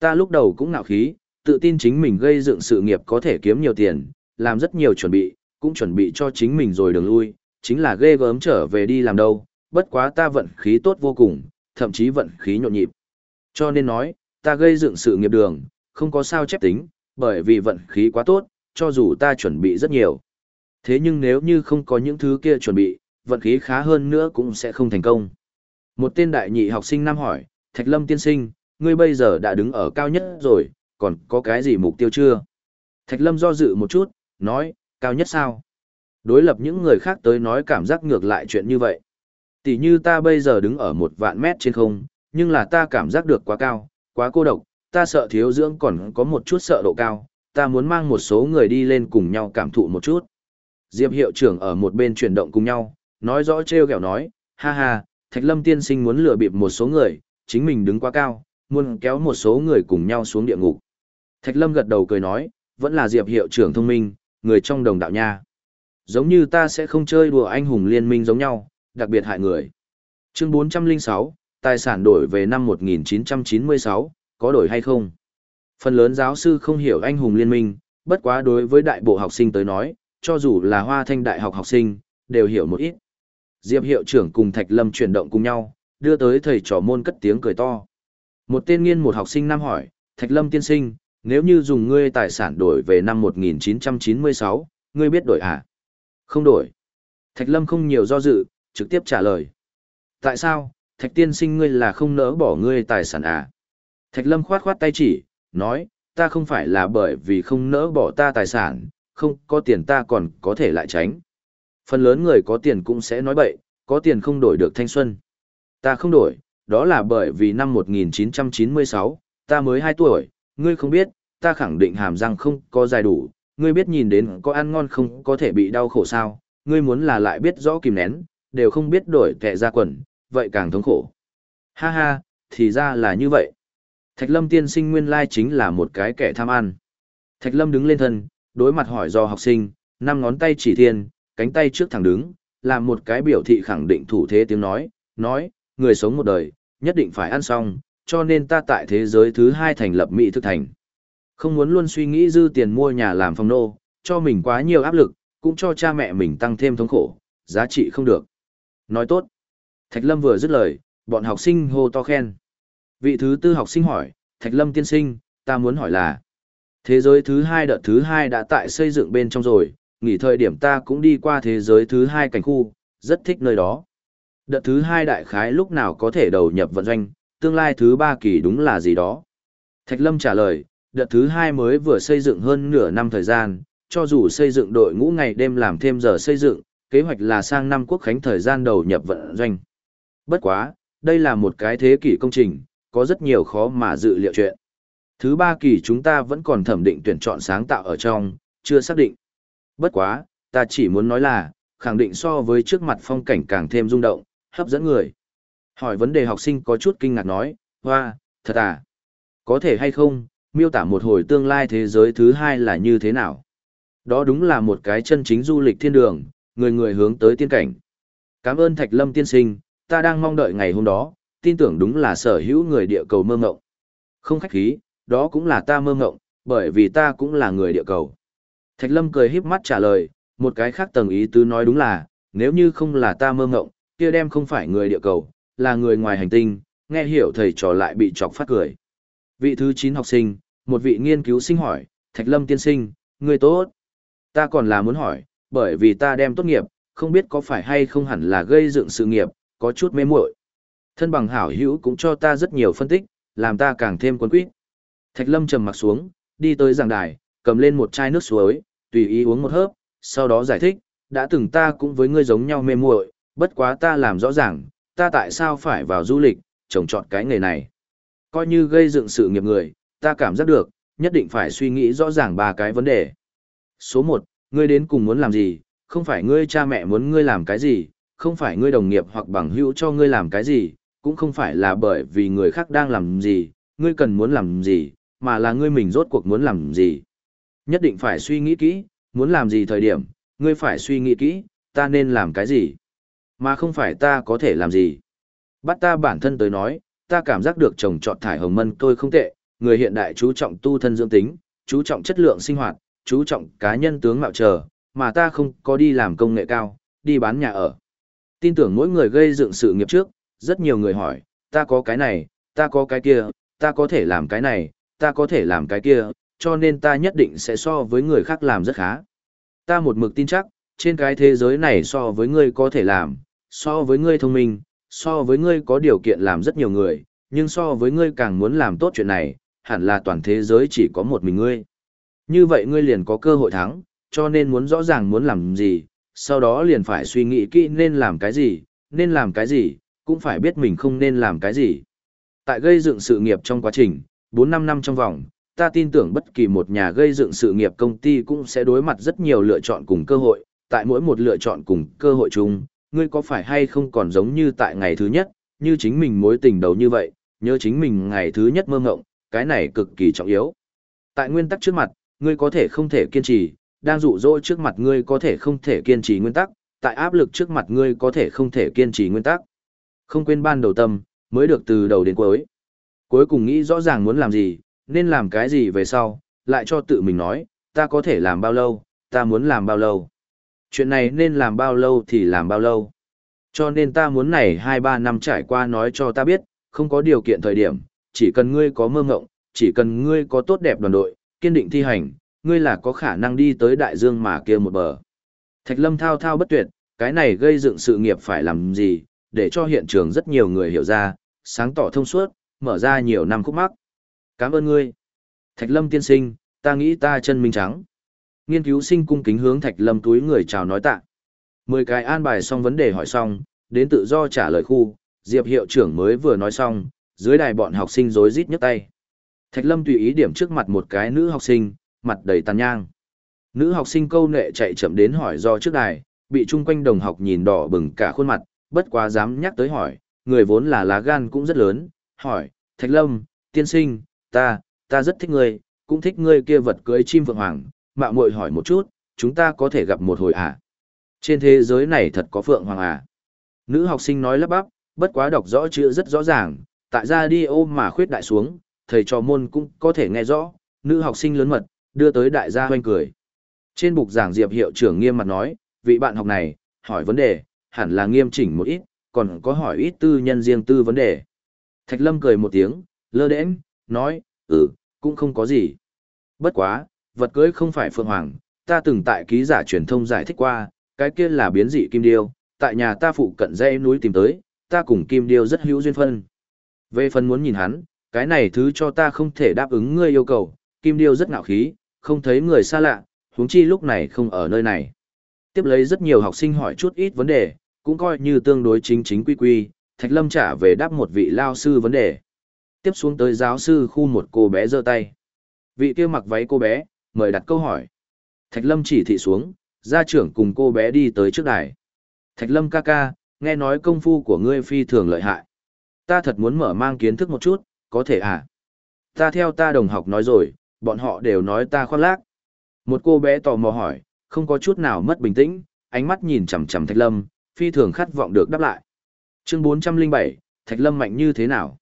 Ta lúc đầu cũng ngạo khí, tự tin chính mình gây dựng sự nghiệp có thể kiếm nhiều tiền, làm rất nhiều chuẩn bị, cũng chuẩn bị cho chính mình rồi đường lui, chính là ghê gớm trở về đi làm đâu, bất quá ta vận khí tốt vô cùng, thậm chí vận khí nhộn nhịp. Cho nên nói, ta gây dựng sự nghiệp đường, không có sao chép tính, bởi vì vận khí quá tốt, cho dù ta chuẩn bị rất nhiều. Thế nhưng nếu như không có những thứ kia chuẩn bị, vận khí khá hơn nữa cũng sẽ không thành công. Một tên đại nhị học sinh năm hỏi, Thạch Lâm tiên sinh, ngươi bây giờ đã đứng ở cao nhất rồi, còn có cái gì mục tiêu chưa? Thạch Lâm do dự một chút, nói, cao nhất sao? Đối lập những người khác tới nói cảm giác ngược lại chuyện như vậy. Tỷ như ta bây giờ đứng ở một vạn mét trên không, nhưng là ta cảm giác được quá cao, quá cô độc, ta sợ thiếu dưỡng còn có một chút sợ độ cao, ta muốn mang một số người đi lên cùng nhau cảm thụ một chút. Diệp hiệu trưởng ở một bên chuyển động cùng nhau, nói rõ treo kẹo nói, ha ha, Thạch Lâm tiên sinh muốn lừa bịp một số người, chính mình đứng quá cao, muốn kéo một số người cùng nhau xuống địa ngục. Thạch Lâm gật đầu cười nói, vẫn là Diệp hiệu trưởng thông minh, người trong đồng đạo nha. Giống như ta sẽ không chơi đùa anh hùng liên minh giống nhau, đặc biệt hại người. Chương 406, tài sản đổi về năm 1996, có đổi hay không? Phần lớn giáo sư không hiểu anh hùng liên minh, bất quá đối với đại bộ học sinh tới nói, cho dù là hoa thanh đại học học sinh, đều hiểu một ít. Diệp hiệu trưởng cùng Thạch Lâm chuyển động cùng nhau, đưa tới thầy trò môn cất tiếng cười to. Một tên nghiên một học sinh nam hỏi, Thạch Lâm tiên sinh, nếu như dùng ngươi tài sản đổi về năm 1996, ngươi biết đổi à? Không đổi. Thạch Lâm không nhiều do dự, trực tiếp trả lời. Tại sao, Thạch tiên sinh ngươi là không nỡ bỏ ngươi tài sản à? Thạch Lâm khoát khoát tay chỉ, nói, ta không phải là bởi vì không nỡ bỏ ta tài sản, không có tiền ta còn có thể lại tránh. Phần lớn người có tiền cũng sẽ nói bậy, có tiền không đổi được thanh xuân. Ta không đổi, đó là bởi vì năm 1996, ta mới 2 tuổi, ngươi không biết, ta khẳng định hàm răng không có dài đủ, ngươi biết nhìn đến có ăn ngon không có thể bị đau khổ sao, ngươi muốn là lại biết rõ kìm nén, đều không biết đổi kẻ ra quần, vậy càng thống khổ. Ha ha, thì ra là như vậy. Thạch Lâm tiên sinh nguyên lai chính là một cái kẻ tham ăn. Thạch Lâm đứng lên thân, đối mặt hỏi do học sinh, năm ngón tay chỉ thiên, cánh tay trước thẳng đứng, làm một cái biểu thị khẳng định thủ thế tiếng nói, nói, người sống một đời, nhất định phải ăn xong, cho nên ta tại thế giới thứ hai thành lập Mỹ thực thành. Không muốn luôn suy nghĩ dư tiền mua nhà làm phòng nô, cho mình quá nhiều áp lực, cũng cho cha mẹ mình tăng thêm thống khổ, giá trị không được. Nói tốt. Thạch Lâm vừa dứt lời, bọn học sinh hô to khen. Vị thứ tư học sinh hỏi, Thạch Lâm tiên sinh, ta muốn hỏi là, thế giới thứ hai đợt thứ hai đã tại xây dựng bên trong rồi, nghỉ thời điểm ta cũng đi qua thế giới thứ hai cảnh khu, rất thích nơi đó. Đợt thứ hai đại khái lúc nào có thể đầu nhập vận doanh, tương lai thứ ba kỳ đúng là gì đó. Thạch Lâm trả lời, đợt thứ hai mới vừa xây dựng hơn nửa năm thời gian, cho dù xây dựng đội ngũ ngày đêm làm thêm giờ xây dựng, kế hoạch là sang năm quốc khánh thời gian đầu nhập vận doanh. Bất quá, đây là một cái thế kỷ công trình, có rất nhiều khó mà dự liệu chuyện. Thứ ba kỳ chúng ta vẫn còn thẩm định tuyển chọn sáng tạo ở trong, chưa xác định. Bất quá, ta chỉ muốn nói là, khẳng định so với trước mặt phong cảnh càng thêm rung động, hấp dẫn người. Hỏi vấn đề học sinh có chút kinh ngạc nói, hoa, thật à? Có thể hay không, miêu tả một hồi tương lai thế giới thứ hai là như thế nào? Đó đúng là một cái chân chính du lịch thiên đường, người người hướng tới tiên cảnh. Cảm ơn Thạch Lâm tiên sinh, ta đang mong đợi ngày hôm đó, tin tưởng đúng là sở hữu người địa cầu mơ ngộng. Không khách khí, đó cũng là ta mơ ngộng, bởi vì ta cũng là người địa cầu. Thạch Lâm cười híp mắt trả lời, một cái khác tầng ý tứ nói đúng là, nếu như không là ta mơ ngộng, kia đem không phải người địa cầu, là người ngoài hành tinh, nghe hiểu thầy trò lại bị chọc phát cười. Vị thứ 9 học sinh, một vị nghiên cứu sinh hỏi, Thạch Lâm tiên sinh, người tốt. Ta còn là muốn hỏi, bởi vì ta đem tốt nghiệp, không biết có phải hay không hẳn là gây dựng sự nghiệp, có chút mê muội. Thân bằng hảo hữu cũng cho ta rất nhiều phân tích, làm ta càng thêm cuốn quyết. Thạch Lâm trầm mặt xuống, đi tới giảng đài, cầm lên một chai nước suối, tùy ý uống một hớp, sau đó giải thích, đã từng ta cũng với ngươi giống nhau mê muội, bất quá ta làm rõ ràng, ta tại sao phải vào du lịch, trồng trọt cái nghề này. Coi như gây dựng sự nghiệp người, ta cảm giác được, nhất định phải suy nghĩ rõ ràng ba cái vấn đề. Số 1, ngươi đến cùng muốn làm gì, không phải ngươi cha mẹ muốn ngươi làm cái gì, không phải ngươi đồng nghiệp hoặc bằng hữu cho ngươi làm cái gì, cũng không phải là bởi vì người khác đang làm gì, ngươi cần muốn làm gì, mà là ngươi mình rốt cuộc muốn làm gì. Nhất định phải suy nghĩ kỹ, muốn làm gì thời điểm, ngươi phải suy nghĩ kỹ, ta nên làm cái gì, mà không phải ta có thể làm gì. Bắt ta bản thân tới nói, ta cảm giác được trồng trọt thải hồng mân tôi không tệ, người hiện đại chú trọng tu thân dưỡng tính, chú trọng chất lượng sinh hoạt, chú trọng cá nhân tướng mạo chờ, mà ta không có đi làm công nghệ cao, đi bán nhà ở. Tin tưởng mỗi người gây dựng sự nghiệp trước, rất nhiều người hỏi, ta có cái này, ta có cái kia, ta có thể làm cái này, ta có thể làm cái kia, cho nên ta nhất định sẽ so với người khác làm rất khá. Ta một mực tin chắc, trên cái thế giới này so với ngươi có thể làm, so với ngươi thông minh, so với ngươi có điều kiện làm rất nhiều người, nhưng so với ngươi càng muốn làm tốt chuyện này, hẳn là toàn thế giới chỉ có một mình ngươi. Như vậy ngươi liền có cơ hội thắng, cho nên muốn rõ ràng muốn làm gì, sau đó liền phải suy nghĩ kỹ nên làm cái gì, nên làm cái gì, cũng phải biết mình không nên làm cái gì. Tại gây dựng sự nghiệp trong quá trình, 4-5 năm trong vòng, ta tin tưởng bất kỳ một nhà gây dựng sự nghiệp công ty cũng sẽ đối mặt rất nhiều lựa chọn cùng cơ hội, tại mỗi một lựa chọn cùng cơ hội chung, ngươi có phải hay không còn giống như tại ngày thứ nhất, như chính mình mối tình đầu như vậy, nhớ chính mình ngày thứ nhất mơ ngộng, cái này cực kỳ trọng yếu. Tại nguyên tắc trước mặt, ngươi có thể không thể kiên trì, đang dụ dỗ trước mặt ngươi có thể không thể kiên trì nguyên tắc, tại áp lực trước mặt ngươi có thể không thể kiên trì nguyên tắc. Không quên ban đầu tâm, mới được từ đầu đến cuối. Cuối cùng nghĩ rõ ràng muốn làm gì, nên làm cái gì về sau, lại cho tự mình nói, ta có thể làm bao lâu, ta muốn làm bao lâu. Chuyện này nên làm bao lâu thì làm bao lâu. Cho nên ta muốn này 2-3 năm trải qua nói cho ta biết, không có điều kiện thời điểm, chỉ cần ngươi có mơ ngộng, chỉ cần ngươi có tốt đẹp đoàn đội, kiên định thi hành, ngươi là có khả năng đi tới đại dương mà kia một bờ. Thạch Lâm thao thao bất tuyệt, cái này gây dựng sự nghiệp phải làm gì, để cho hiện trường rất nhiều người hiểu ra, sáng tỏ thông suốt, mở ra nhiều năm khúc mắc. Cảm ơn ngươi. Thạch Lâm tiên sinh, ta nghĩ ta chân minh trắng. Nghiên cứu sinh cung kính hướng Thạch Lâm túi người chào nói tạ. Mười cái an bài xong vấn đề hỏi xong, đến tự do trả lời khu, Diệp hiệu trưởng mới vừa nói xong, dưới đài bọn học sinh rối rít nhấc tay. Thạch Lâm tùy ý điểm trước mặt một cái nữ học sinh, mặt đầy tàn nhang. Nữ học sinh câu nệ chạy chậm đến hỏi do trước đài, bị chung quanh đồng học nhìn đỏ bừng cả khuôn mặt, bất quá dám nhắc tới hỏi, người vốn là lá gan cũng rất lớn, hỏi, Thạch Lâm, tiên sinh, ta, ta rất thích ngươi, cũng thích ngươi kia vật cưới chim phượng hoàng, mạo muội hỏi một chút, chúng ta có thể gặp một hồi à? Trên thế giới này thật có phượng hoàng à? Nữ học sinh nói lắp bắp, bất quá đọc rõ chữ rất rõ ràng, tại ra đi ôm mà khuyết đại xuống, thầy trò môn cũng có thể nghe rõ, nữ học sinh lớn mật, đưa tới đại gia hoanh cười. Trên bục giảng Diệp hiệu trưởng nghiêm mặt nói, vị bạn học này, hỏi vấn đề, hẳn là nghiêm chỉnh một ít, còn có hỏi ít tư nhân riêng tư vấn đề. Thạch Lâm cười một tiếng, lơ đễnh, nói, ừ, cũng không có gì. Bất quá, vật cưới không phải Phượng Hoàng, ta từng tại ký giả truyền thông giải thích qua, cái kia là biến dị kim điêu, tại nhà ta phụ cận dãy núi tìm tới, ta cùng kim điêu rất hữu duyên phân. Về phần muốn nhìn hắn, cái này thứ cho ta không thể đáp ứng ngươi yêu cầu, kim điêu rất ngạo khí, không thấy người xa lạ, huống chi lúc này không ở nơi này. Tiếp lấy rất nhiều học sinh hỏi chút ít vấn đề, cũng coi như tương đối chính chính quy quy, Thạch Lâm trả về đáp một vị lao sư vấn đề. Tiếp xuống tới giáo sư khu một cô bé giơ tay. Vị kia mặc váy cô bé, mời đặt câu hỏi. Thạch Lâm chỉ thị xuống, gia trưởng cùng cô bé đi tới trước đài. Thạch Lâm ca ca, nghe nói công phu của ngươi phi thường lợi hại. Ta thật muốn mở mang kiến thức một chút, có thể à? Ta theo ta đồng học nói rồi, bọn họ đều nói ta khoác lác. Một cô bé tò mò hỏi, không có chút nào mất bình tĩnh, ánh mắt nhìn chằm chằm Thạch Lâm, phi thường khát vọng được đáp lại. Chương 407, Thạch Lâm mạnh như thế nào?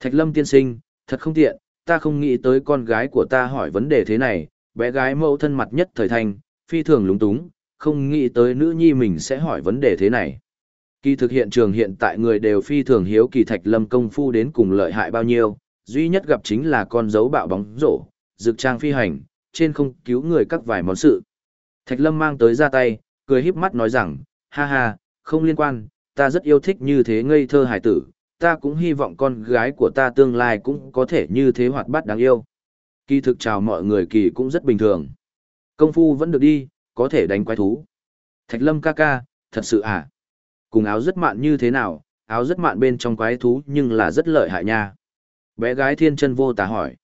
Thạch Lâm tiên sinh, thật không tiện, ta không nghĩ tới con gái của ta hỏi vấn đề thế này, bé gái mẫu thân mặt nhất thời thành, phi thường lúng túng, không nghĩ tới nữ nhi mình sẽ hỏi vấn đề thế này. Kỳ thực hiện trường hiện tại người đều phi thường hiếu kỳ Thạch Lâm công phu đến cùng lợi hại bao nhiêu, duy nhất gặp chính là con dấu bạo bóng rổ, dực trang phi hành, trên không cứu người các vài món sự. Thạch Lâm mang tới ra tay, cười híp mắt nói rằng, ha ha, không liên quan, ta rất yêu thích như thế ngây thơ hải tử, ta cũng hy vọng con gái của ta tương lai cũng có thể như thế hoạt bát đáng yêu. Kỳ thực chào mọi người kỳ cũng rất bình thường. Công phu vẫn được đi, có thể đánh quái thú. Thạch lâm ca ca, thật sự à? Cùng áo rất mạn như thế nào, áo rất mạn bên trong quái thú nhưng là rất lợi hại nha. Bé gái thiên chân vô tà hỏi.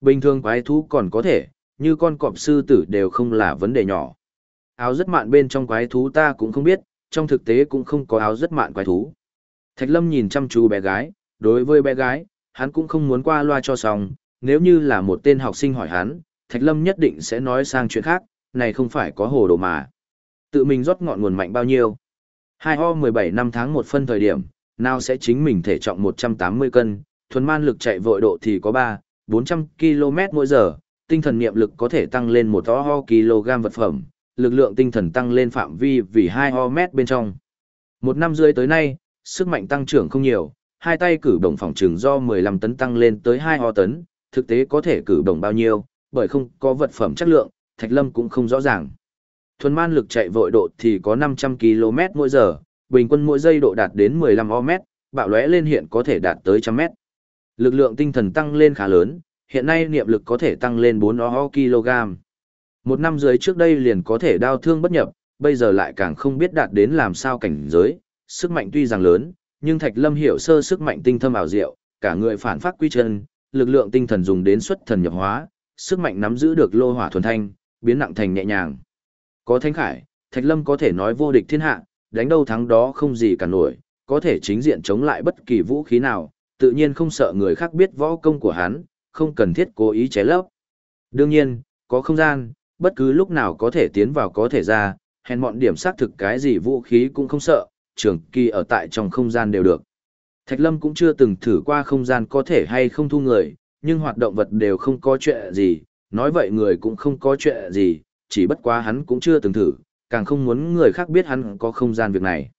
Bình thường quái thú còn có thể, như con cọp sư tử đều không là vấn đề nhỏ. Áo rất mạn bên trong quái thú ta cũng không biết, trong thực tế cũng không có áo rất mạn quái thú. Thạch Lâm nhìn chăm chú bé gái, đối với bé gái, hắn cũng không muốn qua loa cho xong, nếu như là một tên học sinh hỏi hắn, Thạch Lâm nhất định sẽ nói sang chuyện khác, này không phải có hồ đồ mà. Tự mình rót ngọn nguồn mạnh bao nhiêu. Hai ho 17 năm tháng một phân thời điểm, nào sẽ chính mình thể trọng 180 cân, thuần man lực chạy vội độ thì có 3, 400 km mỗi giờ, tinh thần niệm lực có thể tăng lên một ho kg vật phẩm, lực lượng tinh thần tăng lên phạm vi vì 2 ho mét bên trong. Một năm rưỡi tới nay, sức mạnh tăng trưởng không nhiều, hai tay cử động phòng trường do 15 tấn tăng lên tới 2 ho tấn, thực tế có thể cử động bao nhiêu, bởi không có vật phẩm chất lượng, Thạch Lâm cũng không rõ ràng. Thuần man lực chạy vội độ thì có 500 km mỗi giờ, bình quân mỗi giây độ đạt đến 15 o mét, bạo lóe lên hiện có thể đạt tới trăm mét. Lực lượng tinh thần tăng lên khá lớn, hiện nay niệm lực có thể tăng lên 4 o kg. Một năm dưới trước đây liền có thể đao thương bất nhập, bây giờ lại càng không biết đạt đến làm sao cảnh giới, sức mạnh tuy rằng lớn, nhưng Thạch Lâm hiểu sơ sức mạnh tinh thâm ảo diệu, cả người phản phát quy chân, lực lượng tinh thần dùng đến xuất thần nhập hóa, sức mạnh nắm giữ được lô hỏa thuần thanh, biến nặng thành nhẹ nhàng. Có thánh khải, Thạch Lâm có thể nói vô địch thiên hạ, đánh đâu thắng đó không gì cả nổi, có thể chính diện chống lại bất kỳ vũ khí nào, tự nhiên không sợ người khác biết võ công của hắn, không cần thiết cố ý chế lấp. Đương nhiên, có không gian, bất cứ lúc nào có thể tiến vào có thể ra, hèn mọn điểm xác thực cái gì vũ khí cũng không sợ, trường kỳ ở tại trong không gian đều được. Thạch Lâm cũng chưa từng thử qua không gian có thể hay không thu người, nhưng hoạt động vật đều không có chuyện gì, nói vậy người cũng không có chuyện gì, chỉ bất quá hắn cũng chưa từng thử, càng không muốn người khác biết hắn có không gian việc này.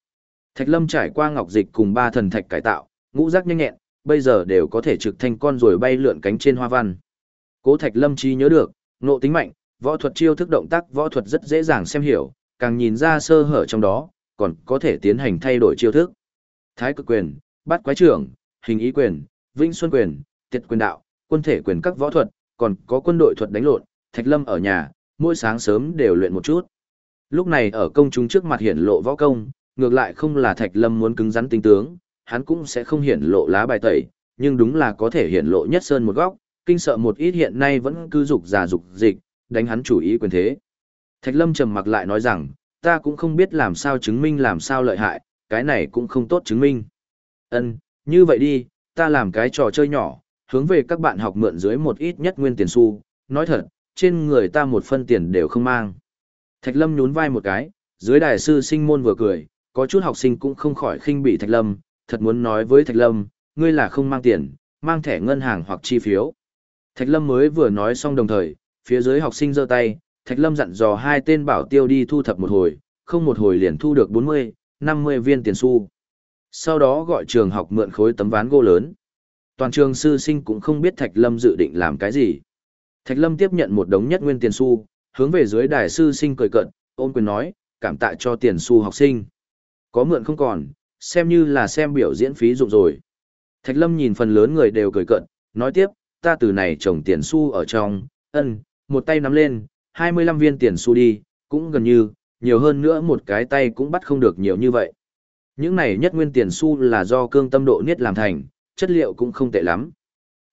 Thạch Lâm trải qua ngọc dịch cùng ba thần thạch cải tạo, ngũ giác nhanh nhẹn, bây giờ đều có thể trực thành con rồi bay lượn cánh trên hoa văn. Cố Thạch Lâm chi nhớ được, nộ tính mạnh, võ thuật chiêu thức động tác võ thuật rất dễ dàng xem hiểu, càng nhìn ra sơ hở trong đó, còn có thể tiến hành thay đổi chiêu thức. Thái cực quyền, bát quái trưởng, hình ý quyền, vĩnh xuân quyền, tiệt quyền đạo, quân thể quyền các võ thuật, còn có quân đội thuật đánh lộn, Thạch Lâm ở nhà, mỗi sáng sớm đều luyện một chút. Lúc này ở công chúng trước mặt hiển lộ võ công, ngược lại không là Thạch Lâm muốn cứng rắn tinh tướng, hắn cũng sẽ không hiển lộ lá bài tẩy, nhưng đúng là có thể hiển lộ nhất sơn một góc, kinh sợ một ít hiện nay vẫn cứ dục già dục dịch, đánh hắn chủ ý quyền thế. Thạch Lâm trầm mặc lại nói rằng, ta cũng không biết làm sao chứng minh làm sao lợi hại, cái này cũng không tốt chứng minh. Ân, như vậy đi, ta làm cái trò chơi nhỏ, hướng về các bạn học mượn dưới một ít nhất nguyên tiền xu, nói thật, trên người ta một phân tiền đều không mang. Thạch Lâm nhún vai một cái, dưới đại sư sinh môn vừa cười, có chút học sinh cũng không khỏi khinh bị Thạch Lâm, thật muốn nói với Thạch Lâm, ngươi là không mang tiền, mang thẻ ngân hàng hoặc chi phiếu. Thạch Lâm mới vừa nói xong đồng thời, phía dưới học sinh giơ tay, Thạch Lâm dặn dò hai tên bảo tiêu đi thu thập một hồi, không một hồi liền thu được 40, 50 viên tiền xu. Sau đó gọi trường học mượn khối tấm ván gỗ lớn. Toàn trường sư sinh cũng không biết Thạch Lâm dự định làm cái gì. Thạch Lâm tiếp nhận một đống nhất nguyên tiền xu, hướng về dưới đài sư sinh cười cận, ôn quyền nói, cảm tạ cho tiền xu học sinh. Có mượn không còn, xem như là xem biểu diễn phí dụng rồi. Thạch Lâm nhìn phần lớn người đều cười cận, nói tiếp, ta từ này trồng tiền xu ở trong, ân, một tay nắm lên, 25 viên tiền xu đi, cũng gần như, nhiều hơn nữa một cái tay cũng bắt không được nhiều như vậy. Những này nhất nguyên tiền xu là do cương tâm độ niết làm thành, chất liệu cũng không tệ lắm.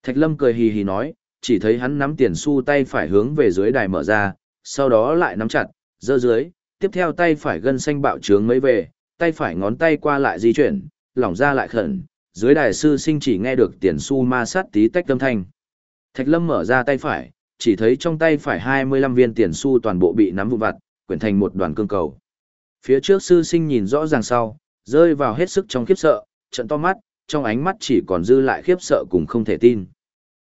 Thạch Lâm cười hì hì nói, chỉ thấy hắn nắm tiền xu tay phải hướng về dưới đài mở ra, sau đó lại nắm chặt, giơ dưới, tiếp theo tay phải gân xanh bạo trướng mấy về, tay phải ngón tay qua lại di chuyển, lỏng ra lại khẩn, dưới đài sư sinh chỉ nghe được tiền xu ma sát tí tách âm thanh. Thạch Lâm mở ra tay phải, chỉ thấy trong tay phải 25 viên tiền xu toàn bộ bị nắm vụn vặt, quyển thành một đoàn cương cầu. Phía trước sư sinh nhìn rõ ràng sau, rơi vào hết sức trong khiếp sợ, trận to mắt, trong ánh mắt chỉ còn dư lại khiếp sợ cùng không thể tin.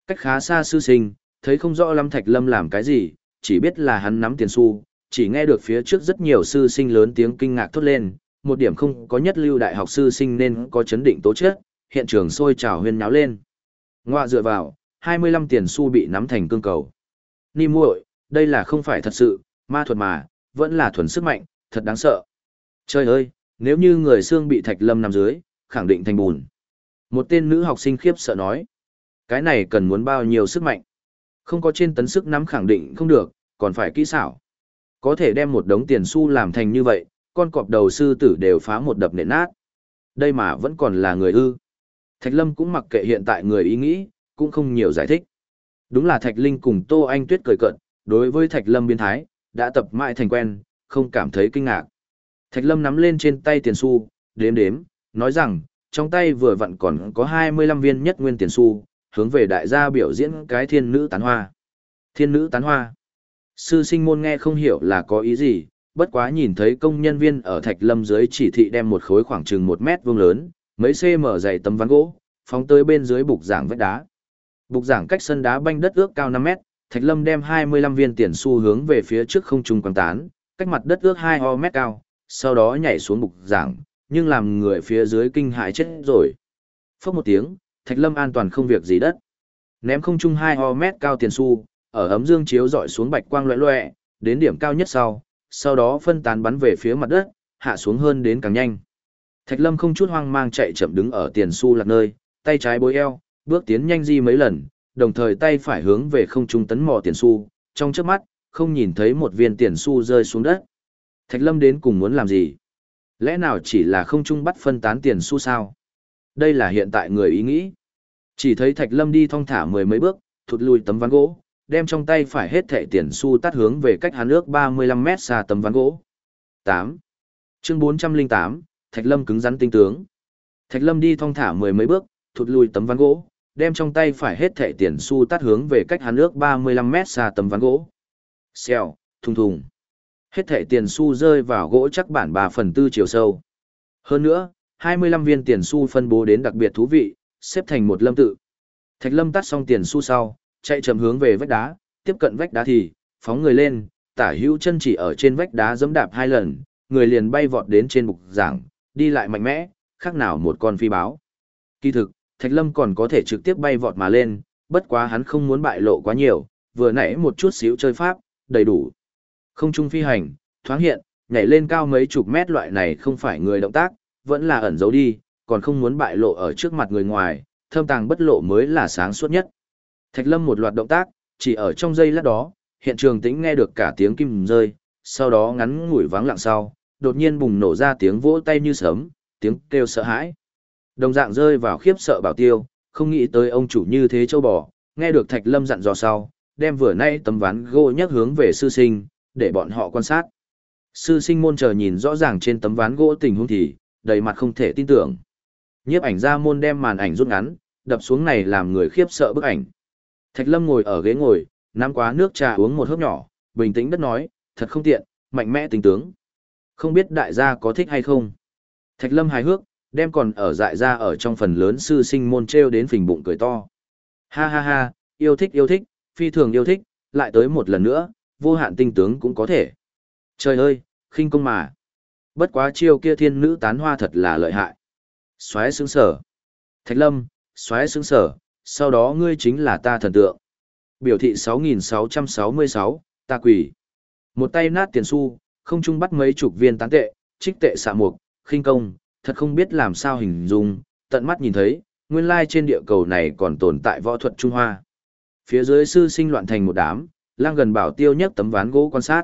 Cách khá xa sư sinh, thấy không rõ Lâm Thạch Lâm làm cái gì, chỉ biết là hắn nắm tiền xu, chỉ nghe được phía trước rất nhiều sư sinh lớn tiếng kinh ngạc thốt lên, một điểm không có nhất lưu đại học sư sinh nên có chấn định tố chất, hiện trường sôi trào huyên náo lên. Ngoạ dựa vào, 25 tiền xu bị nắm thành cương cầu. Ni muội, đây là không phải thật sự, ma thuật mà, vẫn là thuần sức mạnh, thật đáng sợ. Trời ơi, nếu như người xương bị thạch lâm nằm dưới, khẳng định thành bùn. Một tên nữ học sinh khiếp sợ nói. Cái này cần muốn bao nhiêu sức mạnh. Không có trên tấn sức nắm khẳng định không được, còn phải kỹ xảo. Có thể đem một đống tiền xu làm thành như vậy, con cọp đầu sư tử đều phá một đập nện nát. Đây mà vẫn còn là người ư. Thạch Lâm cũng mặc kệ hiện tại người ý nghĩ, cũng không nhiều giải thích. Đúng là Thạch Linh cùng Tô Anh Tuyết cười cận, đối với Thạch Lâm biến thái, đã tập mãi thành quen, không cảm thấy kinh ngạc. Thạch Lâm nắm lên trên tay tiền xu, đếm đếm, nói rằng, trong tay vừa vặn còn có 25 viên nhất nguyên tiền xu, hướng về đại gia biểu diễn cái thiên nữ tán hoa. Thiên nữ tán hoa. Sư sinh môn nghe không hiểu là có ý gì, bất quá nhìn thấy công nhân viên ở Thạch Lâm dưới chỉ thị đem một khối khoảng chừng 1 mét vuông lớn, mấy cm dày tấm ván gỗ, phóng tới bên dưới bục giảng vách đá. Bục giảng cách sân đá banh đất ước cao 5 mét, Thạch Lâm đem 25 viên tiền xu hướng về phía trước không trung quăng tán, cách mặt đất ước 2 o mét cao, sau đó nhảy xuống bục giảng, nhưng làm người phía dưới kinh hãi chết rồi. Phốc một tiếng, Thạch Lâm an toàn không việc gì đất. Ném không trung 2 o mét cao tiền xu, ở ấm dương chiếu dọi xuống bạch quang loẹ loẹ, đến điểm cao nhất sau, sau đó phân tán bắn về phía mặt đất, hạ xuống hơn đến càng nhanh. Thạch Lâm không chút hoang mang chạy chậm đứng ở tiền xu lạc nơi, tay trái bối eo, bước tiến nhanh di mấy lần, đồng thời tay phải hướng về không trung tấn mò tiền xu, trong chớp mắt, không nhìn thấy một viên tiền xu rơi xuống đất. Thạch Lâm đến cùng muốn làm gì? Lẽ nào chỉ là không Chung bắt phân tán tiền xu sao? Đây là hiện tại người ý nghĩ. Chỉ thấy Thạch Lâm đi thong thả mười mấy bước, thụt lùi tấm ván gỗ, đem trong tay phải hết thẻ tiền xu tắt hướng về cách hắn ước 35 mét xa tấm ván gỗ. 8. Chương 408, Thạch Lâm cứng rắn tinh tướng. Thạch Lâm đi thong thả mười mấy bước, thụt lùi tấm ván gỗ, đem trong tay phải hết thẻ tiền xu tắt hướng về cách hắn ước 35 mét xa tấm ván gỗ. Xèo, thùng thùng. Hết thẻ tiền xu rơi vào gỗ chắc bản 3 phần tư chiều sâu. Hơn nữa, 25 viên tiền xu phân bố đến đặc biệt thú vị, xếp thành một lâm tự. Thạch Lâm tắt xong tiền xu sau, chạy chậm hướng về vách đá, tiếp cận vách đá thì, phóng người lên, tả hữu chân chỉ ở trên vách đá giẫm đạp hai lần, người liền bay vọt đến trên bục giảng, đi lại mạnh mẽ, khác nào một con phi báo. Kỳ thực, Thạch Lâm còn có thể trực tiếp bay vọt mà lên, bất quá hắn không muốn bại lộ quá nhiều, vừa nãy một chút xíu chơi pháp, đầy đủ. Không trung phi hành, thoáng hiện, nhảy lên cao mấy chục mét loại này không phải người động tác, vẫn là ẩn giấu đi, còn không muốn bại lộ ở trước mặt người ngoài, thâm tàng bất lộ mới là sáng suốt nhất. Thạch Lâm một loạt động tác, chỉ ở trong giây lát đó, hiện trường tĩnh nghe được cả tiếng kim rơi, sau đó ngắn ngủi vắng lặng sau, đột nhiên bùng nổ ra tiếng vỗ tay như sấm, tiếng kêu sợ hãi. Đồng dạng rơi vào khiếp sợ bảo tiêu, không nghĩ tới ông chủ như thế châu bò, nghe được Thạch Lâm dặn dò sau, đem vừa nay tấm ván gỗ nhắc hướng về sư sinh, để bọn họ quan sát. Sư sinh môn chờ nhìn rõ ràng trên tấm ván gỗ tình huống thì, đầy mặt không thể tin tưởng. Nhiếp ảnh ra môn đem màn ảnh rút ngắn, đập xuống này làm người khiếp sợ bức ảnh. Thạch Lâm ngồi ở ghế ngồi, nắm quá nước trà uống một hớp nhỏ, bình tĩnh đất nói, thật không tiện, mạnh mẽ tính tướng. Không biết đại gia có thích hay không? Thạch Lâm hài hước, đem còn ở dại ra ở trong phần lớn sư sinh môn treo đến phình bụng cười to. Ha ha ha, yêu thích yêu thích, phi thường yêu thích, lại tới một lần nữa, vô hạn tinh tướng cũng có thể. Trời ơi, khinh công mà. Bất quá chiêu kia thiên nữ tán hoa thật là lợi hại. Xoáy sướng sở. Thạch Lâm, xoáy sướng sở, sau đó ngươi chính là ta thần tượng. Biểu thị 6666, ta quỷ. Một tay nát tiền xu, không trung bắt mấy chục viên tán tệ, trích tệ xạ mục, khinh công, thật không biết làm sao hình dung, tận mắt nhìn thấy, nguyên lai trên địa cầu này còn tồn tại võ thuật Trung Hoa. Phía dưới sư sinh loạn thành một đám, lang gần bảo tiêu nhấc tấm ván gỗ quan sát.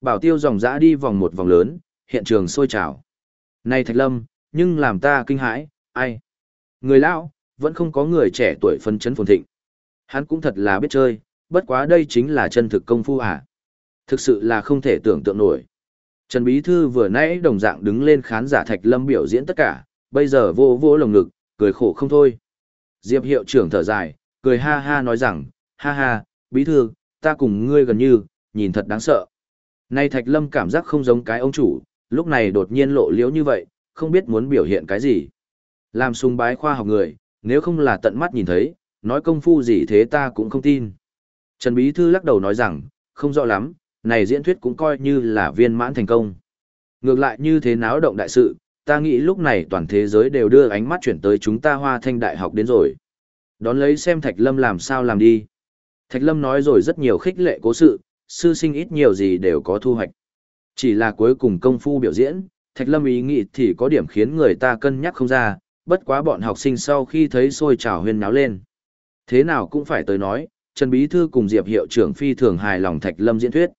Bảo tiêu dòng dã đi vòng một vòng lớn, hiện trường sôi trào. Này Thạch Lâm, nhưng làm ta kinh hãi, ai? Người lão, vẫn không có người trẻ tuổi phân chấn phồn thịnh. Hắn cũng thật là biết chơi, bất quá đây chính là chân thực công phu à. Thực sự là không thể tưởng tượng nổi. Trần Bí Thư vừa nãy đồng dạng đứng lên khán giả Thạch Lâm biểu diễn tất cả, bây giờ vô vô lồng ngực, cười khổ không thôi. Diệp hiệu trưởng thở dài, cười ha ha nói rằng, ha ha, Bí Thư, ta cùng ngươi gần như, nhìn thật đáng sợ. Nay Thạch Lâm cảm giác không giống cái ông chủ, lúc này đột nhiên lộ liễu như vậy, không biết muốn biểu hiện cái gì. Làm sung bái khoa học người, nếu không là tận mắt nhìn thấy, nói công phu gì thế ta cũng không tin. Trần Bí Thư lắc đầu nói rằng, không rõ lắm, này diễn thuyết cũng coi như là viên mãn thành công. Ngược lại như thế náo động đại sự, ta nghĩ lúc này toàn thế giới đều đưa ánh mắt chuyển tới chúng ta hoa thanh đại học đến rồi. Đón lấy xem Thạch Lâm làm sao làm đi. Thạch Lâm nói rồi rất nhiều khích lệ cố sự, sư sinh ít nhiều gì đều có thu hoạch. Chỉ là cuối cùng công phu biểu diễn, Thạch Lâm ý nghĩ thì có điểm khiến người ta cân nhắc không ra, bất quá bọn học sinh sau khi thấy sôi trào huyên náo lên. Thế nào cũng phải tới nói, Trần Bí Thư cùng Diệp Hiệu trưởng phi thường hài lòng Thạch Lâm diễn thuyết.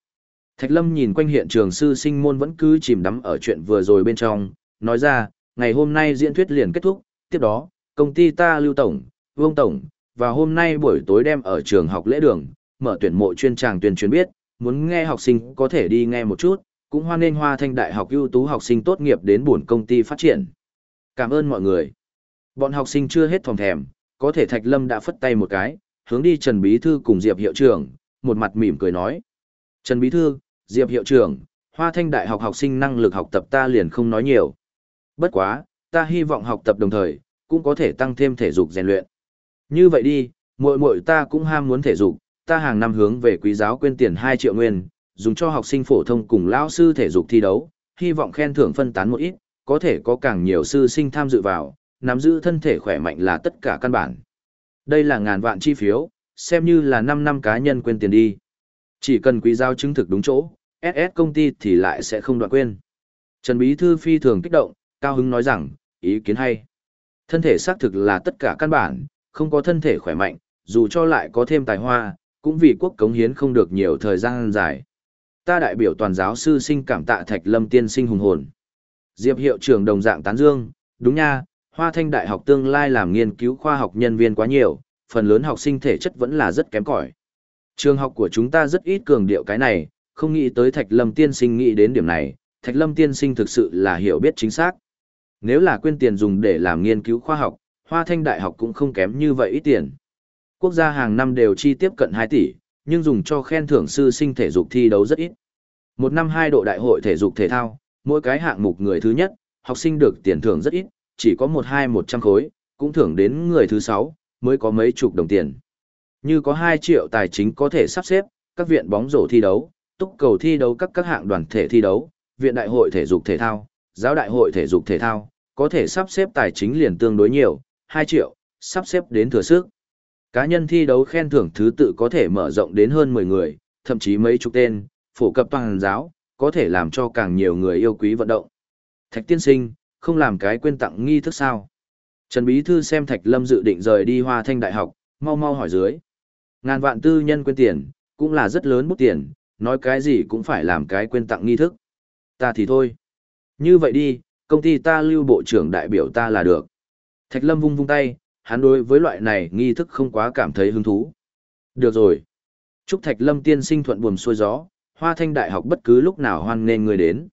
Thạch Lâm nhìn quanh hiện trường sư sinh môn vẫn cứ chìm đắm ở chuyện vừa rồi bên trong, nói ra, ngày hôm nay diễn thuyết liền kết thúc, tiếp đó, công ty ta Lưu Tổng, Vương Tổng, và hôm nay buổi tối đem ở trường học lễ đường, mở tuyển mộ chuyên tràng tuyên truyền biết, muốn nghe học sinh có thể đi nghe một chút, cũng hoan nghênh Hoa Thanh Đại học ưu tú học sinh tốt nghiệp đến buồn công ty phát triển. Cảm ơn mọi người. Bọn học sinh chưa hết phòng thèm, có thể Thạch Lâm đã phất tay một cái, hướng đi Trần Bí Thư cùng Diệp Hiệu trưởng, một mặt mỉm cười nói. Trần Bí Thư, Diệp Hiệu trưởng, Hoa Thanh Đại học học sinh năng lực học tập ta liền không nói nhiều. Bất quá, ta hy vọng học tập đồng thời, cũng có thể tăng thêm thể dục rèn luyện. Như vậy đi, Muội muội ta cũng ham muốn thể dục, ta hàng năm hướng về quý giáo quên tiền 2 triệu nguyên, dùng cho học sinh phổ thông cùng lão sư thể dục thi đấu, hy vọng khen thưởng phân tán một ít, có thể có càng nhiều sư sinh tham dự vào, nắm giữ thân thể khỏe mạnh là tất cả căn bản. Đây là ngàn vạn chi phiếu, xem như là 5 năm cá nhân quên tiền đi. Chỉ cần quý giáo chứng thực đúng chỗ, SS công ty thì lại sẽ không đoạn quên. Trần Bí Thư phi thường kích động, cao hứng nói rằng, ý kiến hay. Thân thể xác thực là tất cả căn bản, không có thân thể khỏe mạnh, dù cho lại có thêm tài hoa, cũng vì quốc cống hiến không được nhiều thời gian dài. Ta đại biểu toàn giáo sư sinh cảm tạ Thạch Lâm tiên sinh hùng hồn. Diệp hiệu trưởng đồng dạng tán dương, đúng nha, Hoa Thanh Đại học tương lai làm nghiên cứu khoa học nhân viên quá nhiều, phần lớn học sinh thể chất vẫn là rất kém cỏi. Trường học của chúng ta rất ít cường điệu cái này, không nghĩ tới Thạch Lâm tiên sinh nghĩ đến điểm này, Thạch Lâm tiên sinh thực sự là hiểu biết chính xác. Nếu là quên tiền dùng để làm nghiên cứu khoa học, Hoa Thanh Đại học cũng không kém như vậy ít tiền. Quốc gia hàng năm đều chi tiếp cận 2 tỷ, nhưng dùng cho khen thưởng sư sinh thể dục thi đấu rất ít. Một năm hai độ đại hội thể dục thể thao, mỗi cái hạng mục người thứ nhất, học sinh được tiền thưởng rất ít, chỉ có một hai một trăm khối, cũng thưởng đến người thứ sáu, mới có mấy chục đồng tiền. Như có 2 triệu tài chính có thể sắp xếp, các viện bóng rổ thi đấu, túc cầu thi đấu các các hạng đoàn thể thi đấu, viện đại hội thể dục thể thao, giáo đại hội thể dục thể thao, có thể sắp xếp tài chính liền tương đối nhiều, 2 triệu, sắp xếp đến thừa sức. Cá nhân thi đấu khen thưởng thứ tự có thể mở rộng đến hơn 10 người, thậm chí mấy chục tên, phổ cập toàn giáo, có thể làm cho càng nhiều người yêu quý vận động. Thạch tiên sinh, không làm cái quên tặng nghi thức sao? Trần Bí Thư xem Thạch Lâm dự định rời đi Hoa Thanh Đại học, mau mau hỏi dưới. Ngàn vạn tư nhân quên tiền, cũng là rất lớn bút tiền, nói cái gì cũng phải làm cái quên tặng nghi thức. Ta thì thôi. Như vậy đi, công ty ta lưu bộ trưởng đại biểu ta là được. Thạch Lâm vung vung tay, hắn đối với loại này nghi thức không quá cảm thấy hứng thú. Được rồi. Chúc Thạch Lâm tiên sinh thuận buồm xuôi gió, Hoa Thanh Đại học bất cứ lúc nào hoan nên người đến.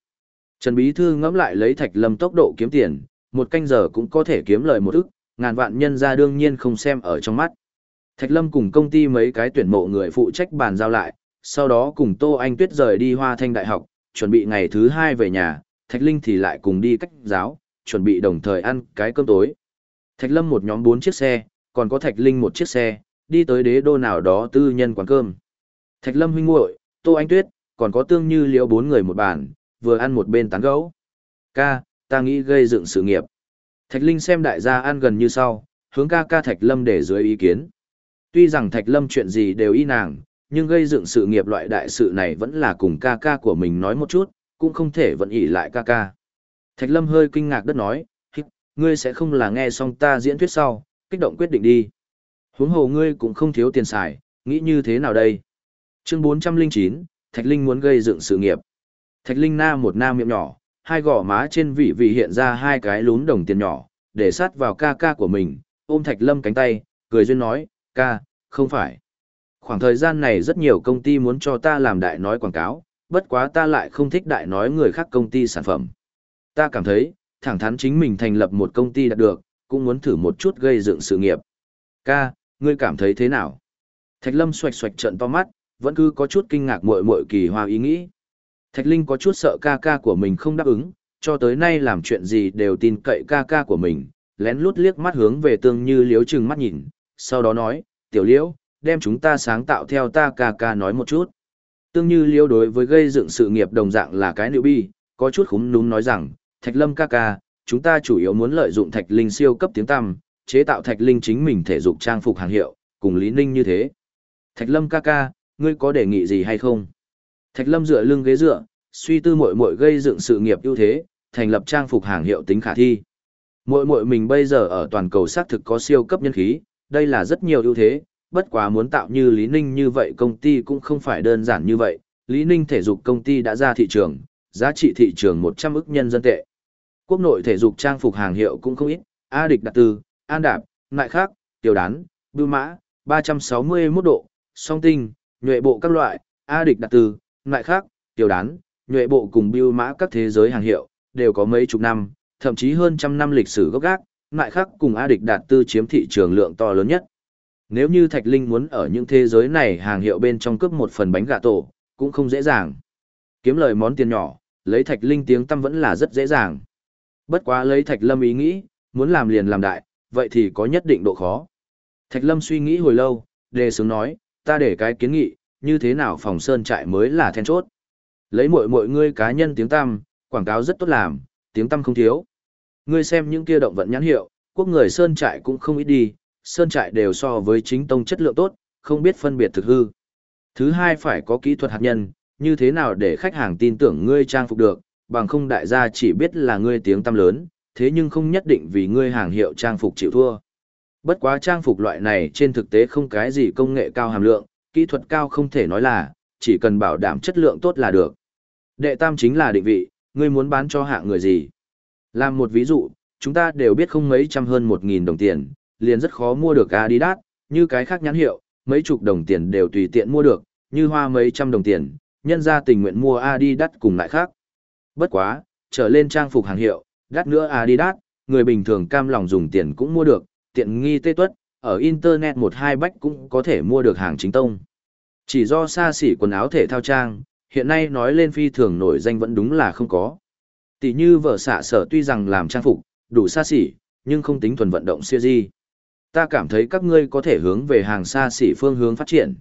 Trần Bí Thư ngẫm lại lấy Thạch Lâm tốc độ kiếm tiền, một canh giờ cũng có thể kiếm lời một ức, ngàn vạn nhân ra đương nhiên không xem ở trong mắt. Thạch Lâm cùng công ty mấy cái tuyển mộ người phụ trách bàn giao lại, sau đó cùng Tô Anh Tuyết rời đi Hoa Thanh Đại học, chuẩn bị ngày thứ hai về nhà, Thạch Linh thì lại cùng đi cách giáo, chuẩn bị đồng thời ăn cái cơm tối. Thạch Lâm một nhóm bốn chiếc xe, còn có Thạch Linh một chiếc xe, đi tới đế đô nào đó tư nhân quán cơm. Thạch Lâm huynh muội, Tô Anh Tuyết, còn có tương như liễu bốn người một bàn, vừa ăn một bên tán gẫu. Ca, ta nghĩ gây dựng sự nghiệp. Thạch Linh xem đại gia ăn gần như sau, hướng ca ca Thạch Lâm để dưới ý kiến. Tuy rằng Thạch Lâm chuyện gì đều y nàng, nhưng gây dựng sự nghiệp loại đại sự này vẫn là cùng ca ca của mình nói một chút, cũng không thể vẫn ỷ lại ca ca. Thạch Lâm hơi kinh ngạc đất nói, ngươi sẽ không là nghe xong ta diễn thuyết sau, kích động quyết định đi. Huống hồ ngươi cũng không thiếu tiền xài, nghĩ như thế nào đây? Chương 409, Thạch Linh muốn gây dựng sự nghiệp. Thạch Linh na một nam miệng nhỏ, hai gò má trên vị vị hiện ra hai cái lún đồng tiền nhỏ, để sát vào ca ca của mình, ôm Thạch Lâm cánh tay, cười duyên nói, ca, không phải. Khoảng thời gian này rất nhiều công ty muốn cho ta làm đại nói quảng cáo, bất quá ta lại không thích đại nói người khác công ty sản phẩm. Ta cảm thấy, thẳng thắn chính mình thành lập một công ty đạt được, cũng muốn thử một chút gây dựng sự nghiệp. Ca, ngươi cảm thấy thế nào? Thạch Lâm xoạch xoạch trận to mắt, vẫn cứ có chút kinh ngạc muội muội kỳ hoa ý nghĩ. Thạch Linh có chút sợ ca ca của mình không đáp ứng, cho tới nay làm chuyện gì đều tin cậy ca ca của mình, lén lút liếc mắt hướng về tương như liếu chừng mắt nhìn, sau đó nói, tiểu liễu, đem chúng ta sáng tạo theo ta ca ca nói một chút. Tương như liễu đối với gây dựng sự nghiệp đồng dạng là cái nữ bi, có chút khúm núm nói rằng, Thạch Lâm ca ca, chúng ta chủ yếu muốn lợi dụng Thạch Linh siêu cấp tiếng tăm, chế tạo Thạch Linh chính mình thể dục trang phục hàng hiệu, cùng Lý Ninh như thế. Thạch Lâm ca ca, ngươi có đề nghị gì hay không? Thạch Lâm dựa lưng ghế dựa, suy tư muội muội gây dựng sự nghiệp ưu thế, thành lập trang phục hàng hiệu tính khả thi. Muội muội mình bây giờ ở toàn cầu xác thực có siêu cấp nhân khí, đây là rất nhiều ưu thế, bất quá muốn tạo như Lý Ninh như vậy công ty cũng không phải đơn giản như vậy. Lý Ninh thể dục công ty đã ra thị trường, giá trị thị trường 100 ức nhân dân tệ. Quốc nội thể dục trang phục hàng hiệu cũng không ít, A Địch Đạt Tư, An Đạp, Ngại Khác, Tiểu Đán, Bưu Mã, 361 độ, Song Tinh, Nhuệ Bộ các loại, A Địch Đạt Tư, Ngại Khác, Tiểu Đán, Nhuệ Bộ cùng Bưu Mã các thế giới hàng hiệu, đều có mấy chục năm, thậm chí hơn trăm năm lịch sử gốc gác, Ngại Khác cùng A Địch Đạt Tư chiếm thị trường lượng to lớn nhất. Nếu như Thạch Linh muốn ở những thế giới này hàng hiệu bên trong cướp một phần bánh gà tổ, cũng không dễ dàng. Kiếm lời món tiền nhỏ, lấy Thạch Linh tiếng tâm vẫn là rất dễ dàng. Bất quá lấy Thạch Lâm ý nghĩ, muốn làm liền làm đại, vậy thì có nhất định độ khó. Thạch Lâm suy nghĩ hồi lâu, đề sướng nói, ta để cái kiến nghị, như thế nào phòng sơn trại mới là then chốt. Lấy mọi mọi ngươi cá nhân tiếng tăm, quảng cáo rất tốt làm, tiếng tăm không thiếu. Ngươi xem những kia động vận nhãn hiệu, quốc người sơn trại cũng không ít đi, sơn trại đều so với chính tông chất lượng tốt, không biết phân biệt thực hư. Thứ hai phải có kỹ thuật hạt nhân, như thế nào để khách hàng tin tưởng ngươi trang phục được, bằng không đại gia chỉ biết là ngươi tiếng tăm lớn, thế nhưng không nhất định vì ngươi hàng hiệu trang phục chịu thua. Bất quá trang phục loại này trên thực tế không cái gì công nghệ cao hàm lượng, kỹ thuật cao không thể nói là, chỉ cần bảo đảm chất lượng tốt là được. Đệ tam chính là định vị, ngươi muốn bán cho hạng người gì. Làm một ví dụ, chúng ta đều biết không mấy trăm hơn một nghìn đồng tiền, liền rất khó mua được Adidas, như cái khác nhãn hiệu, mấy chục đồng tiền đều tùy tiện mua được, như hoa mấy trăm đồng tiền, nhân ra tình nguyện mua Adidas cùng lại khác. Bất quá, trở lên trang phục hàng hiệu, đắt nữa Adidas, người bình thường cam lòng dùng tiền cũng mua được, tiện nghi tê tuất, ở Internet một hai bách cũng có thể mua được hàng chính tông. Chỉ do xa xỉ quần áo thể thao trang, hiện nay nói lên phi thường nổi danh vẫn đúng là không có. Tỷ như vợ xạ sở tuy rằng làm trang phục, đủ xa xỉ, nhưng không tính thuần vận động siêu di. Ta cảm thấy các ngươi có thể hướng về hàng xa xỉ phương hướng phát triển.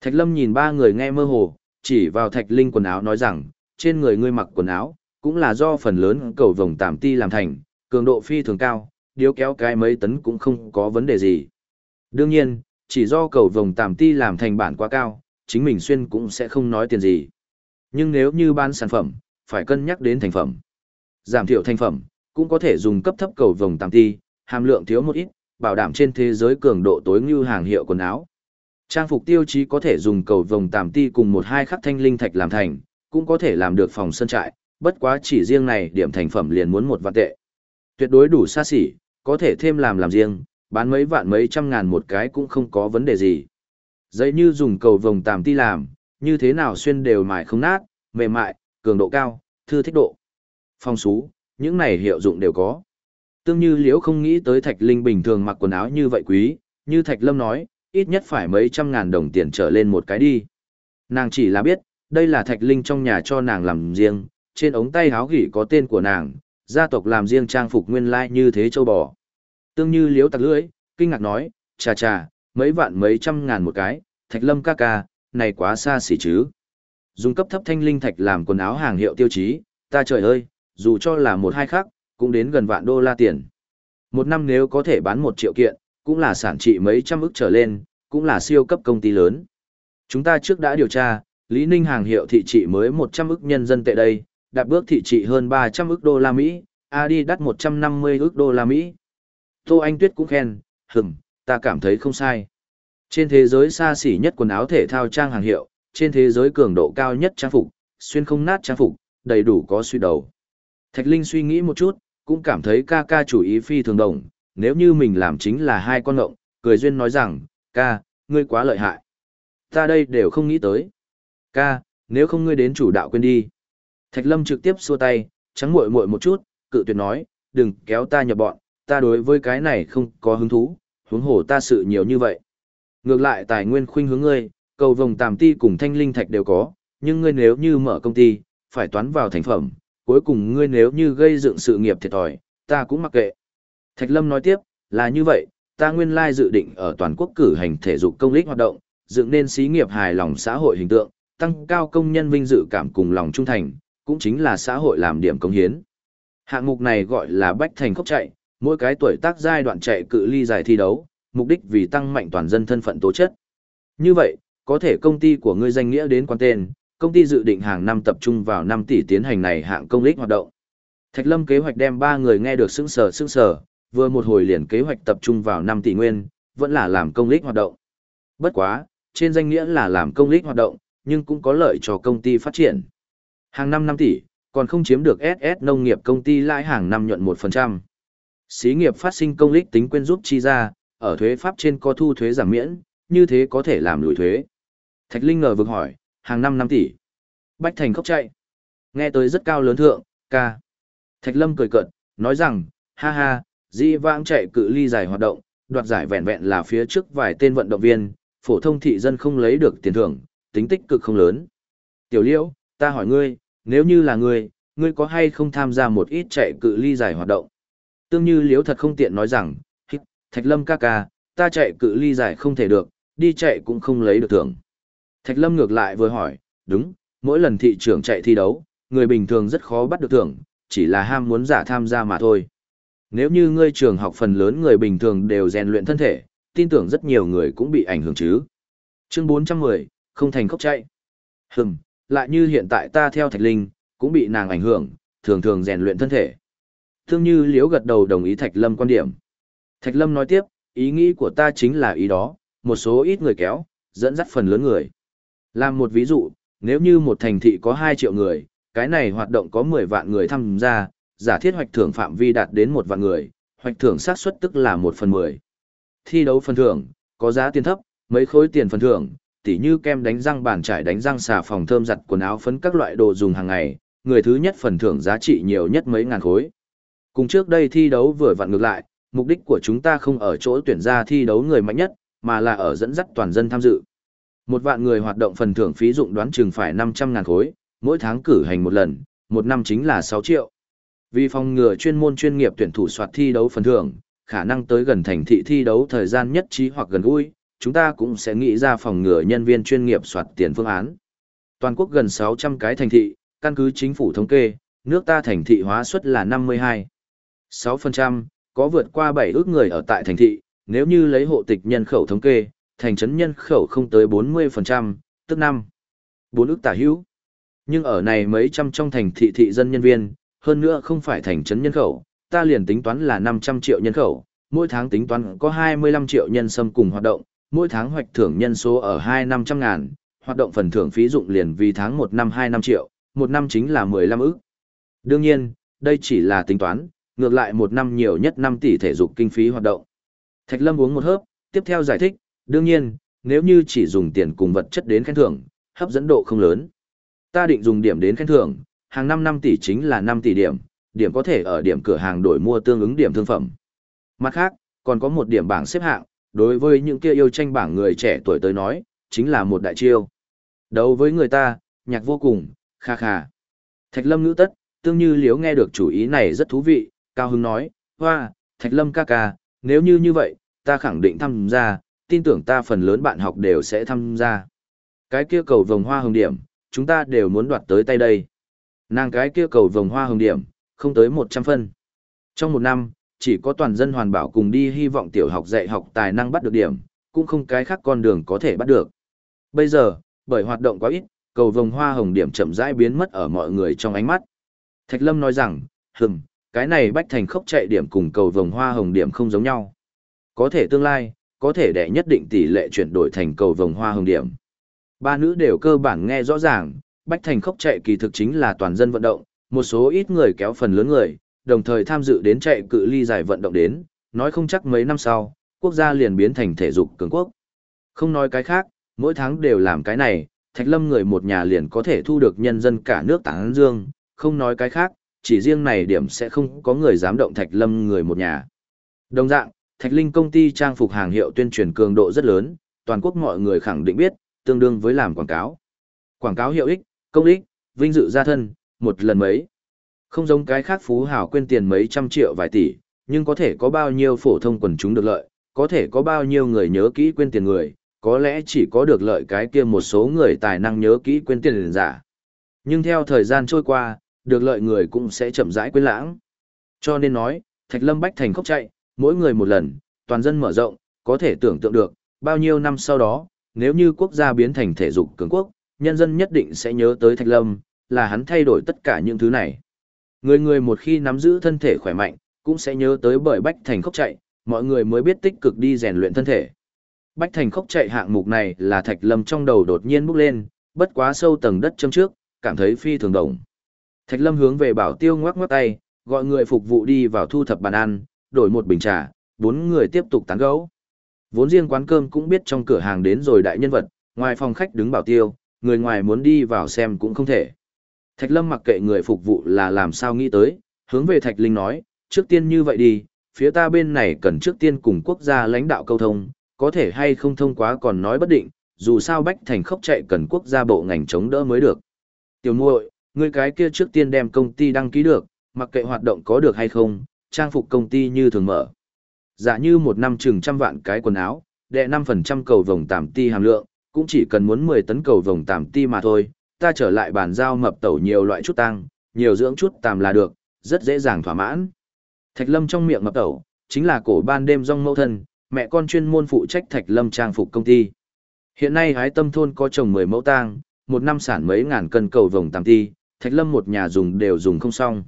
Thạch Lâm nhìn ba người nghe mơ hồ, chỉ vào Thạch Linh quần áo nói rằng, trên người ngươi mặc quần áo, cũng là do phần lớn cầu vồng tạm ti làm thành, cường độ phi thường cao, điếu kéo cái mấy tấn cũng không có vấn đề gì. Đương nhiên, chỉ do cầu vồng tạm ti làm thành bản quá cao, chính mình xuyên cũng sẽ không nói tiền gì. Nhưng nếu như bán sản phẩm, phải cân nhắc đến thành phẩm. Giảm thiểu thành phẩm, cũng có thể dùng cấp thấp cầu vồng tạm ti, hàm lượng thiếu một ít, bảo đảm trên thế giới cường độ tối như hàng hiệu quần áo. Trang phục tiêu chí có thể dùng cầu vồng tạm ti cùng một hai khắc thanh linh thạch làm thành, cũng có thể làm được phòng sân trại, bất quá chỉ riêng này điểm thành phẩm liền muốn một vạn tệ. Tuyệt đối đủ xa xỉ, có thể thêm làm làm riêng, bán mấy vạn mấy trăm ngàn một cái cũng không có vấn đề gì. Giấy như dùng cầu vồng tàm ti làm, như thế nào xuyên đều mài không nát, mềm mại, cường độ cao, thư thích độ. Phong xú, những này hiệu dụng đều có. Tương như liễu không nghĩ tới Thạch Linh bình thường mặc quần áo như vậy quý, như Thạch Lâm nói, ít nhất phải mấy trăm ngàn đồng tiền trở lên một cái đi. Nàng chỉ là biết, đây là Thạch Linh trong nhà cho nàng làm riêng, trên ống tay áo gỉ có tên của nàng, gia tộc làm riêng trang phục nguyên lai like như thế châu bò. Tương như liếu tặc lưỡi, kinh ngạc nói, chà chà, mấy vạn mấy trăm ngàn một cái, thạch lâm ca ca, này quá xa xỉ chứ. Dùng cấp thấp thanh linh thạch làm quần áo hàng hiệu tiêu chí, ta trời ơi, dù cho là một hai khác, cũng đến gần vạn đô la tiền. Một năm nếu có thể bán một triệu kiện, cũng là sản trị mấy trăm ức trở lên, cũng là siêu cấp công ty lớn. Chúng ta trước đã điều tra, Lý Ninh hàng hiệu thị trị mới 100 ức nhân dân tệ đây, đạp bước thị trị hơn 300 ức đô la Mỹ, Adi đắt 150 ức đô la Mỹ. Tô Anh Tuyết cũng khen, hừng, ta cảm thấy không sai. Trên thế giới xa xỉ nhất quần áo thể thao trang hàng hiệu, trên thế giới cường độ cao nhất trang phục, xuyên không nát trang phục, đầy đủ có suy đầu. Thạch Linh suy nghĩ một chút, cũng cảm thấy ca ca chủ ý phi thường đồng, nếu như mình làm chính là hai con ngộng, cười duyên nói rằng, ca, ngươi quá lợi hại. Ta đây đều không nghĩ tới. Ca, nếu không ngươi đến chủ đạo quên đi. Thạch Lâm trực tiếp xua tay, trắng muội muội một chút, cự tuyệt nói, đừng kéo ta nhập bọn, ta đối với cái này không có hứng thú, huống hồ ta sự nhiều như vậy. Ngược lại tài nguyên khuynh hướng ngươi, cầu vồng tàm ti cùng thanh linh thạch đều có, nhưng ngươi nếu như mở công ty, phải toán vào thành phẩm, cuối cùng ngươi nếu như gây dựng sự nghiệp thiệt thòi, ta cũng mặc kệ. Thạch Lâm nói tiếp, là như vậy, ta nguyên lai dự định ở toàn quốc cử hành thể dục công lý hoạt động, dựng nên xí nghiệp hài lòng xã hội hình tượng, tăng cao công nhân vinh dự cảm cùng lòng trung thành, cũng chính là xã hội làm điểm công hiến. Hạng mục này gọi là bách thành khốc chạy, mỗi cái tuổi tác giai đoạn chạy cự ly dài thi đấu, mục đích vì tăng mạnh toàn dân thân phận tố chất. Như vậy, có thể công ty của ngươi danh nghĩa đến quan tên, công ty dự định hàng năm tập trung vào 5 tỷ tiến hành này hạng công lích hoạt động. Thạch Lâm kế hoạch đem ba người nghe được sững sờ sững sờ, vừa một hồi liền kế hoạch tập trung vào 5 tỷ nguyên, vẫn là làm công lích hoạt động. Bất quá, trên danh nghĩa là làm công lích hoạt động, nhưng cũng có lợi cho công ty phát triển. Hàng năm 5 tỷ, còn không chiếm được SS nông nghiệp công ty lãi hàng năm nhuận 1%. Xí nghiệp phát sinh công lích tính quyên giúp chi ra, ở thuế pháp trên có thu thuế giảm miễn, như thế có thể làm lùi thuế. Thạch Linh ngờ vực hỏi, hàng năm 5 tỷ. Bách Thành khóc chạy. Nghe tới rất cao lớn thượng, ca. Thạch Lâm cười cợt, nói rằng, ha ha, di vãng chạy cự ly dài hoạt động, đoạt giải vẹn vẹn là phía trước vài tên vận động viên, phổ thông thị dân không lấy được tiền thưởng, tính tích cực không lớn. Tiểu Liễu, ta hỏi ngươi, nếu như là ngươi, ngươi có hay không tham gia một ít chạy cự ly dài hoạt động? Tương như Liễu thật không tiện nói rằng, Thạch Lâm ca ca, ta chạy cự ly dài không thể được, đi chạy cũng không lấy được thưởng. Thạch Lâm ngược lại vừa hỏi, đúng, mỗi lần thị trưởng chạy thi đấu, người bình thường rất khó bắt được thưởng, chỉ là ham muốn giả tham gia mà thôi. Nếu như ngươi trường học phần lớn người bình thường đều rèn luyện thân thể, tin tưởng rất nhiều người cũng bị ảnh hưởng chứ. Chương 410, không thành khóc chạy. Hừm, lại như hiện tại ta theo Thạch Linh, cũng bị nàng ảnh hưởng, thường thường rèn luyện thân thể. Thương như liễu gật đầu đồng ý Thạch Lâm quan điểm. Thạch Lâm nói tiếp, ý nghĩ của ta chính là ý đó, một số ít người kéo, dẫn dắt phần lớn người. Làm một ví dụ, nếu như một thành thị có 2 triệu người, cái này hoạt động có 10 vạn người tham gia, giả thiết hoạch thưởng phạm vi đạt đến 1 vạn người, hoạch thưởng xác suất tức là 1 phần 10. Thi đấu phần thưởng, có giá tiền thấp, mấy khối tiền phần thưởng, tỉ như kem đánh răng bàn trải đánh răng xà phòng thơm giặt quần áo phấn các loại đồ dùng hàng ngày, người thứ nhất phần thưởng giá trị nhiều nhất mấy ngàn khối. Cùng trước đây thi đấu vừa vặn ngược lại, mục đích của chúng ta không ở chỗ tuyển ra thi đấu người mạnh nhất, mà là ở dẫn dắt toàn dân tham dự. Một vạn người hoạt động phần thưởng phí dụng đoán chừng phải 500 ngàn khối, mỗi tháng cử hành một lần, một năm chính là 6 triệu. Vì phòng ngừa chuyên môn chuyên nghiệp tuyển thủ soạt thi đấu phần thưởng, khả năng tới gần thành thị thi đấu thời gian nhất trí hoặc gần gũi, chúng ta cũng sẽ nghĩ ra phòng ngừa nhân viên chuyên nghiệp soạt tiền phương án. Toàn quốc gần 600 cái thành thị, căn cứ chính phủ thống kê, nước ta thành thị hóa suất là 52. 6%, có vượt qua 7 ước người ở tại thành thị, nếu như lấy hộ tịch nhân khẩu thống kê, thành trấn nhân khẩu không tới 40%, tức 5. 4 ước tả hữu. Nhưng ở này mấy trăm trong thành thị thị dân nhân viên, hơn nữa không phải thành trấn nhân khẩu, ta liền tính toán là 500 triệu nhân khẩu, mỗi tháng tính toán có 25 triệu nhân xâm cùng hoạt động, mỗi tháng hoạch thưởng nhân số ở 2 500 ngàn, hoạt động phần thưởng phí dụng liền vì tháng 1 năm 2 năm triệu, một năm chính là 15 ức. Đương nhiên, đây chỉ là tính toán, ngược lại một năm nhiều nhất 5 tỷ thể dục kinh phí hoạt động. Thạch Lâm uống một hớp, tiếp theo giải thích, đương nhiên, nếu như chỉ dùng tiền cùng vật chất đến khen thưởng, hấp dẫn độ không lớn. Ta định dùng điểm đến khen thưởng, hàng năm 5 tỷ chính là 5 tỷ điểm, điểm có thể ở điểm cửa hàng đổi mua tương ứng điểm thương phẩm. Mặt khác, còn có một điểm bảng xếp hạng, đối với những kia yêu tranh bảng người trẻ tuổi tới nói, chính là một đại chiêu. Đấu với người ta, nhạc vô cùng, kha kha. Thạch Lâm ngữ tất, tương như liếu nghe được chủ ý này rất thú vị, cao hứng nói, hoa, Thạch Lâm ca ca, nếu như như vậy, ta khẳng định tham gia, tin tưởng ta phần lớn bạn học đều sẽ tham gia. Cái kia cầu vồng hoa hồng điểm, chúng ta đều muốn đoạt tới tay đây. Nàng cái kia cầu vồng hoa hồng điểm, không tới 100 phân. Trong một năm, chỉ có toàn dân hoàn bảo cùng đi hy vọng tiểu học dạy học tài năng bắt được điểm, cũng không cái khác con đường có thể bắt được. Bây giờ, bởi hoạt động quá ít, cầu vồng hoa hồng điểm chậm rãi biến mất ở mọi người trong ánh mắt. Thạch Lâm nói rằng, hừm, cái này bách thành khốc chạy điểm cùng cầu vồng hoa hồng điểm không giống nhau. Có thể tương lai, có thể để nhất định tỷ lệ chuyển đổi thành cầu vồng hoa hồng điểm. Ba nữ đều cơ bản nghe rõ ràng, bách thành khốc chạy kỳ thực chính là toàn dân vận động, một số ít người kéo phần lớn người, đồng thời tham dự đến chạy cự ly giải vận động đến, nói không chắc mấy năm sau, quốc gia liền biến thành thể dục cường quốc. Không nói cái khác, mỗi tháng đều làm cái này, Thạch Lâm người một nhà liền có thể thu được nhân dân cả nước tán dương, không nói cái khác, chỉ riêng này điểm sẽ không có người dám động Thạch Lâm người một nhà. Đồng dạng, Thạch Linh công ty trang phục hàng hiệu tuyên truyền cường độ rất lớn, toàn quốc mọi người khẳng định biết, tương đương với làm quảng cáo. Quảng cáo hiệu ích, công ích, vinh dự gia thân, một lần mấy. Không giống cái khác phú hào quên tiền mấy trăm triệu vài tỷ, nhưng có thể có bao nhiêu phổ thông quần chúng được lợi, có thể có bao nhiêu người nhớ kỹ quên tiền người, có lẽ chỉ có được lợi cái kia một số người tài năng nhớ kỹ quên tiền giả. Nhưng theo thời gian trôi qua, được lợi người cũng sẽ chậm rãi quên lãng. Cho nên nói, Thạch Lâm Bách Thành khóc chạy, mỗi người một lần, toàn dân mở rộng, có thể tưởng tượng được, bao nhiêu năm sau đó, nếu như quốc gia biến thành thể dục cường quốc, nhân dân nhất định sẽ nhớ tới Thạch Lâm, là hắn thay đổi tất cả những thứ này. Người người một khi nắm giữ thân thể khỏe mạnh, cũng sẽ nhớ tới bởi Bách Thành khốc chạy, mọi người mới biết tích cực đi rèn luyện thân thể. Bách Thành khốc chạy hạng mục này là Thạch Lâm trong đầu đột nhiên bốc lên, bất quá sâu tầng đất châm trước, cảm thấy phi thường đồng. Thạch Lâm hướng về bảo tiêu ngoắc ngoắc tay, gọi người phục vụ đi vào thu thập bàn ăn, đổi một bình trà, bốn người tiếp tục tán gẫu. Vốn riêng quán cơm cũng biết trong cửa hàng đến rồi đại nhân vật, ngoài phòng khách đứng bảo tiêu, người ngoài muốn đi vào xem cũng không thể. Thạch Lâm mặc kệ người phục vụ là làm sao nghĩ tới, hướng về Thạch Linh nói, trước tiên như vậy đi, phía ta bên này cần trước tiên cùng quốc gia lãnh đạo câu thông, có thể hay không thông quá còn nói bất định, dù sao Bách Thành khốc chạy cần quốc gia bộ ngành chống đỡ mới được. Tiểu muội, người cái kia trước tiên đem công ty đăng ký được, mặc kệ hoạt động có được hay không, trang phục công ty như thường mở. Giả như một năm chừng trăm vạn cái quần áo, đệ 5% cầu vồng tạm ti hàm lượng, cũng chỉ cần muốn 10 tấn cầu vồng tạm ti mà thôi, ta trở lại bàn giao mập tẩu nhiều loại chút tăng, nhiều dưỡng chút tạm là được, rất dễ dàng thỏa mãn. Thạch Lâm trong miệng mập tẩu, chính là cổ ban đêm rong mẫu thân, mẹ con chuyên môn phụ trách Thạch Lâm trang phục công ty. Hiện nay hái tâm thôn có trồng 10 mẫu tang, một năm sản mấy ngàn cân cầu vồng tạm ti, Thạch Lâm một nhà dùng đều dùng không xong.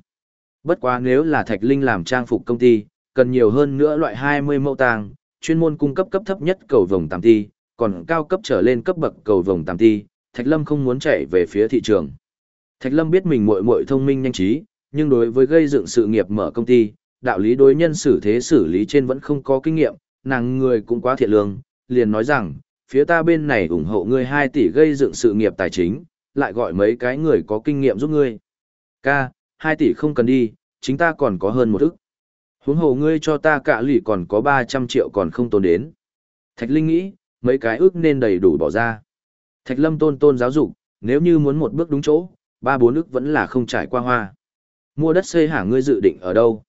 Bất quá nếu là Thạch Linh làm trang phục công ty, cần nhiều hơn nữa loại 20 mẫu tang, chuyên môn cung cấp cấp thấp nhất cầu vồng tam ti, còn cao cấp trở lên cấp bậc cầu vồng tam ti, Thạch Lâm không muốn chạy về phía thị trường. Thạch Lâm biết mình muội muội thông minh nhanh trí, nhưng đối với gây dựng sự nghiệp mở công ty, đạo lý đối nhân xử thế xử lý trên vẫn không có kinh nghiệm, nàng người cũng quá thiện lương, liền nói rằng, phía ta bên này ủng hộ ngươi 2 tỷ gây dựng sự nghiệp tài chính, lại gọi mấy cái người có kinh nghiệm giúp ngươi. Ca, 2 tỷ không cần đi, chính ta còn có hơn một ức. Huống hồ ngươi cho ta cả lỷ còn có 300 triệu còn không tốn đến. Thạch Linh nghĩ, mấy cái ước nên đầy đủ bỏ ra. Thạch Lâm tôn tôn giáo dục, nếu như muốn một bước đúng chỗ, ba bốn ức vẫn là không trải qua hoa. Mua đất xây hả ngươi dự định ở đâu?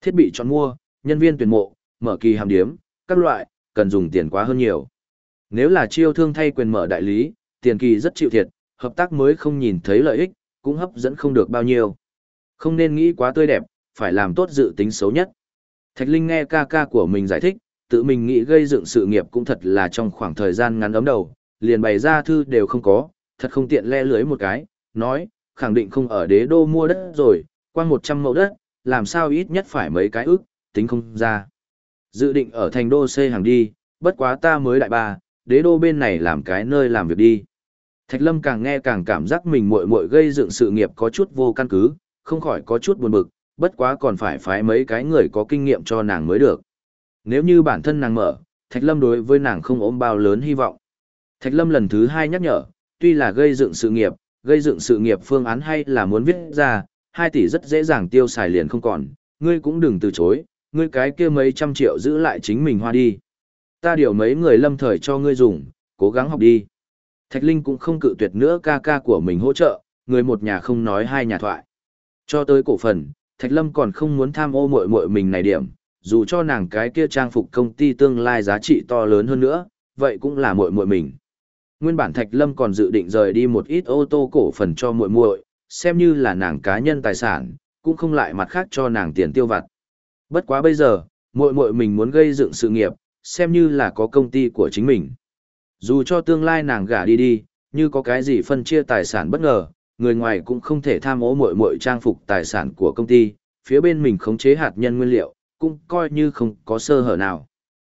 Thiết bị chọn mua, nhân viên tuyển mộ, mở kỳ hàm điếm, các loại, cần dùng tiền quá hơn nhiều. Nếu là chiêu thương thay quyền mở đại lý, tiền kỳ rất chịu thiệt, hợp tác mới không nhìn thấy lợi ích, cũng hấp dẫn không được bao nhiêu. Không nên nghĩ quá tươi đẹp, phải làm tốt dự tính xấu nhất. Thạch Linh nghe ca ca của mình giải thích, tự mình nghĩ gây dựng sự nghiệp cũng thật là trong khoảng thời gian ngắn ấm đầu, liền bày ra thư đều không có, thật không tiện le lưới một cái, nói, khẳng định không ở đế đô mua đất rồi, quang 100 mẫu đất, làm sao ít nhất phải mấy cái ức, tính không ra. Dự định ở thành đô xây hàng đi, bất quá ta mới đại ba, đế đô bên này làm cái nơi làm việc đi. Thạch Lâm càng nghe càng cảm giác mình muội muội gây dựng sự nghiệp có chút vô căn cứ, không khỏi có chút buồn bực, bất quá còn phải phái mấy cái người có kinh nghiệm cho nàng mới được. Nếu như bản thân nàng mở, Thạch Lâm đối với nàng không ôm bao lớn hy vọng. Thạch Lâm lần thứ hai nhắc nhở, tuy là gây dựng sự nghiệp, gây dựng sự nghiệp phương án hay là muốn viết ra, 2 tỷ rất dễ dàng tiêu xài liền không còn, ngươi cũng đừng từ chối, ngươi cái kia mấy trăm triệu giữ lại chính mình hoa đi. Ta điều mấy người lâm thời cho ngươi dùng, cố gắng học đi. Thạch Linh cũng không cự tuyệt nữa ca ca của mình hỗ trợ, người một nhà không nói hai nhà thoại. Cho tới cổ phần, Thạch Lâm còn không muốn tham ô muội muội mình này điểm, dù cho nàng cái kia trang phục công ty tương lai giá trị to lớn hơn nữa, vậy cũng là muội muội mình. Nguyên bản Thạch Lâm còn dự định rời đi một ít ô tô cổ phần cho muội muội, xem như là nàng cá nhân tài sản, cũng không lại mặt khác cho nàng tiền tiêu vặt. Bất quá bây giờ, muội muội mình muốn gây dựng sự nghiệp, xem như là có công ty của chính mình. Dù cho tương lai nàng gả đi đi, như có cái gì phân chia tài sản bất ngờ, người ngoài cũng không thể tham ô muội muội trang phục tài sản của công ty, phía bên mình khống chế hạt nhân nguyên liệu, cũng coi như không có sơ hở nào.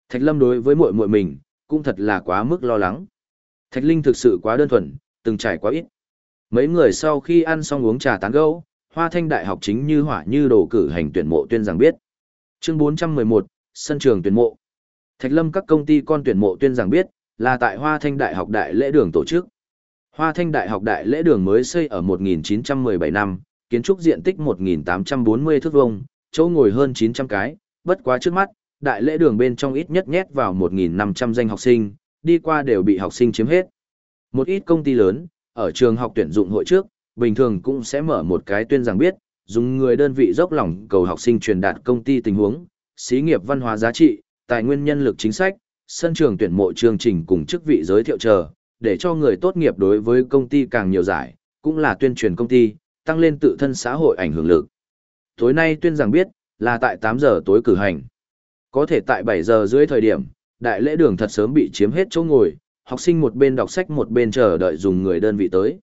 Thạch Lâm đối với muội muội mình, cũng thật là quá mức lo lắng. Thạch Linh thực sự quá đơn thuần, từng trải quá ít. Mấy người sau khi ăn xong uống trà tán gẫu, Hoa Thanh Đại học chính như hỏa như đồ cử hành tuyển mộ tuyên giảng biết. Chương 411, sân trường tuyển mộ. Thạch Lâm các công ty con tuyển mộ tuyên giảng biết, là tại Hoa Thanh Đại học Đại lễ đường tổ chức. Hoa Thanh Đại học Đại lễ đường mới xây ở 1917 năm, kiến trúc diện tích 1840 thước vuông, chỗ ngồi hơn 900 cái, bất quá trước mắt, đại lễ đường bên trong ít nhất nhét vào 1500 danh học sinh, đi qua đều bị học sinh chiếm hết. Một ít công ty lớn, ở trường học tuyển dụng hội trước, bình thường cũng sẽ mở một cái tuyên giảng biết, dùng người đơn vị dốc lòng cầu học sinh truyền đạt công ty tình huống, xí nghiệp văn hóa giá trị, tài nguyên nhân lực chính sách, sân trường tuyển mộ chương trình cùng chức vị giới thiệu chờ, để cho người tốt nghiệp đối với công ty càng nhiều giải, cũng là tuyên truyền công ty, tăng lên tự thân xã hội ảnh hưởng lực. Tối nay tuyên giảng biết, là tại 8 giờ tối cử hành. Có thể tại 7 giờ dưới thời điểm, đại lễ đường thật sớm bị chiếm hết chỗ ngồi, học sinh một bên đọc sách một bên chờ đợi dùng người đơn vị tới.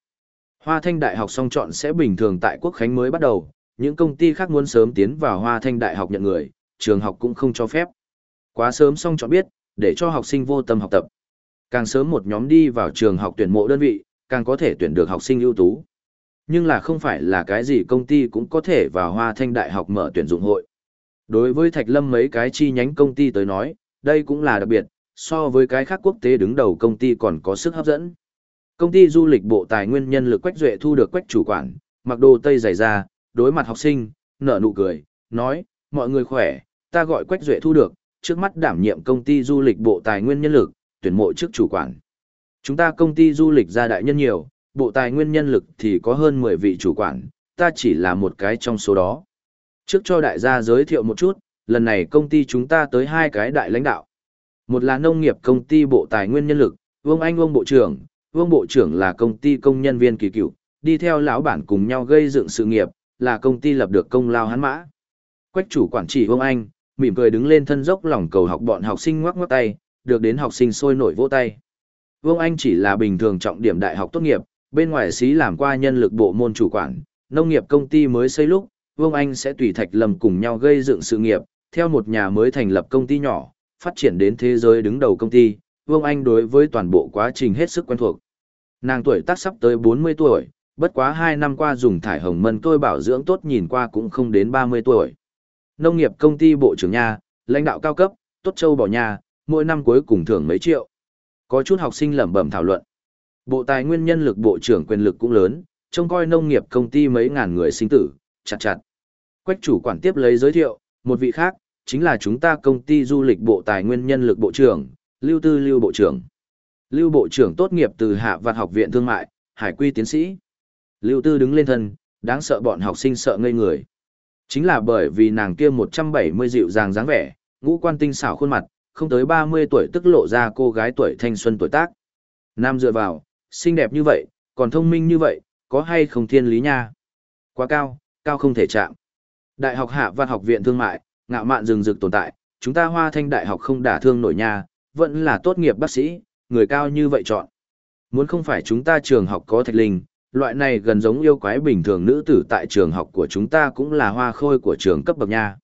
Hoa Thanh Đại học song chọn sẽ bình thường tại Quốc Khánh mới bắt đầu, những công ty khác muốn sớm tiến vào Hoa Thanh Đại học nhận người, trường học cũng không cho phép. Quá sớm song chọn biết, để cho học sinh vô tâm học tập. Càng sớm một nhóm đi vào trường học tuyển mộ đơn vị, càng có thể tuyển được học sinh ưu tú. Nhưng là không phải là cái gì công ty cũng có thể vào Hoa Thanh Đại học mở tuyển dụng hội. Đối với Thạch Lâm mấy cái chi nhánh công ty tới nói, đây cũng là đặc biệt, so với cái khác quốc tế đứng đầu công ty còn có sức hấp dẫn. Công ty du lịch bộ tài nguyên nhân lực Quách Duệ thu được Quách chủ quản, mặc đồ tây dày ra, đối mặt học sinh, nở nụ cười, nói, mọi người khỏe, ta gọi Quách Duệ thu được, trước mắt đảm nhiệm công ty du lịch bộ tài nguyên nhân lực, tuyển mộ chức chủ quản. Chúng ta công ty du lịch gia đại nhân nhiều, bộ tài nguyên nhân lực thì có hơn 10 vị chủ quản, ta chỉ là một cái trong số đó. Trước cho đại gia giới thiệu một chút, lần này công ty chúng ta tới hai cái đại lãnh đạo. Một là nông nghiệp công ty Bộ Tài nguyên Nhân lực, Vương Anh Vương Bộ trưởng, Vương Bộ trưởng là công ty công nhân viên kỳ cựu, đi theo lão bản cùng nhau gây dựng sự nghiệp, là công ty lập được công lao hắn mã. Quách chủ quản trị Vương Anh, mỉm cười đứng lên thân dốc lòng cầu học bọn học sinh ngoắc ngoắc tay, được đến học sinh sôi nổi vỗ tay. Vương Anh chỉ là bình thường trọng điểm đại học tốt nghiệp, bên ngoài xí làm qua nhân lực bộ môn chủ quản, nông nghiệp công ty mới xây lúc, Vương Anh sẽ tùy Thạch Lâm cùng nhau gây dựng sự nghiệp, theo một nhà mới thành lập công ty nhỏ, phát triển đến thế giới đứng đầu công ty, Vương Anh đối với toàn bộ quá trình hết sức quen thuộc. Nàng tuổi tác sắp tới 40 tuổi, bất quá 2 năm qua dùng thải hồng mân tôi bảo dưỡng tốt nhìn qua cũng không đến 30 tuổi. Nông nghiệp công ty bộ trưởng nhà, lãnh đạo cao cấp, tốt châu bỏ nhà, mỗi năm cuối cùng thưởng mấy triệu. Có chút học sinh lẩm bẩm thảo luận. Bộ tài nguyên nhân lực bộ trưởng quyền lực cũng lớn, trông coi nông nghiệp công ty mấy ngàn người sinh tử, chặt chặt. Quách chủ quản tiếp lấy giới thiệu, một vị khác, chính là chúng ta công ty du lịch bộ tài nguyên nhân lực bộ trưởng, Lưu Tư Lưu Bộ trưởng. Lưu Bộ trưởng tốt nghiệp từ Hạ Vạn Học viện Thương mại, Hải Quy tiến sĩ. Lưu Tư đứng lên thân, đáng sợ bọn học sinh sợ ngây người. Chính là bởi vì nàng kia 170 dịu dàng dáng vẻ, ngũ quan tinh xảo khuôn mặt, không tới 30 tuổi tức lộ ra cô gái tuổi thanh xuân tuổi tác. Nam dựa vào, xinh đẹp như vậy, còn thông minh như vậy, có hay không thiên lý nha? Quá cao, cao không thể chạm. Đại học Hạ Văn học viện thương mại, ngạo mạn rừng rực tồn tại, chúng ta Hoa Thanh đại học không đả thương nổi nha, vẫn là tốt nghiệp bác sĩ, người cao như vậy chọn. Muốn không phải chúng ta trường học có thạch linh, loại này gần giống yêu quái bình thường nữ tử tại trường học của chúng ta cũng là hoa khôi của trường cấp bậc nha.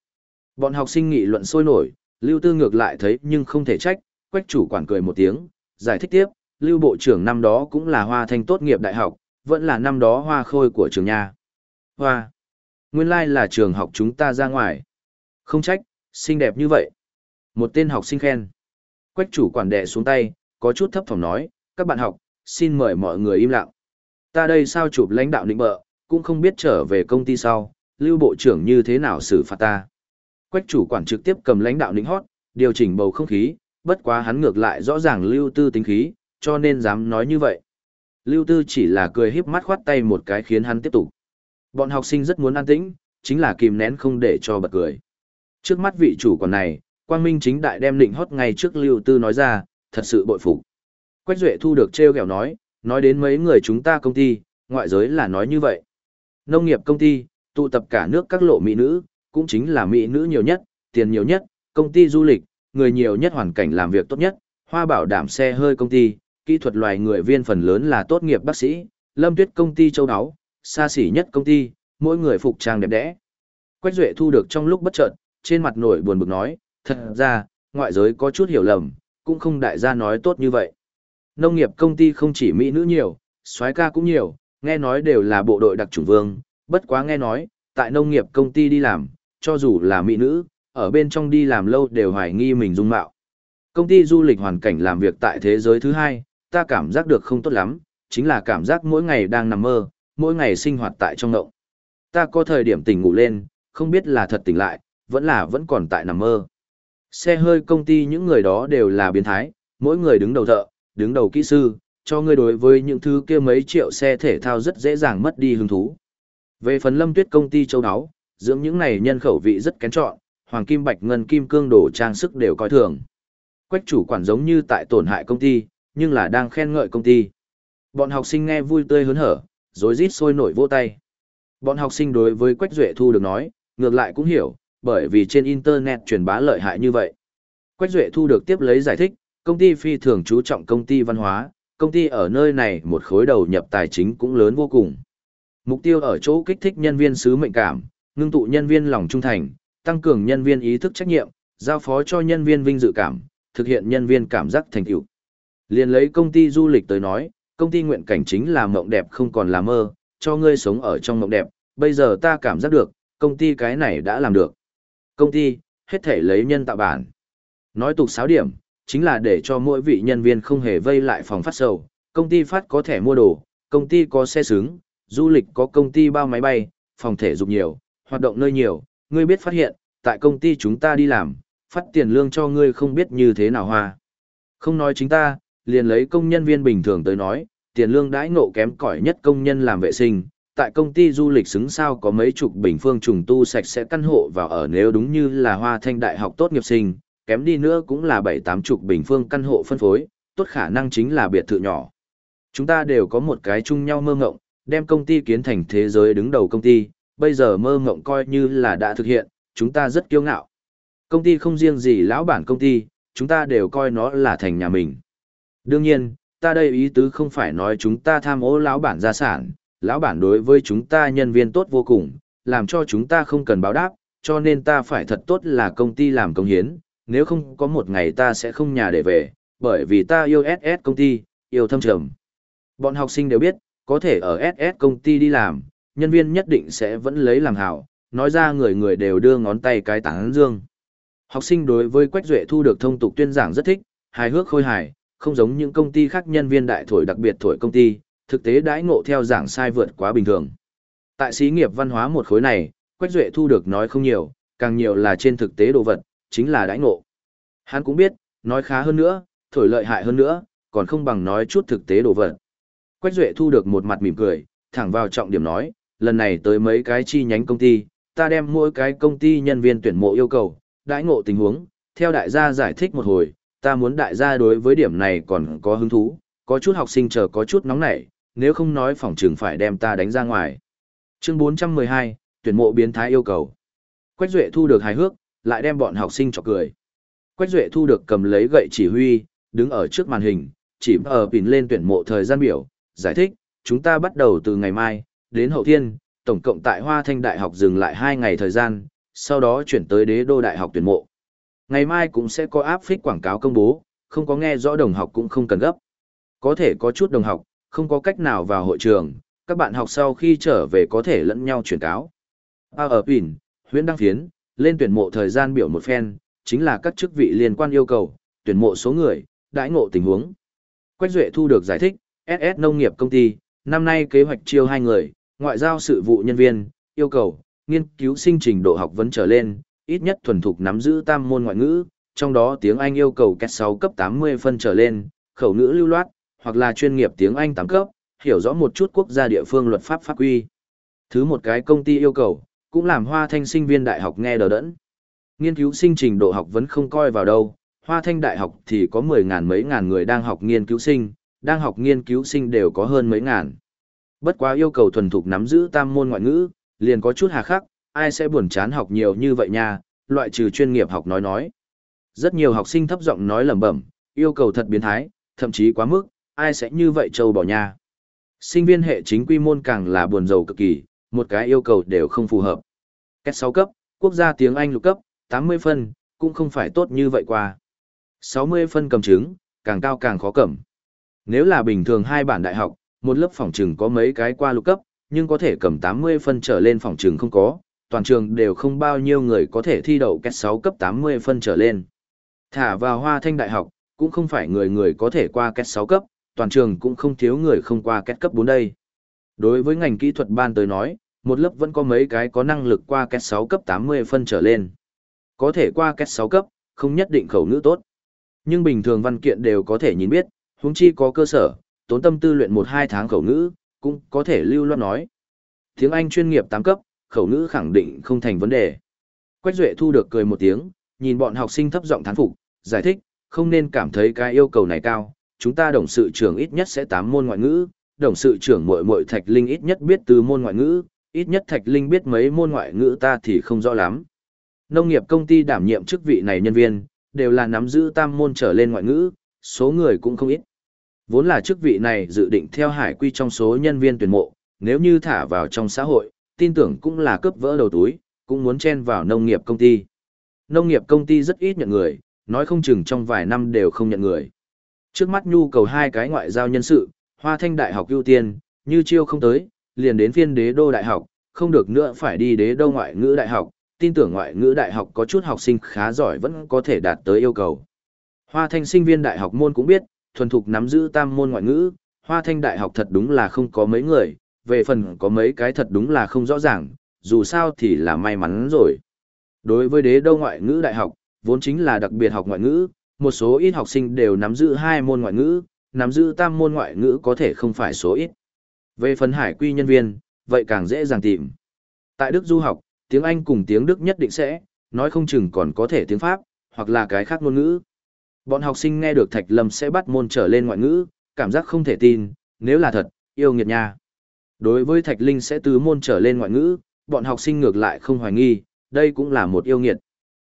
Bọn học sinh nghị luận sôi nổi, Lưu Tư ngược lại thấy nhưng không thể trách, quách chủ quản cười một tiếng, giải thích tiếp, Lưu Bộ trưởng năm đó cũng là hoa thanh tốt nghiệp đại học, vẫn là năm đó hoa khôi của trường nha. Hoa! Nguyên lai là trường học chúng ta ra ngoài. Không trách, xinh đẹp như vậy. Một tên học sinh khen. Quách chủ quản đệ xuống tay, có chút thấp phòng nói, các bạn học, xin mời mọi người im lặng. Ta đây sao chụp lãnh đạo định bợ, cũng không biết trở về công ty sau, lưu bộ trưởng như thế nào xử phạt ta. Quách chủ quản trực tiếp cầm lãnh đạo định hót, điều chỉnh bầu không khí, bất quá hắn ngược lại rõ ràng lưu tư tính khí, cho nên dám nói như vậy. Lưu tư chỉ là cười híp mắt khoát tay một cái khiến hắn tiếp tục. Bọn học sinh rất muốn an tĩnh, chính là kìm nén không để cho bật cười. Trước mắt vị chủ quản này, Quang Minh chính đại đem định hót ngay trước Lưu Tư nói ra, thật sự bội phục. Quách Duệ thu được treo kẹo nói, nói đến mấy người chúng ta công ty, ngoại giới là nói như vậy. Nông nghiệp công ty, tụ tập cả nước các lộ mỹ nữ, cũng chính là mỹ nữ nhiều nhất, tiền nhiều nhất, công ty du lịch, người nhiều nhất hoàn cảnh làm việc tốt nhất, hoa bảo đảm xe hơi công ty, kỹ thuật loài người viên phần lớn là tốt nghiệp bác sĩ, lâm tuyết công ty châu áo, xa xỉ nhất công ty, mỗi người phục trang đẹp đẽ. Quách Duệ thu được trong lúc bất chợt, trên mặt nổi buồn bực nói, thật ra, ngoại giới có chút hiểu lầm, cũng không đại gia nói tốt như vậy. Nông nghiệp công ty không chỉ mỹ nữ nhiều, soái ca cũng nhiều, nghe nói đều là bộ đội đặc chủng vương, bất quá nghe nói, tại nông nghiệp công ty đi làm, cho dù là mỹ nữ, ở bên trong đi làm lâu đều hoài nghi mình dung mạo. Công ty du lịch hoàn cảnh làm việc tại thế giới thứ hai, ta cảm giác được không tốt lắm, chính là cảm giác mỗi ngày đang nằm mơ, mỗi ngày sinh hoạt tại trong ngộng. Ta có thời điểm tỉnh ngủ lên, không biết là thật tỉnh lại, vẫn là vẫn còn tại nằm mơ. Xe hơi công ty những người đó đều là biến thái, mỗi người đứng đầu thợ, đứng đầu kỹ sư, cho ngươi đối với những thứ kia mấy triệu xe thể thao rất dễ dàng mất đi hứng thú. Về phần lâm tuyết công ty châu đáo dưỡng những này nhân khẩu vị rất kén chọn, hoàng kim bạch ngân kim cương đồ trang sức đều coi thường. Quách chủ quản giống như tại tổn hại công ty, nhưng là đang khen ngợi công ty. Bọn học sinh nghe vui tươi hớn hở, rối rít sôi nổi vô tay. Bọn học sinh đối với Quách Duệ Thu được nói, ngược lại cũng hiểu, bởi vì trên Internet truyền bá lợi hại như vậy. Quách Duệ Thu được tiếp lấy giải thích, công ty phi thường chú trọng công ty văn hóa, công ty ở nơi này một khối đầu nhập tài chính cũng lớn vô cùng. Mục tiêu ở chỗ kích thích nhân viên sứ mệnh cảm, ngưng tụ nhân viên lòng trung thành, tăng cường nhân viên ý thức trách nhiệm, giao phó cho nhân viên vinh dự cảm, thực hiện nhân viên cảm giác thành tựu. Liên lấy công ty du lịch tới nói, công ty nguyện cảnh chính là mộng đẹp không còn là mơ, cho ngươi sống ở trong mộng đẹp, bây giờ ta cảm giác được, công ty cái này đã làm được. Công ty, hết thể lấy nhân tạo bản. Nói tục sáu điểm, chính là để cho mỗi vị nhân viên không hề vây lại phòng phát sầu, công ty phát có thẻ mua đồ, công ty có xe xứng, du lịch có công ty bao máy bay, phòng thể dục nhiều, hoạt động nơi nhiều, ngươi biết phát hiện, tại công ty chúng ta đi làm, phát tiền lương cho ngươi không biết như thế nào hoa. Không nói chính ta, liền lấy công nhân viên bình thường tới nói, tiền lương đãi ngộ kém cỏi nhất công nhân làm vệ sinh, tại công ty du lịch xứng sao có mấy chục bình phương trùng tu sạch sẽ căn hộ vào ở nếu đúng như là hoa thanh đại học tốt nghiệp sinh, kém đi nữa cũng là bảy tám chục bình phương căn hộ phân phối, tốt khả năng chính là biệt thự nhỏ. Chúng ta đều có một cái chung nhau mơ ngộng, đem công ty kiến thành thế giới đứng đầu công ty, bây giờ mơ ngộng coi như là đã thực hiện, chúng ta rất kiêu ngạo. Công ty không riêng gì lão bản công ty, chúng ta đều coi nó là thành nhà mình. Đương nhiên, ta đây ý tứ không phải nói chúng ta tham ô lão bản gia sản, lão bản đối với chúng ta nhân viên tốt vô cùng, làm cho chúng ta không cần báo đáp, cho nên ta phải thật tốt là công ty làm công hiến, nếu không có một ngày ta sẽ không nhà để về, bởi vì ta yêu SS công ty, yêu thâm trầm. Bọn học sinh đều biết, có thể ở SS công ty đi làm, nhân viên nhất định sẽ vẫn lấy làm hảo, nói ra người người đều đưa ngón tay cái tán dương. Học sinh đối với Quách Duệ thu được thông tục tuyên giảng rất thích, hài hước khôi hài, không giống những công ty khác nhân viên đại thổi đặc biệt thổi công ty, thực tế đãi ngộ theo giảng sai vượt quá bình thường. Tại xí nghiệp văn hóa một khối này, Quách Duệ thu được nói không nhiều, càng nhiều là trên thực tế đồ vật, chính là đãi ngộ. Hắn cũng biết, nói khá hơn nữa, thổi lợi hại hơn nữa, còn không bằng nói chút thực tế đồ vật. Quách Duệ thu được một mặt mỉm cười, thẳng vào trọng điểm nói, lần này tới mấy cái chi nhánh công ty, ta đem mỗi cái công ty nhân viên tuyển mộ yêu cầu, đãi ngộ tình huống, theo đại gia giải thích một hồi, ta muốn đại gia đối với điểm này còn có hứng thú, có chút học sinh chờ có chút nóng nảy, nếu không nói phòng trường phải đem ta đánh ra ngoài. Chương 412, tuyển mộ biến thái yêu cầu. Quách Duệ thu được hài hước, lại đem bọn học sinh chọc cười. Quách Duệ thu được cầm lấy gậy chỉ huy, đứng ở trước màn hình, chỉ ở pin lên tuyển mộ thời gian biểu, giải thích, chúng ta bắt đầu từ ngày mai, đến hậu thiên, tổng cộng tại Hoa Thanh Đại học dừng lại 2 ngày thời gian, sau đó chuyển tới đế đô đại học tuyển mộ. Ngày mai cũng sẽ có áp phích quảng cáo công bố, không có nghe rõ đồng học cũng không cần gấp. Có thể có chút đồng học, không có cách nào vào hội trường, các bạn học sau khi trở về có thể lẫn nhau truyền cáo. A ở Pin, huyện đăng phiến, lên tuyển mộ thời gian biểu một phen, chính là các chức vị liên quan yêu cầu, tuyển mộ số người, đãi ngộ tình huống. Quách Duệ thu được giải thích, SS Nông nghiệp công ty, năm nay kế hoạch chiêu hai người, ngoại giao sự vụ nhân viên, yêu cầu, nghiên cứu sinh trình độ học vấn trở lên, ít nhất thuần thục nắm giữ tam môn ngoại ngữ, trong đó tiếng Anh yêu cầu kết 6 cấp 80 phân trở lên, khẩu ngữ lưu loát, hoặc là chuyên nghiệp tiếng Anh 8 cấp, hiểu rõ một chút quốc gia địa phương luật pháp pháp quy. Thứ một cái công ty yêu cầu, cũng làm hoa thanh sinh viên đại học nghe đờ đẫn. Nghiên cứu sinh trình độ học vẫn không coi vào đâu, hoa thanh đại học thì có 10 ngàn mấy ngàn người đang học nghiên cứu sinh, đang học nghiên cứu sinh đều có hơn mấy ngàn. Bất quá yêu cầu thuần thục nắm giữ tam môn ngoại ngữ, liền có chút hà khắc, ai sẽ buồn chán học nhiều như vậy nha, loại trừ chuyên nghiệp học nói nói. Rất nhiều học sinh thấp giọng nói lẩm bẩm, yêu cầu thật biến thái, thậm chí quá mức, ai sẽ như vậy châu bỏ nha. Sinh viên hệ chính quy môn càng là buồn rầu cực kỳ, một cái yêu cầu đều không phù hợp. Kết 6 cấp, quốc gia tiếng Anh lục cấp, 80 phân, cũng không phải tốt như vậy qua. 60 phân cầm chứng, càng cao càng khó cầm. Nếu là bình thường hai bản đại học, một lớp phòng trừng có mấy cái qua lục cấp, nhưng có thể cầm 80 phân trở lên phòng trừng không có, toàn trường đều không bao nhiêu người có thể thi đậu kết 6 cấp 80 phân trở lên. Thả vào hoa thanh đại học, cũng không phải người người có thể qua kết 6 cấp, toàn trường cũng không thiếu người không qua kết cấp 4 đây. Đối với ngành kỹ thuật ban tới nói, một lớp vẫn có mấy cái có năng lực qua kết 6 cấp 80 phân trở lên. Có thể qua kết 6 cấp, không nhất định khẩu ngữ tốt. Nhưng bình thường văn kiện đều có thể nhìn biết, huống chi có cơ sở, tốn tâm tư luyện 1-2 tháng khẩu ngữ, cũng có thể lưu loát nói. Tiếng Anh chuyên nghiệp 8 cấp, khẩu ngữ khẳng định không thành vấn đề. Quách Duệ thu được cười một tiếng, nhìn bọn học sinh thấp giọng thán phục, giải thích, không nên cảm thấy cái yêu cầu này cao, chúng ta đồng sự trưởng ít nhất sẽ tám môn ngoại ngữ, đồng sự trưởng muội muội Thạch Linh ít nhất biết từ môn ngoại ngữ, ít nhất Thạch Linh biết mấy môn ngoại ngữ ta thì không rõ lắm. Nông nghiệp công ty đảm nhiệm chức vị này nhân viên, đều là nắm giữ tam môn trở lên ngoại ngữ, số người cũng không ít. Vốn là chức vị này dự định theo hải quy trong số nhân viên tuyển mộ, nếu như thả vào trong xã hội, tin tưởng cũng là cướp vỡ đầu túi, cũng muốn chen vào nông nghiệp công ty. Nông nghiệp công ty rất ít nhận người, nói không chừng trong vài năm đều không nhận người. Trước mắt nhu cầu hai cái ngoại giao nhân sự, Hoa Thanh Đại học ưu tiên, như chiêu không tới, liền đến phiên đế đô đại học, không được nữa phải đi đế đô ngoại ngữ đại học, tin tưởng ngoại ngữ đại học có chút học sinh khá giỏi vẫn có thể đạt tới yêu cầu. Hoa Thanh sinh viên đại học môn cũng biết, thuần thục nắm giữ tam môn ngoại ngữ, Hoa Thanh đại học thật đúng là không có mấy người, về phần có mấy cái thật đúng là không rõ ràng, dù sao thì là may mắn rồi. Đối với đế đô ngoại ngữ đại học, vốn chính là đặc biệt học ngoại ngữ, một số ít học sinh đều nắm giữ hai môn ngoại ngữ, nắm giữ tam môn ngoại ngữ có thể không phải số ít. Về phần hải quy nhân viên, vậy càng dễ dàng tìm. Tại Đức du học, tiếng Anh cùng tiếng Đức nhất định sẽ, nói không chừng còn có thể tiếng Pháp, hoặc là cái khác ngôn ngữ. Bọn học sinh nghe được Thạch Lâm sẽ bắt môn trở lên ngoại ngữ, cảm giác không thể tin, nếu là thật, yêu nghiệt nha. Đối với Thạch Linh sẽ tứ môn trở lên ngoại ngữ, bọn học sinh ngược lại không hoài nghi, đây cũng là một yêu nghiệt.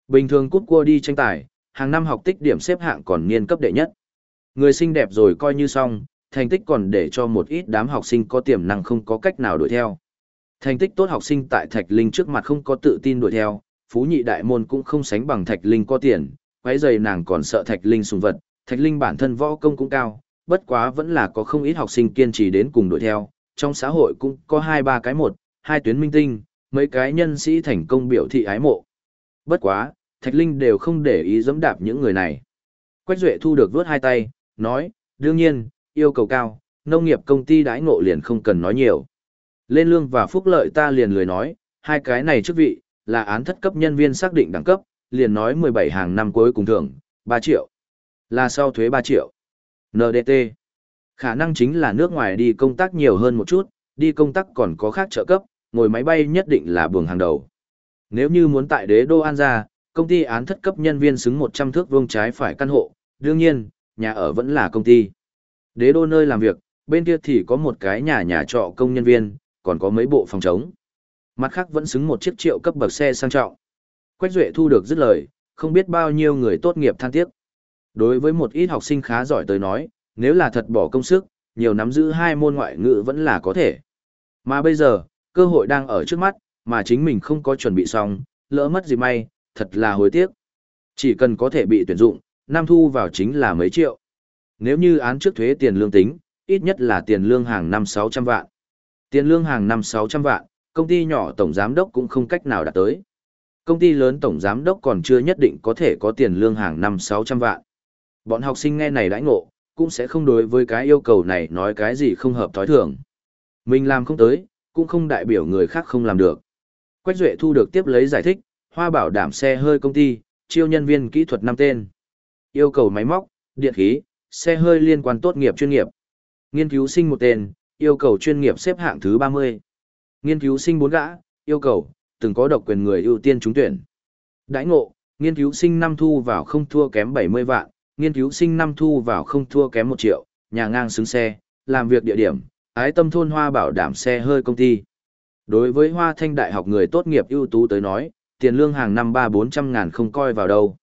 Bình thường cút cua đi tranh tài, hàng năm học tích điểm xếp hạng còn niên cấp đệ nhất. Người xinh đẹp rồi coi như xong, thành tích còn để cho một ít đám học sinh có tiềm năng không có cách nào đuổi theo. Thành tích tốt học sinh tại Thạch Linh trước mặt không có tự tin đuổi theo, phú nhị đại môn cũng không sánh bằng Thạch Linh có tiền, quấy giày nàng còn sợ Thạch Linh sùng vật, Thạch Linh bản thân võ công cũng cao, bất quá vẫn là có không ít học sinh kiên trì đến cùng đuổi theo, trong xã hội cũng có hai ba cái một, hai tuyến minh tinh, mấy cái nhân sĩ thành công biểu thị ái mộ. Bất quá, Thạch Linh đều không để ý dẫm đạp những người này. Quách Duệ thu được vớt hai tay, nói, đương nhiên, yêu cầu cao, nông nghiệp công ty đãi ngộ liền không cần nói nhiều. Lên lương và phúc lợi ta liền lười nói, hai cái này chức vị, là án thất cấp nhân viên xác định đẳng cấp, liền nói 17 hàng năm cuối cùng thưởng, 3 triệu. Là sau thuế 3 triệu. NDT. Khả năng chính là nước ngoài đi công tác nhiều hơn một chút, đi công tác còn có khác trợ cấp, ngồi máy bay nhất định là buồng hàng đầu. Nếu như muốn tại đế đô An ra công ty án thất cấp nhân viên xứng 100 thước vuông trái phải căn hộ, đương nhiên, nhà ở vẫn là công ty. Đế đô nơi làm việc, bên kia thì có một cái nhà nhà trọ công nhân viên, còn có mấy bộ phòng trống. Mặt khác vẫn xứng một chiếc triệu cấp bậc xe sang trọng. Quách Duệ thu được dứt lời, không biết bao nhiêu người tốt nghiệp than tiếc. Đối với một ít học sinh khá giỏi tới nói, nếu là thật bỏ công sức, nhiều nắm giữ hai môn ngoại ngữ vẫn là có thể. Mà bây giờ, cơ hội đang ở trước mắt, mà chính mình không có chuẩn bị xong, lỡ mất gì may, thật là hối tiếc. Chỉ cần có thể bị tuyển dụng, năm thu vào chính là mấy triệu. Nếu như án trước thuế tiền lương tính, ít nhất là tiền lương hàng năm 600 vạn. Tiền lương hàng năm 600 vạn, công ty nhỏ tổng giám đốc cũng không cách nào đạt tới. Công ty lớn tổng giám đốc còn chưa nhất định có thể có tiền lương hàng năm 600 vạn. Bọn học sinh nghe này đãi ngộ, cũng sẽ không đối với cái yêu cầu này nói cái gì không hợp thói thường. Mình làm không tới, cũng không đại biểu người khác không làm được. Quách Duệ thu được tiếp lấy giải thích, hoa bảo đảm xe hơi công ty, chiêu nhân viên kỹ thuật năm tên. Yêu cầu máy móc, điện khí, xe hơi liên quan tốt nghiệp chuyên nghiệp. Nghiên cứu sinh một tên, yêu cầu chuyên nghiệp xếp hạng thứ 30. Nghiên cứu sinh bốn gã, yêu cầu, từng có độc quyền người ưu tiên trúng tuyển. Đãi ngộ, nghiên cứu sinh năm thu vào không thua kém 70 vạn, nghiên cứu sinh năm thu vào không thua kém 1 triệu, nhà ngang xứng xe, làm việc địa điểm, ái tâm thôn hoa bảo đảm xe hơi công ty. Đối với hoa thanh đại học người tốt nghiệp ưu tú tới nói, tiền lương hàng năm ba bốn trăm ngàn không coi vào đâu.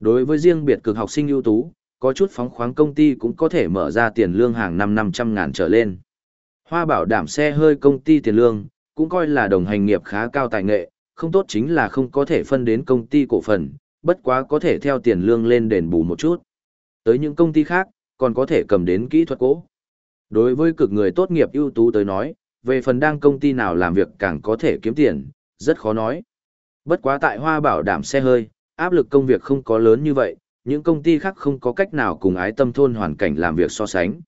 Đối với riêng biệt cực học sinh ưu tú, có chút phóng khoáng công ty cũng có thể mở ra tiền lương hàng năm năm trăm ngàn trở lên. Hoa bảo đảm xe hơi công ty tiền lương, cũng coi là đồng hành nghiệp khá cao tài nghệ, không tốt chính là không có thể phân đến công ty cổ phần, bất quá có thể theo tiền lương lên đền bù một chút. Tới những công ty khác, còn có thể cầm đến kỹ thuật cố. Đối với cực người tốt nghiệp ưu tú tới nói, về phần đang công ty nào làm việc càng có thể kiếm tiền, rất khó nói. Bất quá tại hoa bảo đảm xe hơi, áp lực công việc không có lớn như vậy, những công ty khác không có cách nào cùng ái tâm thôn hoàn cảnh làm việc so sánh.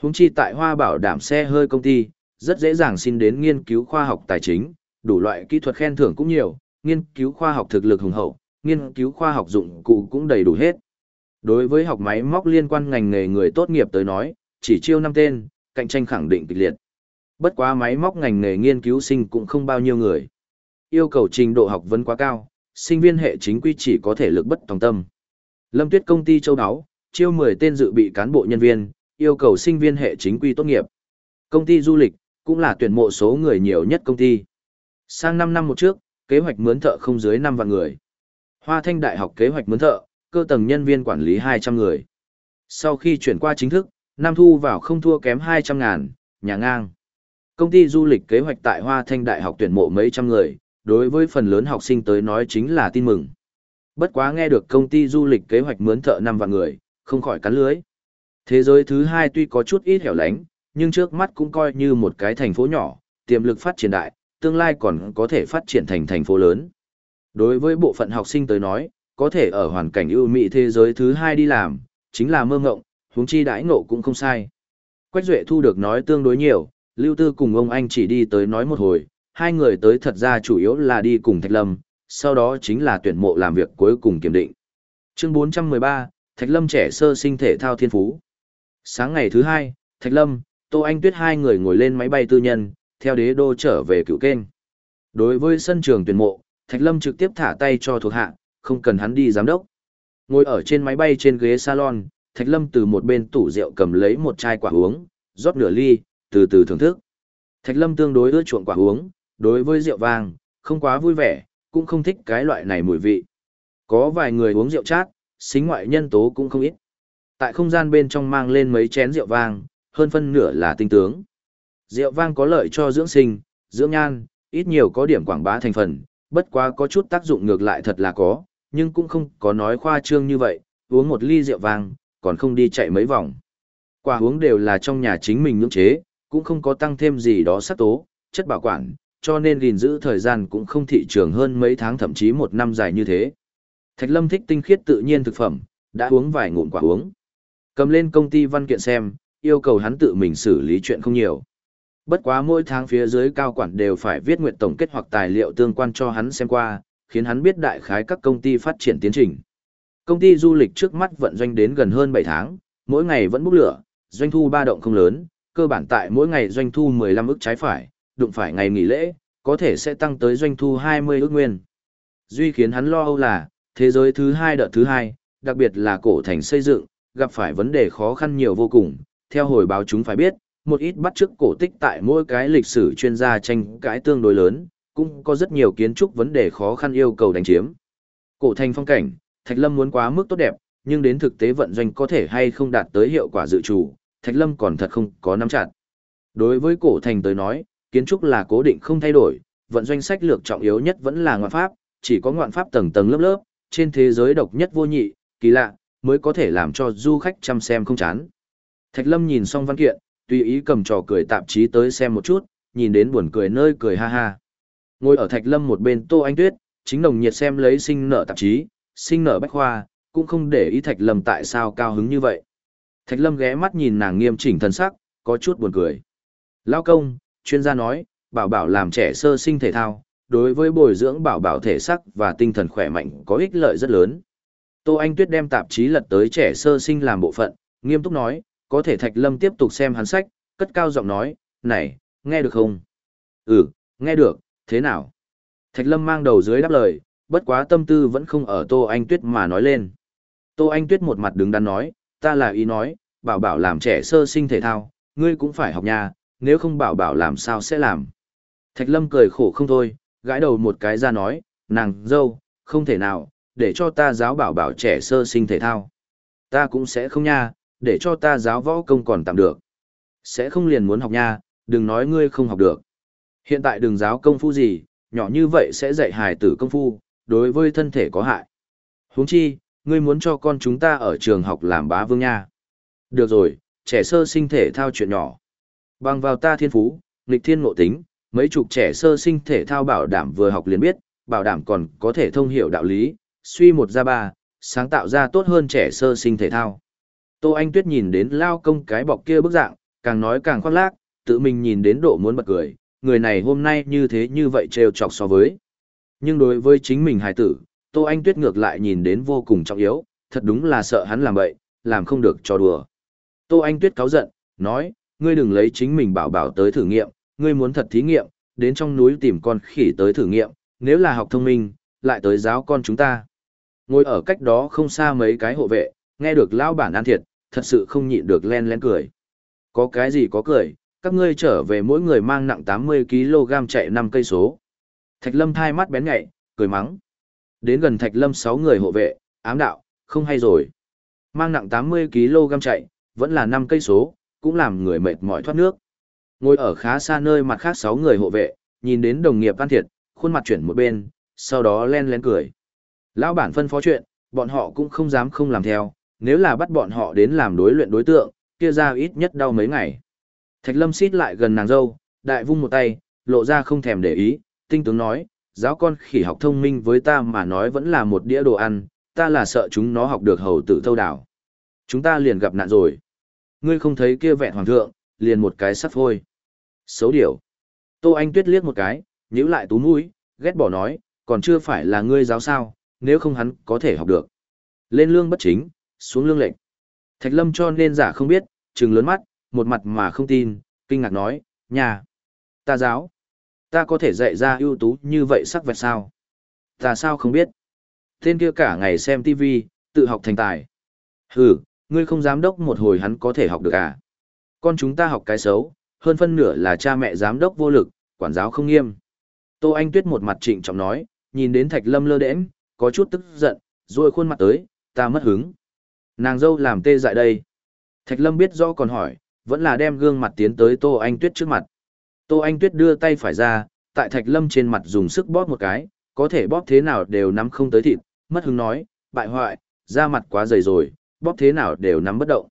Húng chi tại hoa bảo đảm xe hơi công ty, rất dễ dàng xin đến nghiên cứu khoa học tài chính, đủ loại kỹ thuật khen thưởng cũng nhiều, nghiên cứu khoa học thực lực hùng hậu, nghiên cứu khoa học dụng cụ cũng đầy đủ hết. Đối với học máy móc liên quan ngành nghề người tốt nghiệp tới nói, chỉ chiêu năm tên, cạnh tranh khẳng định kịch liệt. Bất quá máy móc ngành nghề nghiên cứu sinh cũng không bao nhiêu người. Yêu cầu trình độ học vấn quá cao, sinh viên hệ chính quy chỉ có thể lực bất tòng tâm. Lâm Tuyết công ty châu đáo, chiêu 10 tên dự bị cán bộ nhân viên, yêu cầu sinh viên hệ chính quy tốt nghiệp. Công ty du lịch, cũng là tuyển mộ số người nhiều nhất công ty. Sang 5 năm một trước, kế hoạch mướn thợ không dưới 5 vạn người. Hoa Thanh Đại học kế hoạch mướn thợ, cơ tầng nhân viên quản lý 200 người. Sau khi chuyển qua chính thức, năm thu vào không thua kém 200 ngàn, nhà ngang. Công ty du lịch kế hoạch tại Hoa Thanh Đại học tuyển mộ mấy trăm người, đối với phần lớn học sinh tới nói chính là tin mừng. Bất quá nghe được công ty du lịch kế hoạch mướn thợ năm vạn người, không khỏi cắn lưới. Thế giới thứ hai tuy có chút ít hẻo lánh, nhưng trước mắt cũng coi như một cái thành phố nhỏ, tiềm lực phát triển đại, tương lai còn có thể phát triển thành thành phố lớn. Đối với bộ phận học sinh tới nói, có thể ở hoàn cảnh ưu mỹ thế giới thứ hai đi làm, chính là mơ ngộng, huống chi đãi ngộ cũng không sai. Quách Duệ thu được nói tương đối nhiều, Lưu Tư cùng ông anh chỉ đi tới nói một hồi, hai người tới thật ra chủ yếu là đi cùng Thạch Lâm, sau đó chính là tuyển mộ làm việc cuối cùng kiểm định. Chương 413, Thạch Lâm trẻ sơ sinh thể thao thiên phú. Sáng ngày thứ hai, Thạch Lâm, Tô Anh Tuyết hai người ngồi lên máy bay tư nhân, theo đế đô trở về cựu kênh. Đối với sân trường tuyển mộ, Thạch Lâm trực tiếp thả tay cho thuộc hạ, không cần hắn đi giám đốc. Ngồi ở trên máy bay trên ghế salon, Thạch Lâm từ một bên tủ rượu cầm lấy một chai quả uống, rót nửa ly, từ từ thưởng thức. Thạch Lâm tương đối ưa chuộng quả uống, đối với rượu vang, không quá vui vẻ, cũng không thích cái loại này mùi vị. Có vài người uống rượu chát, xính ngoại nhân tố cũng không ít. Tại không gian bên trong mang lên mấy chén rượu vang, hơn phân nửa là tinh tướng. Rượu vang có lợi cho dưỡng sinh, dưỡng nhan, ít nhiều có điểm quảng bá thành phần, bất quá có chút tác dụng ngược lại thật là có, nhưng cũng không có nói khoa trương như vậy, uống một ly rượu vang, còn không đi chạy mấy vòng. Quả uống đều là trong nhà chính mình nhưỡng chế, cũng không có tăng thêm gì đó sắc tố, chất bảo quản, cho nên gìn giữ thời gian cũng không thị trường hơn mấy tháng thậm chí một năm dài như thế. Thạch Lâm thích tinh khiết tự nhiên thực phẩm, đã uống vài ngụm quả uống. Cầm lên công ty văn kiện xem, yêu cầu hắn tự mình xử lý chuyện không nhiều. Bất quá mỗi tháng phía dưới cao quản đều phải viết nguyện tổng kết hoặc tài liệu tương quan cho hắn xem qua, khiến hắn biết đại khái các công ty phát triển tiến trình. Công ty du lịch trước mắt vận doanh đến gần hơn 7 tháng, mỗi ngày vẫn bốc lửa, doanh thu ba động không lớn, cơ bản tại mỗi ngày doanh thu 15 ức trái phải, đụng phải ngày nghỉ lễ, có thể sẽ tăng tới doanh thu 20 ước nguyên. Duy khiến hắn lo âu là, thế giới thứ hai đợt thứ hai, đặc biệt là cổ thành xây dựng, gặp phải vấn đề khó khăn nhiều vô cùng. Theo hồi báo chúng phải biết, một ít bắt chước cổ tích tại mỗi cái lịch sử chuyên gia tranh cãi tương đối lớn, cũng có rất nhiều kiến trúc vấn đề khó khăn yêu cầu đánh chiếm. Cổ thành phong cảnh, Thạch Lâm muốn quá mức tốt đẹp, nhưng đến thực tế vận doanh có thể hay không đạt tới hiệu quả dự chủ, Thạch Lâm còn thật không có nắm chặt. Đối với cổ thành tới nói, kiến trúc là cố định không thay đổi, vận doanh sách lược trọng yếu nhất vẫn là ngoạn pháp, chỉ có ngoạn pháp tầng tầng lớp lớp, trên thế giới độc nhất vô nhị, kỳ lạ, mới có thể làm cho du khách chăm xem không chán. Thạch Lâm nhìn xong văn kiện, tùy ý cầm trò cười tạp chí tới xem một chút, nhìn đến buồn cười nơi cười ha ha. Ngồi ở Thạch Lâm một bên Tô Anh Tuyết, chính nồng nhiệt xem lấy sinh nở tạp chí, sinh nở bách khoa, cũng không để ý Thạch Lâm tại sao cao hứng như vậy. Thạch Lâm ghé mắt nhìn nàng nghiêm chỉnh thân sắc, có chút buồn cười. Lao công, chuyên gia nói, bảo bảo làm trẻ sơ sinh thể thao, đối với bồi dưỡng bảo bảo thể sắc và tinh thần khỏe mạnh có ích lợi rất lớn. Tô Anh Tuyết đem tạp chí lật tới trẻ sơ sinh làm bộ phận, nghiêm túc nói, có thể Thạch Lâm tiếp tục xem hắn sách, cất cao giọng nói, này, nghe được không? Ừ, nghe được, thế nào? Thạch Lâm mang đầu dưới đáp lời, bất quá tâm tư vẫn không ở Tô Anh Tuyết mà nói lên. Tô Anh Tuyết một mặt đứng đắn nói, ta là ý nói, bảo bảo làm trẻ sơ sinh thể thao, ngươi cũng phải học nhà, nếu không bảo bảo làm sao sẽ làm. Thạch Lâm cười khổ không thôi, gãi đầu một cái ra nói, nàng, dâu, không thể nào, để cho ta giáo bảo bảo trẻ sơ sinh thể thao. Ta cũng sẽ không nha, để cho ta giáo võ công còn tạm được. Sẽ không liền muốn học nha, đừng nói ngươi không học được. Hiện tại đừng giáo công phu gì, nhỏ như vậy sẽ dạy hài tử công phu, đối với thân thể có hại. huống chi, ngươi muốn cho con chúng ta ở trường học làm bá vương nha. Được rồi, trẻ sơ sinh thể thao chuyện nhỏ. Bằng vào ta thiên phú, nghịch thiên ngộ tính, mấy chục trẻ sơ sinh thể thao bảo đảm vừa học liền biết, bảo đảm còn có thể thông hiểu đạo lý, suy một ra ba, sáng tạo ra tốt hơn trẻ sơ sinh thể thao. Tô Anh Tuyết nhìn đến lao công cái bọc kia bức dạng, càng nói càng khoác lác, tự mình nhìn đến độ muốn bật cười, người này hôm nay như thế như vậy trêu chọc so với. Nhưng đối với chính mình hài tử, Tô Anh Tuyết ngược lại nhìn đến vô cùng trọng yếu, thật đúng là sợ hắn làm bậy, làm không được cho đùa. Tô Anh Tuyết cáu giận, nói, ngươi đừng lấy chính mình bảo bảo tới thử nghiệm, ngươi muốn thật thí nghiệm, đến trong núi tìm con khỉ tới thử nghiệm, nếu là học thông minh, lại tới giáo con chúng ta. Ngồi ở cách đó không xa mấy cái hộ vệ, nghe được lão bản an thiệt, thật sự không nhịn được len len cười. Có cái gì có cười, các ngươi trở về mỗi người mang nặng 80kg chạy 5 cây số. Thạch Lâm thai mắt bén nhạy, cười mắng. Đến gần Thạch Lâm 6 người hộ vệ, ám đạo, không hay rồi. Mang nặng 80kg chạy, vẫn là 5 cây số, cũng làm người mệt mỏi thoát nước. Ngồi ở khá xa nơi mặt khác 6 người hộ vệ, nhìn đến đồng nghiệp an thiệt, khuôn mặt chuyển một bên, sau đó len len cười. Lão bản phân phó chuyện, bọn họ cũng không dám không làm theo, nếu là bắt bọn họ đến làm đối luyện đối tượng, kia ra ít nhất đau mấy ngày. Thạch Lâm xít lại gần nàng dâu, đại vung một tay, lộ ra không thèm để ý, tinh tướng nói, giáo con khỉ học thông minh với ta mà nói vẫn là một đĩa đồ ăn, ta là sợ chúng nó học được hầu tử thâu đảo. Chúng ta liền gặp nạn rồi. Ngươi không thấy kia vẹn hoàng thượng, liền một cái sắp thôi. Xấu điểu. Tô Anh Tuyết liếc một cái, nhíu lại tú mũi, ghét bỏ nói, còn chưa phải là ngươi giáo sao, nếu không hắn có thể học được. Lên lương bất chính, xuống lương lệnh. Thạch Lâm cho nên giả không biết, trừng lớn mắt, một mặt mà không tin, kinh ngạc nói, nhà. Ta giáo. Ta có thể dạy ra ưu tú như vậy sắc vẹt sao? Ta sao không biết? Tên kia cả ngày xem TV, tự học thành tài. Hừ, ngươi không giám đốc một hồi hắn có thể học được à? Con chúng ta học cái xấu, hơn phân nửa là cha mẹ giám đốc vô lực, quản giáo không nghiêm. Tô Anh Tuyết một mặt trịnh trọng nói, nhìn đến Thạch Lâm lơ đễnh, có chút tức giận, rồi khuôn mặt tới, ta mất hứng. Nàng dâu làm tê dại đây. Thạch Lâm biết rõ còn hỏi, vẫn là đem gương mặt tiến tới Tô Anh Tuyết trước mặt. Tô Anh Tuyết đưa tay phải ra, tại Thạch Lâm trên mặt dùng sức bóp một cái, có thể bóp thế nào đều nắm không tới thịt, mất hứng nói, bại hoại, da mặt quá dày rồi, bóp thế nào đều nắm bất động.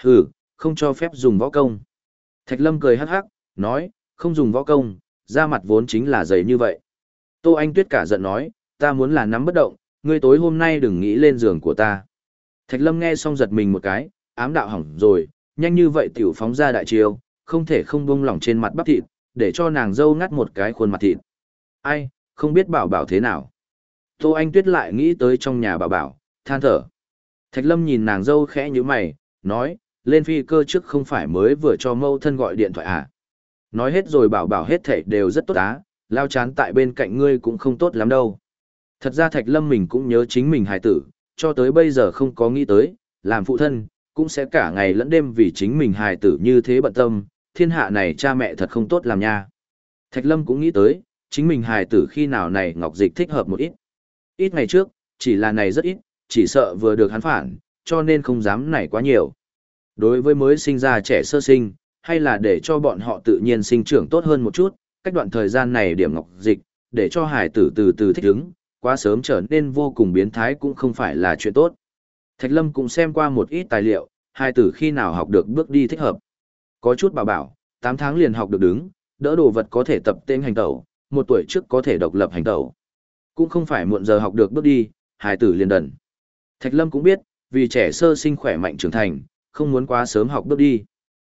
Hừ, không cho phép dùng võ công. Thạch Lâm cười hắc hắc, nói, không dùng võ công, da mặt vốn chính là dày như vậy. Tô Anh Tuyết cả giận nói, ta muốn là nắm bất động, ngươi tối hôm nay đừng nghĩ lên giường của ta. Thạch Lâm nghe xong giật mình một cái, ám đạo hỏng rồi, nhanh như vậy tiểu phóng ra đại chiêu, không thể không buông lỏng trên mặt bắp thịt, để cho nàng dâu ngắt một cái khuôn mặt thịt. Ai, không biết bảo bảo thế nào. Tô Anh Tuyết lại nghĩ tới trong nhà bảo bảo, than thở. Thạch Lâm nhìn nàng dâu khẽ như mày, nói, lên phi cơ trước không phải mới vừa cho mâu thân gọi điện thoại à. Nói hết rồi bảo bảo hết thảy đều rất tốt á, lao chán tại bên cạnh ngươi cũng không tốt lắm đâu. Thật ra Thạch Lâm mình cũng nhớ chính mình hài tử, cho tới bây giờ không có nghĩ tới, làm phụ thân, cũng sẽ cả ngày lẫn đêm vì chính mình hài tử như thế bận tâm, thiên hạ này cha mẹ thật không tốt làm nha. Thạch Lâm cũng nghĩ tới, chính mình hài tử khi nào này ngọc dịch thích hợp một ít. Ít ngày trước, chỉ là này rất ít, chỉ sợ vừa được hắn phản, cho nên không dám nảy quá nhiều. Đối với mới sinh ra trẻ sơ sinh, hay là để cho bọn họ tự nhiên sinh trưởng tốt hơn một chút, cách đoạn thời gian này điểm ngọc dịch, để cho hải tử từ từ thích ứng, quá sớm trở nên vô cùng biến thái cũng không phải là chuyện tốt. Thạch Lâm cũng xem qua một ít tài liệu, hải tử khi nào học được bước đi thích hợp. Có chút bảo bảo, 8 tháng liền học được đứng, đỡ đồ vật có thể tập tên hành tẩu, một tuổi trước có thể độc lập hành tẩu. Cũng không phải muộn giờ học được bước đi, hải tử liền đần. Thạch Lâm cũng biết, vì trẻ sơ sinh khỏe mạnh trưởng thành, không muốn quá sớm học bước đi.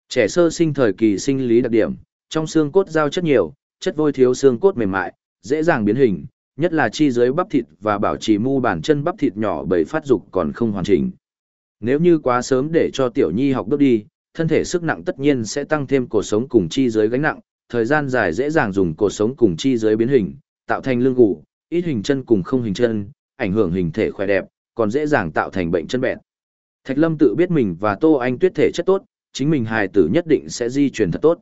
Trẻ sơ sinh thời kỳ sinh lý đặc điểm, trong xương cốt giao chất nhiều, chất vôi thiếu xương cốt mềm mại, dễ dàng biến hình, nhất là chi dưới bắp thịt và bảo trì mu bàn chân bắp thịt nhỏ bởi phát dục còn không hoàn chỉnh. Nếu như quá sớm để cho tiểu nhi học bước đi, thân thể sức nặng tất nhiên sẽ tăng thêm cột sống cùng chi dưới gánh nặng, thời gian dài dễ dàng dùng cột sống cùng chi dưới biến hình, tạo thành lưng gù, ít hình chân cùng không hình chân, ảnh hưởng hình thể khỏe đẹp, còn dễ dàng tạo thành bệnh chân bẹn. Thạch Lâm tự biết mình và Tô Anh Tuyết thể chất tốt, chính mình hài tử nhất định sẽ di truyền thật tốt.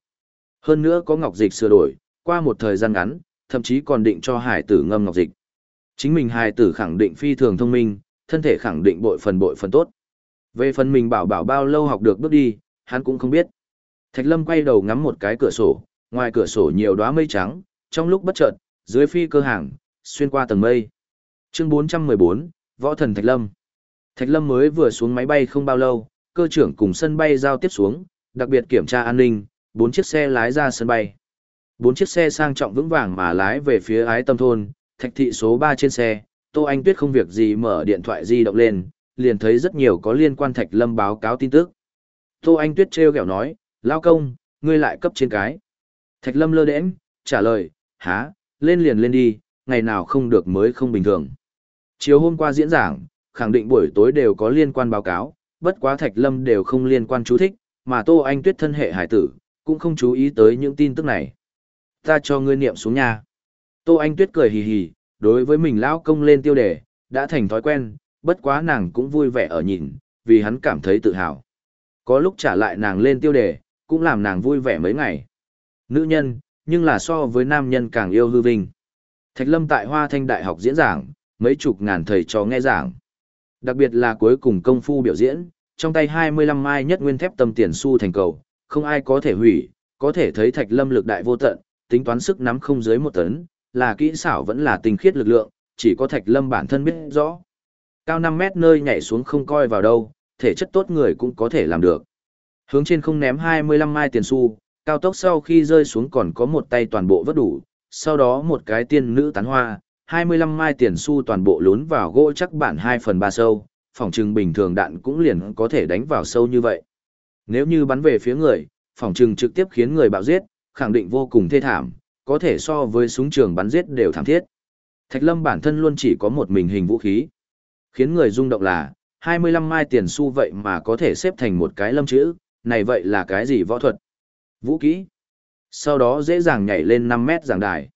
Hơn nữa có ngọc dịch sửa đổi, qua một thời gian ngắn, thậm chí còn định cho hài tử ngâm ngọc dịch. Chính mình hài tử khẳng định phi thường thông minh, thân thể khẳng định bội phần bội phần tốt. Về phần mình bảo bảo bao lâu học được bước đi, hắn cũng không biết. Thạch Lâm quay đầu ngắm một cái cửa sổ, ngoài cửa sổ nhiều đóa mây trắng, trong lúc bất chợt, dưới phi cơ hàng, xuyên qua tầng mây. Chương 414, Võ thần Thạch Lâm. Thạch Lâm mới vừa xuống máy bay không bao lâu, cơ trưởng cùng sân bay giao tiếp xuống, đặc biệt kiểm tra an ninh, bốn chiếc xe lái ra sân bay. Bốn chiếc xe sang trọng vững vàng mà lái về phía ái tâm thôn, thạch thị số ba trên xe, Tô Anh Tuyết không việc gì mở điện thoại di động lên, liền thấy rất nhiều có liên quan Thạch Lâm báo cáo tin tức. Tô Anh Tuyết trêu ghẹo nói, lao công, ngươi lại cấp trên cái. Thạch Lâm lơ đễnh, trả lời, há, lên liền lên đi, ngày nào không được mới không bình thường. Chiều hôm qua diễn giảng, khẳng định buổi tối đều có liên quan báo cáo, bất quá Thạch Lâm đều không liên quan chú thích, mà Tô Anh Tuyết thân hệ hải tử, cũng không chú ý tới những tin tức này. Ta cho ngươi niệm xuống nhà. Tô Anh Tuyết cười hì hì, đối với mình lão công lên tiêu đề, đã thành thói quen, bất quá nàng cũng vui vẻ ở nhìn, vì hắn cảm thấy tự hào. Có lúc trả lại nàng lên tiêu đề, cũng làm nàng vui vẻ mấy ngày. Nữ nhân, nhưng là so với nam nhân càng yêu hư vinh. Thạch Lâm tại Hoa Thanh Đại học diễn giảng, mấy chục ngàn thầy trò nghe giảng. Đặc biệt là cuối cùng công phu biểu diễn, trong tay 25 mai nhất nguyên thép tâm tiền xu thành cầu, không ai có thể hủy, có thể thấy Thạch Lâm lực đại vô tận, tính toán sức nắm không dưới một tấn, là kỹ xảo vẫn là tinh khiết lực lượng, chỉ có Thạch Lâm bản thân biết rõ. Cao 5 mét nơi nhảy xuống không coi vào đâu, thể chất tốt người cũng có thể làm được. Hướng trên không ném 25 mai tiền xu, cao tốc sau khi rơi xuống còn có một tay toàn bộ vất đủ, sau đó một cái tiên nữ tán hoa, 25 mai tiền xu toàn bộ lún vào gỗ chắc bản 2 phần 3 sâu, phòng trừng bình thường đạn cũng liền có thể đánh vào sâu như vậy. Nếu như bắn về phía người, phòng trừng trực tiếp khiến người bạo giết, khẳng định vô cùng thê thảm, có thể so với súng trường bắn giết đều thảm thiết. Thạch Lâm bản thân luôn chỉ có một mình hình vũ khí. Khiến người rung động là, 25 mai tiền xu vậy mà có thể xếp thành một cái lâm chữ, này vậy là cái gì võ thuật? Vũ kỹ. Sau đó dễ dàng nhảy lên 5 mét giảng đài.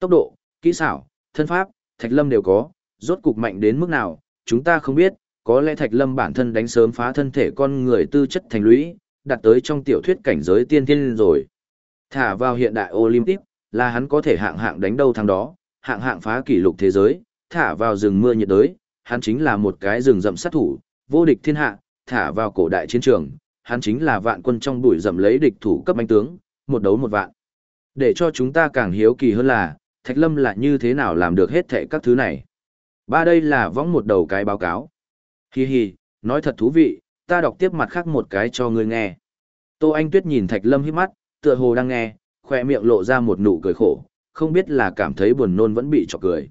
Tốc độ, kỹ xảo, thân pháp, Thạch Lâm đều có, rốt cục mạnh đến mức nào, chúng ta không biết, có lẽ Thạch Lâm bản thân đánh sớm phá thân thể con người tư chất thành lũy, đạt tới trong tiểu thuyết cảnh giới tiên thiên rồi. Thả vào hiện đại Olympic, là hắn có thể hạng hạng đánh đâu thằng đó, hạng hạng phá kỷ lục thế giới, thả vào rừng mưa nhiệt đới, hắn chính là một cái rừng rậm sát thủ, vô địch thiên hạ, thả vào cổ đại chiến trường, hắn chính là vạn quân trong bụi rậm lấy địch thủ cấp anh tướng, một đấu một vạn. Để cho chúng ta càng hiếu kỳ hơn là, Thạch Lâm là như thế nào làm được hết thệ các thứ này. Ba đây là võng một đầu cái báo cáo. Hi hi, nói thật thú vị, ta đọc tiếp mặt khác một cái cho ngươi nghe. Tô Anh Tuyết nhìn Thạch Lâm hít mắt, tựa hồ đang nghe, khoe miệng lộ ra một nụ cười khổ, không biết là cảm thấy buồn nôn vẫn bị chọc cười.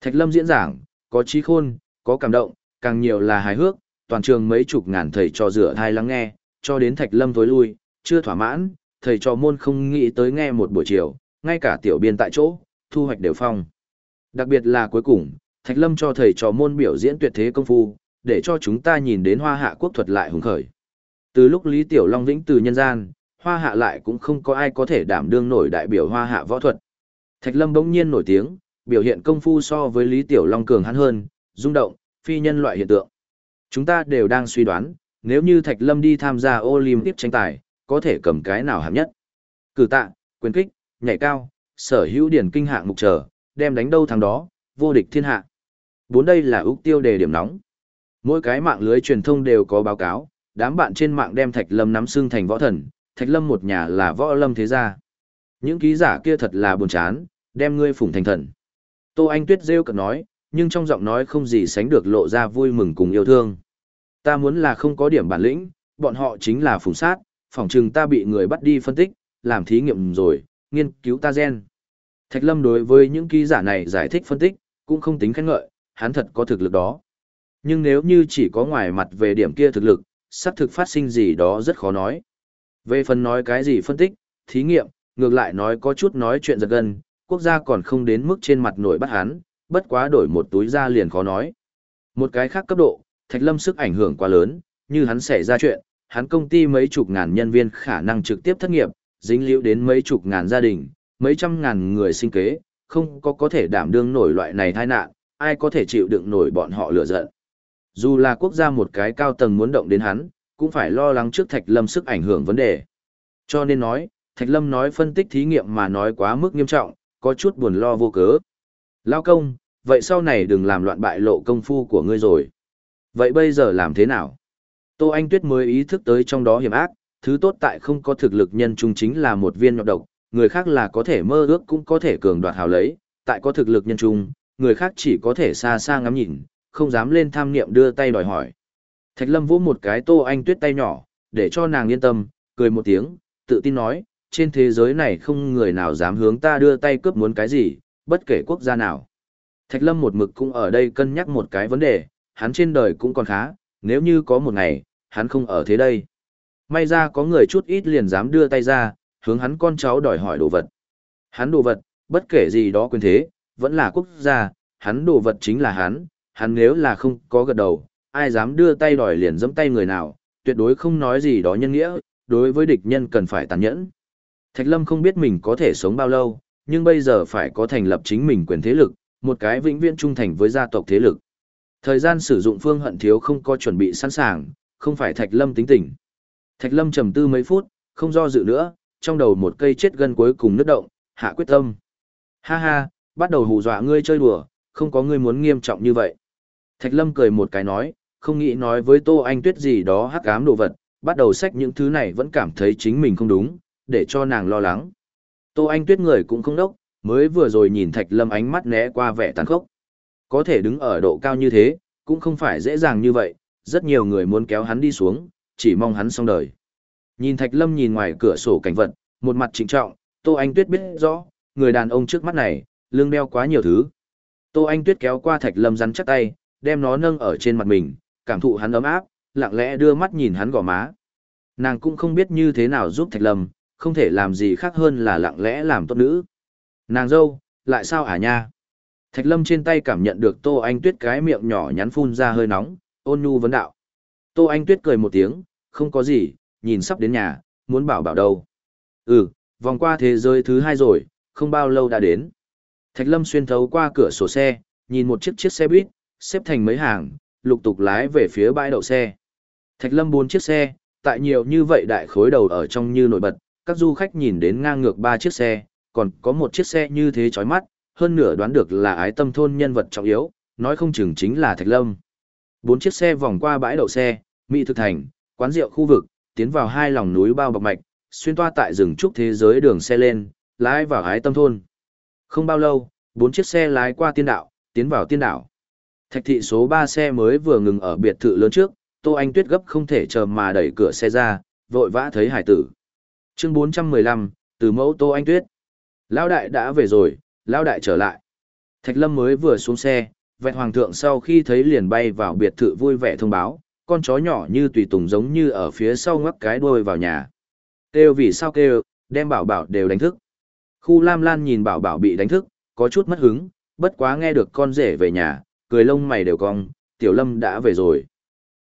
Thạch Lâm diễn giảng, có trí khôn, có cảm động, càng nhiều là hài hước, toàn trường mấy chục ngàn thầy trò rửa thai lắng nghe, cho đến Thạch Lâm tối lui, chưa thỏa mãn, thầy trò môn không nghĩ tới nghe một buổi chiều, ngay cả tiểu biên tại chỗ, thu hoạch đều phong. Đặc biệt là cuối cùng, Thạch Lâm cho thầy trò môn biểu diễn tuyệt thế công phu, để cho chúng ta nhìn đến hoa hạ quốc thuật lại hùng khởi. Từ lúc Lý Tiểu Long vĩnh từ nhân gian, hoa hạ lại cũng không có ai có thể đảm đương nổi đại biểu hoa hạ võ thuật. Thạch Lâm bỗng nhiên nổi tiếng, biểu hiện công phu so với Lý Tiểu Long cường hắn hơn, rung động, phi nhân loại hiện tượng. Chúng ta đều đang suy đoán, nếu như Thạch Lâm đi tham gia Olympic tranh tài, có thể cầm cái nào hàm nhất. Cử tạ, quyền kích, nhảy cao, sở hữu điển kinh hạng mục trở, đem đánh đâu thằng đó, vô địch thiên hạ. Bốn đây là ước tiêu đề điểm nóng. Mỗi cái mạng lưới truyền thông đều có báo cáo, đám bạn trên mạng đem Thạch Lâm nắm xương thành võ thần, Thạch Lâm một nhà là võ lâm thế gia. Những ký giả kia thật là buồn chán, đem ngươi phủng thành thần. Tô Anh Tuyết rêu cợt nói, nhưng trong giọng nói không gì sánh được lộ ra vui mừng cùng yêu thương. Ta muốn là không có điểm bản lĩnh, bọn họ chính là phùng sát, phỏng chừng ta bị người bắt đi phân tích, làm thí nghiệm rồi, nghiên cứu ta gen. Thạch Lâm đối với những ký giả này giải thích phân tích, cũng không tính khen ngợi, hắn thật có thực lực đó. Nhưng nếu như chỉ có ngoài mặt về điểm kia thực lực, xác thực phát sinh gì đó rất khó nói. Về phần nói cái gì phân tích, thí nghiệm, ngược lại nói có chút nói chuyện giật gân, quốc gia còn không đến mức trên mặt nổi bắt hắn, bất quá đổi một túi ra liền khó nói. Một cái khác cấp độ, Thạch Lâm sức ảnh hưởng quá lớn, như hắn xảy ra chuyện, hắn công ty mấy chục ngàn nhân viên khả năng trực tiếp thất nghiệp, dính liễu đến mấy chục ngàn gia đình, mấy trăm ngàn người sinh kế, không có có thể đảm đương nổi loại này tai nạn, ai có thể chịu đựng nổi bọn họ lửa giận. Dù là quốc gia một cái cao tầng muốn động đến hắn, cũng phải lo lắng trước Thạch Lâm sức ảnh hưởng vấn đề. Cho nên nói, Thạch Lâm nói phân tích thí nghiệm mà nói quá mức nghiêm trọng, có chút buồn lo vô cớ. Lao công, vậy sau này đừng làm loạn bại lộ công phu của ngươi rồi. Vậy bây giờ làm thế nào? Tô Anh Tuyết mới ý thức tới trong đó hiểm ác, thứ tốt tại không có thực lực nhân trung chính là một viên nhọc độc, người khác là có thể mơ ước cũng có thể cường đoạt hào lấy, tại có thực lực nhân trung, người khác chỉ có thể xa xa ngắm nhìn, không dám lên tham niệm đưa tay đòi hỏi. Thạch Lâm vỗ một cái Tô Anh Tuyết tay nhỏ, để cho nàng yên tâm, cười một tiếng, tự tin nói, trên thế giới này không người nào dám hướng ta đưa tay cướp muốn cái gì, bất kể quốc gia nào. Thạch Lâm một mực cũng ở đây cân nhắc một cái vấn đề, hắn trên đời cũng còn khá, nếu như có một ngày, hắn không ở thế đây. May ra có người chút ít liền dám đưa tay ra, hướng hắn con cháu đòi hỏi đồ vật. Hắn đồ vật, bất kể gì đó quyền thế, vẫn là quốc gia, hắn đồ vật chính là hắn, hắn nếu là không có gật đầu, ai dám đưa tay đòi liền dẫm tay người nào, tuyệt đối không nói gì đó nhân nghĩa, đối với địch nhân cần phải tàn nhẫn. Thạch Lâm không biết mình có thể sống bao lâu, nhưng bây giờ phải có thành lập chính mình quyền thế lực, một cái vĩnh viễn trung thành với gia tộc thế lực. Thời gian sử dụng phương hận thiếu không có chuẩn bị sẵn sàng, không phải Thạch Lâm tính tình. Thạch Lâm trầm tư mấy phút, không do dự nữa, trong đầu một cây chết gân cuối cùng nứt động, hạ quyết tâm. Ha ha, bắt đầu hù dọa ngươi chơi đùa, không có ngươi muốn nghiêm trọng như vậy. Thạch Lâm cười một cái nói, không nghĩ nói với Tô Anh Tuyết gì đó hắc ám đồ vật, bắt đầu xách những thứ này vẫn cảm thấy chính mình không đúng, để cho nàng lo lắng. Tô Anh Tuyết người cũng không đốc, mới vừa rồi nhìn Thạch Lâm ánh mắt né qua vẻ tàn khốc. Có thể đứng ở độ cao như thế, cũng không phải dễ dàng như vậy, rất nhiều người muốn kéo hắn đi xuống, chỉ mong hắn xong đời. Nhìn Thạch Lâm nhìn ngoài cửa sổ cảnh vật, một mặt trịnh trọng, Tô Anh Tuyết biết rõ, người đàn ông trước mắt này, lương đeo quá nhiều thứ. Tô Anh Tuyết kéo qua Thạch Lâm rắn chắc tay, đem nó nâng ở trên mặt mình, cảm thụ hắn ấm áp, lặng lẽ đưa mắt nhìn hắn gò má. Nàng cũng không biết như thế nào giúp Thạch Lâm, không thể làm gì khác hơn là lặng lẽ làm tốt nữ. Nàng dâu, lại sao hả nha? Thạch Lâm trên tay cảm nhận được Tô Anh Tuyết cái miệng nhỏ nhắn phun ra hơi nóng, ôn nhu vấn đạo. Tô Anh Tuyết cười một tiếng, không có gì, nhìn sắp đến nhà, muốn bảo bảo đâu. Ừ, vòng qua thế giới thứ hai rồi, không bao lâu đã đến. Thạch Lâm xuyên thấu qua cửa sổ xe, nhìn một chiếc chiếc xe buýt, xếp thành mấy hàng, lục tục lái về phía bãi đậu xe. Thạch Lâm bốn chiếc xe, tại nhiều như vậy đại khối đầu ở trong như nổi bật, các du khách nhìn đến ngang ngược ba chiếc xe, còn có một chiếc xe như thế chói mắt, hơn nửa đoán được là ái tâm thôn nhân vật trọng yếu, nói không chừng chính là Thạch Lâm. Bốn chiếc xe vòng qua bãi đậu xe, Mỹ thực thành, quán rượu khu vực, tiến vào hai lòng núi bao bọc mạch, xuyên toa tại rừng trúc thế giới đường xe lên, lái vào ái tâm thôn. Không bao lâu, bốn chiếc xe lái qua tiên đạo, tiến vào tiên đảo. Thạch thị số 3 xe mới vừa ngừng ở biệt thự lớn trước, Tô Anh Tuyết gấp không thể chờ mà đẩy cửa xe ra, vội vã thấy hải tử. Chương 415, từ mẫu Tô Anh Tuyết. Lão đại đã về rồi, Lão đại trở lại. Thạch Lâm mới vừa xuống xe, vẹn hoàng thượng sau khi thấy liền bay vào biệt thự vui vẻ thông báo, con chó nhỏ như tùy tùng giống như ở phía sau ngoắc cái đuôi vào nhà. Kêu vì sao kêu, đem bảo bảo đều đánh thức. Khu Lam Lan nhìn bảo bảo bị đánh thức, có chút mất hứng, bất quá nghe được con rể về nhà, cười lông mày đều cong, tiểu lâm đã về rồi.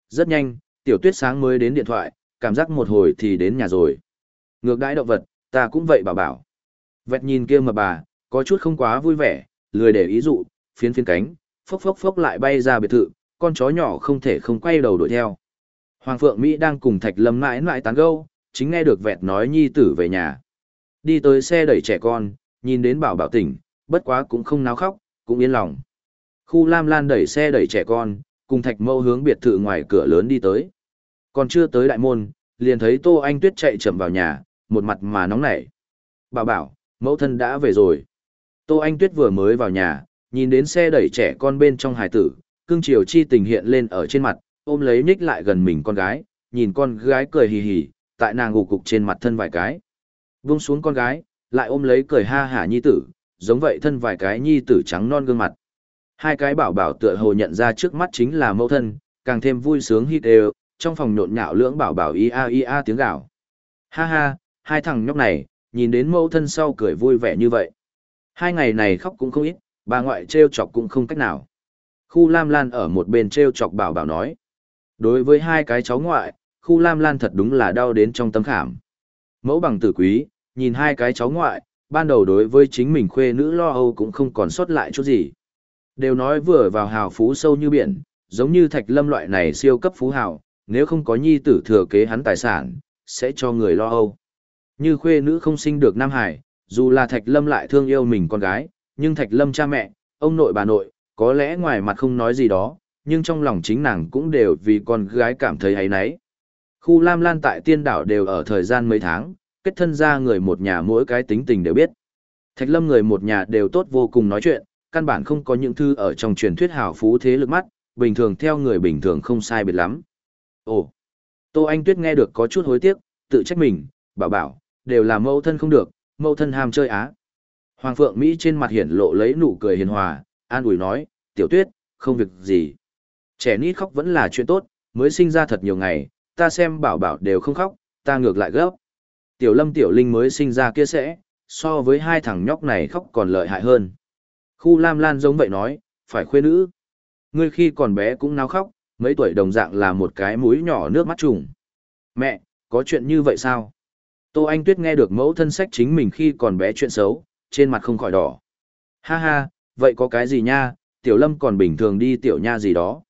Rất nhanh, tiểu tuyết sáng mới đến điện thoại, cảm giác một hồi thì đến nhà rồi. Ngược đãi động vật, ta cũng vậy bảo bảo. Vẹt nhìn kia mà bà, có chút không quá vui vẻ, lười để ý dụ, phiến phiến cánh, phốc phốc phốc lại bay ra biệt thự, con chó nhỏ không thể không quay đầu đuổi theo. Hoàng Phượng Mỹ đang cùng Thạch Lâm mãi mãi tán gẫu, chính nghe được vẹt nói nhi tử về nhà. Đi tới xe đẩy trẻ con, nhìn đến bảo bảo tỉnh, bất quá cũng không náo khóc, cũng yên lòng. Khu Lam Lan đẩy xe đẩy trẻ con, cùng Thạch Mâu hướng biệt thự ngoài cửa lớn đi tới. Còn chưa tới đại môn, liền thấy Tô Anh Tuyết chạy chậm vào nhà, một mặt mà nóng nảy. Bảo bảo, mẫu thân đã về rồi. Tô Anh Tuyết vừa mới vào nhà, nhìn đến xe đẩy trẻ con bên trong hải tử, cương triều chi tình hiện lên ở trên mặt, ôm lấy nhích lại gần mình con gái, nhìn con gái cười hì hì, tại nàng gục cục trên mặt thân vài cái. Vung xuống con gái, lại ôm lấy cười ha hả nhi tử, giống vậy thân vài cái nhi tử trắng non gương mặt. Hai cái bảo bảo tựa hồ nhận ra trước mắt chính là mẫu thân, càng thêm vui sướng hít đều, trong phòng nhộn nhạo lưỡng bảo bảo ia ia tiếng gào. Ha ha, hai thằng nhóc này, nhìn đến mẫu thân sau cười vui vẻ như vậy. Hai ngày này khóc cũng không ít, bà ngoại trêu chọc cũng không cách nào. Khu Lam Lan ở một bên treo chọc bảo bảo nói. Đối với hai cái cháu ngoại, khu Lam Lan thật đúng là đau đến trong tâm khảm. Mẫu bằng tử quý, nhìn hai cái cháu ngoại, ban đầu đối với chính mình khuê nữ lo âu cũng không còn sót lại chút gì. Đều nói vừa vào hào phú sâu như biển, giống như thạch lâm loại này siêu cấp phú hào, nếu không có nhi tử thừa kế hắn tài sản, sẽ cho người lo âu. Như khuê nữ không sinh được Nam Hải, dù là thạch lâm lại thương yêu mình con gái, nhưng thạch lâm cha mẹ, ông nội bà nội, có lẽ ngoài mặt không nói gì đó, nhưng trong lòng chính nàng cũng đều vì con gái cảm thấy hay náy. Khu Lam Lan tại tiên đảo đều ở thời gian mấy tháng, kết thân ra người một nhà mỗi cái tính tình đều biết. Thạch lâm người một nhà đều tốt vô cùng nói chuyện, căn bản không có những thư ở trong truyền thuyết hào phú thế lực mắt, bình thường theo người bình thường không sai biệt lắm. Ồ, Tô Anh Tuyết nghe được có chút hối tiếc, tự trách mình, bảo bảo, đều là mâu thân không được, mâu thân ham chơi á. Hoàng Phượng Mỹ trên mặt hiển lộ lấy nụ cười hiền hòa, an ủi nói, tiểu tuyết, không việc gì. Trẻ nít khóc vẫn là chuyện tốt, mới sinh ra thật nhiều ngày, ta xem bảo bảo đều không khóc, ta ngược lại gấp. Tiểu lâm tiểu linh mới sinh ra kia sẽ, so với hai thằng nhóc này khóc còn lợi hại hơn. Khu Lam Lan giống vậy nói, phải khuê nữ. Ngươi khi còn bé cũng náo khóc, mấy tuổi đồng dạng là một cái mũi nhỏ nước mắt trùng. Mẹ, có chuyện như vậy sao? Tô Anh Tuyết nghe được mẫu thân sách chính mình khi còn bé chuyện xấu, trên mặt không khỏi đỏ. Ha ha, vậy có cái gì nha, tiểu lâm còn bình thường đi tiểu nha gì đó.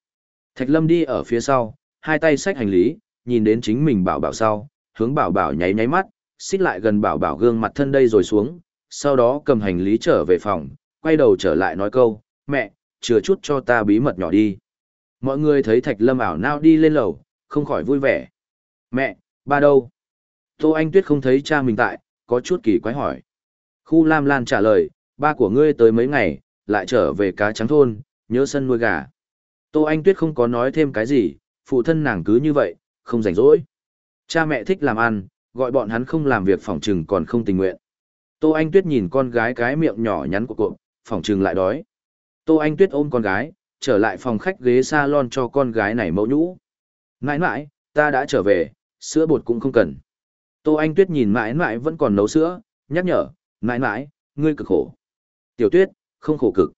Thạch lâm đi ở phía sau, hai tay xách hành lý, nhìn đến chính mình bảo bảo sau, hướng bảo bảo nháy nháy mắt, xích lại gần bảo bảo gương mặt thân đây rồi xuống, sau đó cầm hành lý trở về phòng, quay đầu trở lại nói câu, mẹ, chừa chút cho ta bí mật nhỏ đi. Mọi người thấy thạch lâm ảo nao đi lên lầu, không khỏi vui vẻ. Mẹ, ba đâu? Tô Anh Tuyết không thấy cha mình tại, có chút kỳ quái hỏi. Khu Lam Lan trả lời, ba của ngươi tới mấy ngày, lại trở về cá trắng thôn, nhớ sân nuôi gà. Tô Anh Tuyết không có nói thêm cái gì, phụ thân nàng cứ như vậy, không rảnh rỗi. Cha mẹ thích làm ăn, gọi bọn hắn không làm việc phòng trừng còn không tình nguyện. Tô Anh Tuyết nhìn con gái cái miệng nhỏ nhắn của cậu, phòng trừng lại đói. Tô Anh Tuyết ôm con gái, trở lại phòng khách ghế salon cho con gái này mẫu nhũ. Mãi mãi, ta đã trở về, sữa bột cũng không cần. Tô Anh Tuyết nhìn mãi mãi vẫn còn nấu sữa, nhắc nhở, mãi mãi, ngươi cực khổ. Tiểu Tuyết, không khổ cực.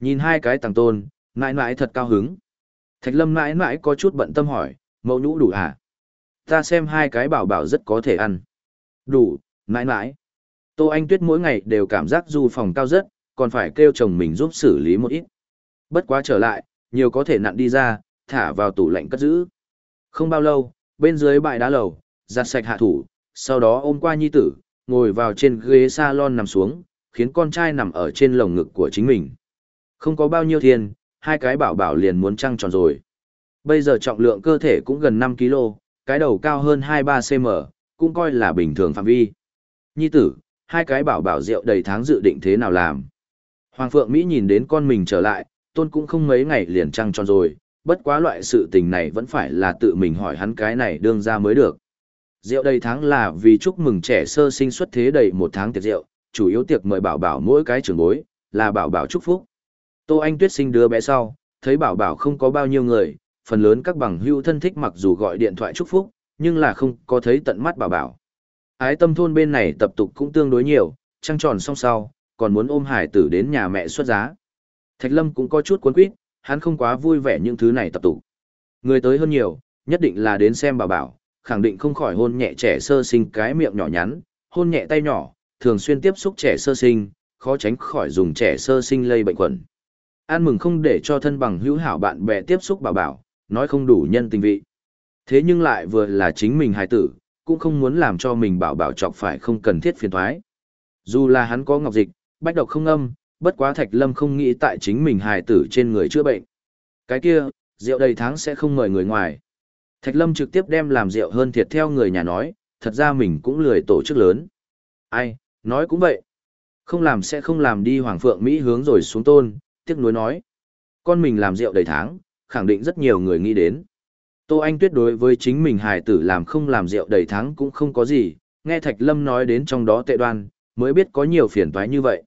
Nhìn hai cái tàng tôn, mãi mãi thật cao hứng. Thạch Lâm mãi mãi có chút bận tâm hỏi, mẫu nhũ đủ à? Ta xem hai cái bảo bảo rất có thể ăn. Đủ, mãi mãi. Tô Anh Tuyết mỗi ngày đều cảm giác du phòng cao rất, còn phải kêu chồng mình giúp xử lý một ít. Bất quá trở lại, nhiều có thể nặn đi ra, thả vào tủ lạnh cất giữ. Không bao lâu, bên dưới bãi đá lầu, giặt sạch hạ thủ, sau đó ôm qua nhi tử, ngồi vào trên ghế salon nằm xuống, khiến con trai nằm ở trên lồng ngực của chính mình. Không có bao nhiêu thiên, hai cái bảo bảo liền muốn trăng tròn rồi. Bây giờ trọng lượng cơ thể cũng gần 5 kg, cái đầu cao hơn 2-3 cm, cũng coi là bình thường phạm vi. Nhi tử, hai cái bảo bảo rượu đầy tháng dự định thế nào làm. Hoàng Phượng Mỹ nhìn đến con mình trở lại, tôn cũng không mấy ngày liền trăng tròn rồi, bất quá loại sự tình này vẫn phải là tự mình hỏi hắn cái này đương ra mới được. Rượu đầy tháng là vì chúc mừng trẻ sơ sinh xuất thế đầy một tháng tiệc rượu, chủ yếu tiệc mời bảo bảo mỗi cái trường bối, là bảo bảo chúc phúc. Tô Anh Tuyết sinh đứa bé sau, thấy bảo bảo không có bao nhiêu người, phần lớn các bằng hữu thân thích mặc dù gọi điện thoại chúc phúc, nhưng là không có thấy tận mắt bảo bảo. Ái tâm thôn bên này tập tục cũng tương đối nhiều, trăng tròn song sau, còn muốn ôm hải tử đến nhà mẹ xuất giá. Thạch Lâm cũng có chút cuốn quýt, hắn không quá vui vẻ những thứ này tập tục. Người tới hơn nhiều, nhất định là đến xem bảo bảo, khẳng định không khỏi hôn nhẹ trẻ sơ sinh cái miệng nhỏ nhắn, hôn nhẹ tay nhỏ, thường xuyên tiếp xúc trẻ sơ sinh, khó tránh khỏi dùng trẻ sơ sinh lây bệnh khuẩn. An mừng không để cho thân bằng hữu hảo bạn bè tiếp xúc bảo bảo, nói không đủ nhân tình vị. Thế nhưng lại vừa là chính mình hài tử, cũng không muốn làm cho mình bảo bảo chọc phải không cần thiết phiền thoái. Dù là hắn có ngọc dịch, bách độc không âm, bất quá Thạch Lâm không nghĩ tại chính mình hài tử trên người chữa bệnh. Cái kia, rượu đầy tháng sẽ không mời người ngoài. Thạch Lâm trực tiếp đem làm rượu hơn thiệt theo người nhà nói, thật ra mình cũng lười tổ chức lớn. Ai, nói cũng vậy. Không làm sẽ không làm đi Hoàng Phượng Mỹ hướng rồi xuống tôn, tiếc nuối nói. Con mình làm rượu đầy tháng, khẳng định rất nhiều người nghĩ đến. Tô Anh tuyệt đối với chính mình hài tử làm không làm rượu đầy tháng cũng không có gì, nghe Thạch Lâm nói đến trong đó tệ đoan, mới biết có nhiều phiền toái như vậy.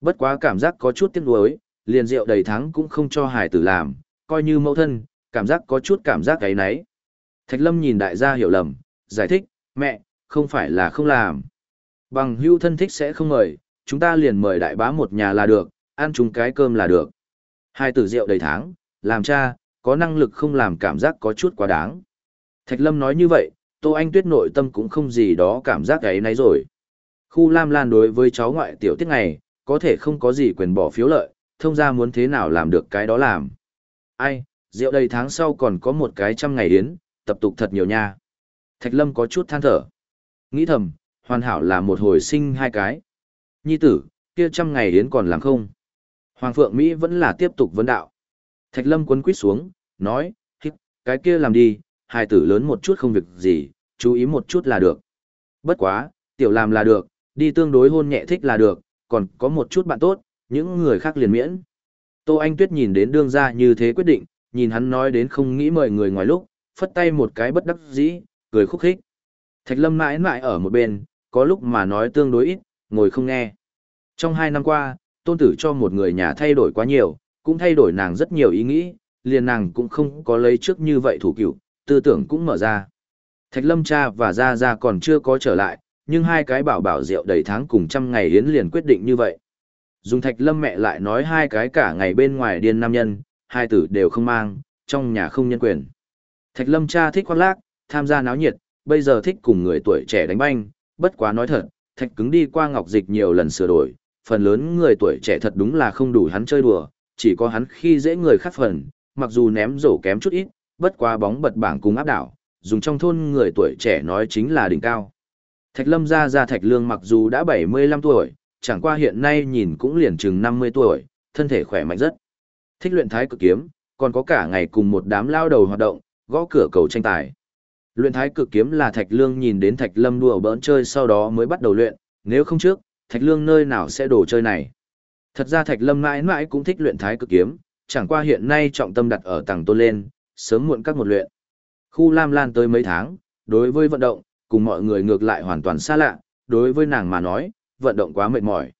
Bất quá cảm giác có chút tiếc nuối, liền rượu đầy tháng cũng không cho hài tử làm, coi như mẫu thân, cảm giác có chút cảm giác cái nấy. Thạch Lâm nhìn đại gia hiểu lầm, giải thích, mẹ, không phải là không làm. Bằng hưu thân thích sẽ không mời, chúng ta liền mời đại bá một nhà là được, ăn chung cái cơm là được. Hai tử rượu đầy tháng, làm cha, có năng lực không làm cảm giác có chút quá đáng. Thạch Lâm nói như vậy, Tô Anh Tuyết nội tâm cũng không gì đó cảm giác ấy nấy rồi. Khu Lam Lan đối với cháu ngoại tiểu tiết này, có thể không có gì quyền bỏ phiếu lợi, thông ra muốn thế nào làm được cái đó làm. Ai, rượu đầy tháng sau còn có một cái trăm ngày yến tập tục thật nhiều nha. Thạch Lâm có chút than thở. Nghĩ thầm, hoàn hảo là một hồi sinh hai cái. Nhi tử, kia trăm ngày yến còn làm không? Hoàng Phượng Mỹ vẫn là tiếp tục vấn đạo. Thạch Lâm quấn quýt xuống, nói, cái kia làm đi, hài tử lớn một chút không việc gì, chú ý một chút là được. Bất quá, tiểu làm là được, đi tương đối hôn nhẹ thích là được, còn có một chút bạn tốt, những người khác liền miễn. Tô Anh Tuyết nhìn đến đương gia như thế quyết định, nhìn hắn nói đến không nghĩ mời người ngoài lúc, phất tay một cái bất đắc dĩ, cười khúc khích. Thạch Lâm mãi mãi ở một bên, có lúc mà nói tương đối ít, ngồi không nghe. Trong hai năm qua, tôn tử cho một người nhà thay đổi quá nhiều, cũng thay đổi nàng rất nhiều ý nghĩ, liền nàng cũng không có lấy trước như vậy thủ cựu, tư tưởng cũng mở ra. Thạch Lâm cha và Gia Gia còn chưa có trở lại, nhưng hai cái bảo bảo rượu đầy tháng cùng trăm ngày yến liền quyết định như vậy. Dùng Thạch Lâm mẹ lại nói hai cái cả ngày bên ngoài điên nam nhân, hai tử đều không mang, trong nhà không nhân quyền. Thạch Lâm cha thích khoác lác, tham gia náo nhiệt, bây giờ thích cùng người tuổi trẻ đánh banh, bất quá nói thật, Thạch cứng đi qua ngọc dịch nhiều lần sửa đổi, phần lớn người tuổi trẻ thật đúng là không đủ hắn chơi đùa, chỉ có hắn khi dễ người khác phần, mặc dù ném rổ kém chút ít, bất quá bóng bật bảng cùng áp đảo, dùng trong thôn người tuổi trẻ nói chính là đỉnh cao. Thạch Lâm gia gia Thạch Lương mặc dù đã 75 tuổi, chẳng qua hiện nay nhìn cũng liền chừng 50 tuổi, thân thể khỏe mạnh rất. Thích luyện thái cực kiếm, còn có cả ngày cùng một đám lao đầu hoạt động, gõ cửa cầu tranh tài. Luyện thái cực kiếm là Thạch Lương nhìn đến Thạch Lâm đùa bỡn chơi sau đó mới bắt đầu luyện, nếu không trước, Thạch Lương nơi nào sẽ đổ chơi này. Thật ra Thạch Lâm mãi mãi cũng thích luyện thái cực kiếm, chẳng qua hiện nay trọng tâm đặt ở tầng tôn lên, sớm muộn các một luyện. Khu Lam Lan tới mấy tháng, đối với vận động, cùng mọi người ngược lại hoàn toàn xa lạ, đối với nàng mà nói, vận động quá mệt mỏi.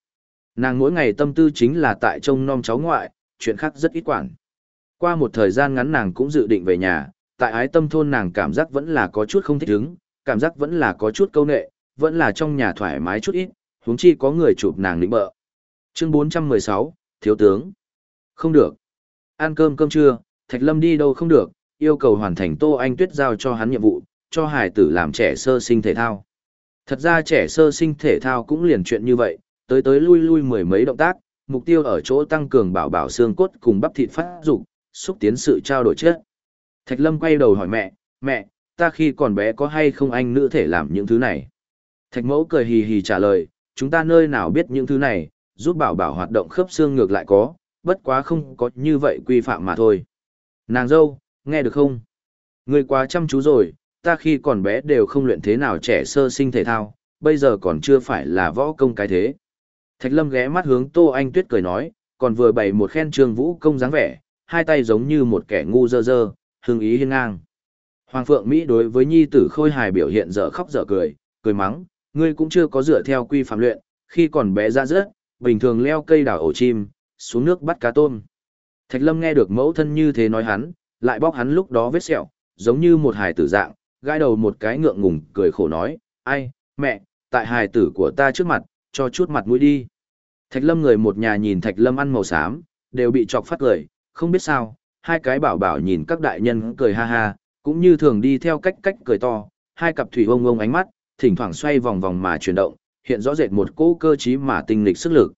Nàng mỗi ngày tâm tư chính là tại trông nom cháu ngoại, chuyện khác rất ít quản. Qua một thời gian ngắn nàng cũng dự định về nhà, tại ái tâm thôn nàng cảm giác vẫn là có chút không thích ứng, cảm giác vẫn là có chút câu nệ, vẫn là trong nhà thoải mái chút ít, huống chi có người chụp nàng lĩnh bợ. Chương 416, Thiếu tướng. Không được. Ăn cơm cơm trưa, Thạch Lâm đi đâu không được, yêu cầu hoàn thành Tô Anh Tuyết giao cho hắn nhiệm vụ, cho hải tử làm trẻ sơ sinh thể thao. Thật ra trẻ sơ sinh thể thao cũng liền chuyện như vậy, tới tới lui lui mười mấy động tác, mục tiêu ở chỗ tăng cường bảo bảo xương cốt cùng bắp thịt phát dục, xúc tiến sự trao đổi chất. Thạch Lâm quay đầu hỏi mẹ, mẹ, ta khi còn bé có hay không anh nữ thể làm những thứ này? Thạch mẫu cười hì hì trả lời, chúng ta nơi nào biết những thứ này, giúp bảo bảo hoạt động khớp xương ngược lại có, bất quá không có như vậy quy phạm mà thôi. Nàng dâu, nghe được không? Người quá chăm chú rồi, ta khi còn bé đều không luyện thế nào trẻ sơ sinh thể thao, bây giờ còn chưa phải là võ công cái thế. Thạch Lâm ghé mắt hướng Tô Anh Tuyết cười nói, còn vừa bày một khen trương vũ công dáng vẻ, hai tay giống như một kẻ ngu dơ dơ, hương ý hiên ngang. Hoàng Phượng Mỹ đối với nhi tử khôi hài biểu hiện dở khóc dở cười, cười mắng, ngươi cũng chưa có dựa theo quy phạm luyện, khi còn bé ra rớt, bình thường leo cây đào ổ chim, xuống nước bắt cá tôm. Thạch Lâm nghe được mẫu thân như thế nói hắn, lại bóc hắn lúc đó vết sẹo, giống như một hài tử dạng, gai đầu một cái ngượng ngùng, cười khổ nói, ai, mẹ, tại hài tử của ta trước mặt, cho chút mặt mũi đi. Thạch Lâm người một nhà nhìn Thạch Lâm ăn màu xám, đều bị chọc phát cười, không biết sao, hai cái bảo bảo nhìn các đại nhân cười ha ha, cũng như thường đi theo cách cách cười to, hai cặp thủy ông ông ánh mắt, thỉnh thoảng xoay vòng vòng mà chuyển động, hiện rõ rệt một cỗ cơ trí mà tinh lịch sức lực.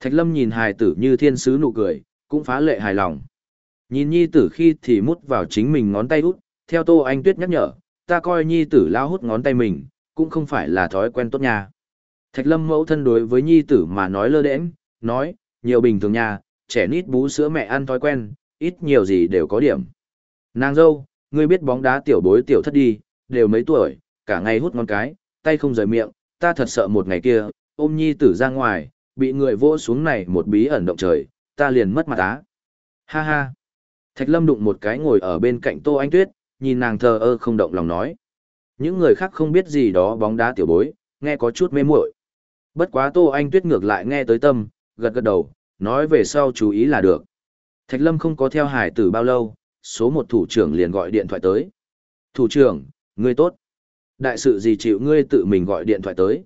Thạch Lâm nhìn hài tử như thiên sứ nụ cười, cũng phá lệ hài lòng. Nhìn nhi tử khi thì mút vào chính mình ngón tay út, theo Tô Anh Tuyết nhắc nhở, ta coi nhi tử lao hút ngón tay mình, cũng không phải là thói quen tốt nha. Thạch Lâm mẫu thân đối với nhi tử mà nói lơ đễnh, nói, nhiều bình thường nha, trẻ nít bú sữa mẹ ăn thói quen, ít nhiều gì đều có điểm. Nàng dâu, ngươi biết bóng đá tiểu bối tiểu thất đi, đều mấy tuổi, cả ngày hút ngón cái, tay không rời miệng, ta thật sợ một ngày kia, ôm nhi tử ra ngoài, bị người vỗ xuống này một bí ẩn động trời, ta liền mất mặt á. Ha ha. Thạch Lâm đụng một cái ngồi ở bên cạnh Tô Anh Tuyết, nhìn nàng thờ ơ không động lòng nói. Những người khác không biết gì đó bóng đá tiểu bối, nghe có chút mê muội. Bất quá Tô Anh Tuyết ngược lại nghe tới tâm, gật gật đầu, nói về sau chú ý là được. Thạch Lâm không có theo hải tử bao lâu, số một thủ trưởng liền gọi điện thoại tới. Thủ trưởng, ngươi tốt. Đại sự gì chịu ngươi tự mình gọi điện thoại tới.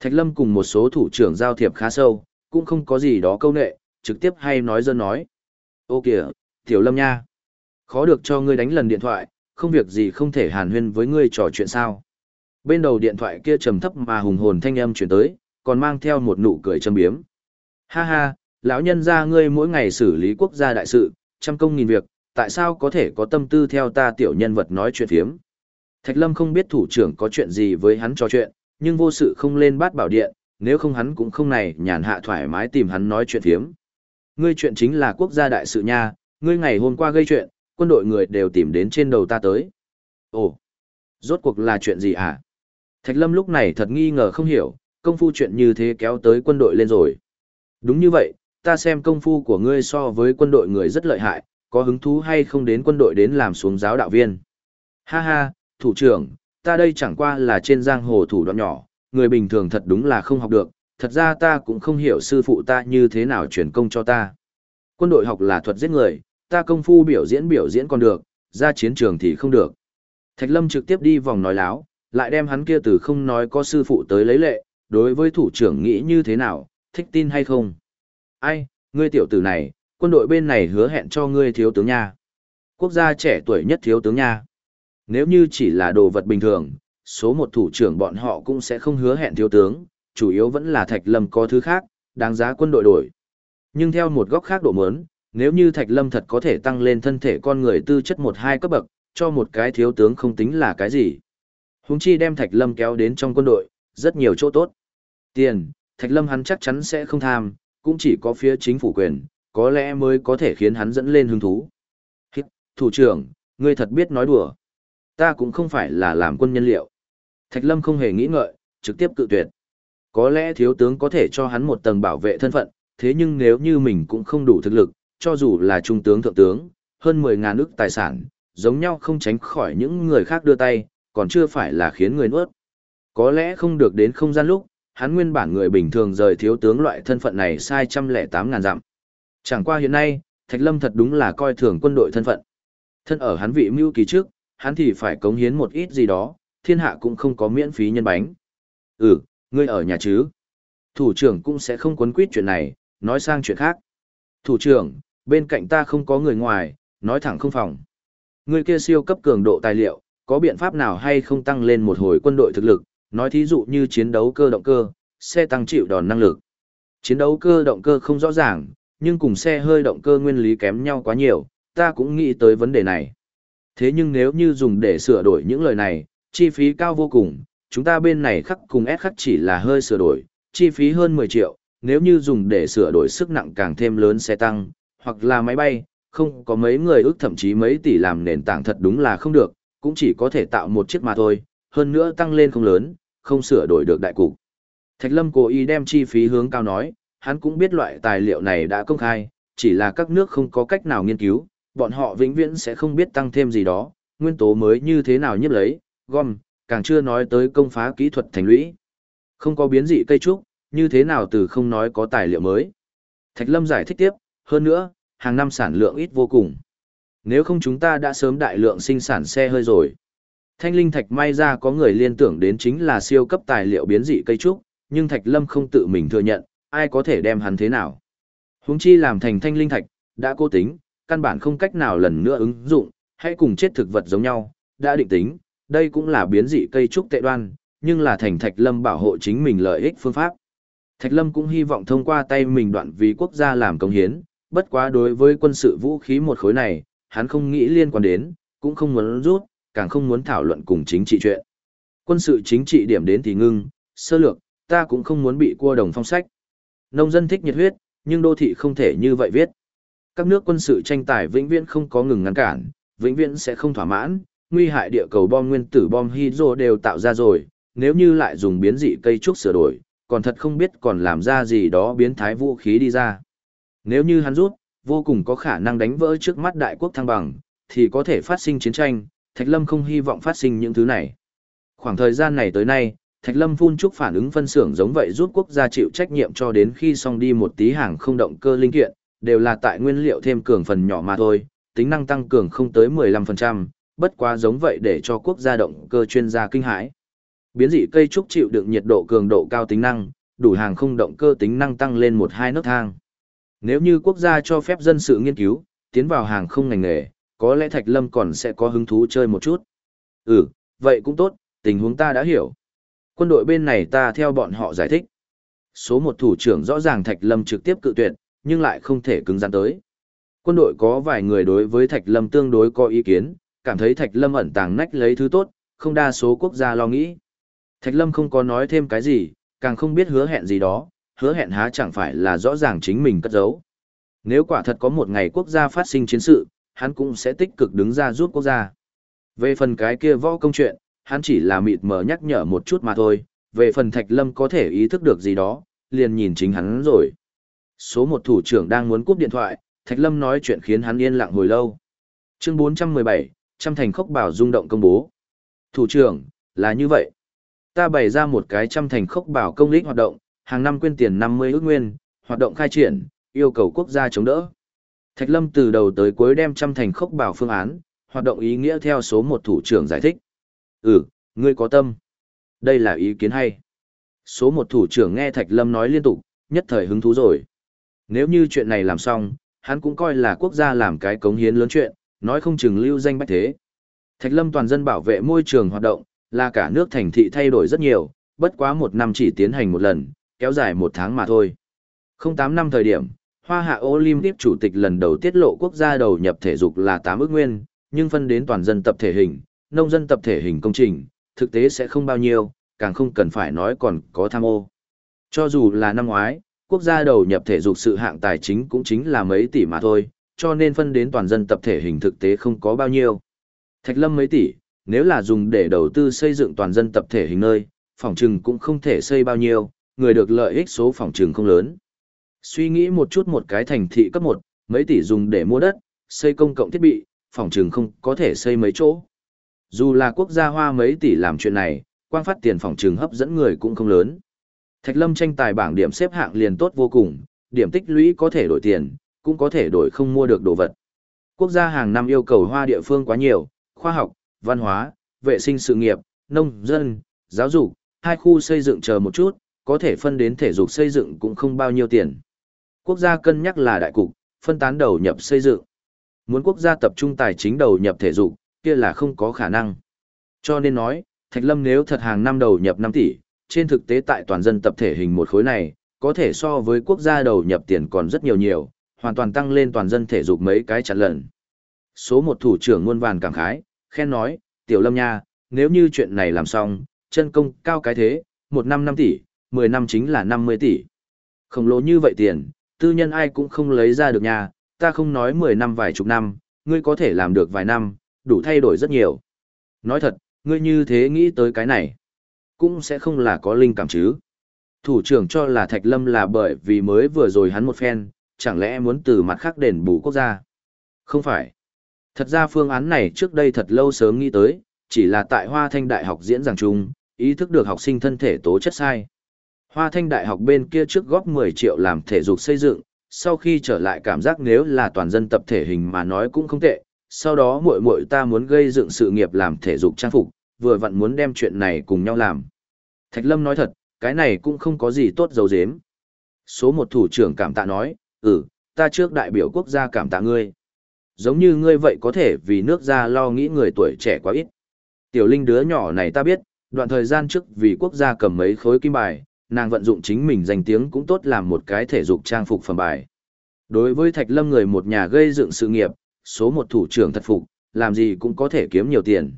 Thạch Lâm cùng một số thủ trưởng giao thiệp khá sâu, cũng không có gì đó câu nệ, trực tiếp hay nói dân nói. Ô kìa, Tiểu Lâm nha. Khó được cho ngươi đánh lần điện thoại, không việc gì không thể hàn huyên với ngươi trò chuyện sao. Bên đầu điện thoại kia trầm thấp mà hùng hồn thanh âm chuyển tới, còn mang theo một nụ cười châm biếm. Ha ha, lão nhân gia ngươi mỗi ngày xử lý quốc gia đại sự, trăm công nghìn việc, tại sao có thể có tâm tư theo ta tiểu nhân vật nói chuyện phiếm. Thạch Lâm không biết thủ trưởng có chuyện gì với hắn trò chuyện, nhưng vô sự không lên bát bảo điện, nếu không hắn cũng không này nhàn hạ thoải mái tìm hắn nói chuyện phiếm. Ngươi chuyện chính là quốc gia đại sự nha, ngươi ngày hôm qua gây chuyện, quân đội người đều tìm đến trên đầu ta tới. Ồ, rốt cuộc là chuyện gì hả? Thạch Lâm lúc này thật nghi ngờ không hiểu, công phu chuyện như thế kéo tới quân đội lên rồi. Đúng như vậy, ta xem công phu của ngươi so với quân đội người rất lợi hại, có hứng thú hay không đến quân đội đến làm xuống giáo đạo viên. Ha ha, thủ trưởng, ta đây chẳng qua là trên giang hồ thủ đoạn nhỏ, người bình thường thật đúng là không học được, thật ra ta cũng không hiểu sư phụ ta như thế nào truyền công cho ta. Quân đội học là thuật giết người, ta công phu biểu diễn biểu diễn còn được, ra chiến trường thì không được. Thạch Lâm trực tiếp đi vòng nói láo, lại đem hắn kia từ không nói có sư phụ tới lấy lệ, đối với thủ trưởng nghĩ như thế nào, thích tin hay không. Ai, ngươi tiểu tử này, quân đội bên này hứa hẹn cho ngươi thiếu tướng nha. Quốc gia trẻ tuổi nhất thiếu tướng nha. Nếu như chỉ là đồ vật bình thường, số một thủ trưởng bọn họ cũng sẽ không hứa hẹn thiếu tướng, chủ yếu vẫn là Thạch Lâm có thứ khác, đáng giá quân đội đổi. Nhưng theo một góc khác độ mớn, nếu như Thạch Lâm thật có thể tăng lên thân thể con người tư chất một hai cấp bậc, cho một cái thiếu tướng không tính là cái gì. Húng chi đem Thạch Lâm kéo đến trong quân đội, rất nhiều chỗ tốt. Tiền, Thạch Lâm hắn chắc chắn sẽ không tham, cũng chỉ có phía chính phủ quyền, có lẽ mới có thể khiến hắn dẫn lên hứng thú. Hít, thủ trưởng, ngươi thật biết nói đùa. Ta cũng không phải là làm quân nhân liệu. Thạch Lâm không hề nghĩ ngợi, trực tiếp cự tuyệt. Có lẽ thiếu tướng có thể cho hắn một tầng bảo vệ thân phận, thế nhưng nếu như mình cũng không đủ thực lực, cho dù là trung tướng thượng tướng, hơn 10 ngàn ức tài sản, giống nhau không tránh khỏi những người khác đưa tay, còn chưa phải là khiến người nuốt. Có lẽ không được đến không gian lúc, hắn nguyên bản người bình thường rời thiếu tướng loại thân phận này sai trăm lẻ tám ngàn dặm. Chẳng qua hiện nay, Thạch Lâm thật đúng là coi thường quân đội thân phận. Thân ở hắn vị mưu kỳ trước, hắn thì phải cống hiến một ít gì đó, thiên hạ cũng không có miễn phí nhân bánh. Ừ, ngươi ở nhà chứ? Thủ trưởng cũng sẽ không quấn quýt chuyện này, nói sang chuyện khác. Thủ trưởng, bên cạnh ta không có người ngoài, nói thẳng không phòng. Ngươi kia siêu cấp cường độ tài liệu, có biện pháp nào hay không tăng lên một hồi quân đội thực lực, nói thí dụ như chiến đấu cơ động cơ, xe tăng chịu đòn năng lực. Chiến đấu cơ động cơ không rõ ràng, nhưng cùng xe hơi động cơ nguyên lý kém nhau quá nhiều, ta cũng nghĩ tới vấn đề này. Thế nhưng nếu như dùng để sửa đổi những lời này, chi phí cao vô cùng, chúng ta bên này khắc cùng S khắc chỉ là hơi sửa đổi, chi phí hơn 10 triệu, nếu như dùng để sửa đổi sức nặng càng thêm lớn xe tăng, hoặc là máy bay, không có mấy người ước thậm chí mấy tỷ làm nền tảng thật đúng là không được, cũng chỉ có thể tạo một chiếc mà thôi, hơn nữa tăng lên không lớn, không sửa đổi được đại cục. Thạch Lâm cố ý đem chi phí hướng cao nói, hắn cũng biết loại tài liệu này đã công khai, chỉ là các nước không có cách nào nghiên cứu, bọn họ vĩnh viễn sẽ không biết tăng thêm gì đó, nguyên tố mới như thế nào nhấp lấy, gom, càng chưa nói tới công phá kỹ thuật thành lũy. Không có biến dị cây trúc, như thế nào từ không nói có tài liệu mới. Thạch Lâm giải thích tiếp, hơn nữa, hàng năm sản lượng ít vô cùng. Nếu không chúng ta đã sớm đại lượng sinh sản xe hơi rồi. Thanh linh thạch may ra có người liên tưởng đến chính là siêu cấp tài liệu biến dị cây trúc, nhưng Thạch Lâm không tự mình thừa nhận, ai có thể đem hắn thế nào. Huống chi làm thành thanh linh thạch, đã cố tính, căn bản không cách nào lần nữa ứng dụng, hãy cùng chết thực vật giống nhau, đã định tính, đây cũng là biến dị cây trúc tệ đoan, nhưng là thành Thạch Lâm bảo hộ chính mình lợi ích phương pháp. Thạch Lâm cũng hy vọng thông qua tay mình đoạn vì quốc gia làm công hiến, bất quá đối với quân sự vũ khí một khối này, hắn không nghĩ liên quan đến, cũng không muốn rút, càng không muốn thảo luận cùng chính trị chuyện. Quân sự chính trị điểm đến thì ngưng, sơ lược, ta cũng không muốn bị cua đồng phong sách. Nông dân thích nhiệt huyết, nhưng đô thị không thể như vậy viết. Các nước quân sự tranh tài vĩnh viễn không có ngừng ngăn cản, vĩnh viễn sẽ không thỏa mãn, nguy hại địa cầu bom nguyên tử bom hydro đều tạo ra rồi, nếu như lại dùng biến dị cây trúc sửa đổi, còn thật không biết còn làm ra gì đó biến thái vũ khí đi ra. Nếu như hắn rút, vô cùng có khả năng đánh vỡ trước mắt đại quốc thăng bằng, thì có thể phát sinh chiến tranh, Thạch Lâm không hy vọng phát sinh những thứ này. Khoảng thời gian này tới nay, Thạch Lâm phun chúc phản ứng phân xưởng giống vậy giúp quốc gia chịu trách nhiệm cho đến khi xong đi một tí hàng không động cơ linh kiện, đều là tại nguyên liệu thêm cường phần nhỏ mà thôi, tính năng tăng cường không tới 15%, bất quá giống vậy để cho quốc gia động cơ chuyên gia kinh hãi. Biến dị cây trúc chịu đựng nhiệt độ cường độ cao tính năng, đủ hàng không động cơ tính năng tăng lên một hai nấc thang. Nếu như quốc gia cho phép dân sự nghiên cứu, tiến vào hàng không ngành nghề, có lẽ Thạch Lâm còn sẽ có hứng thú chơi một chút. Ừ, vậy cũng tốt, tình huống ta đã hiểu. Quân đội bên này ta theo bọn họ giải thích. Số một thủ trưởng rõ ràng Thạch Lâm trực tiếp cự tuyệt, nhưng lại không thể cứng rắn tới. Quân đội có vài người đối với Thạch Lâm tương đối có ý kiến, cảm thấy Thạch Lâm ẩn tàng nách lấy thứ tốt, không đa số quốc gia lo nghĩ. Thạch Lâm không có nói thêm cái gì, càng không biết hứa hẹn gì đó, hứa hẹn há chẳng phải là rõ ràng chính mình cất giấu. Nếu quả thật có một ngày quốc gia phát sinh chiến sự, hắn cũng sẽ tích cực đứng ra giúp quốc gia. Về phần cái kia võ công chuyện, hắn chỉ là mịt mờ nhắc nhở một chút mà thôi, về phần Thạch Lâm có thể ý thức được gì đó, liền nhìn chính hắn rồi. Số một thủ trưởng đang muốn cúp điện thoại, Thạch Lâm nói chuyện khiến hắn yên lặng hồi lâu. Chương 417, trăm thành khốc bảo rung động công bố. Thủ trưởng, là như vậy. Ta bày ra một cái trăm thành khốc bảo công lý hoạt động, hàng năm quyên tiền 50 ước nguyên, hoạt động khai triển, yêu cầu quốc gia chống đỡ. Thạch Lâm từ đầu tới cuối đem trăm thành khốc bảo phương án, hoạt động ý nghĩa theo số một thủ trưởng giải thích. Ừ, ngươi có tâm. Đây là ý kiến hay. Số một thủ trưởng nghe Thạch Lâm nói liên tục, nhất thời hứng thú rồi. Nếu như chuyện này làm xong, hắn cũng coi là quốc gia làm cái cống hiến lớn chuyện, nói không chừng lưu danh bách thế. Thạch Lâm toàn dân bảo vệ môi trường hoạt động, là cả nước thành thị thay đổi rất nhiều, bất quá một năm chỉ tiến hành một lần, kéo dài một tháng mà thôi. Không tám năm thời điểm, Hoa Hạ Olympic chủ tịch lần đầu tiết lộ quốc gia đầu nhập thể dục là 8 ước nguyên, nhưng phân đến toàn dân tập thể hình, nông dân tập thể hình công trình, thực tế sẽ không bao nhiêu, càng không cần phải nói còn có tham ô. Cho dù là năm ngoái, quốc gia đầu nhập thể dục sự hạng tài chính cũng chính là mấy tỷ mà thôi, cho nên phân đến toàn dân tập thể hình thực tế không có bao nhiêu. Thạch lâm mấy tỷ, nếu là dùng để đầu tư xây dựng toàn dân tập thể hình nơi, phòng trừng cũng không thể xây bao nhiêu, người được lợi ích số phòng trừng không lớn. Suy nghĩ một chút một cái thành thị cấp 1, mấy tỷ dùng để mua đất, xây công cộng thiết bị, phòng trường không có thể xây mấy chỗ. Dù là quốc gia hoa mấy tỷ làm chuyện này, quang phát tiền phòng trường hấp dẫn người cũng không lớn. Thạch Lâm tranh tài bảng điểm xếp hạng liền tốt vô cùng, điểm tích lũy có thể đổi tiền, cũng có thể đổi không mua được đồ vật. Quốc gia hàng năm yêu cầu hoa địa phương quá nhiều, khoa học, văn hóa, vệ sinh sự nghiệp, nông dân, giáo dục, hai khu xây dựng chờ một chút, có thể phân đến thể dục xây dựng cũng không bao nhiêu tiền. Quốc gia cân nhắc là đại cục, phân tán đầu nhập xây dựng. Muốn quốc gia tập trung tài chính đầu nhập thể dục, kia là không có khả năng. Cho nên nói, Thạch Lâm nếu thật hàng năm đầu nhập 5 tỷ, trên thực tế tại toàn dân tập thể hình một khối này, có thể so với quốc gia đầu nhập tiền còn rất nhiều nhiều, hoàn toàn tăng lên toàn dân thể dục mấy cái chặt lần. Số một thủ trưởng muôn vàn cảm khái, khen nói, tiểu lâm nha, nếu như chuyện này làm xong, chân công cao cái thế, một năm 5 tỷ, 10 năm chính là 50 tỷ. Khổng lồ như vậy tiền, tư nhân ai cũng không lấy ra được nha, ta không nói 10 năm vài chục năm, ngươi có thể làm được vài năm, đủ thay đổi rất nhiều. Nói thật, ngươi như thế nghĩ tới cái này, cũng sẽ không là có linh cảm chứ. Thủ trưởng cho là Thạch Lâm là bởi vì mới vừa rồi hắn một phen, chẳng lẽ muốn từ mặt khác đền bù quốc gia? Không phải. Thật ra phương án này trước đây thật lâu sớm nghĩ tới, chỉ là tại Hoa Thanh Đại học diễn giảng chung, ý thức được học sinh thân thể tố chất sai. Hoa Thanh Đại học bên kia trước góp 10 triệu làm thể dục xây dựng, sau khi trở lại cảm giác nếu là toàn dân tập thể hình mà nói cũng không tệ, sau đó muội muội ta muốn gây dựng sự nghiệp làm thể dục trang phục, vừa vặn muốn đem chuyện này cùng nhau làm. Thạch Lâm nói thật, cái này cũng không có gì tốt dấu dếm. Số một thủ trưởng cảm tạ nói, ừ, ta trước đại biểu quốc gia cảm tạ ngươi. Giống như ngươi vậy có thể vì nước gia lo nghĩ người tuổi trẻ quá ít. Tiểu Linh đứa nhỏ này ta biết, đoạn thời gian trước vì quốc gia cầm mấy khối kim bài, nàng vận dụng chính mình danh tiếng cũng tốt làm một cái thể dục trang phục phẩm bài. Đối với Thạch Lâm người một nhà gây dựng sự nghiệp, số một thủ trưởng thật phục, làm gì cũng có thể kiếm nhiều tiền.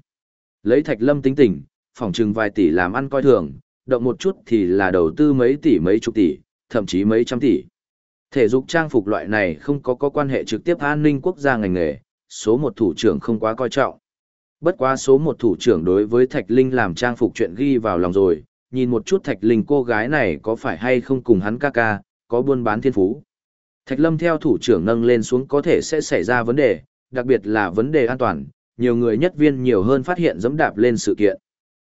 Lấy Thạch Lâm tính tình, phòng trừng vài tỷ làm ăn coi thường, động một chút thì là đầu tư mấy tỷ mấy chục tỷ, thậm chí mấy trăm tỷ. Thể dục trang phục loại này không có có quan hệ trực tiếp an ninh quốc gia ngành nghề, số một thủ trưởng không quá coi trọng. Bất quá số một thủ trưởng đối với Thạch Linh làm trang phục chuyện ghi vào lòng rồi, nhìn một chút Thạch Linh cô gái này có phải hay không cùng hắn ca ca, có buôn bán thiên phú. Thạch Lâm theo thủ trưởng nâng lên xuống có thể sẽ xảy ra vấn đề, đặc biệt là vấn đề an toàn, nhiều người nhất viên nhiều hơn phát hiện dẫm đạp lên sự kiện.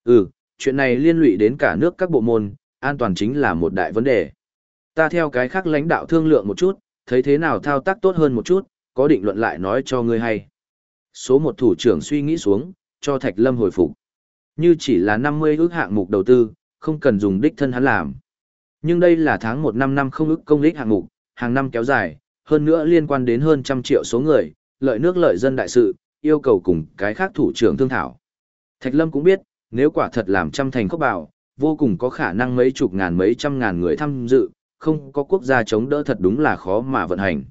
Ừ, chuyện này liên lụy đến cả nước các bộ môn, an toàn chính là một đại vấn đề. Ta theo cái khác lãnh đạo thương lượng một chút, thấy thế nào thao tác tốt hơn một chút, có định luận lại nói cho ngươi hay. Số một thủ trưởng suy nghĩ xuống, cho Thạch Lâm hồi phục. Như chỉ là 50 ước hạng mục đầu tư, không cần dùng đích thân hắn làm. Nhưng đây là tháng 1 năm năm không ước công lích hạng mục, hàng năm kéo dài, hơn nữa liên quan đến hơn trăm triệu số người, lợi nước lợi dân đại sự, yêu cầu cùng cái khác thủ trưởng thương thảo. Thạch Lâm cũng biết, nếu quả thật làm trăm thành khốc bảo vô cùng có khả năng mấy chục ngàn mấy trăm ngàn người tham dự, không có quốc gia chống đỡ thật đúng là khó mà vận hành.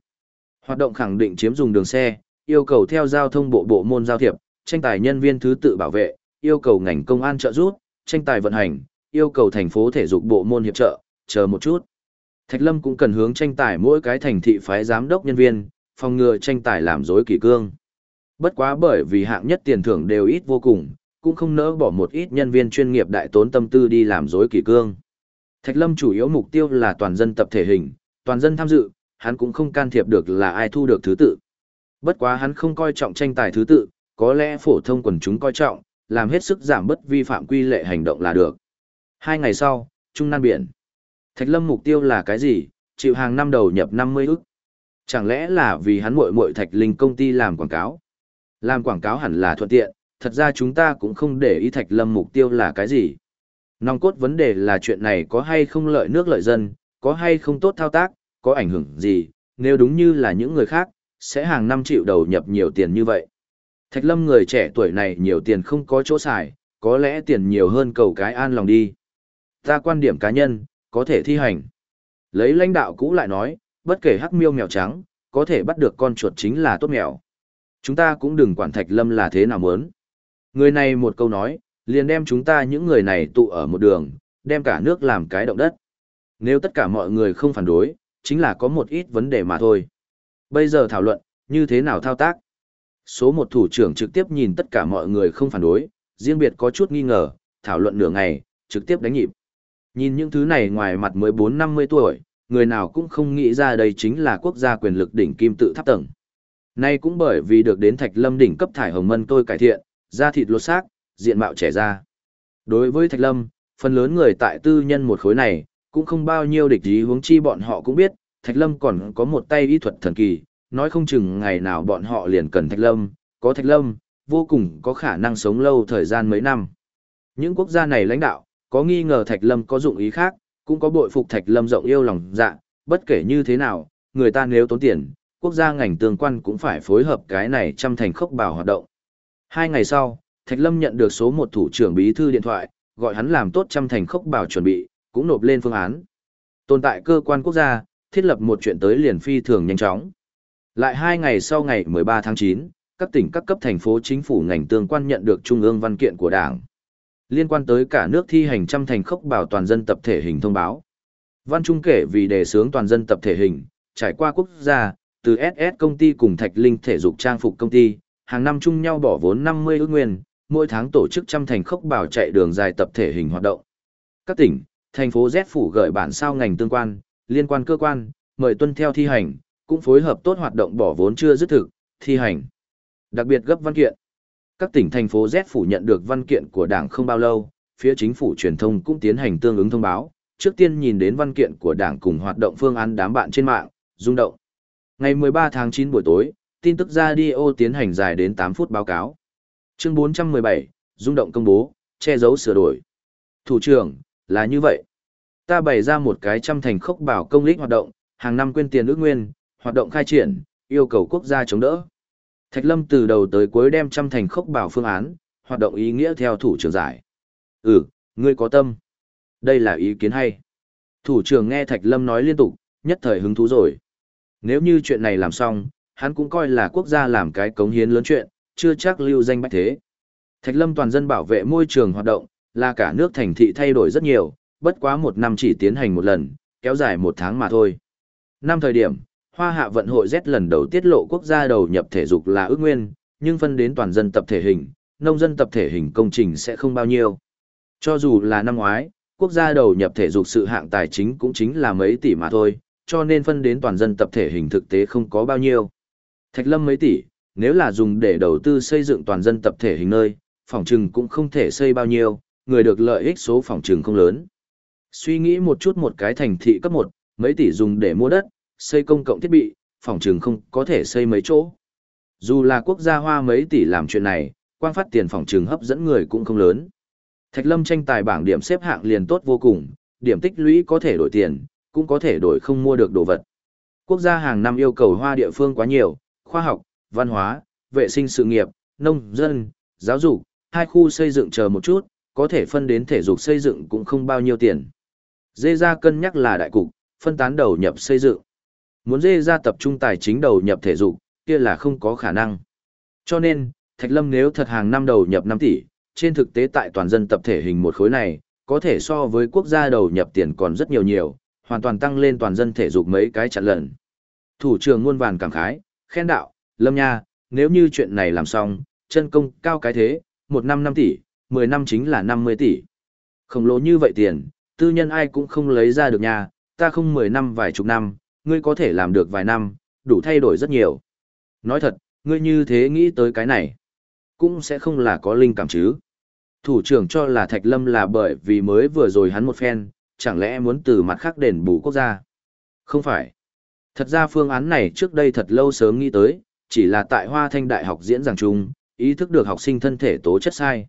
Hoạt động khẳng định chiếm dùng đường xe, yêu cầu theo giao thông bộ bộ môn giao thiệp, tranh tài nhân viên thứ tự bảo vệ, yêu cầu ngành công an trợ giúp, tranh tài vận hành, yêu cầu thành phố thể dục bộ môn hiệp trợ, chờ một chút. Thạch Lâm cũng cần hướng tranh tài mỗi cái thành thị phái giám đốc nhân viên, phòng ngừa tranh tài làm rối kỳ cương. Bất quá bởi vì hạng nhất tiền thưởng đều ít vô cùng, cũng không nỡ bỏ một ít nhân viên chuyên nghiệp đại tốn tâm tư đi làm rối kỳ cương. Thạch Lâm chủ yếu mục tiêu là toàn dân tập thể hình, toàn dân tham dự, hắn cũng không can thiệp được là ai thu được thứ tự. Bất quá hắn không coi trọng tranh tài thứ tự, có lẽ phổ thông quần chúng coi trọng, làm hết sức giảm bất vi phạm quy lệ hành động là được. Hai ngày sau, Trung Nam Biển. Thạch Lâm mục tiêu là cái gì? Chịu hàng năm đầu nhập 50 ức. Chẳng lẽ là vì hắn muội muội Thạch Linh công ty làm quảng cáo? Làm quảng cáo hẳn là thuận tiện, thật ra chúng ta cũng không để ý Thạch Lâm mục tiêu là cái gì. Nòng cốt vấn đề là chuyện này có hay không lợi nước lợi dân, có hay không tốt thao tác, có ảnh hưởng gì, nếu đúng như là những người khác, sẽ hàng năm chịu đầu nhập nhiều tiền như vậy. Thạch Lâm người trẻ tuổi này nhiều tiền không có chỗ xài, có lẽ tiền nhiều hơn cầu cái an lòng đi. Ta quan điểm cá nhân, có thể thi hành. Lấy lãnh đạo cũ lại nói, bất kể hắc miêu mèo trắng, có thể bắt được con chuột chính là tốt mèo. Chúng ta cũng đừng quản Thạch Lâm là thế nào muốn. Người này một câu nói, liền đem chúng ta những người này tụ ở một đường, đem cả nước làm cái động đất. Nếu tất cả mọi người không phản đối, chính là có một ít vấn đề mà thôi. Bây giờ thảo luận, như thế nào thao tác? Số một thủ trưởng trực tiếp nhìn tất cả mọi người không phản đối, riêng biệt có chút nghi ngờ, thảo luận nửa ngày, trực tiếp đánh nhịp. Nhìn những thứ này ngoài mặt mới 4-50 tuổi, người nào cũng không nghĩ ra đây chính là quốc gia quyền lực đỉnh kim tự tháp tầng. Nay cũng bởi vì được đến Thạch Lâm đỉnh cấp thải hồng mân tôi cải thiện, da thịt lột xác, diện mạo trẻ ra. Đối với Thạch Lâm, phần lớn người tại tư nhân một khối này, cũng không bao nhiêu địch ý huống chi bọn họ cũng biết, Thạch Lâm còn có một tay y thuật thần kỳ, nói không chừng ngày nào bọn họ liền cần Thạch Lâm, có Thạch Lâm, vô cùng có khả năng sống lâu thời gian mấy năm. Những quốc gia này lãnh đạo, có nghi ngờ Thạch Lâm có dụng ý khác, cũng có bội phục Thạch Lâm rộng yêu lòng dạ, bất kể như thế nào, người ta nếu tốn tiền, quốc gia ngành tương quan cũng phải phối hợp cái này trăm thành khốc bảo hoạt động. Hai ngày sau, Thạch Lâm nhận được số một thủ trưởng bí thư điện thoại, gọi hắn làm tốt trăm thành khốc bảo chuẩn bị, cũng nộp lên phương án. Tồn tại cơ quan quốc gia, thiết lập một chuyện tới liền phi thường nhanh chóng. Lại hai ngày sau ngày 13 tháng 9, các tỉnh các cấp thành phố chính phủ ngành tương quan nhận được trung ương văn kiện của Đảng. Liên quan tới cả nước thi hành trăm thành khốc bảo toàn dân tập thể hình thông báo. Văn Trung kể vì đề xướng toàn dân tập thể hình, trải qua quốc gia, từ SS công ty cùng Thạch Linh thể dục trang phục công ty, hàng năm chung nhau bỏ vốn 50 ước nguyên, mỗi tháng tổ chức trăm thành khốc bảo chạy đường dài tập thể hình hoạt động. Các tỉnh, thành phố Z phủ gửi bản sao ngành tương quan, liên quan cơ quan, mời tuân theo thi hành, cũng phối hợp tốt hoạt động bỏ vốn chưa dứt thực, thi hành. Đặc biệt gấp văn kiện. Các tỉnh thành phố Z phủ nhận được văn kiện của Đảng không bao lâu, phía chính phủ truyền thông cũng tiến hành tương ứng thông báo, trước tiên nhìn đến văn kiện của Đảng cùng hoạt động phương án đám bạn trên mạng, rung động. Ngày 13 tháng 9 buổi tối, tin tức radio tiến hành dài đến 8 phút báo cáo. Chương 417, rung động công bố, che giấu sửa đổi. Thủ trưởng, là như vậy. Ta bày ra một cái trăm thành khốc bảo công lý hoạt động, hàng năm quyên tiền ước nguyên, hoạt động khai triển, yêu cầu quốc gia chống đỡ. Thạch Lâm từ đầu tới cuối đem trăm thành khốc bảo phương án, hoạt động ý nghĩa theo thủ trưởng giải. Ừ, ngươi có tâm. Đây là ý kiến hay. Thủ trưởng nghe Thạch Lâm nói liên tục, nhất thời hứng thú rồi. Nếu như chuyện này làm xong, hắn cũng coi là quốc gia làm cái cống hiến lớn chuyện, chưa chắc lưu danh bách thế. Thạch Lâm toàn dân bảo vệ môi trường hoạt động, là cả nước thành thị thay đổi rất nhiều, bất quá một năm chỉ tiến hành một lần, kéo dài một tháng mà thôi. Năm thời điểm, Hoa Hạ vận hội Z lần đầu tiết lộ quốc gia đầu nhập thể dục là ước nguyên, nhưng phân đến toàn dân tập thể hình, nông dân tập thể hình công trình sẽ không bao nhiêu. Cho dù là năm ngoái, quốc gia đầu nhập thể dục sự hạng tài chính cũng chính là mấy tỷ mà thôi, cho nên phân đến toàn dân tập thể hình thực tế không có bao nhiêu. Thạch lâm mấy tỷ, nếu là dùng để đầu tư xây dựng toàn dân tập thể hình nơi, phòng trừng cũng không thể xây bao nhiêu, người được lợi ích số phòng trừng không lớn. Suy nghĩ một chút một cái thành thị cấp 1, mấy tỷ dùng để mua đất, xây công cộng thiết bị, phòng trường không có thể xây mấy chỗ. Dù là quốc gia hoa mấy tỷ làm chuyện này, quang phát tiền phòng trường hấp dẫn người cũng không lớn. Thạch Lâm tranh tài bảng điểm xếp hạng liền tốt vô cùng, điểm tích lũy có thể đổi tiền, cũng có thể đổi không mua được đồ vật. Quốc gia hàng năm yêu cầu hoa địa phương quá nhiều, khoa học, văn hóa, vệ sinh sự nghiệp, nông dân, giáo dục, hai khu xây dựng chờ một chút, có thể phân đến thể dục xây dựng cũng không bao nhiêu tiền. Dê ra cân nhắc là đại cục, phân tán đầu nhập xây dựng. Muốn dê ra tập trung tài chính đầu nhập thể dục, kia là không có khả năng. Cho nên, Thạch Lâm nếu thật hàng năm đầu nhập 5 tỷ, trên thực tế tại toàn dân tập thể hình một khối này, có thể so với quốc gia đầu nhập tiền còn rất nhiều nhiều, hoàn toàn tăng lên toàn dân thể dục mấy cái chặn lần. Thủ trưởng muôn vàn cảm khái, khen đạo, Lâm Nha, nếu như chuyện này làm xong, chân công cao cái thế, một năm 5 tỷ, 10 năm chính là 50 tỷ. Khổng lồ như vậy tiền, tư nhân ai cũng không lấy ra được nha, ta không 10 năm vài chục năm, ngươi có thể làm được vài năm, đủ thay đổi rất nhiều. Nói thật, ngươi như thế nghĩ tới cái này, cũng sẽ không là có linh cảm chứ. Thủ trưởng cho là Thạch Lâm là bởi vì mới vừa rồi hắn một phen, chẳng lẽ muốn từ mặt khác đền bù quốc gia? Không phải. Thật ra phương án này trước đây thật lâu sớm nghĩ tới, chỉ là tại Hoa Thanh Đại học diễn giảng chung, ý thức được học sinh thân thể tố chất sai.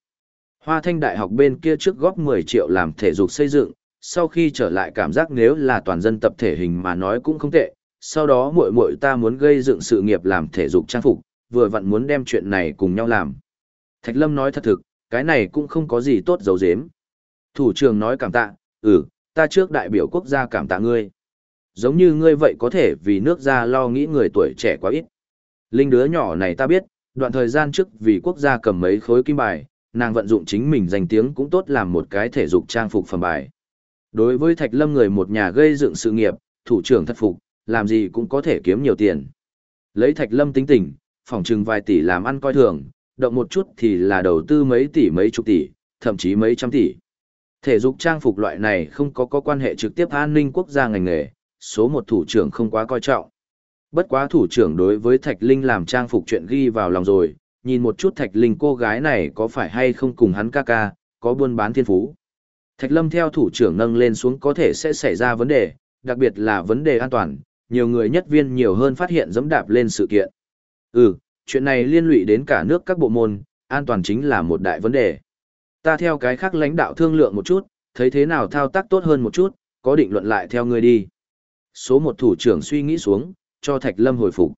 Hoa Thanh Đại học bên kia trước góp 10 triệu làm thể dục xây dựng, sau khi trở lại cảm giác nếu là toàn dân tập thể hình mà nói cũng không tệ, sau đó muội muội ta muốn gây dựng sự nghiệp làm thể dục trang phục, vừa vặn muốn đem chuyện này cùng nhau làm. Thạch Lâm nói thật thực, cái này cũng không có gì tốt giấu giếm. Thủ trưởng nói cảm tạ, ừ, ta trước đại biểu quốc gia cảm tạ ngươi. Giống như ngươi vậy có thể vì nước gia lo nghĩ người tuổi trẻ quá ít. Linh đứa nhỏ này ta biết, đoạn thời gian trước vì quốc gia cầm mấy khối kim bài, nàng vận dụng chính mình danh tiếng cũng tốt làm một cái thể dục trang phục phẩm bài. Đối với Thạch Lâm người một nhà gây dựng sự nghiệp, thủ trưởng thất phục, làm gì cũng có thể kiếm nhiều tiền. Lấy Thạch Lâm tính tình, phòng trừng vài tỷ làm ăn coi thường, động một chút thì là đầu tư mấy tỷ mấy chục tỷ, thậm chí mấy trăm tỷ. Thể dục trang phục loại này không có có quan hệ trực tiếp an ninh quốc gia ngành nghề, số một thủ trưởng không quá coi trọng. Bất quá thủ trưởng đối với Thạch Linh làm trang phục chuyện ghi vào lòng rồi, nhìn một chút Thạch Linh cô gái này có phải hay không cùng hắn ca ca, có buôn bán thiên phú. Thạch Lâm theo thủ trưởng nâng lên xuống có thể sẽ xảy ra vấn đề, đặc biệt là vấn đề an toàn, nhiều người nhất viên nhiều hơn phát hiện dẫm đạp lên sự kiện. Ừ, chuyện này liên lụy đến cả nước các bộ môn, an toàn chính là một đại vấn đề. Ta theo cái khác lãnh đạo thương lượng một chút, thấy thế nào thao tác tốt hơn một chút, có định luận lại theo người đi. Số một thủ trưởng suy nghĩ xuống, cho Thạch Lâm hồi phục.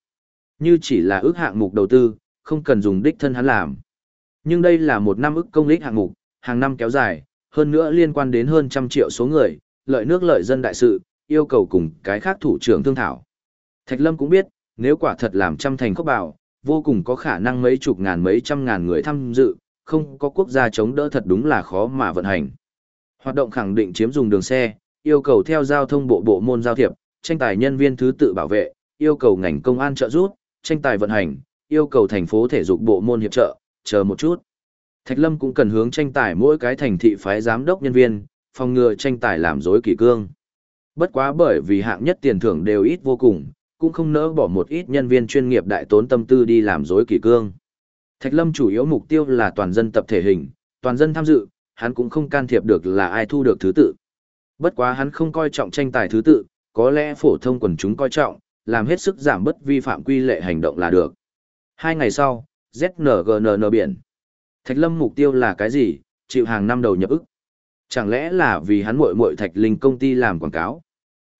Như chỉ là ước hạng mục đầu tư, không cần dùng đích thân hắn làm. Nhưng đây là một năm ước công lý hạng mục, hàng năm kéo dài, hơn nữa liên quan đến hơn trăm triệu số người, lợi nước lợi dân đại sự, yêu cầu cùng cái khác thủ trưởng thương thảo. Thạch Lâm cũng biết, nếu quả thật làm trăm thành khốc bảo vô cùng có khả năng mấy chục ngàn mấy trăm ngàn người tham dự, không có quốc gia chống đỡ thật đúng là khó mà vận hành. Hoạt động khẳng định chiếm dùng đường xe, yêu cầu theo giao thông bộ bộ môn giao thiệp, tranh tài nhân viên thứ tự bảo vệ, yêu cầu ngành công an trợ giúp, tranh tài vận hành, yêu cầu thành phố thể dục bộ môn hiệp trợ, chờ một chút. Thạch Lâm cũng cần hướng tranh tài mỗi cái thành thị phái giám đốc nhân viên, phòng ngừa tranh tài làm dối kỳ cương. Bất quá bởi vì hạng nhất tiền thưởng đều ít vô cùng, cũng không nỡ bỏ một ít nhân viên chuyên nghiệp đại tốn tâm tư đi làm dối kỳ cương. Thạch Lâm chủ yếu mục tiêu là toàn dân tập thể hình, toàn dân tham dự, hắn cũng không can thiệp được là ai thu được thứ tự. Bất quá hắn không coi trọng tranh tài thứ tự, có lẽ phổ thông quần chúng coi trọng, làm hết sức giảm bất vi phạm quy lệ hành động là được. Hai ngày sau, ZNGNN biển. Thạch Lâm mục tiêu là cái gì? Chịu hàng năm đầu nhập ức. Chẳng lẽ là vì hắn muội muội Thạch Linh công ty làm quảng cáo?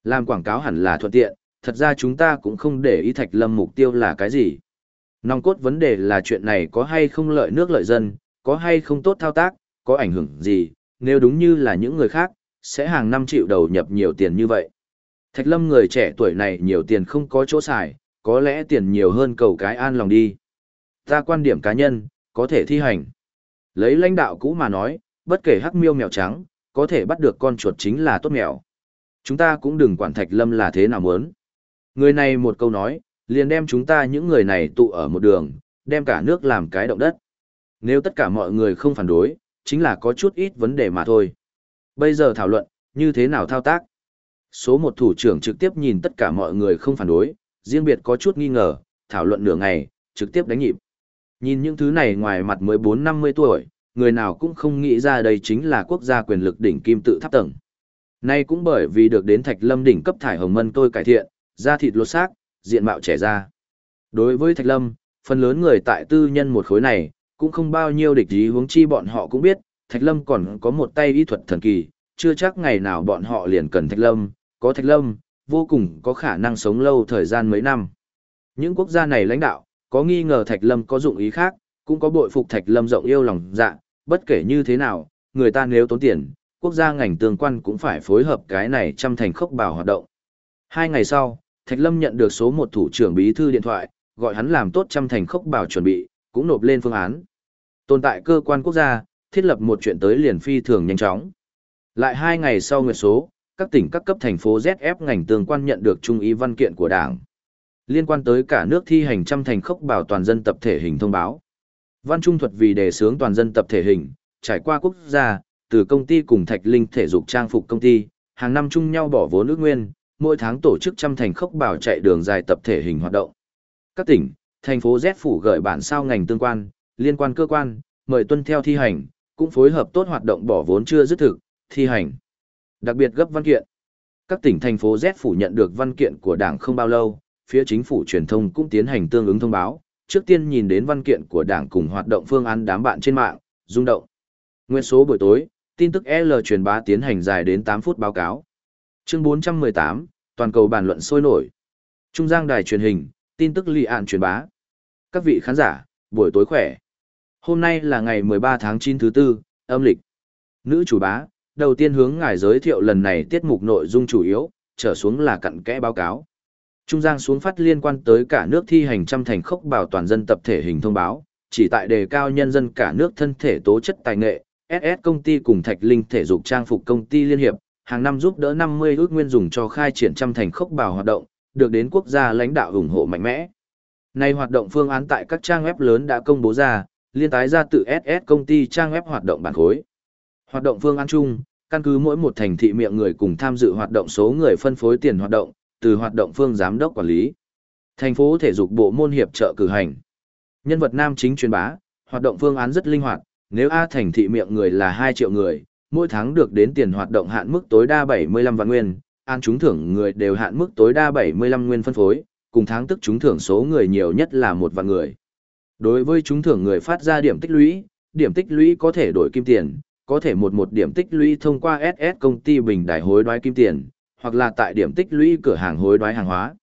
Làm quảng cáo hẳn là thuận tiện, thật ra chúng ta cũng không để ý Thạch Lâm mục tiêu là cái gì. Nòng cốt vấn đề là chuyện này có hay không lợi nước lợi dân, có hay không tốt thao tác, có ảnh hưởng gì, nếu đúng như là những người khác, sẽ hàng năm chịu đầu nhập nhiều tiền như vậy. Thạch Lâm người trẻ tuổi này nhiều tiền không có chỗ xài, có lẽ tiền nhiều hơn cầu cái an lòng đi. Ta quan điểm cá nhân, có thể thi hành. Lấy lãnh đạo cũ mà nói, bất kể hắc miêu mèo trắng, có thể bắt được con chuột chính là tốt mèo. Chúng ta cũng đừng quản Thạch Lâm là thế nào muốn. Người này một câu nói, liền đem chúng ta những người này tụ ở một đường, đem cả nước làm cái động đất. Nếu tất cả mọi người không phản đối, chính là có chút ít vấn đề mà thôi. Bây giờ thảo luận, như thế nào thao tác? Số một thủ trưởng trực tiếp nhìn tất cả mọi người không phản đối, riêng biệt có chút nghi ngờ, thảo luận nửa ngày, trực tiếp đánh nhịp. Nhìn những thứ này ngoài mặt mới 4-50 tuổi, người nào cũng không nghĩ ra đây chính là quốc gia quyền lực đỉnh kim tự tháp tầng. Nay cũng bởi vì được đến thạch lâm đỉnh cấp thải hồng mân tôi cải thiện, da thịt lột xác, diện mạo trẻ ra. Đối với thạch lâm, phần lớn người tại tư nhân một khối này, cũng không bao nhiêu địch ý huống chi bọn họ cũng biết, thạch lâm còn có một tay y thuật thần kỳ, chưa chắc ngày nào bọn họ liền cần thạch lâm, có thạch lâm, vô cùng có khả năng sống lâu thời gian mấy năm. Những quốc gia này lãnh đạo, có nghi ngờ thạch lâm có dụng ý khác, cũng có bội phục thạch lâm rộng yêu lòng dạ, bất kể như thế nào, người ta nếu tốn tiền, quốc gia ngành tương quan cũng phải phối hợp cái này trăm thành khốc bảo hoạt động. Hai ngày sau, Thạch Lâm nhận được số một thủ trưởng bí thư điện thoại, gọi hắn làm tốt trăm thành khốc bảo chuẩn bị, cũng nộp lên phương án. Tồn tại cơ quan quốc gia, thiết lập một chuyện tới liền phi thường nhanh chóng. Lại hai ngày sau nguyệt số, các tỉnh các cấp thành phố ZF ngành tương quan nhận được trung ý văn kiện của Đảng. Liên quan tới cả nước thi hành trăm thành khốc bảo toàn dân tập thể hình thông báo. Văn Trung thuật vì đề xướng toàn dân tập thể hình, trải qua quốc gia, từ công ty cùng Thạch Linh thể dục trang phục công ty, hàng năm chung nhau bỏ vốn nước nguyên, mỗi tháng tổ chức trăm thành khốc bảo chạy đường dài tập thể hình hoạt động. Các tỉnh, thành phố Z phủ gửi bản sao ngành tương quan, liên quan cơ quan, mời tuân theo thi hành, cũng phối hợp tốt hoạt động bỏ vốn chưa dứt thực, thi hành. Đặc biệt gấp văn kiện. Các tỉnh thành phố Z phủ nhận được văn kiện của Đảng không bao lâu, phía chính phủ truyền thông cũng tiến hành tương ứng thông báo, trước tiên nhìn đến văn kiện của Đảng cùng hoạt động phương án đám bạn trên mạng, rung động. Nguyên số buổi tối, tin tức L truyền bá tiến hành dài đến 8 phút báo cáo. Chương 418, toàn cầu bàn luận sôi nổi. Trung Giang đài truyền hình, tin tức Lì ạn truyền bá. Các vị khán giả, buổi tối khỏe. Hôm nay là ngày 13 tháng 9 thứ tư, âm lịch. Nữ chủ bá, đầu tiên hướng ngài giới thiệu lần này tiết mục nội dung chủ yếu, trở xuống là cặn kẽ báo cáo. Trung Giang xuống phát liên quan tới cả nước thi hành trăm thành khốc bảo toàn dân tập thể hình thông báo, chỉ tại đề cao nhân dân cả nước thân thể tố chất tài nghệ, SS công ty cùng Thạch Linh thể dục trang phục công ty liên hiệp, hàng năm giúp đỡ 50 ước nguyên dùng cho khai triển trăm thành khốc bảo hoạt động, được đến quốc gia lãnh đạo ủng hộ mạnh mẽ. Nay hoạt động phương án tại các trang web lớn đã công bố ra, liên tái ra tự SS công ty trang web hoạt động bản khối. Hoạt động phương án chung, căn cứ mỗi một thành thị miệng người cùng tham dự hoạt động số người phân phối tiền hoạt động, từ hoạt động phương giám đốc quản lý. Thành phố thể dục bộ môn hiệp trợ cử hành. Nhân vật nam chính truyền bá, hoạt động phương án rất linh hoạt, nếu A thành thị miệng người là 2 triệu người, mỗi tháng được đến tiền hoạt động hạn mức tối đa 75 vạn nguyên, an trúng thưởng người đều hạn mức tối đa 75 nguyên phân phối, cùng tháng tức trúng thưởng số người nhiều nhất là một vạn người. Đối với trúng thưởng người phát ra điểm tích lũy, điểm tích lũy có thể đổi kim tiền, có thể một một điểm tích lũy thông qua SS công ty bình đại hối đoái kim tiền, hoặc là tại điểm tích lũy cửa hàng hối đoái hàng hóa.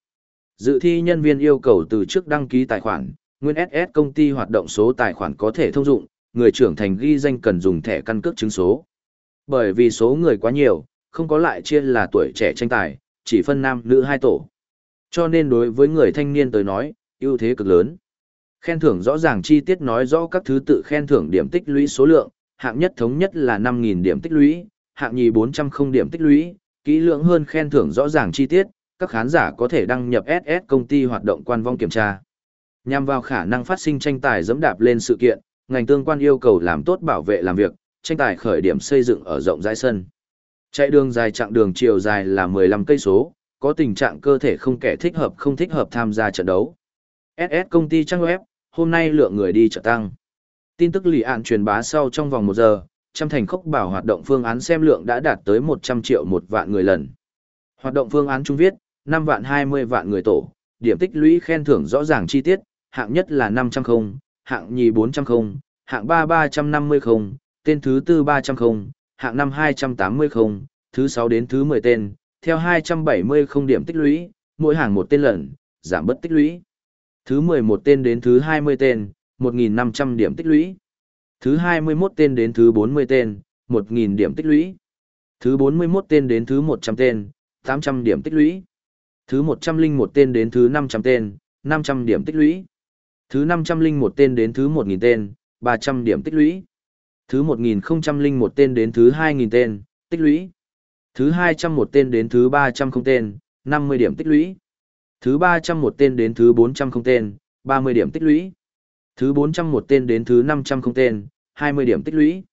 Dự thi nhân viên yêu cầu từ trước đăng ký tài khoản, nguyên SS công ty hoạt động số tài khoản có thể thông dụng, người trưởng thành ghi danh cần dùng thẻ căn cước chứng số. Bởi vì số người quá nhiều, không có lại chia là tuổi trẻ tranh tài, chỉ phân nam nữ hai tổ. Cho nên đối với người thanh niên tới nói, ưu thế cực lớn. Khen thưởng rõ ràng chi tiết nói rõ các thứ tự khen thưởng điểm tích lũy số lượng, hạng nhất thống nhất là 5.000 điểm tích lũy, hạng nhì 400 không điểm tích lũy, kỹ lưỡng hơn khen thưởng rõ ràng chi tiết, các khán giả có thể đăng nhập SS công ty hoạt động quan vong kiểm tra. Nhằm vào khả năng phát sinh tranh tài dẫm đạp lên sự kiện, ngành tương quan yêu cầu làm tốt bảo vệ làm việc, tranh tài khởi điểm xây dựng ở rộng rãi sân. Chạy đường dài chặng đường chiều dài là 15 cây số, có tình trạng cơ thể không kẻ thích hợp không thích hợp tham gia trận đấu. SS công ty trang web, hôm nay lượng người đi chợ tăng. Tin tức lì ạn truyền bá sau trong vòng 1 giờ, trăm thành khốc bảo hoạt động phương án xem lượng đã đạt tới 100 triệu một vạn người lần. Hoạt động phương án trung viết, 5 vạn 20 vạn người tổ, điểm tích lũy khen thưởng rõ ràng chi tiết, hạng nhất là 500 không, hạng nhì 400 không, hạng 3 350 không, tên thứ tư 300 không, hạng 5 280 không, thứ 6 đến thứ 10 tên, theo 270 không điểm tích lũy, mỗi hàng một tên lần, giảm bất tích lũy. Thứ 11 tên đến thứ 20 tên, 1.500 điểm tích lũy. Thứ 21 tên đến thứ 40 tên, 1.000 điểm tích lũy. Thứ 41 tên đến thứ 100 tên, 800 điểm tích lũy. Thứ 101 tên đến thứ 500 tên, 500 điểm tích lũy. Thứ 501 tên đến thứ 1000 tên, 300 điểm tích lũy. Thứ 1001 tên đến thứ 2000 tên, tích lũy. Thứ 201 tên đến thứ 300 không tên, 50 điểm tích lũy. Thứ 301 tên đến thứ 400 không tên, 30 điểm tích lũy. Thứ 401 tên đến thứ 500 không tên, 20 điểm tích lũy.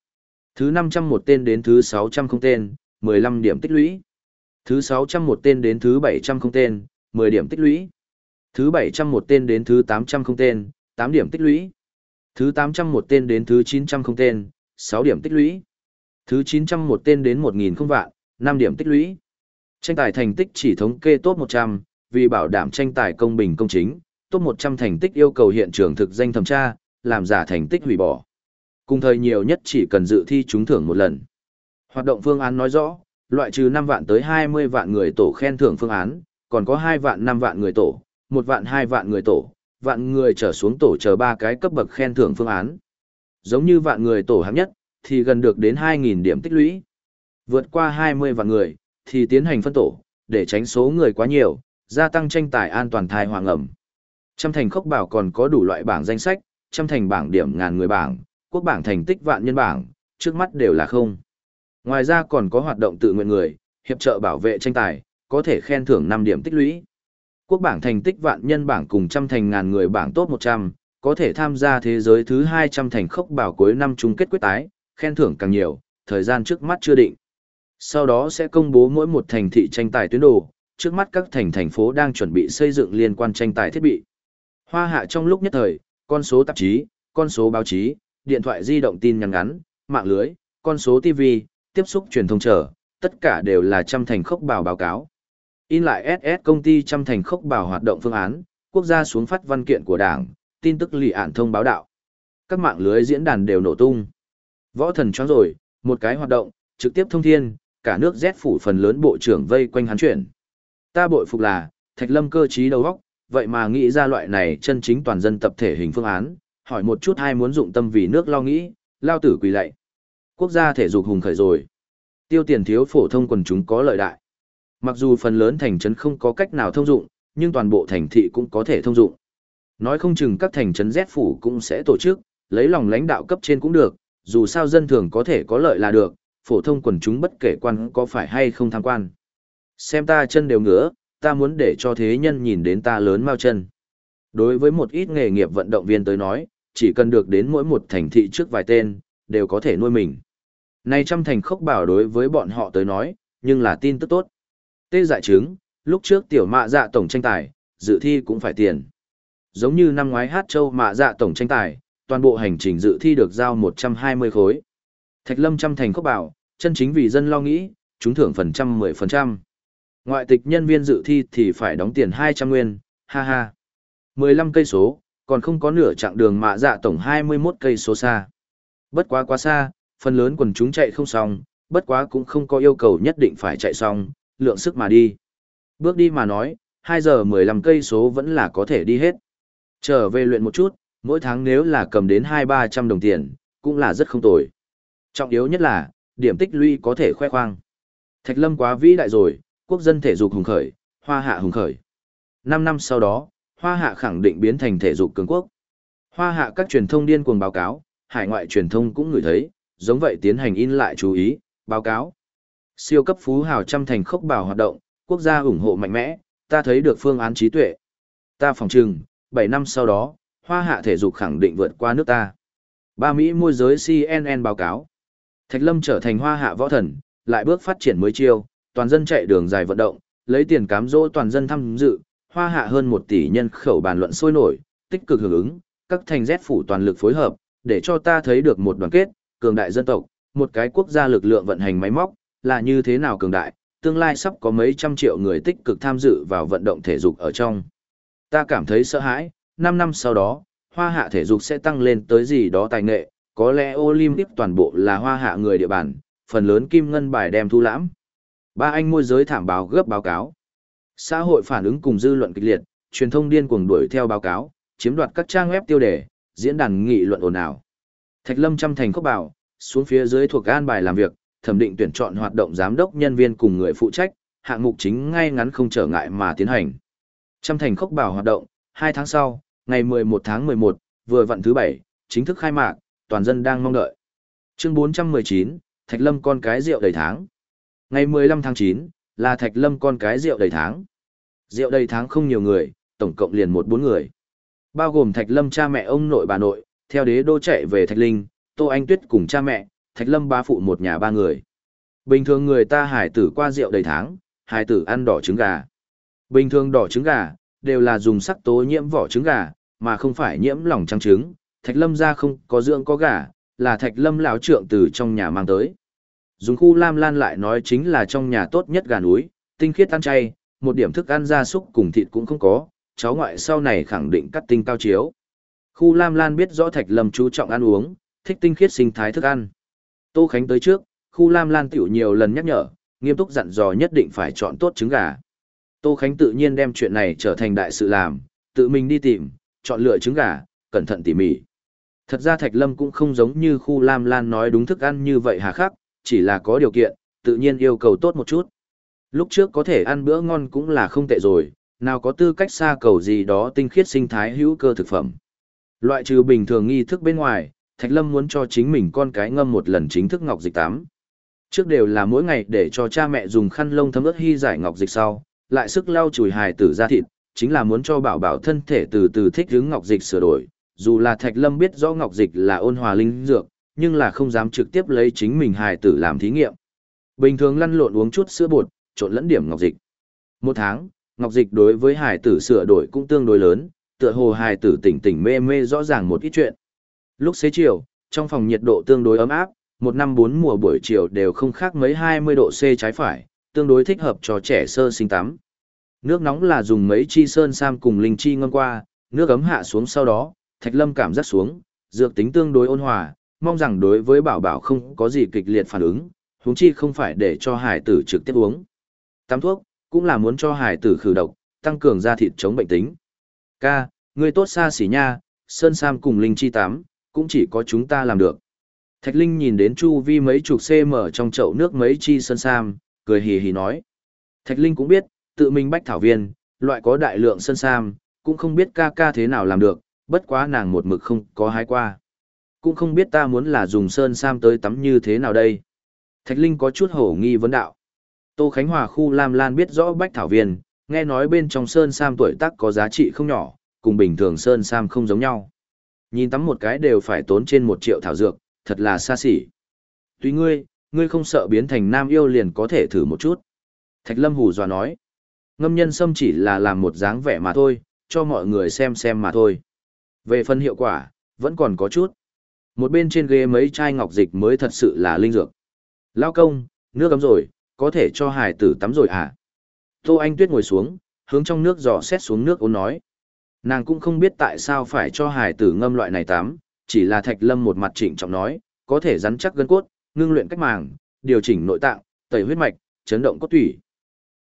Thứ 501 tên đến thứ 600 không tên, 15 điểm tích lũy. Thứ 601 tên đến thứ 700 không tên, 10 điểm tích lũy. Thứ 701 tên đến thứ 800 không tên, 8 điểm tích lũy. Thứ 801 tên đến thứ 900 không tên, 6 điểm tích lũy. Thứ 901 tên đến 1000 không vạn, 5 điểm tích lũy. Tranh tài thành tích chỉ thống kê top 100, vì bảo đảm tranh tài công bình công chính, top 100 thành tích yêu cầu hiện trường thực danh thẩm tra, làm giả thành tích hủy bỏ. Cùng thời nhiều nhất chỉ cần dự thi trúng thưởng một lần. Hoạt động phương án nói rõ, loại trừ 5 vạn tới 20 vạn người tổ khen thưởng phương án, còn có 2 vạn 5 vạn người tổ, 1 vạn 2 vạn người tổ, vạn người trở xuống tổ chờ ba cái cấp bậc khen thưởng phương án. Giống như vạn người tổ hạng nhất, thì gần được đến 2.000 điểm tích lũy. Vượt qua 20 vạn người, thì tiến hành phân tổ, để tránh số người quá nhiều, gia tăng tranh tài an toàn thai hoàng ẩm. Trăm thành khốc bảo còn có đủ loại bảng danh sách, trăm thành bảng điểm ngàn người bảng, quốc bảng thành tích vạn nhân bảng, trước mắt đều là không. Ngoài ra còn có hoạt động tự nguyện người, hiệp trợ bảo vệ tranh tài, có thể khen thưởng 5 điểm tích lũy. Quốc bảng thành tích vạn nhân bảng cùng trăm thành ngàn người bảng top 100, có thể tham gia thế giới thứ 200 thành khốc bảo cuối năm chung kết quyết tái, khen thưởng càng nhiều, thời gian trước mắt chưa định. Sau đó sẽ công bố mỗi một thành thị tranh tài tuyến đồ, trước mắt các thành thành phố đang chuẩn bị xây dựng liên quan tranh tài thiết bị. Hoa hạ trong lúc nhất thời, con số tạp chí, con số báo chí, điện thoại di động tin nhắn ngắn, mạng lưới, con số TV, tiếp xúc truyền thông trở, tất cả đều là trăm thành khốc bảo báo cáo. In lại SS công ty trăm thành khốc bảo hoạt động phương án, quốc gia xuống phát văn kiện của đảng, tin tức lì ạn thông báo đạo. Các mạng lưới diễn đàn đều nổ tung. Võ thần choáng rồi, một cái hoạt động, trực tiếp thông thiên, cả nước rét phủ phần lớn bộ trưởng vây quanh hắn chuyển. Ta bội phục là, Thạch Lâm cơ trí đầu óc, vậy mà nghĩ ra loại này chân chính toàn dân tập thể hình phương án, hỏi một chút ai muốn dụng tâm vì nước lo nghĩ, lao tử quỳ lạy. Quốc gia thể dục hùng khởi rồi. Tiêu tiền thiếu phổ thông quần chúng có lợi đại. Mặc dù phần lớn thành trấn không có cách nào thông dụng, nhưng toàn bộ thành thị cũng có thể thông dụng. Nói không chừng các thành trấn Z phủ cũng sẽ tổ chức, lấy lòng lãnh đạo cấp trên cũng được, dù sao dân thường có thể có lợi là được, phổ thông quần chúng bất kể quan có phải hay không tham quan. Xem ta chân đều ngứa, ta muốn để cho thế nhân nhìn đến ta lớn mau chân. Đối với một ít nghề nghiệp vận động viên tới nói, chỉ cần được đến mỗi một thành thị trước vài tên, đều có thể nuôi mình. Này trăm thành khốc bảo đối với bọn họ tới nói, nhưng là tin tức tốt. Tê dại chứng, lúc trước tiểu mạ dạ tổng tranh tài, dự thi cũng phải tiền. Giống như năm ngoái hát châu mạ dạ tổng tranh tài, toàn bộ hành trình dự thi được giao 120 khối. Thạch lâm trăm thành khốc bảo, chân chính vì dân lo nghĩ, chúng thưởng phần trăm 10%. Ngoại tịch nhân viên dự thi thì phải đóng tiền 200 nguyên, ha ha. 15 cây số, còn không có nửa chặng đường mạ dạ tổng 21 cây số xa. Bất quá quá xa, phần lớn quần chúng chạy không xong, bất quá cũng không có yêu cầu nhất định phải chạy xong, lượng sức mà đi. Bước đi mà nói, 2 giờ 15 cây số vẫn là có thể đi hết. Trở về luyện một chút, mỗi tháng nếu là cầm đến 2-300 đồng tiền, cũng là rất không tồi. Trọng yếu nhất là, điểm tích lũy có thể khoe khoang. Thạch Lâm quá vĩ đại rồi, quốc dân thể dục hùng khởi, hoa hạ hùng khởi. Năm năm sau đó, hoa hạ khẳng định biến thành thể dục cường quốc. Hoa hạ các truyền thông điên cuồng báo cáo, hải ngoại truyền thông cũng ngửi thấy, giống vậy tiến hành in lại chú ý, báo cáo. Siêu cấp phú hào trăm thành khốc bảo hoạt động, quốc gia ủng hộ mạnh mẽ, ta thấy được phương án trí tuệ. Ta phòng trừng, 7 năm sau đó, hoa hạ thể dục khẳng định vượt qua nước ta. Ba Mỹ môi giới CNN báo cáo. Thạch Lâm trở thành hoa hạ võ thần, lại bước phát triển mới chiêu, toàn dân chạy đường dài vận động, lấy tiền cám dỗ toàn dân tham dự, hoa hạ hơn 1 tỷ nhân khẩu bàn luận sôi nổi, tích cực hưởng ứng, các thành Z phủ toàn lực phối hợp, để cho ta thấy được một đoàn kết, cường đại dân tộc, một cái quốc gia lực lượng vận hành máy móc, là như thế nào cường đại, tương lai sắp có mấy trăm triệu người tích cực tham dự vào vận động thể dục ở trong. Ta cảm thấy sợ hãi, 5 năm sau đó, hoa hạ thể dục sẽ tăng lên tới gì đó tài nghệ, có lẽ Olympic toàn bộ là hoa hạ người địa bàn, phần lớn kim ngân bài đem thu lãm. Ba anh môi giới thảm báo gấp báo cáo. Xã hội phản ứng cùng dư luận kịch liệt, truyền thông điên cuồng đuổi theo báo cáo, chiếm đoạt các trang web tiêu đề, diễn đàn nghị luận ồn ào. Thạch Lâm trăm thành khốc bảo, xuống phía dưới thuộc an bài làm việc, thẩm định tuyển chọn hoạt động giám đốc nhân viên cùng người phụ trách, hạng mục chính ngay ngắn không trở ngại mà tiến hành. Trăm thành khốc bảo hoạt động, 2 tháng sau, ngày 11 tháng 11, vừa vặn thứ 7, chính thức khai mạc, toàn dân đang mong đợi. Chương 419, Thạch Lâm con cái rượu đầy tháng. Ngày 15 tháng 9, là Thạch Lâm con cái rượu đầy tháng. Rượu đầy tháng không nhiều người, tổng cộng liền một bốn người. Bao gồm Thạch Lâm cha mẹ ông nội bà nội, theo đế đô chạy về Thạch Linh, Tô Anh Tuyết cùng cha mẹ, Thạch Lâm ba phụ một nhà ba người. Bình thường người ta hải tử qua rượu đầy tháng, hải tử ăn đỏ trứng gà. Bình thường đỏ trứng gà, đều là dùng sắc tố nhiễm vỏ trứng gà, mà không phải nhiễm lòng trắng trứng. Thạch Lâm ra không có dưỡng có gà, là Thạch Lâm lão trượng từ trong nhà mang tới. Dùng khu lam lan lại nói chính là trong nhà tốt nhất gà núi, tinh khiết ăn chay, một điểm thức ăn gia súc cùng thịt cũng không có, cháu ngoại sau này khẳng định cắt tinh cao chiếu. Khu lam lan biết rõ Thạch Lâm chú trọng ăn uống, thích tinh khiết sinh thái thức ăn. Tô Khánh tới trước, khu lam lan tiểu nhiều lần nhắc nhở, nghiêm túc dặn dò nhất định phải chọn tốt trứng gà. Tô Khánh tự nhiên đem chuyện này trở thành đại sự làm, tự mình đi tìm, chọn lựa trứng gà, cẩn thận tỉ mỉ. Thật ra Thạch Lâm cũng không giống như khu Lam Lan nói đúng thức ăn như vậy hà khắc, chỉ là có điều kiện, tự nhiên yêu cầu tốt một chút. Lúc trước có thể ăn bữa ngon cũng là không tệ rồi, nào có tư cách xa cầu gì đó tinh khiết sinh thái hữu cơ thực phẩm. Loại trừ bình thường nghi thức bên ngoài, Thạch Lâm muốn cho chính mình con cái ngâm một lần chính thức ngọc dịch tắm. Trước đều là mỗi ngày để cho cha mẹ dùng khăn lông thấm ướt hy giải ngọc dịch sau, lại sức lau chùi hài tử ra thịt, chính là muốn cho bảo bảo thân thể từ từ thích ứng ngọc dịch sửa đổi. Dù là Thạch Lâm biết rõ ngọc dịch là ôn hòa linh dược, nhưng là không dám trực tiếp lấy chính mình hài tử làm thí nghiệm. Bình thường lăn lộn uống chút sữa bột, trộn lẫn điểm ngọc dịch. Một tháng, ngọc dịch đối với hài tử sửa đổi cũng tương đối lớn, tựa hồ hài tử tỉnh tỉnh mê mê rõ ràng một ít chuyện. Lúc xế chiều, trong phòng nhiệt độ tương đối ấm áp, một năm bốn mùa buổi chiều đều không khác mấy 20 độ C trái phải, tương đối thích hợp cho trẻ sơ sinh tắm. Nước nóng là dùng mấy chi sơn sam cùng linh chi ngâm qua, nước ấm hạ xuống sau đó, Thạch Lâm cảm giác xuống, dược tính tương đối ôn hòa, mong rằng đối với bảo bảo không có gì kịch liệt phản ứng, huống chi không phải để cho hải tử trực tiếp uống. Tắm thuốc, cũng là muốn cho hải tử khử độc, tăng cường da thịt chống bệnh tính. Ca, người tốt xa xỉ nha, sơn sam cùng linh chi tắm, cũng chỉ có chúng ta làm được. Thạch Linh nhìn đến chu vi mấy chục cm trong chậu nước mấy chi sơn sam, cười hì hì nói. Thạch Linh cũng biết, tự mình bách thảo viên, loại có đại lượng sơn sam, cũng không biết ca ca thế nào làm được, bất quá nàng một mực không có hái qua. Cũng không biết ta muốn là dùng sơn sam tới tắm như thế nào đây. Thạch Linh có chút hổ nghi vấn đạo. Tô Khánh Hòa khu Lam Lan biết rõ bách thảo viên, nghe nói bên trong sơn sam tuổi tác có giá trị không nhỏ, cùng bình thường sơn sam không giống nhau. Nhìn tắm một cái đều phải tốn trên một triệu thảo dược, thật là xa xỉ. Tuy ngươi, ngươi không sợ biến thành nam yêu liền có thể thử một chút. Thạch Lâm hù dọa nói. Ngâm nhân sâm chỉ là làm một dáng vẻ mà thôi, cho mọi người xem xem mà thôi. Về phần hiệu quả, vẫn còn có chút. Một bên trên ghế mấy chai ngọc dịch mới thật sự là linh dược. Lao công, nước cấm rồi, có thể cho hải tử tắm rồi à? Tô Anh Tuyết ngồi xuống, hướng trong nước dò xét xuống nước ôn nói. Nàng cũng không biết tại sao phải cho hải tử ngâm loại này tắm, chỉ là Thạch Lâm một mặt trịnh trọng nói, có thể rắn chắc gân cốt, ngưng luyện cách màng, điều chỉnh nội tạng, tẩy huyết mạch, chấn động cốt tủy.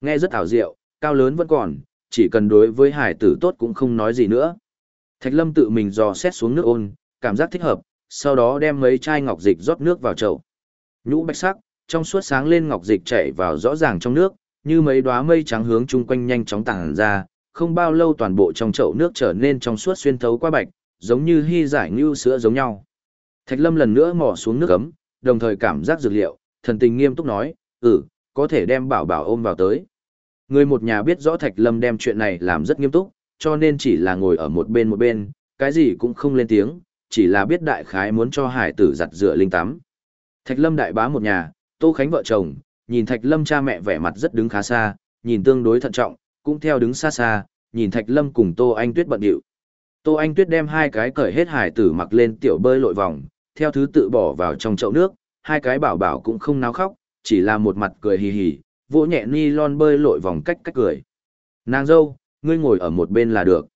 Nghe rất ảo diệu, cao lớn vẫn còn, chỉ cần đối với hải tử tốt cũng không nói gì nữa. Thạch Lâm tự mình dò xét xuống nước ôn, cảm giác thích hợp, sau đó đem mấy chai ngọc dịch rót nước vào chậu. Nhũ bạch sắc, trong suốt sáng lên ngọc dịch chảy vào rõ ràng trong nước, như mấy đóa mây trắng hướng chung quanh nhanh chóng tàng ra, không bao lâu toàn bộ trong chậu nước trở nên trong suốt xuyên thấu qua bạch, giống như hy giải như sữa giống nhau. Thạch Lâm lần nữa mò xuống nước ấm, đồng thời cảm giác dược liệu, thần tình nghiêm túc nói, ừ, có thể đem bảo bảo ôm vào tới. Người một nhà biết rõ Thạch Lâm đem chuyện này làm rất nghiêm túc, cho nên chỉ là ngồi ở một bên một bên, cái gì cũng không lên tiếng, chỉ là biết đại khái muốn cho hải tử giặt rửa linh tắm. Thạch Lâm đại bá một nhà, Tô Khánh vợ chồng, nhìn Thạch Lâm cha mẹ vẻ mặt rất đứng khá xa, nhìn tương đối thận trọng, cũng theo đứng xa xa, nhìn Thạch Lâm cùng Tô Anh Tuyết bận điệu. Tô Anh Tuyết đem hai cái cởi hết hải tử mặc lên tiểu bơi lội vòng, theo thứ tự bỏ vào trong chậu nước, hai cái bảo bảo cũng không náo khóc, chỉ là một mặt cười hì hì, vỗ nhẹ ni lon bơi lội vòng cách cách cười. Nàng dâu, ngươi ngồi ở một bên là được.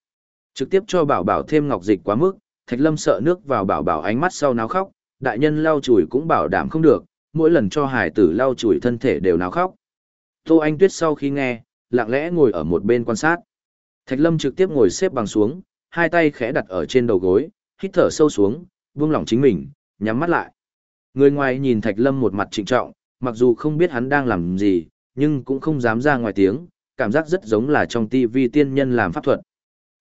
Trực tiếp cho bảo bảo thêm ngọc dịch quá mức, Thạch Lâm sợ nước vào bảo bảo ánh mắt sau náo khóc, đại nhân lau chùi cũng bảo đảm không được, mỗi lần cho hải tử lau chùi thân thể đều náo khóc. Tô Anh Tuyết sau khi nghe, lặng lẽ ngồi ở một bên quan sát. Thạch Lâm trực tiếp ngồi xếp bằng xuống, hai tay khẽ đặt ở trên đầu gối, hít thở sâu xuống, buông lỏng chính mình, nhắm mắt lại. Người ngoài nhìn Thạch Lâm một mặt trịnh trọng, mặc dù không biết hắn đang làm gì, nhưng cũng không dám ra ngoài tiếng, cảm giác rất giống là trong tivi tiên nhân làm pháp thuật.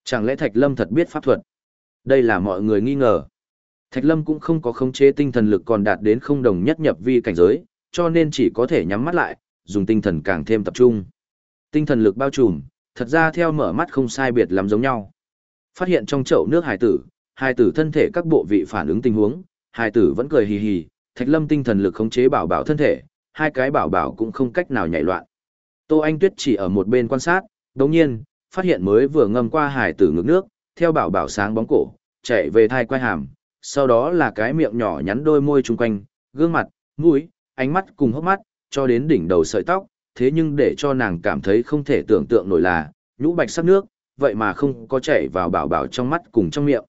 Chẳng lẽ Thạch Lâm thật biết pháp thuật? Đây là mọi người nghi ngờ. Thạch Lâm cũng không có khống chế tinh thần lực còn đạt đến không đồng nhất nhập vi cảnh giới, cho nên chỉ có thể nhắm mắt lại, dùng tinh thần càng thêm tập trung. Tinh thần lực bao trùm, thật ra theo mở mắt không sai biệt lắm giống nhau. Phát hiện trong chậu nước hải tử, hải tử thân thể các bộ vị phản ứng tình huống, hải tử vẫn cười hì hì, Thạch Lâm tinh thần lực khống chế bảo bảo thân thể, hai cái bảo bảo cũng không cách nào nhảy loạn. Tô Anh Tuyết chỉ ở một bên quan sát, đồng nhiên, phát hiện mới vừa ngâm qua hải tử ngược nước, theo bảo bảo sáng bóng cổ, chạy về thai quay hàm, sau đó là cái miệng nhỏ nhắn đôi môi chung quanh, gương mặt, mũi, ánh mắt cùng hốc mắt, cho đến đỉnh đầu sợi tóc, thế nhưng để cho nàng cảm thấy không thể tưởng tượng nổi là, nhũ bạch sắc nước, vậy mà không có chảy vào bảo bảo trong mắt cùng trong miệng.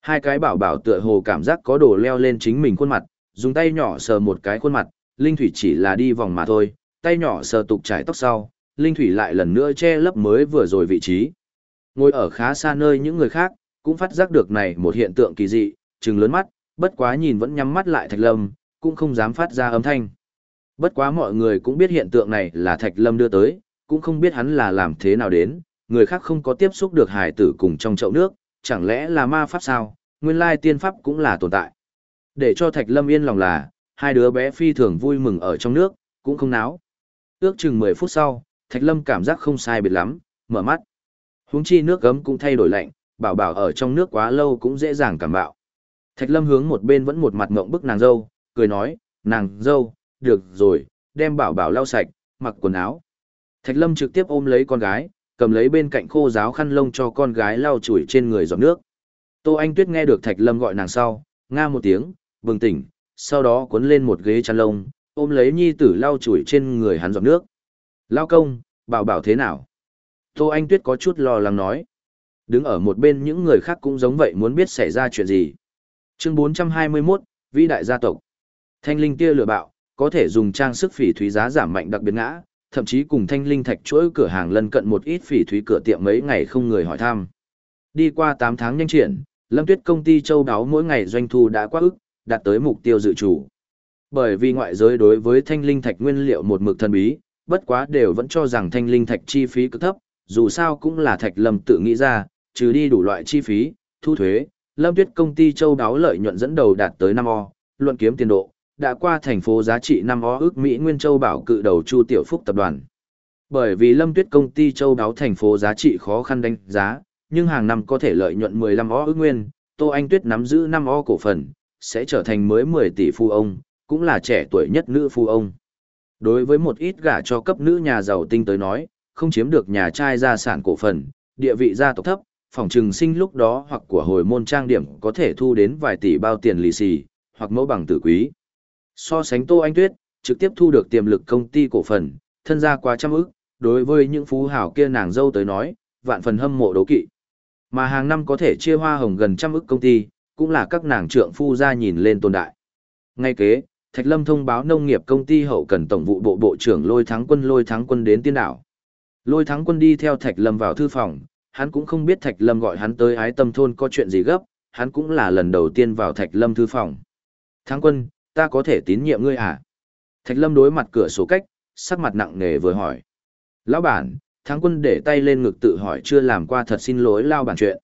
Hai cái bảo bảo tựa hồ cảm giác có đồ leo lên chính mình khuôn mặt, dùng tay nhỏ sờ một cái khuôn mặt, Linh Thủy chỉ là đi vòng mà thôi, tay nhỏ sờ tục trải tóc sau, Linh Thủy lại lần nữa che lấp mới vừa rồi vị trí. Ngồi ở khá xa nơi những người khác, cũng phát giác được này một hiện tượng kỳ dị, trừng lớn mắt, bất quá nhìn vẫn nhắm mắt lại Thạch Lâm, cũng không dám phát ra âm thanh. Bất quá mọi người cũng biết hiện tượng này là Thạch Lâm đưa tới, cũng không biết hắn là làm thế nào đến, người khác không có tiếp xúc được hải tử cùng trong chậu nước, chẳng lẽ là ma pháp sao, nguyên lai tiên pháp cũng là tồn tại. Để cho Thạch Lâm yên lòng là, hai đứa bé phi thường vui mừng ở trong nước, cũng không náo. Ước chừng 10 phút sau, Thạch Lâm cảm giác không sai biệt lắm, mở mắt. Huống chi nước gấm cũng thay đổi lạnh, bảo bảo ở trong nước quá lâu cũng dễ dàng cảm bạo. Thạch Lâm hướng một bên vẫn một mặt ngượng bức nàng dâu, cười nói, nàng dâu, được rồi, đem bảo bảo lau sạch, mặc quần áo. Thạch Lâm trực tiếp ôm lấy con gái, cầm lấy bên cạnh khô giáo khăn lông cho con gái lau chùi trên người giọt nước. Tô Anh Tuyết nghe được Thạch Lâm gọi nàng sau, nga một tiếng, bừng tỉnh, sau đó cuốn lên một ghế chăn lông, ôm lấy nhi tử lau chùi trên người hắn giọt nước. Lao công, bảo bảo thế nào? Tô Anh Tuyết có chút lo lắng nói. Đứng ở một bên những người khác cũng giống vậy muốn biết xảy ra chuyện gì. Chương 421, Vĩ đại gia tộc. Thanh linh tia lửa bạo, có thể dùng trang sức phỉ thúy giá giảm mạnh đặc biệt ngã, thậm chí cùng thanh linh thạch chuỗi cửa hàng lân cận một ít phỉ thúy cửa tiệm mấy ngày không người hỏi thăm. Đi qua 8 tháng nhanh triển, Lâm Tuyết công ty châu đáo mỗi ngày doanh thu đã quá ức, đạt tới mục tiêu dự chủ. Bởi vì ngoại giới đối với thanh linh thạch nguyên liệu một mực thần bí, bất quá đều vẫn cho rằng thanh linh thạch chi phí cực thấp, dù sao cũng là thạch lâm tự nghĩ ra, trừ đi đủ loại chi phí, thu thuế, lâm tuyết công ty châu đáo lợi nhuận dẫn đầu đạt tới 5 o, luận kiếm tiền độ, đã qua thành phố giá trị 5 o ước Mỹ Nguyên Châu bảo cự đầu Chu Tiểu Phúc tập đoàn. Bởi vì lâm tuyết công ty châu đáo thành phố giá trị khó khăn đánh giá, nhưng hàng năm có thể lợi nhuận 15 o ước nguyên, Tô Anh Tuyết nắm giữ 5 o cổ phần, sẽ trở thành mới 10 tỷ phu ông, cũng là trẻ tuổi nhất nữ phu ông. Đối với một ít gả cho cấp nữ nhà giàu tinh tới nói, không chiếm được nhà trai gia sản cổ phần, địa vị gia tộc thấp, phòng trừng sinh lúc đó hoặc của hồi môn trang điểm có thể thu đến vài tỷ bao tiền lì xì, hoặc mẫu bằng tử quý. So sánh Tô Anh Tuyết, trực tiếp thu được tiềm lực công ty cổ phần, thân gia quá trăm ức, đối với những phú hào kia nàng dâu tới nói, vạn phần hâm mộ đấu kỵ. Mà hàng năm có thể chia hoa hồng gần trăm ức công ty, cũng là các nàng trượng phu ra nhìn lên tôn đại. Ngay kế, Thạch Lâm thông báo nông nghiệp công ty hậu cần tổng vụ bộ bộ trưởng Lôi Thắng Quân Lôi Thắng Quân đến tiên đảo. Lôi Thắng Quân đi theo Thạch Lâm vào thư phòng, hắn cũng không biết Thạch Lâm gọi hắn tới ái tâm thôn có chuyện gì gấp, hắn cũng là lần đầu tiên vào Thạch Lâm thư phòng. Thắng quân, ta có thể tín nhiệm ngươi à? Thạch Lâm đối mặt cửa sổ cách, sắc mặt nặng nề vừa hỏi. Lão bản, thắng quân để tay lên ngực tự hỏi chưa làm qua thật xin lỗi lao bản chuyện.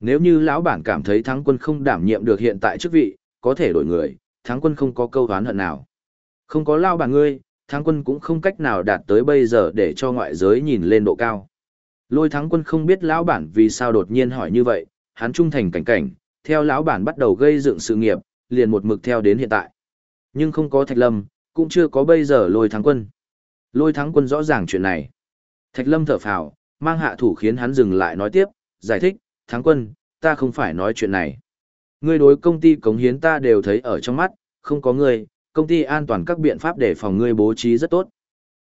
Nếu như lão bản cảm thấy thắng quân không đảm nhiệm được hiện tại chức vị, có thể đổi người, thắng quân không có câu hán hận nào. Không có lao bản ngươi, thắng quân cũng không cách nào đạt tới bây giờ để cho ngoại giới nhìn lên độ cao. Lôi thắng quân không biết lão bản vì sao đột nhiên hỏi như vậy, hắn trung thành cảnh cảnh, theo lão bản bắt đầu gây dựng sự nghiệp, liền một mực theo đến hiện tại. Nhưng không có Thạch Lâm, cũng chưa có bây giờ lôi thắng quân. Lôi thắng quân rõ ràng chuyện này. Thạch Lâm thở phào, mang hạ thủ khiến hắn dừng lại nói tiếp, giải thích, thắng quân, ta không phải nói chuyện này. Ngươi đối công ty cống hiến ta đều thấy ở trong mắt, không có ngươi, công ty an toàn các biện pháp để phòng ngươi bố trí rất tốt.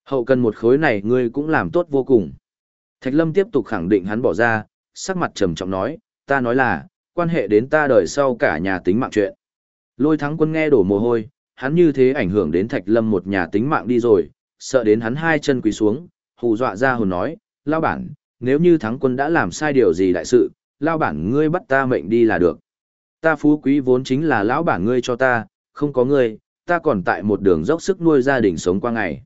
Hậu cần một khối này ngươi cũng làm tốt vô cùng. Thạch Lâm tiếp tục khẳng định hắn bỏ ra, sắc mặt trầm trọng nói, ta nói là, quan hệ đến ta đời sau cả nhà tính mạng chuyện. Lôi thắng quân nghe đổ mồ hôi, hắn như thế ảnh hưởng đến Thạch Lâm một nhà tính mạng đi rồi, sợ đến hắn hai chân quỳ xuống, hù dọa ra hồn nói, lao bản, nếu như thắng quân đã làm sai điều gì đại sự, lao bản ngươi bắt ta mệnh đi là được. Ta phú quý vốn chính là lão bản ngươi cho ta, không có ngươi, ta còn tại một đường dốc sức nuôi gia đình sống qua ngày.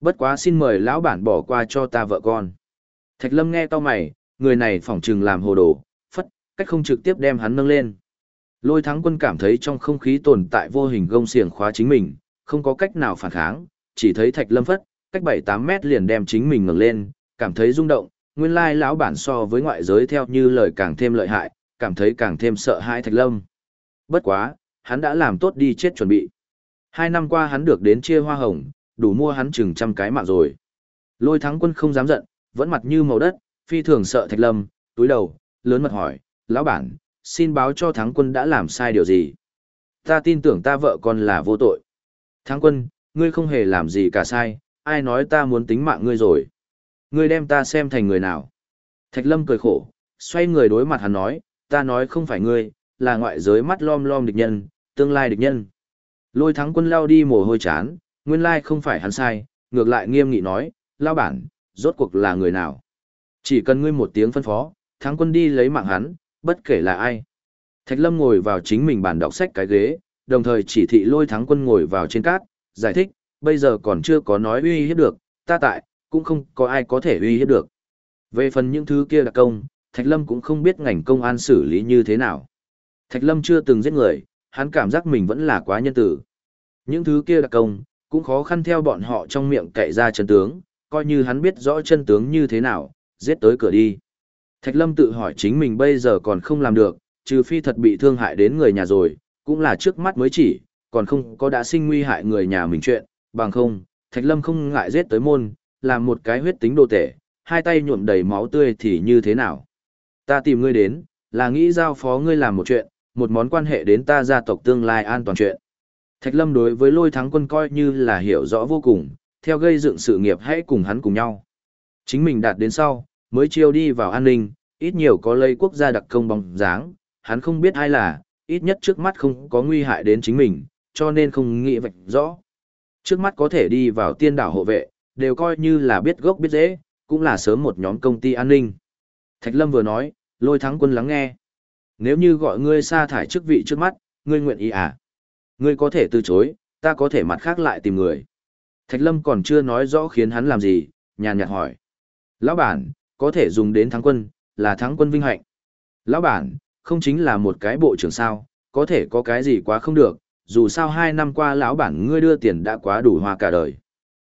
Bất quá xin mời lão bản bỏ qua cho ta vợ con. Thạch Lâm nghe to mày, người này phỏng trừng làm hồ đồ, phất, cách không trực tiếp đem hắn nâng lên. Lôi thắng quân cảm thấy trong không khí tồn tại vô hình gông xiềng khóa chính mình, không có cách nào phản kháng, chỉ thấy Thạch Lâm phất, cách 7-8 mét liền đem chính mình ngẩng lên, cảm thấy rung động, nguyên lai lão bản so với ngoại giới theo như lời càng thêm lợi hại, cảm thấy càng thêm sợ hãi Thạch Lâm. Bất quá, hắn đã làm tốt đi chết chuẩn bị. Hai năm qua hắn được đến chia hoa hồng, đủ mua hắn chừng trăm cái mạng rồi. Lôi thắng quân không dám giận, vẫn mặt như màu đất, phi thường sợ Thạch Lâm, túi đầu, lớn mật hỏi, lão bản, xin báo cho thắng quân đã làm sai điều gì. Ta tin tưởng ta vợ con là vô tội. Thắng quân, ngươi không hề làm gì cả sai, ai nói ta muốn tính mạng ngươi rồi. Ngươi đem ta xem thành người nào. Thạch Lâm cười khổ, xoay người đối mặt hắn nói, ta nói không phải ngươi, là ngoại giới mắt lom lom địch nhân, tương lai địch nhân. Lôi thắng quân lao đi mồ hôi chán, nguyên lai không phải hắn sai, ngược lại nghiêm nghị nói, lao bản, rốt cuộc là người nào. Chỉ cần ngươi một tiếng phân phó, thắng quân đi lấy mạng hắn, bất kể là ai. Thạch Lâm ngồi vào chính mình bàn đọc sách cái ghế, đồng thời chỉ thị lôi thắng quân ngồi vào trên cát, giải thích, bây giờ còn chưa có nói uy hiếp được, ta tại, cũng không có ai có thể uy hiếp được. Về phần những thứ kia là công, Thạch Lâm cũng không biết ngành công an xử lý như thế nào. Thạch Lâm chưa từng giết người, hắn cảm giác mình vẫn là quá nhân tử. Những thứ kia là công, cũng khó khăn theo bọn họ trong miệng cậy ra chân tướng, coi như hắn biết rõ chân tướng như thế nào, giết tới cửa đi. Thạch Lâm tự hỏi chính mình bây giờ còn không làm được, trừ phi thật bị thương hại đến người nhà rồi, cũng là trước mắt mới chỉ, còn không có đã sinh nguy hại người nhà mình chuyện, bằng không, Thạch Lâm không ngại giết tới môn, làm một cái huyết tính đồ tể, hai tay nhuộm đầy máu tươi thì như thế nào. Ta tìm ngươi đến, là nghĩ giao phó ngươi làm một chuyện, một món quan hệ đến ta gia tộc tương lai an toàn chuyện. Thạch Lâm đối với lôi thắng quân coi như là hiểu rõ vô cùng, theo gây dựng sự nghiệp hãy cùng hắn cùng nhau. Chính mình đạt đến sau, mới chiêu đi vào an ninh, ít nhiều có lây quốc gia đặc công bóng dáng, hắn không biết ai là, ít nhất trước mắt không có nguy hại đến chính mình, cho nên không nghĩ vạch rõ. Trước mắt có thể đi vào tiên đảo hộ vệ, đều coi như là biết gốc biết dễ, cũng là sớm một nhóm công ty an ninh. Thạch Lâm vừa nói, lôi thắng quân lắng nghe. Nếu như gọi ngươi sa thải chức vị trước mắt, ngươi nguyện ý à? Ngươi có thể từ chối, ta có thể mặt khác lại tìm người. Thạch Lâm còn chưa nói rõ khiến hắn làm gì, nhàn nhạt hỏi. Lão bản, có thể dùng đến thắng quân, là thắng quân vinh hạnh. Lão bản, không chính là một cái bộ trưởng sao, có thể có cái gì quá không được, dù sao hai năm qua lão bản ngươi đưa tiền đã quá đủ hoa cả đời.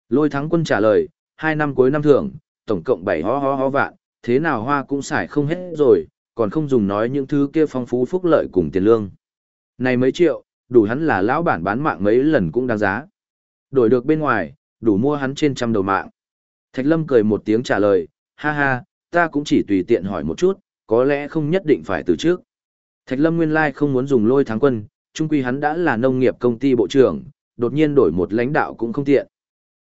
Lôi thắng quân trả lời, hai năm cuối năm thưởng, tổng cộng bảy ho ho ho vạn, thế nào hoa cũng xài không hết rồi, còn không dùng nói những thứ kia phong phú phúc lợi cùng tiền lương. Này mấy triệu, đủ hắn là lão bản bán mạng mấy lần cũng đáng giá. Đổi được bên ngoài, đủ mua hắn trên trăm đầu mạng. Thạch Lâm cười một tiếng trả lời, ha ha, ta cũng chỉ tùy tiện hỏi một chút, có lẽ không nhất định phải từ trước. Thạch Lâm nguyên lai không muốn dùng lôi thắng quân, chung quy hắn đã là nông nghiệp công ty bộ trưởng, đột nhiên đổi một lãnh đạo cũng không tiện.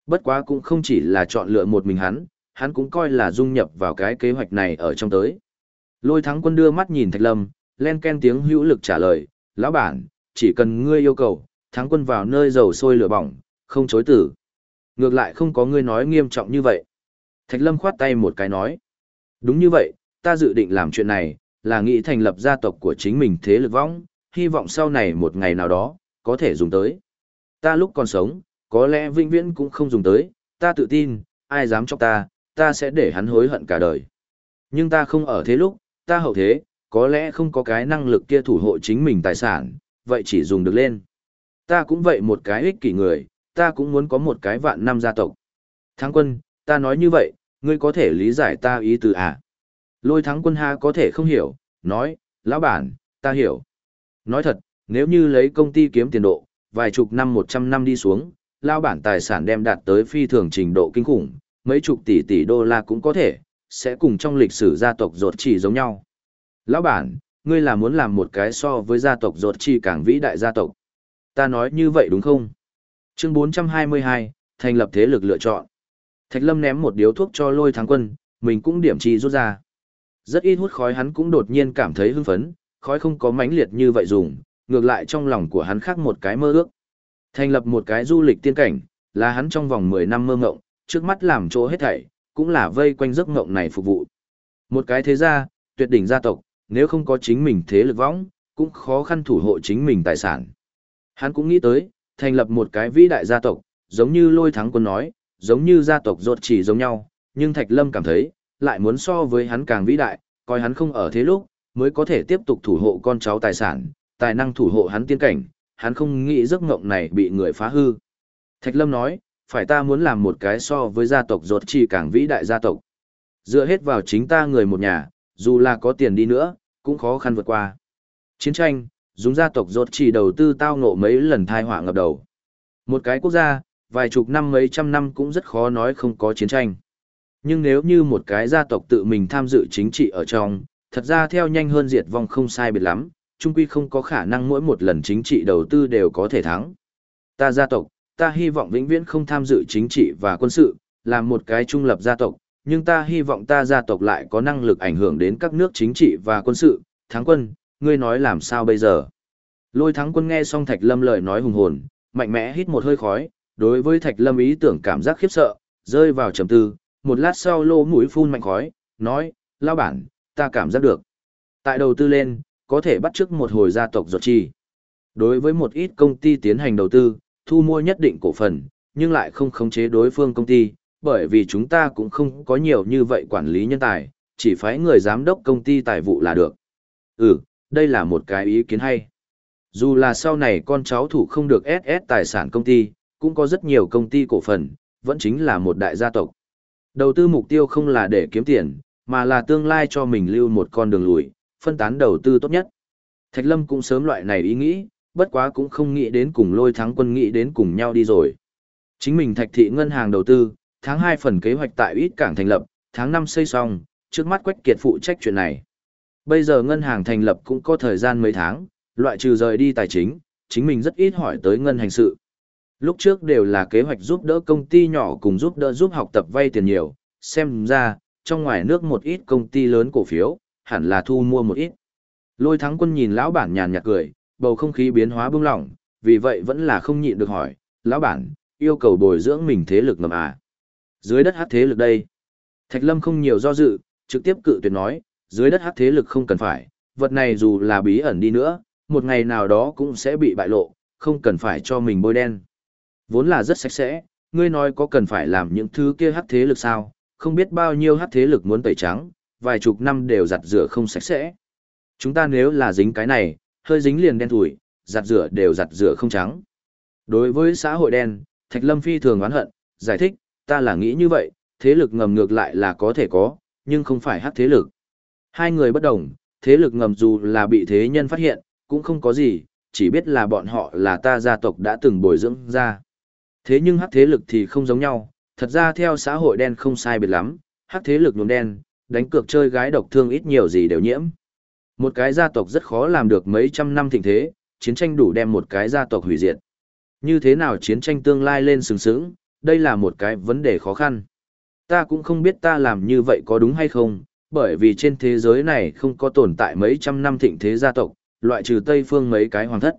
Bất quá cũng không chỉ là chọn lựa một mình hắn, hắn cũng coi là dung nhập vào cái kế hoạch này ở trong tới. Lôi thắng quân đưa mắt nhìn Thạch Lâm, len ken tiếng hữu lực trả lời, lão bản, chỉ cần ngươi yêu cầu, thắng quân vào nơi dầu sôi lửa bỏng, không chối tử. Ngược lại không có ngươi nói nghiêm trọng như vậy. Thạch Lâm khoát tay một cái nói. Đúng như vậy, ta dự định làm chuyện này, là nghĩ thành lập gia tộc của chính mình thế lực vong hy vọng sau này một ngày nào đó, có thể dùng tới. Ta lúc còn sống, có lẽ vĩnh viễn cũng không dùng tới, ta tự tin, ai dám cho ta, ta sẽ để hắn hối hận cả đời. Nhưng ta không ở thế lúc, ta hậu thế, có lẽ không có cái năng lực kia thủ hộ chính mình tài sản, vậy chỉ dùng được lên. Ta cũng vậy một cái ích kỷ người, ta cũng muốn có một cái vạn năm gia tộc. Thắng quân, ta nói như vậy, ngươi có thể lý giải ta ý từ à? Lôi thắng quân ha có thể không hiểu, nói, lão bản, ta hiểu. Nói thật, nếu như lấy công ty kiếm tiền độ, vài chục năm một trăm năm đi xuống, lão bản tài sản đem đạt tới phi thường trình độ kinh khủng, mấy chục tỷ tỷ đô la cũng có thể, sẽ cùng trong lịch sử gia tộc ruột chỉ giống nhau. Lão bản, ngươi là muốn làm một cái so với gia tộc ruột chỉ càng vĩ đại gia tộc. Ta nói như vậy đúng không? Chương 422, thành lập thế lực lựa chọn. Thạch Lâm ném một điếu thuốc cho lôi thắng quân, mình cũng điểm trì rút ra. Rất ít hút khói hắn cũng đột nhiên cảm thấy hưng phấn, khói không có mãnh liệt như vậy dùng, ngược lại trong lòng của hắn khác một cái mơ ước. Thành lập một cái du lịch tiên cảnh, là hắn trong vòng 10 năm mơ ngộng, trước mắt làm chỗ hết thảy, cũng là vây quanh giấc ngộng này phục vụ. Một cái thế gia, tuyệt đỉnh gia tộc, nếu không có chính mình thế lực võng, cũng khó khăn thủ hộ chính mình tài sản. Hắn cũng nghĩ tới, thành lập một cái vĩ đại gia tộc, giống như lôi thắng quân nói, giống như gia tộc ruột chỉ giống nhau, nhưng Thạch Lâm cảm thấy, lại muốn so với hắn càng vĩ đại, coi hắn không ở thế lúc, mới có thể tiếp tục thủ hộ con cháu tài sản, tài năng thủ hộ hắn tiên cảnh, hắn không nghĩ giấc ngộng này bị người phá hư. Thạch Lâm nói, phải ta muốn làm một cái so với gia tộc ruột chỉ càng vĩ đại gia tộc. Dựa hết vào chính ta người một nhà, dù là có tiền đi nữa, cũng khó khăn vượt qua. Chiến tranh, dùng gia tộc ruột chỉ đầu tư tao ngộ mấy lần thai họa ngập đầu. Một cái quốc gia, vài chục năm mấy trăm năm cũng rất khó nói không có chiến tranh. Nhưng nếu như một cái gia tộc tự mình tham dự chính trị ở trong, thật ra theo nhanh hơn diệt vong không sai biệt lắm, chung quy không có khả năng mỗi một lần chính trị đầu tư đều có thể thắng. Ta gia tộc, ta hy vọng vĩnh viễn không tham dự chính trị và quân sự, làm một cái trung lập gia tộc, nhưng ta hy vọng ta gia tộc lại có năng lực ảnh hưởng đến các nước chính trị và quân sự. Thắng quân, ngươi nói làm sao bây giờ? Lôi thắng quân nghe xong Thạch Lâm lời nói hùng hồn, mạnh mẽ hít một hơi khói, đối với Thạch Lâm ý tưởng cảm giác khiếp sợ, rơi vào trầm tư, một lát sau lô mũi phun mạnh khói, nói, lao bản, ta cảm giác được. Tại đầu tư lên, có thể bắt chước một hồi gia tộc ruột chi. Đối với một ít công ty tiến hành đầu tư, thu mua nhất định cổ phần, nhưng lại không khống chế đối phương công ty, bởi vì chúng ta cũng không có nhiều như vậy quản lý nhân tài, chỉ phái người giám đốc công ty tài vụ là được. Ừ, đây là một cái ý kiến hay. Dù là sau này con cháu thủ không được SS tài sản công ty, cũng có rất nhiều công ty cổ phần, vẫn chính là một đại gia tộc. Đầu tư mục tiêu không là để kiếm tiền, mà là tương lai cho mình lưu một con đường lùi, phân tán đầu tư tốt nhất. Thạch Lâm cũng sớm loại này ý nghĩ, bất quá cũng không nghĩ đến cùng lôi thắng quân nghĩ đến cùng nhau đi rồi. Chính mình thạch thị ngân hàng đầu tư, tháng 2 phần kế hoạch tại ít cảng thành lập, tháng 5 xây xong, trước mắt Quách Kiệt phụ trách chuyện này. Bây giờ ngân hàng thành lập cũng có thời gian mấy tháng, loại trừ rời đi tài chính, chính mình rất ít hỏi tới ngân hành sự. Lúc trước đều là kế hoạch giúp đỡ công ty nhỏ cùng giúp đỡ giúp học tập vay tiền nhiều, xem ra, trong ngoài nước một ít công ty lớn cổ phiếu, hẳn là thu mua một ít. Lôi thắng quân nhìn lão bản nhàn nhạt cười, bầu không khí biến hóa bưng lỏng, vì vậy vẫn là không nhịn được hỏi, lão bản, yêu cầu bồi dưỡng mình thế lực ngầm à. Dưới đất hát thế lực đây. Thạch Lâm không nhiều do dự, trực tiếp cự tuyệt nói, dưới đất hát thế lực không cần phải, vật này dù là bí ẩn đi nữa, một ngày nào đó cũng sẽ bị bại lộ, không cần phải cho mình bôi đen. Vốn là rất sạch sẽ, ngươi nói có cần phải làm những thứ kia hát thế lực sao, không biết bao nhiêu hát thế lực muốn tẩy trắng, vài chục năm đều giặt rửa không sạch sẽ. Chúng ta nếu là dính cái này, hơi dính liền đen thủi, giặt rửa đều giặt rửa không trắng. Đối với xã hội đen, Thạch Lâm phi thường oán hận, giải thích, ta là nghĩ như vậy, thế lực ngầm ngược lại là có thể có, nhưng không phải hát thế lực. Hai người bất đồng, thế lực ngầm dù là bị thế nhân phát hiện, cũng không có gì, chỉ biết là bọn họ là ta gia tộc đã từng bồi dưỡng ra. Thế nhưng hắc thế lực thì không giống nhau, thật ra theo xã hội đen không sai biệt lắm, hắc thế lực nhuộm đen, đánh cược chơi gái độc thương ít nhiều gì đều nhiễm. Một cái gia tộc rất khó làm được mấy trăm năm thịnh thế, chiến tranh đủ đem một cái gia tộc hủy diệt. Như thế nào chiến tranh tương lai lên sừng sững, đây là một cái vấn đề khó khăn. Ta cũng không biết ta làm như vậy có đúng hay không, bởi vì trên thế giới này không có tồn tại mấy trăm năm thịnh thế gia tộc, loại trừ Tây phương mấy cái hoàng thất.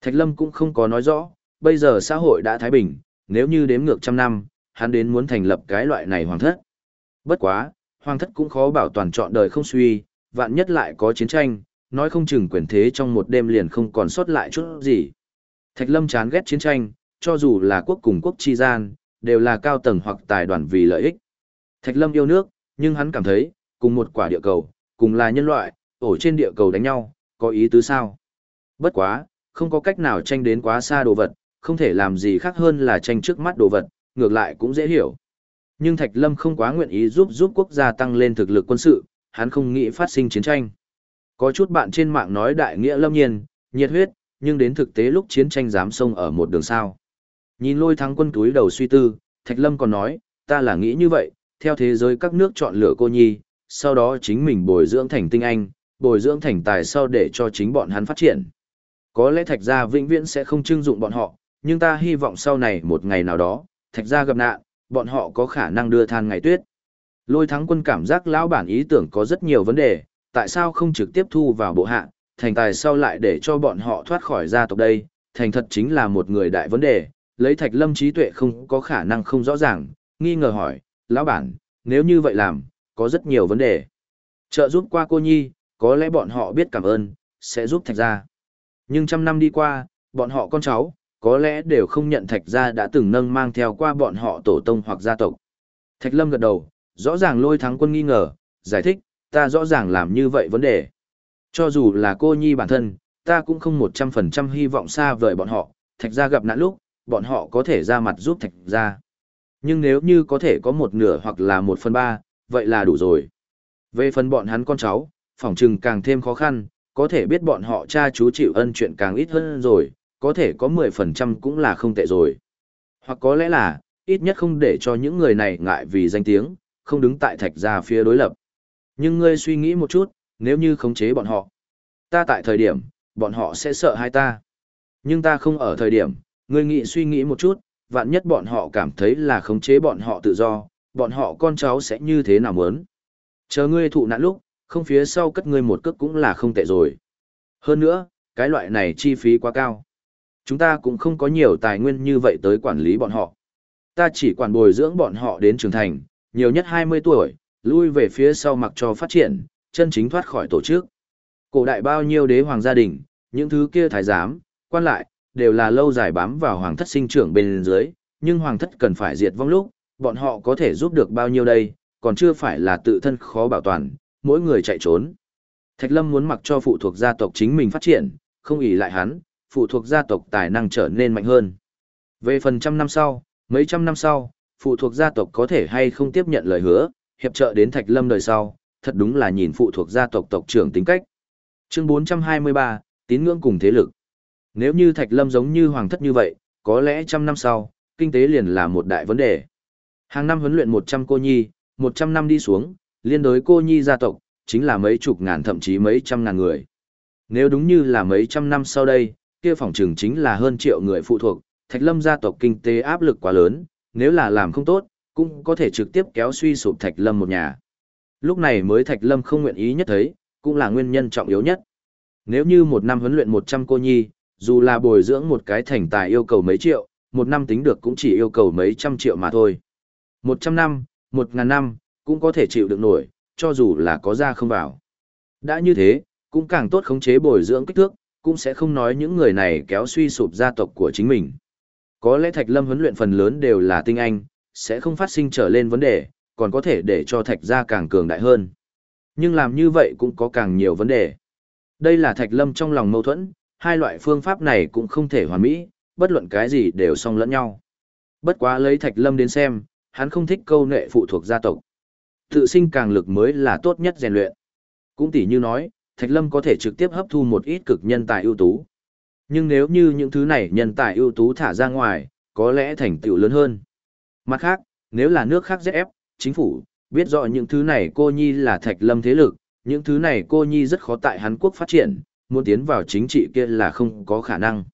Thạch Lâm cũng không có nói rõ, bây giờ xã hội đã thái bình, nếu như đếm ngược trăm năm, hắn đến muốn thành lập cái loại này hoàng thất. Bất quá, hoàng thất cũng khó bảo toàn trọn đời không suy, vạn nhất lại có chiến tranh, nói không chừng quyền thế trong một đêm liền không còn sót lại chút gì. Thạch Lâm chán ghét chiến tranh, cho dù là quốc cùng quốc chi gian, đều là cao tầng hoặc tài đoàn vì lợi ích. Thạch Lâm yêu nước, nhưng hắn cảm thấy, cùng một quả địa cầu, cùng là nhân loại, ổ trên địa cầu đánh nhau, có ý tứ sao? Bất quá, không có cách nào tranh đến quá xa đồ vật, không thể làm gì khác hơn là tranh trước mắt đồ vật, ngược lại cũng dễ hiểu. Nhưng Thạch Lâm không quá nguyện ý giúp giúp quốc gia tăng lên thực lực quân sự, hắn không nghĩ phát sinh chiến tranh. Có chút bạn trên mạng nói đại nghĩa lâm nhiên, nhiệt huyết, nhưng đến thực tế lúc chiến tranh dám sông ở một đường sao. Nhìn lôi thắng quân túi đầu suy tư, Thạch Lâm còn nói, ta là nghĩ như vậy, theo thế giới các nước chọn lựa cô nhi, sau đó chính mình bồi dưỡng thành tinh anh, bồi dưỡng thành tài sau để cho chính bọn hắn phát triển. Có lẽ Thạch gia vĩnh viễn sẽ không trưng dụng bọn họ, nhưng ta hy vọng sau này một ngày nào đó, Thạch gia gặp nạn, bọn họ có khả năng đưa than ngày tuyết. Lôi thắng quân cảm giác lão bản ý tưởng có rất nhiều vấn đề, tại sao không trực tiếp thu vào bộ hạ, thành tài sau lại để cho bọn họ thoát khỏi gia tộc đây, thành thật chính là một người đại vấn đề, lấy thạch lâm trí tuệ không có khả năng không rõ ràng, nghi ngờ hỏi, lão bản, nếu như vậy làm, có rất nhiều vấn đề. Trợ giúp qua cô nhi, có lẽ bọn họ biết cảm ơn, sẽ giúp thạch gia. Nhưng trăm năm đi qua, bọn họ con cháu, có lẽ đều không nhận thạch gia đã từng nâng mang theo qua bọn họ tổ tông hoặc gia tộc. Thạch lâm gật đầu, rõ ràng lôi thắng quân nghi ngờ, giải thích, ta rõ ràng làm như vậy vấn đề. Cho dù là cô nhi bản thân, ta cũng không một trăm phần trăm hy vọng xa vời bọn họ, thạch gia gặp nạn lúc, bọn họ có thể ra mặt giúp thạch gia. Nhưng nếu như có thể có một nửa hoặc là một phần ba, vậy là đủ rồi. Về phần bọn hắn con cháu, phỏng chừng càng thêm khó khăn, có thể biết bọn họ cha chú chịu ân chuyện càng ít hơn rồi, có thể có 10% cũng là không tệ rồi. Hoặc có lẽ là, ít nhất không để cho những người này ngại vì danh tiếng, không đứng tại thạch gia phía đối lập. Nhưng ngươi suy nghĩ một chút, nếu như khống chế bọn họ, ta tại thời điểm, bọn họ sẽ sợ hai ta. Nhưng ta không ở thời điểm, ngươi nghĩ suy nghĩ một chút, vạn nhất bọn họ cảm thấy là khống chế bọn họ tự do, bọn họ con cháu sẽ như thế nào muốn. Chờ ngươi thụ nạn lúc, không phía sau cất ngươi một cước cũng là không tệ rồi. Hơn nữa, cái loại này chi phí quá cao. Chúng ta cũng không có nhiều tài nguyên như vậy tới quản lý bọn họ. Ta chỉ quản bồi dưỡng bọn họ đến trưởng thành, nhiều nhất 20 tuổi, lui về phía sau mặc cho phát triển, chân chính thoát khỏi tổ chức. Cổ đại bao nhiêu đế hoàng gia đình, những thứ kia thái giám, quan lại, đều là lâu dài bám vào hoàng thất sinh trưởng bên dưới, nhưng hoàng thất cần phải diệt vong lúc, bọn họ có thể giúp được bao nhiêu đây, còn chưa phải là tự thân khó bảo toàn, mỗi người chạy trốn. Thạch Lâm muốn mặc cho phụ thuộc gia tộc chính mình phát triển, không ỷ lại hắn, phụ thuộc gia tộc tài năng trở nên mạnh hơn. Về phần trăm năm sau, mấy trăm năm sau, phụ thuộc gia tộc có thể hay không tiếp nhận lời hứa, hiệp trợ đến Thạch Lâm đời sau, thật đúng là nhìn phụ thuộc gia tộc tộc trưởng tính cách. Chương 423, tín ngưỡng cùng thế lực. Nếu như Thạch Lâm giống như hoàng thất như vậy, có lẽ trăm năm sau, kinh tế liền là một đại vấn đề. Hàng năm huấn luyện 100 cô nhi, 100 năm đi xuống, liên đối cô nhi gia tộc, chính là mấy chục ngàn thậm chí mấy trăm ngàn người. Nếu đúng như là mấy trăm năm sau đây, kia phòng trường chính là hơn triệu người phụ thuộc, Thạch Lâm gia tộc kinh tế áp lực quá lớn, nếu là làm không tốt, cũng có thể trực tiếp kéo suy sụp Thạch Lâm một nhà. Lúc này mới Thạch Lâm không nguyện ý nhất thấy, cũng là nguyên nhân trọng yếu nhất. Nếu như một năm huấn luyện 100 cô nhi, dù là bồi dưỡng một cái thành tài yêu cầu mấy triệu, một năm tính được cũng chỉ yêu cầu mấy trăm triệu mà thôi. 100 năm, 1000 năm, cũng có thể chịu được nổi, cho dù là có ra không vào. Đã như thế, cũng càng tốt khống chế bồi dưỡng kích thước, cũng sẽ không nói những người này kéo suy sụp gia tộc của chính mình. Có lẽ Thạch Lâm huấn luyện phần lớn đều là tinh anh, sẽ không phát sinh trở lên vấn đề, còn có thể để cho Thạch gia càng cường đại hơn. Nhưng làm như vậy cũng có càng nhiều vấn đề. Đây là Thạch Lâm trong lòng mâu thuẫn, hai loại phương pháp này cũng không thể hoàn mỹ, bất luận cái gì đều song lẫn nhau. Bất quá lấy Thạch Lâm đến xem, hắn không thích câu nệ phụ thuộc gia tộc. Tự sinh càng lực mới là tốt nhất rèn luyện. Cũng tỉ như nói, Thạch Lâm có thể trực tiếp hấp thu một ít cực nhân tài ưu tú. Nhưng nếu như những thứ này nhân tài ưu tú thả ra ngoài, có lẽ thành tựu lớn hơn. Mặt khác, nếu là nước khác ép, chính phủ, biết rõ những thứ này cô nhi là Thạch Lâm thế lực, những thứ này cô nhi rất khó tại Hàn Quốc phát triển, muốn tiến vào chính trị kia là không có khả năng.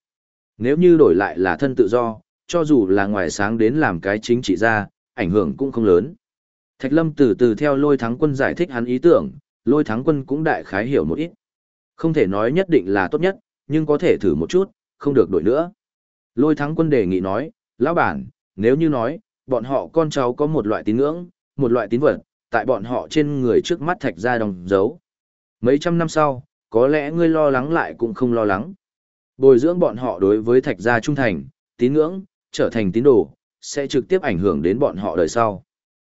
Nếu như đổi lại là thân tự do, cho dù là ngoài sáng đến làm cái chính trị ra, ảnh hưởng cũng không lớn. Thạch Lâm từ từ theo lôi thắng quân giải thích hắn ý tưởng, lôi thắng quân cũng đại khái hiểu một ít. Không thể nói nhất định là tốt nhất, nhưng có thể thử một chút, không được đổi nữa. Lôi thắng quân đề nghị nói, lão bản, nếu như nói, bọn họ con cháu có một loại tín ngưỡng, một loại tín vật, tại bọn họ trên người trước mắt thạch ra đồng dấu. Mấy trăm năm sau, có lẽ ngươi lo lắng lại cũng không lo lắng. Bồi dưỡng bọn họ đối với thạch gia trung thành, tín ngưỡng, trở thành tín đồ, sẽ trực tiếp ảnh hưởng đến bọn họ đời sau.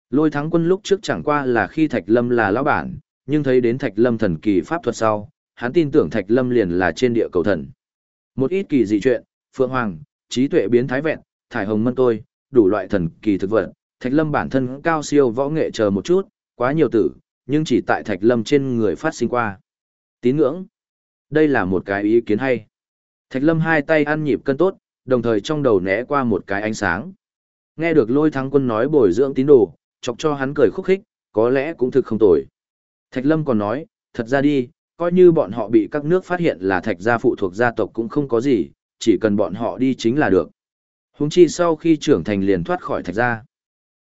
Lôi thắng quân lúc trước chẳng qua là khi Thạch Lâm là lão bản, nhưng thấy đến Thạch Lâm thần kỳ pháp thuật sau, hắn tin tưởng Thạch Lâm liền là trên địa cầu thần. Một ít kỳ dị chuyện, Phượng Hoàng, trí tuệ biến thái vẹn, thải hồng mân tôi, đủ loại thần kỳ thực vật, Thạch Lâm bản thân cao siêu võ nghệ chờ một chút, quá nhiều tử, nhưng chỉ tại Thạch Lâm trên người phát sinh qua. Tín ngưỡng. Đây là một cái ý kiến hay. Thạch Lâm hai tay ăn nhịp cân tốt, đồng thời trong đầu né qua một cái ánh sáng. Nghe được lôi thắng quân nói bồi dưỡng tín đồ, chọc cho hắn cười khúc khích, có lẽ cũng thực không tồi. Thạch Lâm còn nói, thật ra đi, coi như bọn họ bị các nước phát hiện là thạch gia phụ thuộc gia tộc cũng không có gì, chỉ cần bọn họ đi chính là được. Húng chi sau khi trưởng thành liền thoát khỏi thạch gia.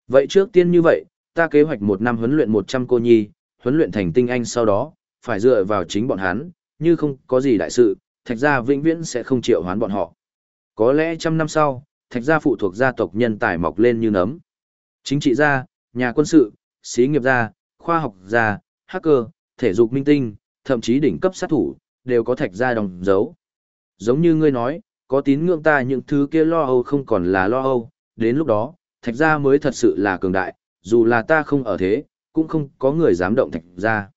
Vậy trước tiên như vậy, ta kế hoạch một năm huấn luyện 100 cô nhi, huấn luyện thành tinh anh sau đó, phải dựa vào chính bọn hắn, như không có gì đại sự, thạch gia vĩnh viễn sẽ không chịu hoán bọn họ. Có lẽ trăm năm sau, thạch gia phụ thuộc gia tộc nhân tài mọc lên như nấm. Chính trị gia, nhà quân sự, sĩ nghiệp gia, khoa học gia, hacker, thể dục minh tinh, thậm chí đỉnh cấp sát thủ, đều có thạch gia đồng dấu. Giống như ngươi nói, có tín ngưỡng ta những thứ kia lo âu không còn là lo âu, đến lúc đó, thạch gia mới thật sự là cường đại, dù là ta không ở thế, cũng không có người dám động thạch gia.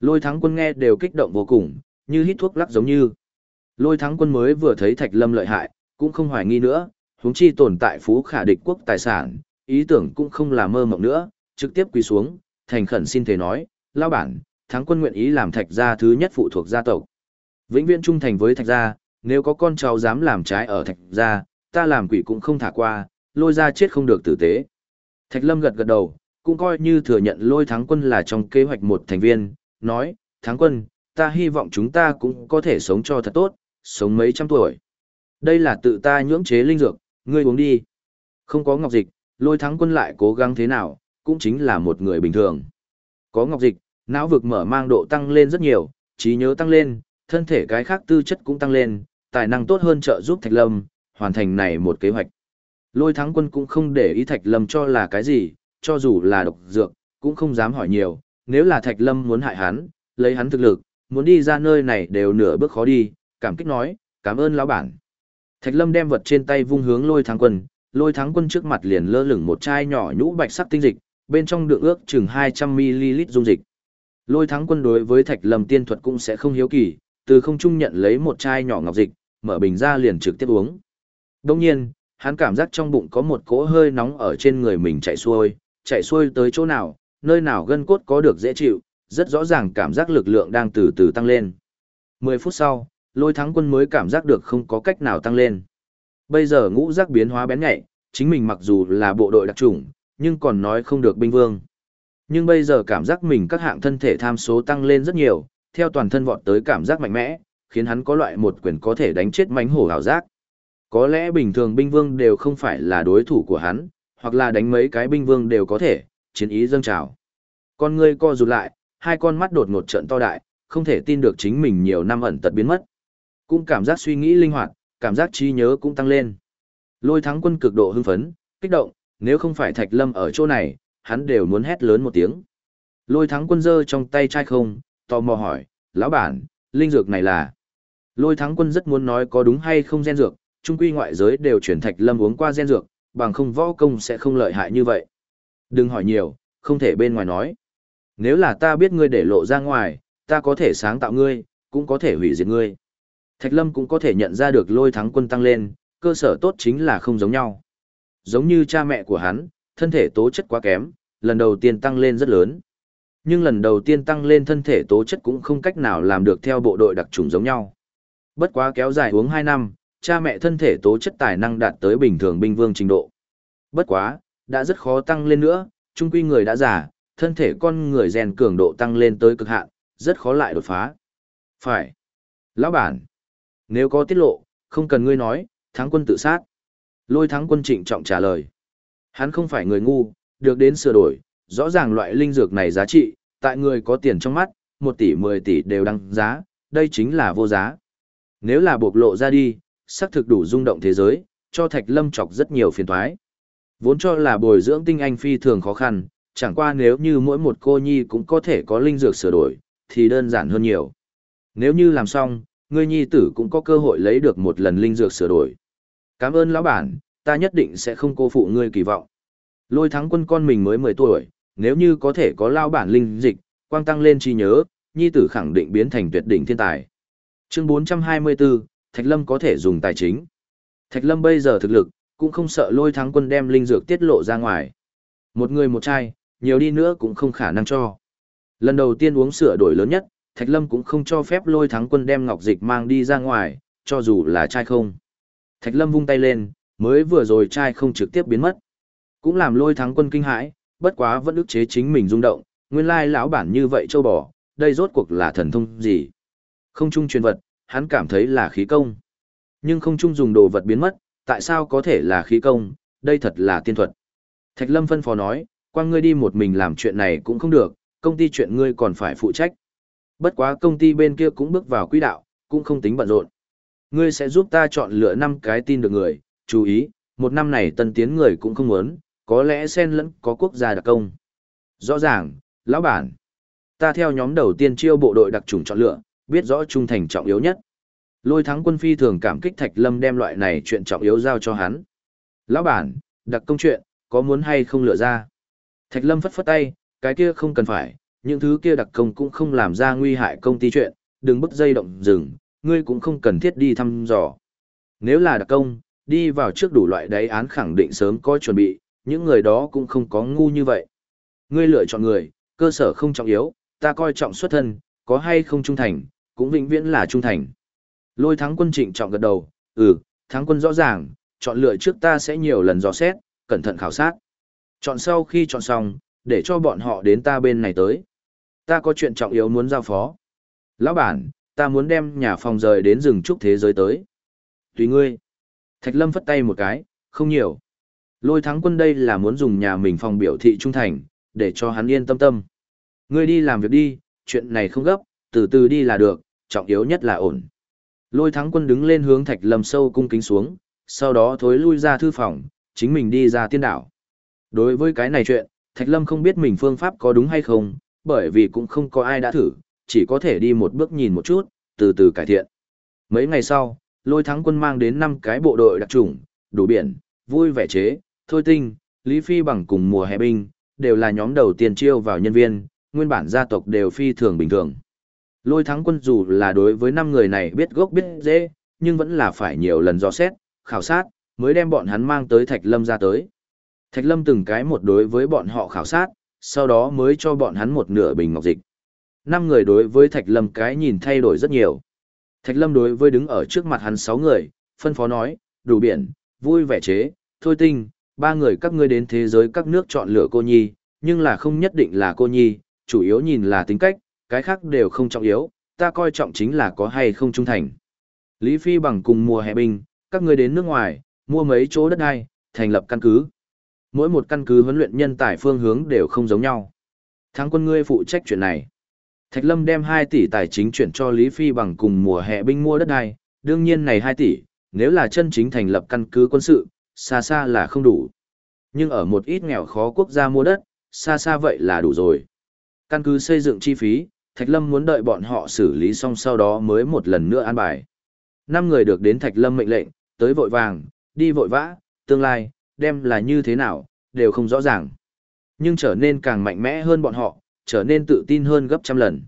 Lôi thắng quân nghe đều kích động vô cùng, như hít thuốc lắc giống như. Lôi thắng quân mới vừa thấy thạch lâm lợi hại, cũng không hoài nghi nữa, huống chi tồn tại phú khả địch quốc tài sản, ý tưởng cũng không là mơ mộng nữa, trực tiếp quỳ xuống, thành khẩn xin thề nói, lao bản, thắng quân nguyện ý làm thạch gia thứ nhất phụ thuộc gia tộc. Vĩnh viễn trung thành với thạch gia, nếu có con cháu dám làm trái ở thạch gia, ta làm quỷ cũng không thả qua, lôi ra chết không được tử tế. Thạch lâm gật gật đầu, cũng coi như thừa nhận lôi thắng quân là trong kế hoạch một thành viên, nói, thắng quân, ta hy vọng chúng ta cũng có thể sống cho thật tốt, sống mấy trăm tuổi. Đây là tự ta nhưỡng chế linh dược, ngươi uống đi. Không có ngọc dịch, lôi thắng quân lại cố gắng thế nào, cũng chính là một người bình thường. Có ngọc dịch, não vực mở mang độ tăng lên rất nhiều, trí nhớ tăng lên, thân thể cái khác tư chất cũng tăng lên, tài năng tốt hơn trợ giúp Thạch Lâm, hoàn thành này một kế hoạch. Lôi thắng quân cũng không để ý Thạch Lâm cho là cái gì, cho dù là độc dược, cũng không dám hỏi nhiều, nếu là Thạch Lâm muốn hại hắn, lấy hắn thực lực, muốn đi ra nơi này đều nửa bước khó đi, cảm kích nói, cảm ơn lão bản. Thạch Lâm đem vật trên tay vung hướng lôi thắng quân, lôi thắng quân trước mặt liền lơ lửng một chai nhỏ nhũ bạch sắc tinh dịch, bên trong đựng ước chừng 200ml dung dịch. Lôi thắng quân đối với thạch lâm tiên thuật cũng sẽ không hiếu kỳ, từ không trung nhận lấy một chai nhỏ ngọc dịch, mở bình ra liền trực tiếp uống. Đồng nhiên, hắn cảm giác trong bụng có một cỗ hơi nóng ở trên người mình chạy xuôi, chạy xuôi tới chỗ nào, nơi nào gân cốt có được dễ chịu, rất rõ ràng cảm giác lực lượng đang từ từ tăng lên. 10 phút sau, lôi thắng quân mới cảm giác được không có cách nào tăng lên. Bây giờ ngũ giác biến hóa bén nhạy, chính mình mặc dù là bộ đội đặc chủng, nhưng còn nói không được binh vương. Nhưng bây giờ cảm giác mình các hạng thân thể tham số tăng lên rất nhiều, theo toàn thân vọt tới cảm giác mạnh mẽ, khiến hắn có loại một quyền có thể đánh chết mánh hổ hào giác. Có lẽ bình thường binh vương đều không phải là đối thủ của hắn, hoặc là đánh mấy cái binh vương đều có thể, chiến ý dâng trào. Con ngươi co rụt lại, hai con mắt đột ngột trận to đại, không thể tin được chính mình nhiều năm ẩn tật biến mất. Cũng cảm giác suy nghĩ linh hoạt, cảm giác trí nhớ cũng tăng lên. Lôi thắng quân cực độ hưng phấn, kích động, nếu không phải Thạch Lâm ở chỗ này, hắn đều muốn hét lớn một tiếng. Lôi thắng quân giơ trong tay chai không, tò mò hỏi, lão bản, linh dược này là... Lôi thắng quân rất muốn nói có đúng hay không gen dược, trung quy ngoại giới đều chuyển Thạch Lâm uống qua gen dược, bằng không võ công sẽ không lợi hại như vậy. Đừng hỏi nhiều, không thể bên ngoài nói. Nếu là ta biết ngươi để lộ ra ngoài, ta có thể sáng tạo ngươi, cũng có thể hủy diệt ngươi. Thạch Lâm cũng có thể nhận ra được lôi thắng quân tăng lên, cơ sở tốt chính là không giống nhau. Giống như cha mẹ của hắn, thân thể tố chất quá kém, lần đầu tiên tăng lên rất lớn. Nhưng lần đầu tiên tăng lên thân thể tố chất cũng không cách nào làm được theo bộ đội đặc trùng giống nhau. Bất quá kéo dài uống 2 năm, cha mẹ thân thể tố chất tài năng đạt tới bình thường binh vương trình độ. Bất quá, đã rất khó tăng lên nữa, trung quy người đã già, thân thể con người rèn cường độ tăng lên tới cực hạn, rất khó lại đột phá. Phải. Lão bản, nếu có tiết lộ, không cần ngươi nói, thắng quân tự sát. Lôi thắng quân trịnh trọng trả lời. Hắn không phải người ngu, được đến sửa đổi, rõ ràng loại linh dược này giá trị, tại người có tiền trong mắt, 1 tỷ 10 tỷ đều đăng giá, đây chính là vô giá. Nếu là bộc lộ ra đi, xác thực đủ rung động thế giới, cho Thạch Lâm chọc rất nhiều phiền toái. Vốn cho là bồi dưỡng tinh anh phi thường khó khăn, chẳng qua nếu như mỗi một cô nhi cũng có thể có linh dược sửa đổi, thì đơn giản hơn nhiều. Nếu như làm xong, người nhi tử cũng có cơ hội lấy được một lần linh dược sửa đổi. Cảm ơn lão bản, ta nhất định sẽ không cô phụ ngươi kỳ vọng. Lôi thắng quân con mình mới 10 tuổi, nếu như có thể có lao bản linh dịch, quang tăng lên trí nhớ, nhi tử khẳng định biến thành tuyệt đỉnh thiên tài. Chương 424, Thạch Lâm có thể dùng tài chính. Thạch Lâm bây giờ thực lực, cũng không sợ lôi thắng quân đem linh dược tiết lộ ra ngoài. Một người một chai, nhiều đi nữa cũng không khả năng cho. Lần đầu tiên uống sửa đổi lớn nhất, Thạch Lâm cũng không cho phép lôi thắng quân đem ngọc dịch mang đi ra ngoài, cho dù là chai không. Thạch Lâm vung tay lên, mới vừa rồi trai không trực tiếp biến mất. Cũng làm lôi thắng quân kinh hãi, bất quá vẫn ức chế chính mình rung động, nguyên lai lão bản như vậy châu bò, đây rốt cuộc là thần thông gì? Không chung truyền vật, hắn cảm thấy là khí công. Nhưng không chung dùng đồ vật biến mất, tại sao có thể là khí công, đây thật là tiên thuật. Thạch Lâm phân phó nói, quan ngươi đi một mình làm chuyện này cũng không được, công ty chuyện ngươi còn phải phụ trách. Bất quá công ty bên kia cũng bước vào quỹ đạo, cũng không tính bận rộn. Ngươi sẽ giúp ta chọn lựa năm cái tin được người, chú ý, một năm này tân tiến người cũng không muốn, có lẽ xen lẫn có quốc gia đặc công. Rõ ràng, lão bản. Ta theo nhóm đầu tiên chiêu bộ đội đặc trùng chọn lựa, biết rõ trung thành trọng yếu nhất. Lôi thắng quân phi thường cảm kích Thạch Lâm đem loại này chuyện trọng yếu giao cho hắn. Lão bản, đặc công chuyện, có muốn hay không lựa ra? Thạch Lâm phất phất tay, cái kia không cần phải, những thứ kia đặc công cũng không làm ra nguy hại công ty chuyện, đừng bức dây động rừng, ngươi cũng không cần thiết đi thăm dò. Nếu là đặc công, đi vào trước đủ loại đáy án khẳng định sớm có chuẩn bị, những người đó cũng không có ngu như vậy. Ngươi lựa chọn người, cơ sở không trọng yếu, ta coi trọng xuất thân, có hay không trung thành, cũng vĩnh viễn là trung thành. Lôi thắng quân trịnh trọng gật đầu, ừ, thắng quân rõ ràng, chọn lựa trước ta sẽ nhiều lần dò xét, cẩn thận khảo sát. Chọn sau khi chọn xong, để cho bọn họ đến ta bên này tới. Ta có chuyện trọng yếu muốn giao phó. Lão bản, ta muốn đem nhà phòng rời đến rừng trúc thế giới tới. Tùy ngươi. Thạch Lâm phất tay một cái, không nhiều. Lôi thắng quân đây là muốn dùng nhà mình phòng biểu thị trung thành, để cho hắn yên tâm tâm. Ngươi đi làm việc đi, chuyện này không gấp, từ từ đi là được, trọng yếu nhất là ổn. Lôi thắng quân đứng lên hướng Thạch Lâm sâu cung kính xuống, sau đó thối lui ra thư phòng, chính mình đi ra tiên đảo. Đối với cái này chuyện, Thạch Lâm không biết mình phương pháp có đúng hay không, bởi vì cũng không có ai đã thử, chỉ có thể đi một bước nhìn một chút, từ từ cải thiện. Mấy ngày sau, lôi thắng quân mang đến 5 cái bộ đội đặc trùng, đủ biển, vui vẻ chế, thôi tinh, Lý Phi bằng cùng mùa hè binh, đều là nhóm đầu tiên chiêu vào nhân viên, nguyên bản gia tộc đều phi thường bình thường. Lôi thắng quân dù là đối với 5 người này biết gốc biết dễ, nhưng vẫn là phải nhiều lần dò xét, khảo sát, mới đem bọn hắn mang tới Thạch Lâm ra tới. Thạch Lâm từng cái một đối với bọn họ khảo sát, sau đó mới cho bọn hắn một nửa bình ngọc dịch. Năm người đối với Thạch Lâm cái nhìn thay đổi rất nhiều. Thạch Lâm đối với đứng ở trước mặt hắn sáu người, phân phó nói, đủ biển, vui vẻ chế, thôi tinh, ba người các ngươi đến thế giới các nước chọn lựa cô nhi, nhưng là không nhất định là cô nhi, chủ yếu nhìn là tính cách, cái khác đều không trọng yếu, ta coi trọng chính là có hay không trung thành. Lý Phi bằng cùng mùa hè binh, các ngươi đến nước ngoài, mua mấy chỗ đất đai, thành lập căn cứ. Mỗi một căn cứ huấn luyện nhân tài phương hướng đều không giống nhau. Thắng quân ngươi phụ trách chuyện này. Thạch Lâm đem 2 tỷ tài chính chuyển cho Lý Phi bằng cùng mùa hè binh mua đất đai, đương nhiên này 2 tỷ, nếu là chân chính thành lập căn cứ quân sự, xa xa là không đủ. Nhưng ở một ít nghèo khó quốc gia mua đất, xa xa vậy là đủ rồi. Căn cứ xây dựng chi phí, Thạch Lâm muốn đợi bọn họ xử lý xong sau đó mới một lần nữa an bài. Năm người được đến Thạch Lâm mệnh lệnh, tới vội vàng, đi vội vã, tương lai, đem là như thế nào, đều không rõ ràng. Nhưng trở nên càng mạnh mẽ hơn bọn họ, trở nên tự tin hơn gấp trăm lần.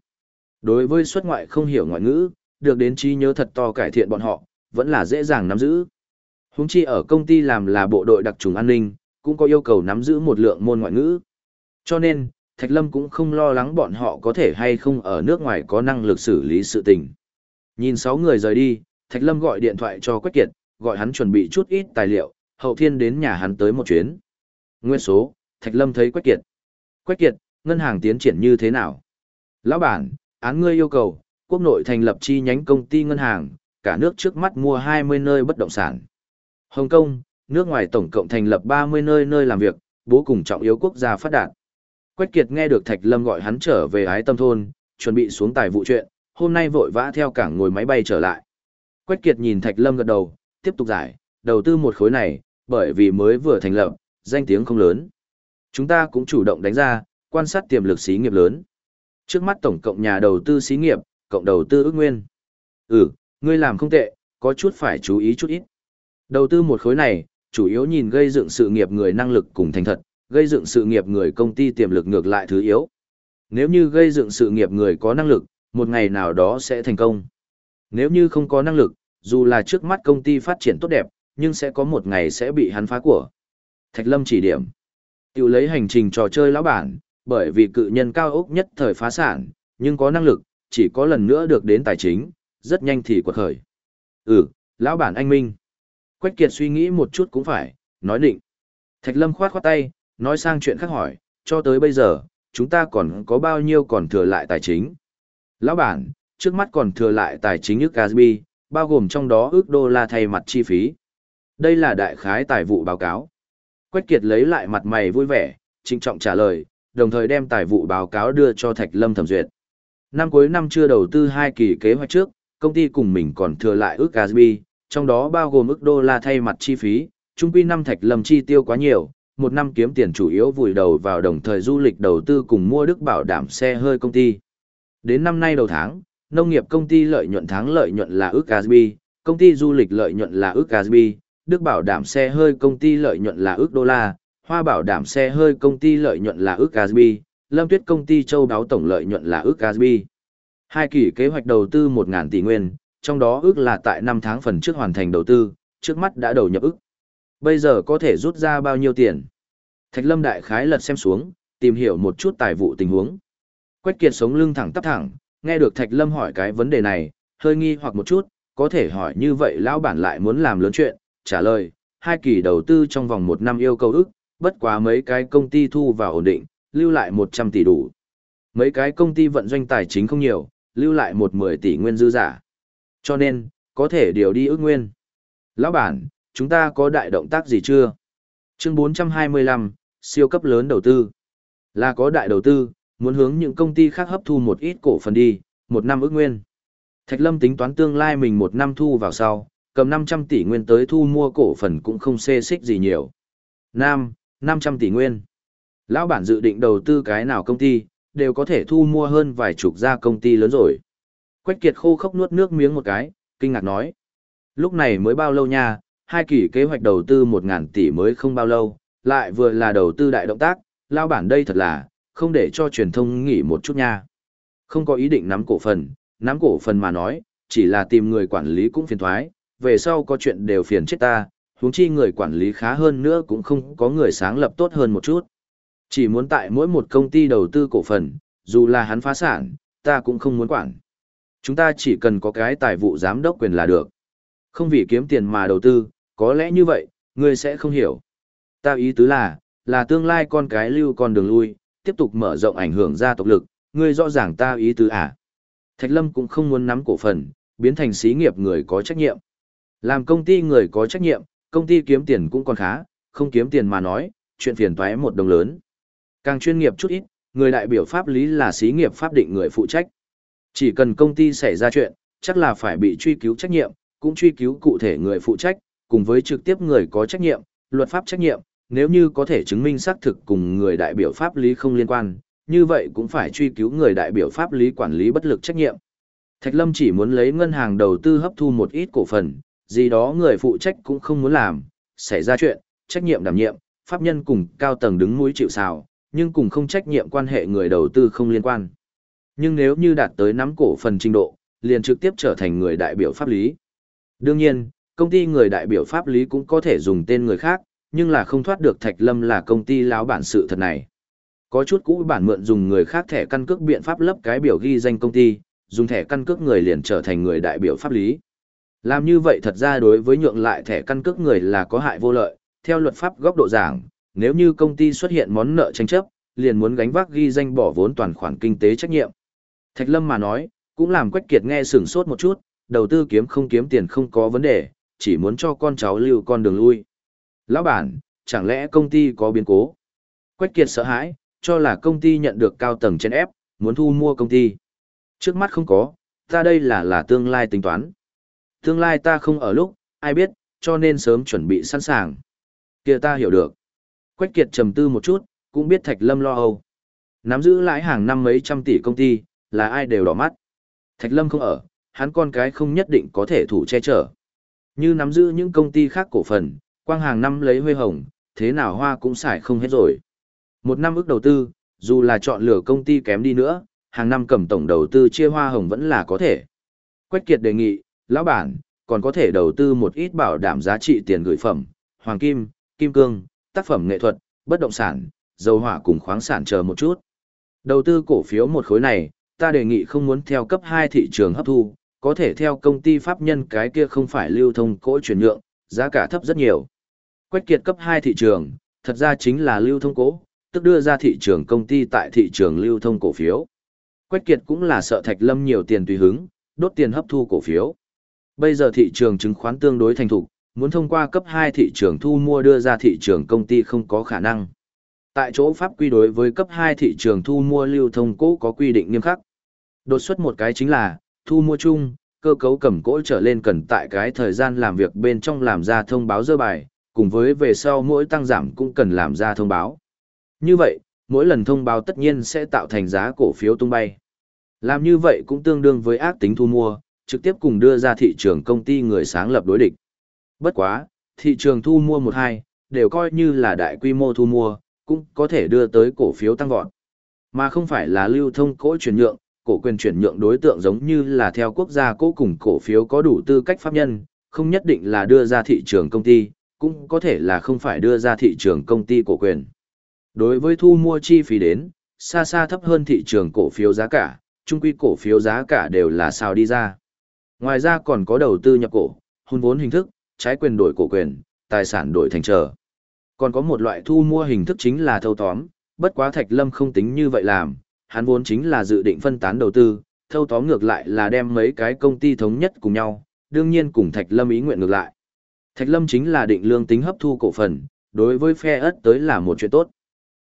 Đối với xuất ngoại không hiểu ngoại ngữ, được đến trí nhớ thật to cải thiện bọn họ, vẫn là dễ dàng nắm giữ. Húng chi ở công ty làm là bộ đội đặc trùng an ninh, cũng có yêu cầu nắm giữ một lượng môn ngoại ngữ. Cho nên, Thạch Lâm cũng không lo lắng bọn họ có thể hay không ở nước ngoài có năng lực xử lý sự tình. Nhìn sáu người rời đi, Thạch Lâm gọi điện thoại cho Quách Kiệt, gọi hắn chuẩn bị chút ít tài liệu, hậu thiên đến nhà hắn tới một chuyến. Nguyên số, Thạch Lâm thấy Quách Kiệt. Quách Kiệt, ngân hàng tiến triển như thế nào? Lão bản, án ngươi yêu cầu, quốc nội thành lập chi nhánh công ty ngân hàng, cả nước trước mắt mua 20 nơi bất động sản. Hồng Kông, nước ngoài tổng cộng thành lập 30 nơi nơi làm việc, bố cùng trọng yếu quốc gia phát đạt. Quách Kiệt nghe được Thạch Lâm gọi hắn trở về ái tâm thôn, chuẩn bị xuống tài vụ chuyện, hôm nay vội vã theo cảng ngồi máy bay trở lại. Quách Kiệt nhìn Thạch Lâm gật đầu, tiếp tục giải, đầu tư một khối này, bởi vì mới vừa thành lập, danh tiếng không lớn. Chúng ta cũng chủ động đánh ra, quan sát tiềm lực xí nghiệp lớn. Trước mắt tổng cộng nhà đầu tư xí nghiệp, cộng đầu tư ước nguyên. Ừ, ngươi làm không tệ, có chút phải chú ý chút ít. Đầu tư một khối này, chủ yếu nhìn gây dựng sự nghiệp người năng lực cùng thành thật, gây dựng sự nghiệp người công ty tiềm lực ngược lại thứ yếu. Nếu như gây dựng sự nghiệp người có năng lực, một ngày nào đó sẽ thành công. Nếu như không có năng lực, dù là trước mắt công ty phát triển tốt đẹp, nhưng sẽ có một ngày sẽ bị hắn phá của. Thạch Lâm chỉ điểm. Tiểu lấy hành trình trò chơi lão bản, bởi vì cự nhân cao ốc nhất thời phá sản, nhưng có năng lực, chỉ có lần nữa được đến tài chính, rất nhanh thì quật khởi. Ừ, lão bản anh Minh. Quách Kiệt suy nghĩ một chút cũng phải, nói định. Thạch Lâm khoát khoát tay, nói sang chuyện khác hỏi, cho tới bây giờ, chúng ta còn có bao nhiêu còn thừa lại tài chính? Lão bản, trước mắt còn thừa lại tài chính ước Gatsby, bao gồm trong đó ước đô la thay mặt chi phí. Đây là đại khái tài vụ báo cáo. Quách Kiệt lấy lại mặt mày vui vẻ, trinh trọng trả lời, đồng thời đem tài vụ báo cáo đưa cho Thạch Lâm thẩm duyệt. Năm cuối năm chưa đầu tư hai kỳ kế hoạch trước, công ty cùng mình còn thừa lại ước Gatsby, trong đó bao gồm ước đô la thay mặt chi phí, trung quy năm Thạch Lâm chi tiêu quá nhiều, một năm kiếm tiền chủ yếu vùi đầu vào đồng thời du lịch đầu tư cùng mua đức bảo đảm xe hơi công ty. Đến năm nay đầu tháng, nông nghiệp công ty lợi nhuận tháng lợi nhuận là ước Gatsby, công ty du lịch lợi nhuận là ước Gatsby, Đức bảo đảm xe hơi công ty lợi nhuận là ước đô la, Hoa bảo đảm xe hơi công ty lợi nhuận là ước Gatsby, Lâm Tuyết công ty châu đáo tổng lợi nhuận là ước Gatsby. Hai kỳ kế hoạch đầu tư 1.000 tỷ nguyên, trong đó ước là tại 5 tháng phần trước hoàn thành đầu tư, trước mắt đã đầu nhập ước. Bây giờ có thể rút ra bao nhiêu tiền? Thạch Lâm đại khái lật xem xuống, tìm hiểu một chút tài vụ tình huống. Quách Kiệt sống lưng thẳng tắp thẳng, nghe được Thạch Lâm hỏi cái vấn đề này, hơi nghi hoặc một chút, có thể hỏi như vậy lão bản lại muốn làm lớn chuyện, trả lời, hai kỳ đầu tư trong vòng một năm yêu cầu ước bất quá mấy cái công ty thu vào ổn định, lưu lại 100 tỷ đủ. Mấy cái công ty vận doanh tài chính không nhiều, lưu lại một 10 tỷ nguyên dư giả. Cho nên, có thể điều đi ước nguyên. Lão bản, chúng ta có đại động tác gì chưa? Chương 425, siêu cấp lớn đầu tư. Là có đại đầu tư, muốn hướng những công ty khác hấp thu một ít cổ phần đi, một năm ước nguyên. Thạch Lâm tính toán tương lai mình một năm thu vào sau, cầm 500 tỷ nguyên tới thu mua cổ phần cũng không xê xích gì nhiều. Nam, 500 tỷ nguyên. Lão bản dự định đầu tư cái nào công ty, đều có thể thu mua hơn vài chục gia công ty lớn rồi. Quách Kiệt khô khốc nuốt nước miếng một cái, kinh ngạc nói. Lúc này mới bao lâu nha, hai kỳ kế hoạch đầu tư 1.000 tỷ mới không bao lâu, lại vừa là đầu tư đại động tác, lão bản đây thật là, không để cho truyền thông nghỉ một chút nha. Không có ý định nắm cổ phần, nắm cổ phần mà nói, chỉ là tìm người quản lý cũng phiền thoái, về sau có chuyện đều phiền chết ta, huống chi người quản lý khá hơn nữa cũng không có người sáng lập tốt hơn một chút. Chỉ muốn tại mỗi một công ty đầu tư cổ phần, dù là hắn phá sản, ta cũng không muốn quản. Chúng ta chỉ cần có cái tài vụ giám đốc quyền là được. Không vì kiếm tiền mà đầu tư, có lẽ như vậy, ngươi sẽ không hiểu. Ta ý tứ là, là tương lai con cái lưu con đường lui, tiếp tục mở rộng ảnh hưởng gia tộc lực, ngươi rõ ràng ta ý tứ à. Thạch Lâm cũng không muốn nắm cổ phần, biến thành xí nghiệp người có trách nhiệm. Làm công ty người có trách nhiệm, công ty kiếm tiền cũng còn khá, không kiếm tiền mà nói, chuyện phiền toái một đồng lớn. Càng chuyên nghiệp chút ít, người đại biểu pháp lý là xí nghiệp pháp định người phụ trách. Chỉ cần công ty xảy ra chuyện, chắc là phải bị truy cứu trách nhiệm, cũng truy cứu cụ thể người phụ trách, cùng với trực tiếp người có trách nhiệm, luật pháp trách nhiệm, nếu như có thể chứng minh xác thực cùng người đại biểu pháp lý không liên quan, như vậy cũng phải truy cứu người đại biểu pháp lý quản lý bất lực trách nhiệm. Thạch Lâm chỉ muốn lấy ngân hàng đầu tư hấp thu một ít cổ phần, gì đó người phụ trách cũng không muốn làm, xảy ra chuyện, trách nhiệm đảm nhiệm, pháp nhân cùng cao tầng đứng mũi chịu sào, nhưng cùng không trách nhiệm quan hệ người đầu tư không liên quan. Nhưng nếu như đạt tới nắm cổ phần trình độ, liền trực tiếp trở thành người đại biểu pháp lý. Đương nhiên, công ty người đại biểu pháp lý cũng có thể dùng tên người khác, nhưng là không thoát được Thạch Lâm là công ty lão bản sự thật này. Có chút cũ bản mượn dùng người khác thẻ căn cước biện pháp lấp cái biểu ghi danh công ty, dùng thẻ căn cước người liền trở thành người đại biểu pháp lý. Làm như vậy thật ra đối với nhượng lại thẻ căn cước người là có hại vô lợi, theo luật pháp góc độ giảng, nếu như công ty xuất hiện món nợ tranh chấp, liền muốn gánh vác ghi danh bỏ vốn toàn khoản kinh tế trách nhiệm. Thạch Lâm mà nói, cũng làm Quách Kiệt nghe sửng sốt một chút, đầu tư kiếm không kiếm tiền không có vấn đề, chỉ muốn cho con cháu lưu con đường lui. Lão bản, chẳng lẽ công ty có biến cố? Quách Kiệt sợ hãi, cho là công ty nhận được cao tầng trên ép, muốn thu mua công ty. Trước mắt không có, ta đây là là tương lai tính toán. Tương lai ta không ở lúc, ai biết, cho nên sớm chuẩn bị sẵn sàng. kia ta hiểu được. Quách Kiệt trầm tư một chút, cũng biết Thạch Lâm lo âu. Nắm giữ lãi hàng năm mấy trăm tỷ công ty, là ai đều đỏ mắt. Thạch Lâm không ở, hắn con cái không nhất định có thể thủ che chở. Như nắm giữ những công ty khác cổ phần, quang hàng năm lấy huê hồng, thế nào hoa cũng xài không hết rồi. Một năm ước đầu tư, dù là chọn lựa công ty kém đi nữa, hàng năm cầm tổng đầu tư chia hoa hồng vẫn là có thể. Quách Kiệt đề nghị, lão bản, còn có thể đầu tư một ít bảo đảm giá trị tiền gửi phẩm, hoàng kim, kim cương, tác phẩm nghệ thuật, bất động sản, dầu hỏa cùng khoáng sản chờ một chút. Đầu tư cổ phiếu một khối này, ta đề nghị không muốn theo cấp 2 thị trường hấp thu, có thể theo công ty pháp nhân cái kia không phải lưu thông cỗ chuyển nhượng, giá cả thấp rất nhiều. Quách kiệt cấp 2 thị trường, thật ra chính là lưu thông cỗ, tức đưa ra thị trường công ty tại thị trường lưu thông cổ phiếu. Quách kiệt cũng là sợ thạch lâm nhiều tiền tùy hứng, đốt tiền hấp thu cổ phiếu. Bây giờ thị trường chứng khoán tương đối thành thục, muốn thông qua cấp 2 thị trường thu mua đưa ra thị trường công ty không có khả năng. Tại chỗ pháp quy đối với cấp 2 thị trường thu mua lưu thông cũ có quy định nghiêm khắc. Đột xuất một cái chính là, thu mua chung, cơ cấu cầm cỗ trở lên cần tại cái thời gian làm việc bên trong làm ra thông báo dơ bài, cùng với về sau mỗi tăng giảm cũng cần làm ra thông báo. Như vậy, mỗi lần thông báo tất nhiên sẽ tạo thành giá cổ phiếu tung bay. Làm như vậy cũng tương đương với ác tính thu mua, trực tiếp cùng đưa ra thị trường công ty người sáng lập đối địch. Bất quá, thị trường thu mua 1-2, đều coi như là đại quy mô thu mua, cũng có thể đưa tới cổ phiếu tăng vọt. Mà không phải là lưu thông cổ chuyển nhượng, cổ quyền chuyển nhượng đối tượng giống như là theo quốc gia cố cùng cổ phiếu có đủ tư cách pháp nhân, không nhất định là đưa ra thị trường công ty, cũng có thể là không phải đưa ra thị trường công ty cổ quyền. Đối với thu mua chi phí đến, xa xa thấp hơn thị trường cổ phiếu giá cả, chung quy cổ phiếu giá cả đều là sao đi ra. Ngoài ra còn có đầu tư nhập cổ, hôn vốn hình thức, trái quyền đổi cổ quyền, tài sản đổi thành trở. Còn có một loại thu mua hình thức chính là thâu tóm, bất quá Thạch Lâm không tính như vậy làm, hắn vốn chính là dự định phân tán đầu tư, thâu tóm ngược lại là đem mấy cái công ty thống nhất cùng nhau, đương nhiên cùng Thạch Lâm ý nguyện ngược lại. Thạch Lâm chính là định lương tính hấp thu cổ phần, đối với phe ớt tới là một chuyện tốt.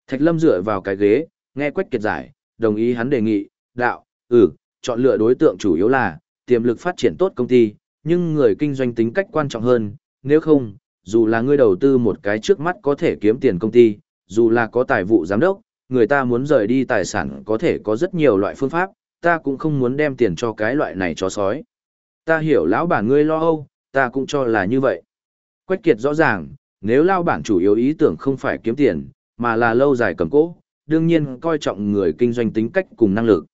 Thạch Lâm dựa vào cái ghế, nghe Quách Kiệt giải, đồng ý hắn đề nghị, đạo, ừ, chọn lựa đối tượng chủ yếu là tiềm lực phát triển tốt công ty, nhưng người kinh doanh tính cách quan trọng hơn, nếu không, dù là ngươi đầu tư một cái trước mắt có thể kiếm tiền công ty, dù là có tài vụ giám đốc, người ta muốn rời đi tài sản có thể có rất nhiều loại phương pháp, ta cũng không muốn đem tiền cho cái loại này cho sói. Ta hiểu lão bản ngươi lo âu, ta cũng cho là như vậy. Quách kiệt rõ ràng, nếu lao bản chủ yếu ý tưởng không phải kiếm tiền, mà là lâu dài cầm cố, đương nhiên coi trọng người kinh doanh tính cách cùng năng lực.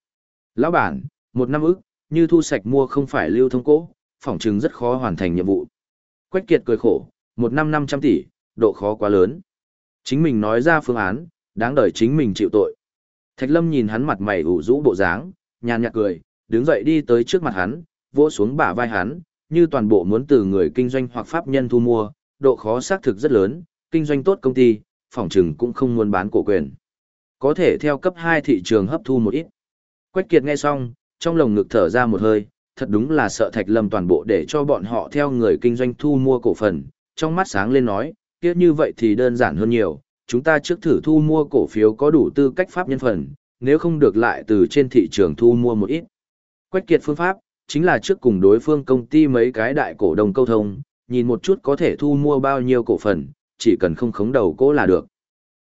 Lão bản, một năm ức, như thu sạch mua không phải lưu thông cố, phỏng chứng rất khó hoàn thành nhiệm vụ. Quách kiệt cười khổ, một năm năm trăm tỷ, độ khó quá lớn. Chính mình nói ra phương án, đáng đời chính mình chịu tội. Thạch Lâm nhìn hắn mặt mày ủ rũ bộ dáng, nhàn nhạt cười, đứng dậy đi tới trước mặt hắn, vỗ xuống bả vai hắn, như toàn bộ muốn từ người kinh doanh hoặc pháp nhân thu mua, độ khó xác thực rất lớn, kinh doanh tốt công ty, phòng trừng cũng không muốn bán cổ quyền. Có thể theo cấp 2 thị trường hấp thu một ít. Quách Kiệt nghe xong, trong lồng ngực thở ra một hơi, thật đúng là sợ Thạch Lâm toàn bộ để cho bọn họ theo người kinh doanh thu mua cổ phần, trong mắt sáng lên nói, kia như vậy thì đơn giản hơn nhiều, chúng ta trước thử thu mua cổ phiếu có đủ tư cách pháp nhân phần, nếu không được lại từ trên thị trường thu mua một ít. Quách kiệt phương pháp, chính là trước cùng đối phương công ty mấy cái đại cổ đông câu thông, nhìn một chút có thể thu mua bao nhiêu cổ phần, chỉ cần không khống đầu cố là được.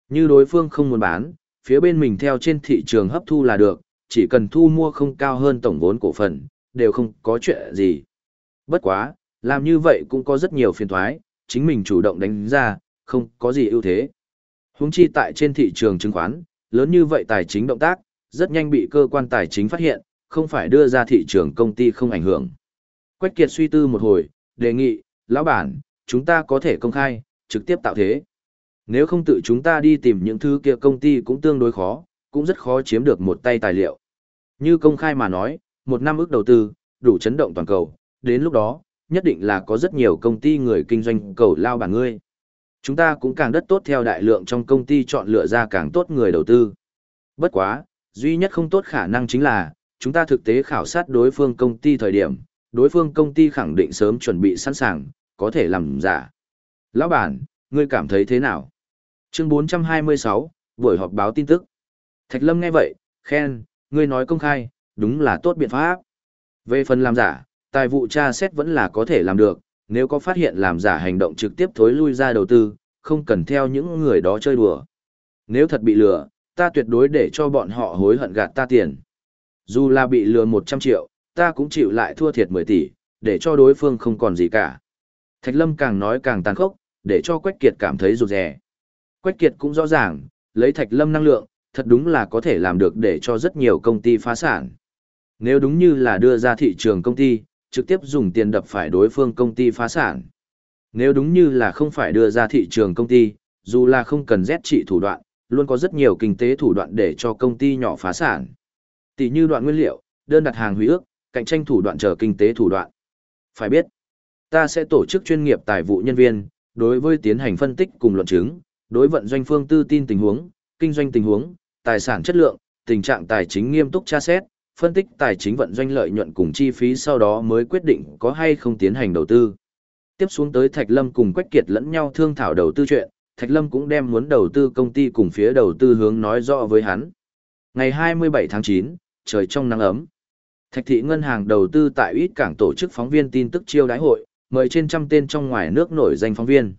Như đối phương không muốn bán, phía bên mình theo trên thị trường hấp thu là được, chỉ cần thu mua không cao hơn tổng vốn cổ phần, đều không có chuyện gì. Bất quá, làm như vậy cũng có rất nhiều phiền thoái, chính mình chủ động đánh ra, không có gì ưu thế. Huống chi tại trên thị trường chứng khoán, lớn như vậy tài chính động tác, rất nhanh bị cơ quan tài chính phát hiện, không phải đưa ra thị trường công ty không ảnh hưởng. Quách Kiệt suy tư một hồi, đề nghị, lão bản, chúng ta có thể công khai, trực tiếp tạo thế. Nếu không tự chúng ta đi tìm những thứ kia công ty cũng tương đối khó, cũng rất khó chiếm được một tay tài liệu. Như công khai mà nói, một năm ước đầu tư, đủ chấn động toàn cầu, đến lúc đó, nhất định là có rất nhiều công ty người kinh doanh cầu lao bản ngươi. Chúng ta cũng càng đất tốt theo đại lượng trong công ty chọn lựa ra càng tốt người đầu tư. Bất quá, duy nhất không tốt khả năng chính là, chúng ta thực tế khảo sát đối phương công ty thời điểm, đối phương công ty khẳng định sớm chuẩn bị sẵn sàng, có thể làm giả. Lão bản, ngươi cảm thấy thế nào? Chương 426, buổi họp báo tin tức. Thạch Lâm nghe vậy, khen, ngươi nói công khai, đúng là tốt biện pháp. Về phần làm giả, tài vụ tra xét vẫn là có thể làm được, nếu có phát hiện làm giả hành động trực tiếp thối lui ra đầu tư, không cần theo những người đó chơi đùa. Nếu thật bị lừa, ta tuyệt đối để cho bọn họ hối hận gạt ta tiền. Dù là bị lừa 100 triệu, ta cũng chịu lại thua thiệt 10 tỷ, để cho đối phương không còn gì cả. Thạch Lâm càng nói càng tàn khốc, để cho Quách Kiệt cảm thấy rụt rè. Quách Kiệt cũng rõ ràng, lấy Thạch Lâm năng lượng, thật đúng là có thể làm được để cho rất nhiều công ty phá sản. Nếu đúng như là đưa ra thị trường công ty, trực tiếp dùng tiền đập phải đối phương công ty phá sản. Nếu đúng như là không phải đưa ra thị trường công ty, dù là không cần rét trị thủ đoạn, luôn có rất nhiều kinh tế thủ đoạn để cho công ty nhỏ phá sản. Tỷ như đoạn nguyên liệu, đơn đặt hàng hủy ước, cạnh tranh thủ đoạn chờ kinh tế thủ đoạn. Phải biết, ta sẽ tổ chức chuyên nghiệp tài vụ nhân viên, đối với tiến hành phân tích cùng luận chứng, đối vận doanh phương tư tin tình huống, kinh doanh tình huống, tài sản chất lượng, tình trạng tài chính nghiêm túc tra xét, phân tích tài chính vận doanh lợi nhuận cùng chi phí sau đó mới quyết định có hay không tiến hành đầu tư. Tiếp xuống tới Thạch Lâm cùng Quách Kiệt lẫn nhau thương thảo đầu tư chuyện, Thạch Lâm cũng đem muốn đầu tư công ty cùng phía đầu tư hướng nói rõ với hắn. Ngày 27 tháng 9, trời trong nắng ấm. Thạch thị ngân hàng đầu tư tại ít cảng tổ chức phóng viên tin tức chiêu đái hội, mời trên trăm tên trong ngoài nước nổi danh phóng viên.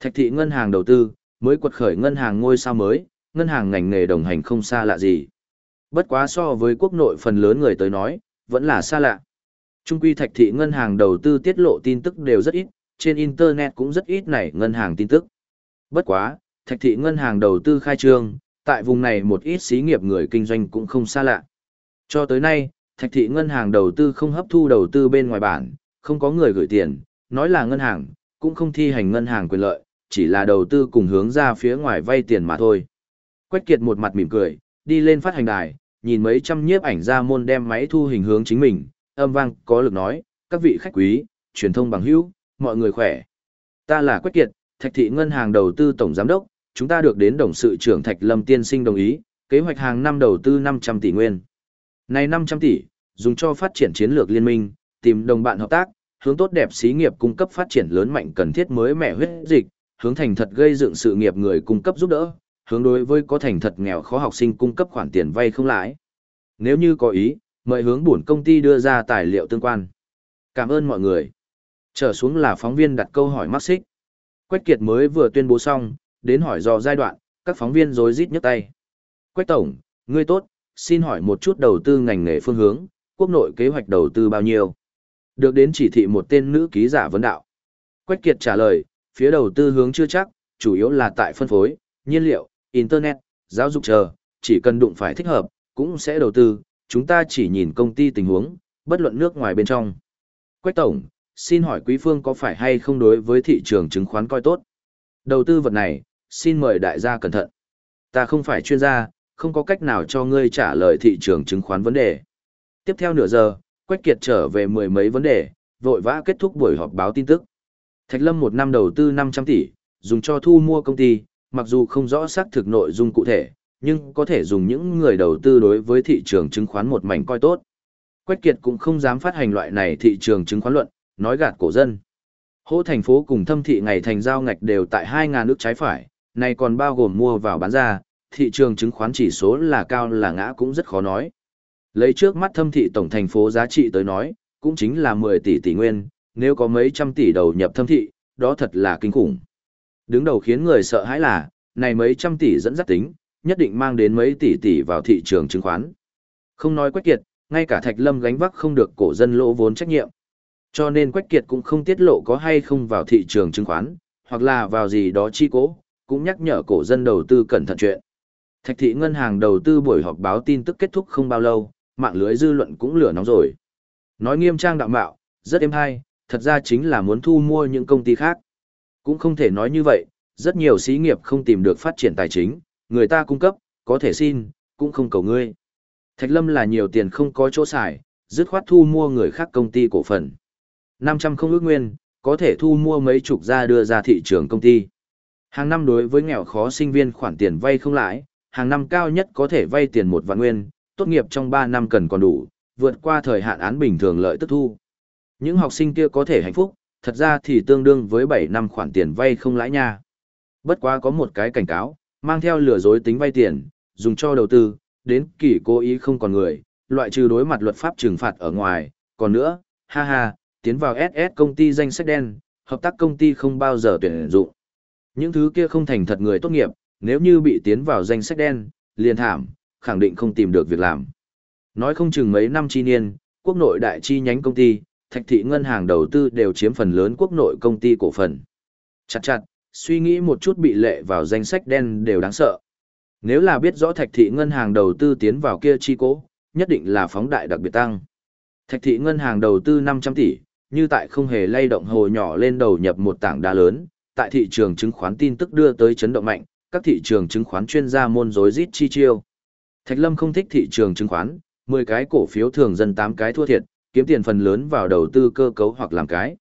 Thạch thị ngân hàng đầu tư, mới quật khởi ngân hàng ngôi sao mới, ngân hàng ngành nghề đồng hành không xa lạ gì. Bất quá so với quốc nội phần lớn người tới nói, vẫn là xa lạ. Trung quy thạch thị ngân hàng đầu tư tiết lộ tin tức đều rất ít, trên Internet cũng rất ít này ngân hàng tin tức. Bất quá, thạch thị ngân hàng đầu tư khai trương, tại vùng này một ít xí nghiệp người kinh doanh cũng không xa lạ. Cho tới nay, thạch thị ngân hàng đầu tư không hấp thu đầu tư bên ngoài bản, không có người gửi tiền, nói là ngân hàng, cũng không thi hành ngân hàng quyền lợi, chỉ là đầu tư cùng hướng ra phía ngoài vay tiền mà thôi. Quách Kiệt một mặt mỉm cười, đi lên phát hành đài, nhìn mấy trăm nhiếp ảnh ra môn đem máy thu hình hướng chính mình, âm vang có lực nói, các vị khách quý, truyền thông bằng hữu, mọi người khỏe. Ta là Quách Kiệt, Thạch thị ngân hàng đầu tư tổng giám đốc, chúng ta được đến đồng sự trưởng Thạch Lâm tiên sinh đồng ý, kế hoạch hàng năm đầu tư 500 tỷ nguyên. Này 500 tỷ, dùng cho phát triển chiến lược liên minh, tìm đồng bạn hợp tác, hướng tốt đẹp xí nghiệp cung cấp phát triển lớn mạnh cần thiết mới mẻ huyết dịch, hướng thành thật gây dựng sự nghiệp người cung cấp giúp đỡ, hướng đối với có thành thật nghèo khó học sinh cung cấp khoản tiền vay không lãi. Nếu như có ý, mời hướng buồn công ty đưa ra tài liệu tương quan. Cảm ơn mọi người. Trở xuống là phóng viên đặt câu hỏi mắc xích. Quách Kiệt mới vừa tuyên bố xong, đến hỏi dò giai đoạn, các phóng viên rối rít nhấc tay. Quách Tổng, ngươi tốt, xin hỏi một chút đầu tư ngành nghề phương hướng, quốc nội kế hoạch đầu tư bao nhiêu? Được đến chỉ thị một tên nữ ký giả vấn đạo. Quách Kiệt trả lời, phía đầu tư hướng chưa chắc, chủ yếu là tại phân phối, nhiên liệu, internet, giáo dục chờ, chỉ cần đụng phải thích hợp, cũng sẽ đầu tư, chúng ta chỉ nhìn công ty tình huống, bất luận nước ngoài bên trong. Quách Tổng, xin hỏi quý phương có phải hay không đối với thị trường chứng khoán coi tốt? Đầu tư vật này, xin mời đại gia cẩn thận. Ta không phải chuyên gia, không có cách nào cho ngươi trả lời thị trường chứng khoán vấn đề. Tiếp theo nửa giờ, Quách Kiệt trở về mười mấy vấn đề, vội vã kết thúc buổi họp báo tin tức. Thạch Lâm một năm đầu tư 500 tỷ, dùng cho thu mua công ty, mặc dù không rõ xác thực nội dung cụ thể, nhưng có thể dùng những người đầu tư đối với thị trường chứng khoán một mảnh coi tốt. Quách Kiệt cũng không dám phát hành loại này thị trường chứng khoán luận, nói gạt cổ dân. Hỗ thành phố cùng thâm thị ngày thành giao ngạch đều tại 2.000 nước trái phải, này còn bao gồm mua vào bán ra, thị trường chứng khoán chỉ số là cao là ngã cũng rất khó nói. Lấy trước mắt thâm thị tổng thành phố giá trị tới nói, cũng chính là 10 tỷ tỷ nguyên, nếu có mấy trăm tỷ đầu nhập thâm thị, đó thật là kinh khủng. Đứng đầu khiến người sợ hãi là, này mấy trăm tỷ dẫn dắt tính, nhất định mang đến mấy tỷ tỷ vào thị trường chứng khoán. Không nói quách kiệt, ngay cả Thạch Lâm gánh vác không được cổ dân lỗ vốn trách nhiệm. Cho nên Quách Kiệt cũng không tiết lộ có hay không vào thị trường chứng khoán, hoặc là vào gì đó chi cố, cũng nhắc nhở cổ dân đầu tư cẩn thận chuyện. Thạch thị ngân hàng đầu tư buổi họp báo tin tức kết thúc không bao lâu, mạng lưới dư luận cũng lửa nóng rồi. Nói nghiêm trang đạm mạo rất êm hay, thật ra chính là muốn thu mua những công ty khác. Cũng không thể nói như vậy, rất nhiều xí nghiệp không tìm được phát triển tài chính, người ta cung cấp, có thể xin, cũng không cầu ngươi. Thạch Lâm là nhiều tiền không có chỗ xài, dứt khoát thu mua người khác công ty cổ phần. 500 không ước nguyên, có thể thu mua mấy chục gia đưa ra thị trường công ty. Hàng năm đối với nghèo khó sinh viên khoản tiền vay không lãi, hàng năm cao nhất có thể vay tiền một vạn nguyên, tốt nghiệp trong 3 năm cần còn đủ, vượt qua thời hạn án bình thường lợi tức thu. Những học sinh kia có thể hạnh phúc, thật ra thì tương đương với 7 năm khoản tiền vay không lãi nha. Bất quá có một cái cảnh cáo, mang theo lừa dối tính vay tiền, dùng cho đầu tư, đến kỳ cố ý không còn người, loại trừ đối mặt luật pháp trừng phạt ở ngoài, còn nữa, ha ha, tiến vào SS công ty danh sách đen, hợp tác công ty không bao giờ tuyển dụng. Những thứ kia không thành thật người tốt nghiệp, nếu như bị tiến vào danh sách đen, liền thảm, khẳng định không tìm được việc làm. Nói không chừng mấy năm chi niên, quốc nội đại chi nhánh công ty, thạch thị ngân hàng đầu tư đều chiếm phần lớn quốc nội công ty cổ phần. Chặt chặt, suy nghĩ một chút bị lệ vào danh sách đen đều đáng sợ. Nếu là biết rõ thạch thị ngân hàng đầu tư tiến vào kia chi cố, nhất định là phóng đại đặc biệt tăng. Thạch thị ngân hàng đầu tư 500 tỷ, như tại không hề lay động hồ nhỏ lên đầu nhập một tảng đá lớn, tại thị trường chứng khoán tin tức đưa tới chấn động mạnh, các thị trường chứng khoán chuyên gia môn rối rít chi chiêu. Thạch Lâm không thích thị trường chứng khoán, 10 cái cổ phiếu thường dân 8 cái thua thiệt, kiếm tiền phần lớn vào đầu tư cơ cấu hoặc làm cái.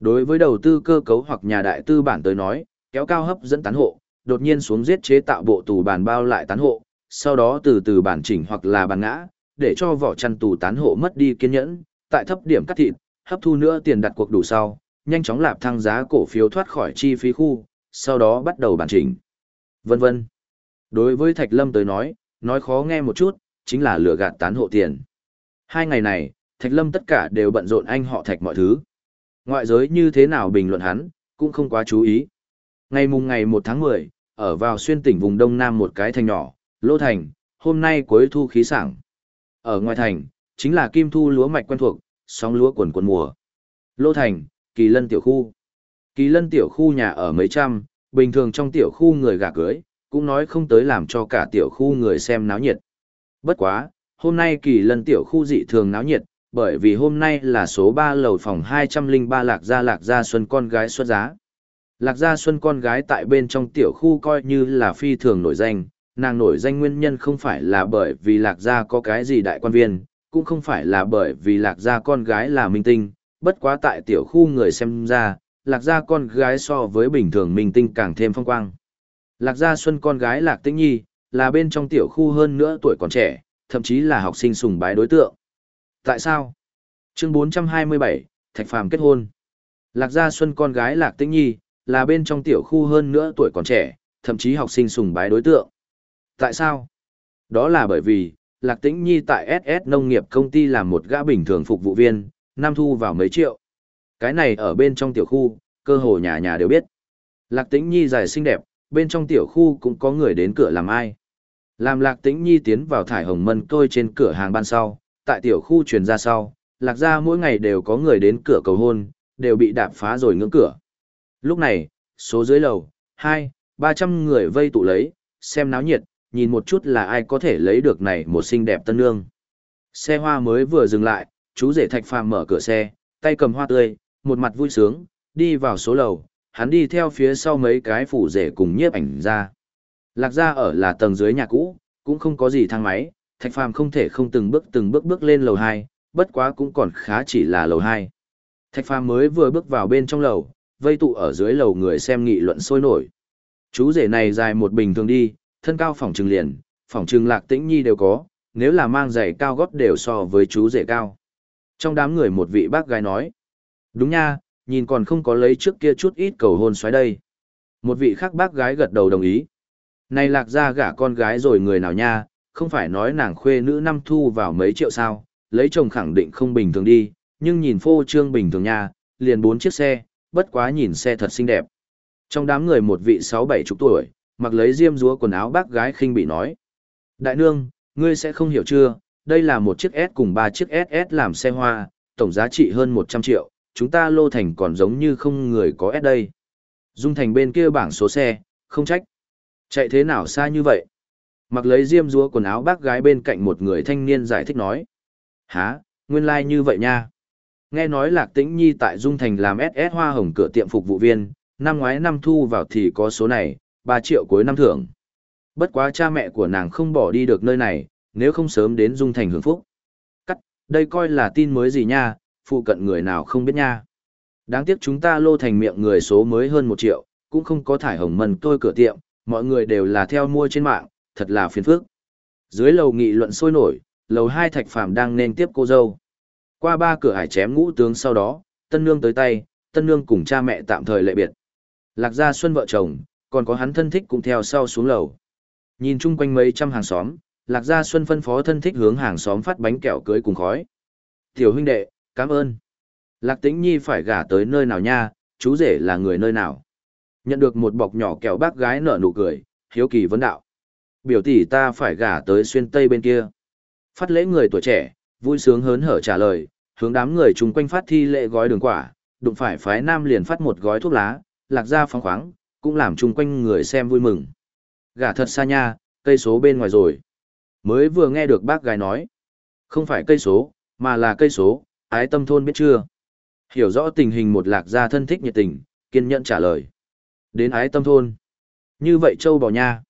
Đối với đầu tư cơ cấu hoặc nhà đại tư bản tới nói, kéo cao hấp dẫn tán hộ, đột nhiên xuống giết chế tạo bộ tù bàn bao lại tán hộ, sau đó từ từ bản chỉnh hoặc là bàn ngã, để cho vỏ chăn tù tán hộ mất đi kiên nhẫn, tại thấp điểm cắt thịt, hấp thu nữa tiền đặt cuộc đủ sau, nhanh chóng lạp thăng giá cổ phiếu thoát khỏi chi phí khu, sau đó bắt đầu bản chỉnh. Vân vân. Đối với Thạch Lâm tới nói, nói khó nghe một chút, chính là lừa gạt tán hộ tiền. Hai ngày này, Thạch Lâm tất cả đều bận rộn anh họ Thạch mọi thứ. Ngoại giới như thế nào bình luận hắn, cũng không quá chú ý. Ngày mùng ngày 1 tháng 10, ở vào xuyên tỉnh vùng Đông Nam một cái thành nhỏ, Lô Thành, hôm nay cuối thu khí sảng. Ở ngoài thành, chính là kim thu lúa mạch quen thuộc, sóng lúa quần quần mùa. Lô Thành, Kỳ Lân tiểu khu. Kỳ Lân tiểu khu nhà ở mấy trăm, bình thường trong tiểu khu người gả cưới, cũng nói không tới làm cho cả tiểu khu người xem náo nhiệt. Bất quá, hôm nay Kỳ Lân tiểu khu dị thường náo nhiệt, bởi vì hôm nay là số 3 lầu phòng 203 Lạc Gia Lạc Gia Xuân con gái xuất giá. Lạc Gia Xuân con gái tại bên trong tiểu khu coi như là phi thường nổi danh, nàng nổi danh nguyên nhân không phải là bởi vì Lạc Gia có cái gì đại quan viên, cũng không phải là bởi vì Lạc Gia con gái là minh tinh, bất quá tại tiểu khu người xem ra, Lạc Gia con gái so với bình thường minh tinh càng thêm phong quang. Lạc Gia Xuân con gái Lạc Tĩnh Nhi, là bên trong tiểu khu hơn nữa tuổi còn trẻ, thậm chí là học sinh sùng bái đối tượng. Tại sao? Chương 427, Thạch Phàm kết hôn. Lạc Gia Xuân con gái Lạc Tĩnh Nhi, là bên trong tiểu khu hơn nữa tuổi còn trẻ, thậm chí học sinh sùng bái đối tượng. Tại sao? Đó là bởi vì, Lạc Tĩnh Nhi tại SS Nông nghiệp công ty làm một gã bình thường phục vụ viên, năm thu vào mấy triệu. Cái này ở bên trong tiểu khu, cơ hồ nhà nhà đều biết. Lạc Tĩnh Nhi dài xinh đẹp, bên trong tiểu khu cũng có người đến cửa làm ai. Làm Lạc Tĩnh Nhi tiến vào thải hồng mân tôi trên cửa hàng ban sau, tại tiểu khu truyền ra sau, Lạc gia mỗi ngày đều có người đến cửa cầu hôn, đều bị đạp phá rồi ngưỡng cửa. Lúc này, số dưới lầu, hai, ba trăm người vây tụ lấy, xem náo nhiệt, nhìn một chút là ai có thể lấy được này một xinh đẹp tân nương. Xe hoa mới vừa dừng lại, chú rể thạch phàm mở cửa xe, tay cầm hoa tươi, một mặt vui sướng, đi vào số lầu, hắn đi theo phía sau mấy cái phủ rể cùng nhiếp ảnh ra. Lạc ra ở là tầng dưới nhà cũ, cũng không có gì thang máy, thạch phàm không thể không từng bước từng bước bước lên lầu 2, bất quá cũng còn khá chỉ là lầu 2. Thạch phàm mới vừa bước vào bên trong lầu, vây tụ ở dưới lầu người xem nghị luận sôi nổi. Chú rể này dài một bình thường đi, thân cao phòng trừng liền, phòng trừng lạc tĩnh nhi đều có, nếu là mang giày cao gót đều so với chú rể cao. Trong đám người một vị bác gái nói, đúng nha, nhìn còn không có lấy trước kia chút ít cầu hôn xoáy đây. Một vị khác bác gái gật đầu đồng ý. Này lạc ra gả con gái rồi người nào nha, không phải nói nàng khuê nữ năm thu vào mấy triệu sao, lấy chồng khẳng định không bình thường đi, nhưng nhìn phô trương bình thường nha, liền bốn chiếc xe, bất quá nhìn xe thật xinh đẹp. Trong đám người một vị sáu bảy chục tuổi, mặc lấy diêm rúa quần áo bác gái khinh bị nói. Đại nương, ngươi sẽ không hiểu chưa, đây là một chiếc S cùng ba chiếc SS làm xe hoa, tổng giá trị hơn 100 triệu, chúng ta lô thành còn giống như không người có S đây. Dung thành bên kia bảng số xe, không trách. Chạy thế nào xa như vậy? Mặc lấy diêm rúa quần áo bác gái bên cạnh một người thanh niên giải thích nói. Hả, nguyên lai like như vậy nha. Nghe nói Lạc Tĩnh Nhi tại Dung Thành làm SS hoa hồng cửa tiệm phục vụ viên, năm ngoái năm thu vào thì có số này, 3 triệu cuối năm thưởng. Bất quá cha mẹ của nàng không bỏ đi được nơi này, nếu không sớm đến Dung Thành hưởng phúc. Cắt, đây coi là tin mới gì nha, phụ cận người nào không biết nha. Đáng tiếc chúng ta lô thành miệng người số mới hơn 1 triệu, cũng không có thải hồng mần tôi cửa tiệm, mọi người đều là theo mua trên mạng, thật là phiền phức. Dưới lầu nghị luận sôi nổi, lầu hai thạch phàm đang nên tiếp cô dâu. Qua ba cửa hải chém ngũ tướng sau đó, tân nương tới tay, tân nương cùng cha mẹ tạm thời lệ biệt. Lạc gia xuân vợ chồng, còn có hắn thân thích cũng theo sau xuống lầu. Nhìn chung quanh mấy trăm hàng xóm, Lạc Gia Xuân phân phó thân thích hướng hàng xóm phát bánh kẹo cưới cùng khói. Tiểu huynh đệ, cảm ơn. Lạc Tĩnh Nhi phải gả tới nơi nào nha, chú rể là người nơi nào. Nhận được một bọc nhỏ kẹo bác gái nở nụ cười, hiếu kỳ vấn đạo. Biểu tỷ ta phải gả tới xuyên tây bên kia. Phát lễ người tuổi trẻ, vui sướng hớn hở trả lời, hướng đám người chung quanh phát thi lễ gói đường quả, đụng phải phái nam liền phát một gói thuốc lá, lạc ra phóng khoáng, cũng làm chung quanh người xem vui mừng. Gả thật xa nha, cây số bên ngoài rồi. Mới vừa nghe được bác gái nói. Không phải cây số, mà là cây số, ái tâm thôn biết chưa? Hiểu rõ tình hình một lạc gia thân thích nhiệt tình, kiên nhẫn trả lời. Đến ái tâm thôn. Như vậy châu bò nha.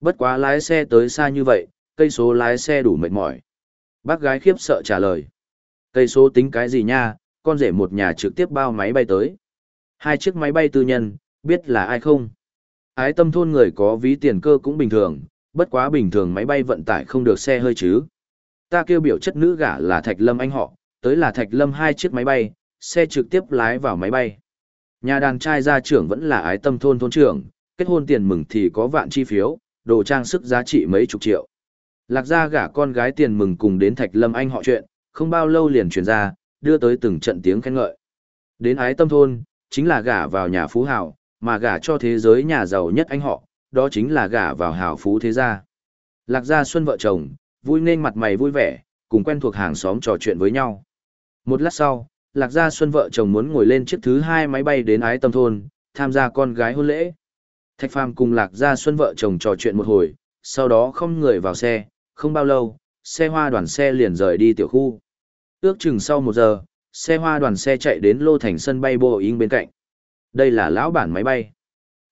Bất quá lái xe tới xa như vậy, cây số lái xe đủ mệt mỏi. Bác gái khiếp sợ trả lời. Cây số tính cái gì nha, con rể một nhà trực tiếp bao máy bay tới. Hai chiếc máy bay tư nhân, biết là ai không? Ái tâm thôn người có ví tiền cơ cũng bình thường, bất quá bình thường máy bay vận tải không được xe hơi chứ. Ta kêu biểu chất nữ gả là Thạch Lâm anh họ, tới là Thạch Lâm hai chiếc máy bay, xe trực tiếp lái vào máy bay. Nhà đàn trai gia trưởng vẫn là ái tâm thôn thôn trưởng, kết hôn tiền mừng thì có vạn chi phiếu, đồ trang sức giá trị mấy chục triệu. Lạc gia gả con gái tiền mừng cùng đến Thạch Lâm anh họ chuyện, không bao lâu liền truyền ra, đưa tới từng trận tiếng khen ngợi. Đến ái tâm thôn, chính là gả vào nhà phú hào, mà gả cho thế giới nhà giàu nhất anh họ, đó chính là gả vào hào phú thế gia. Lạc gia xuân vợ chồng, vui nên mặt mày vui vẻ, cùng quen thuộc hàng xóm trò chuyện với nhau. Một lát sau, Lạc Gia Xuân vợ chồng muốn ngồi lên chiếc thứ hai máy bay đến ái tâm thôn, tham gia con gái hôn lễ. Thạch Phàm cùng Lạc Gia Xuân vợ chồng trò chuyện một hồi, sau đó không người vào xe, không bao lâu, xe hoa đoàn xe liền rời đi tiểu khu. Ước chừng sau một giờ, xe hoa đoàn xe chạy đến lô thành sân bay Boeing bên cạnh. Đây là lão bản máy bay.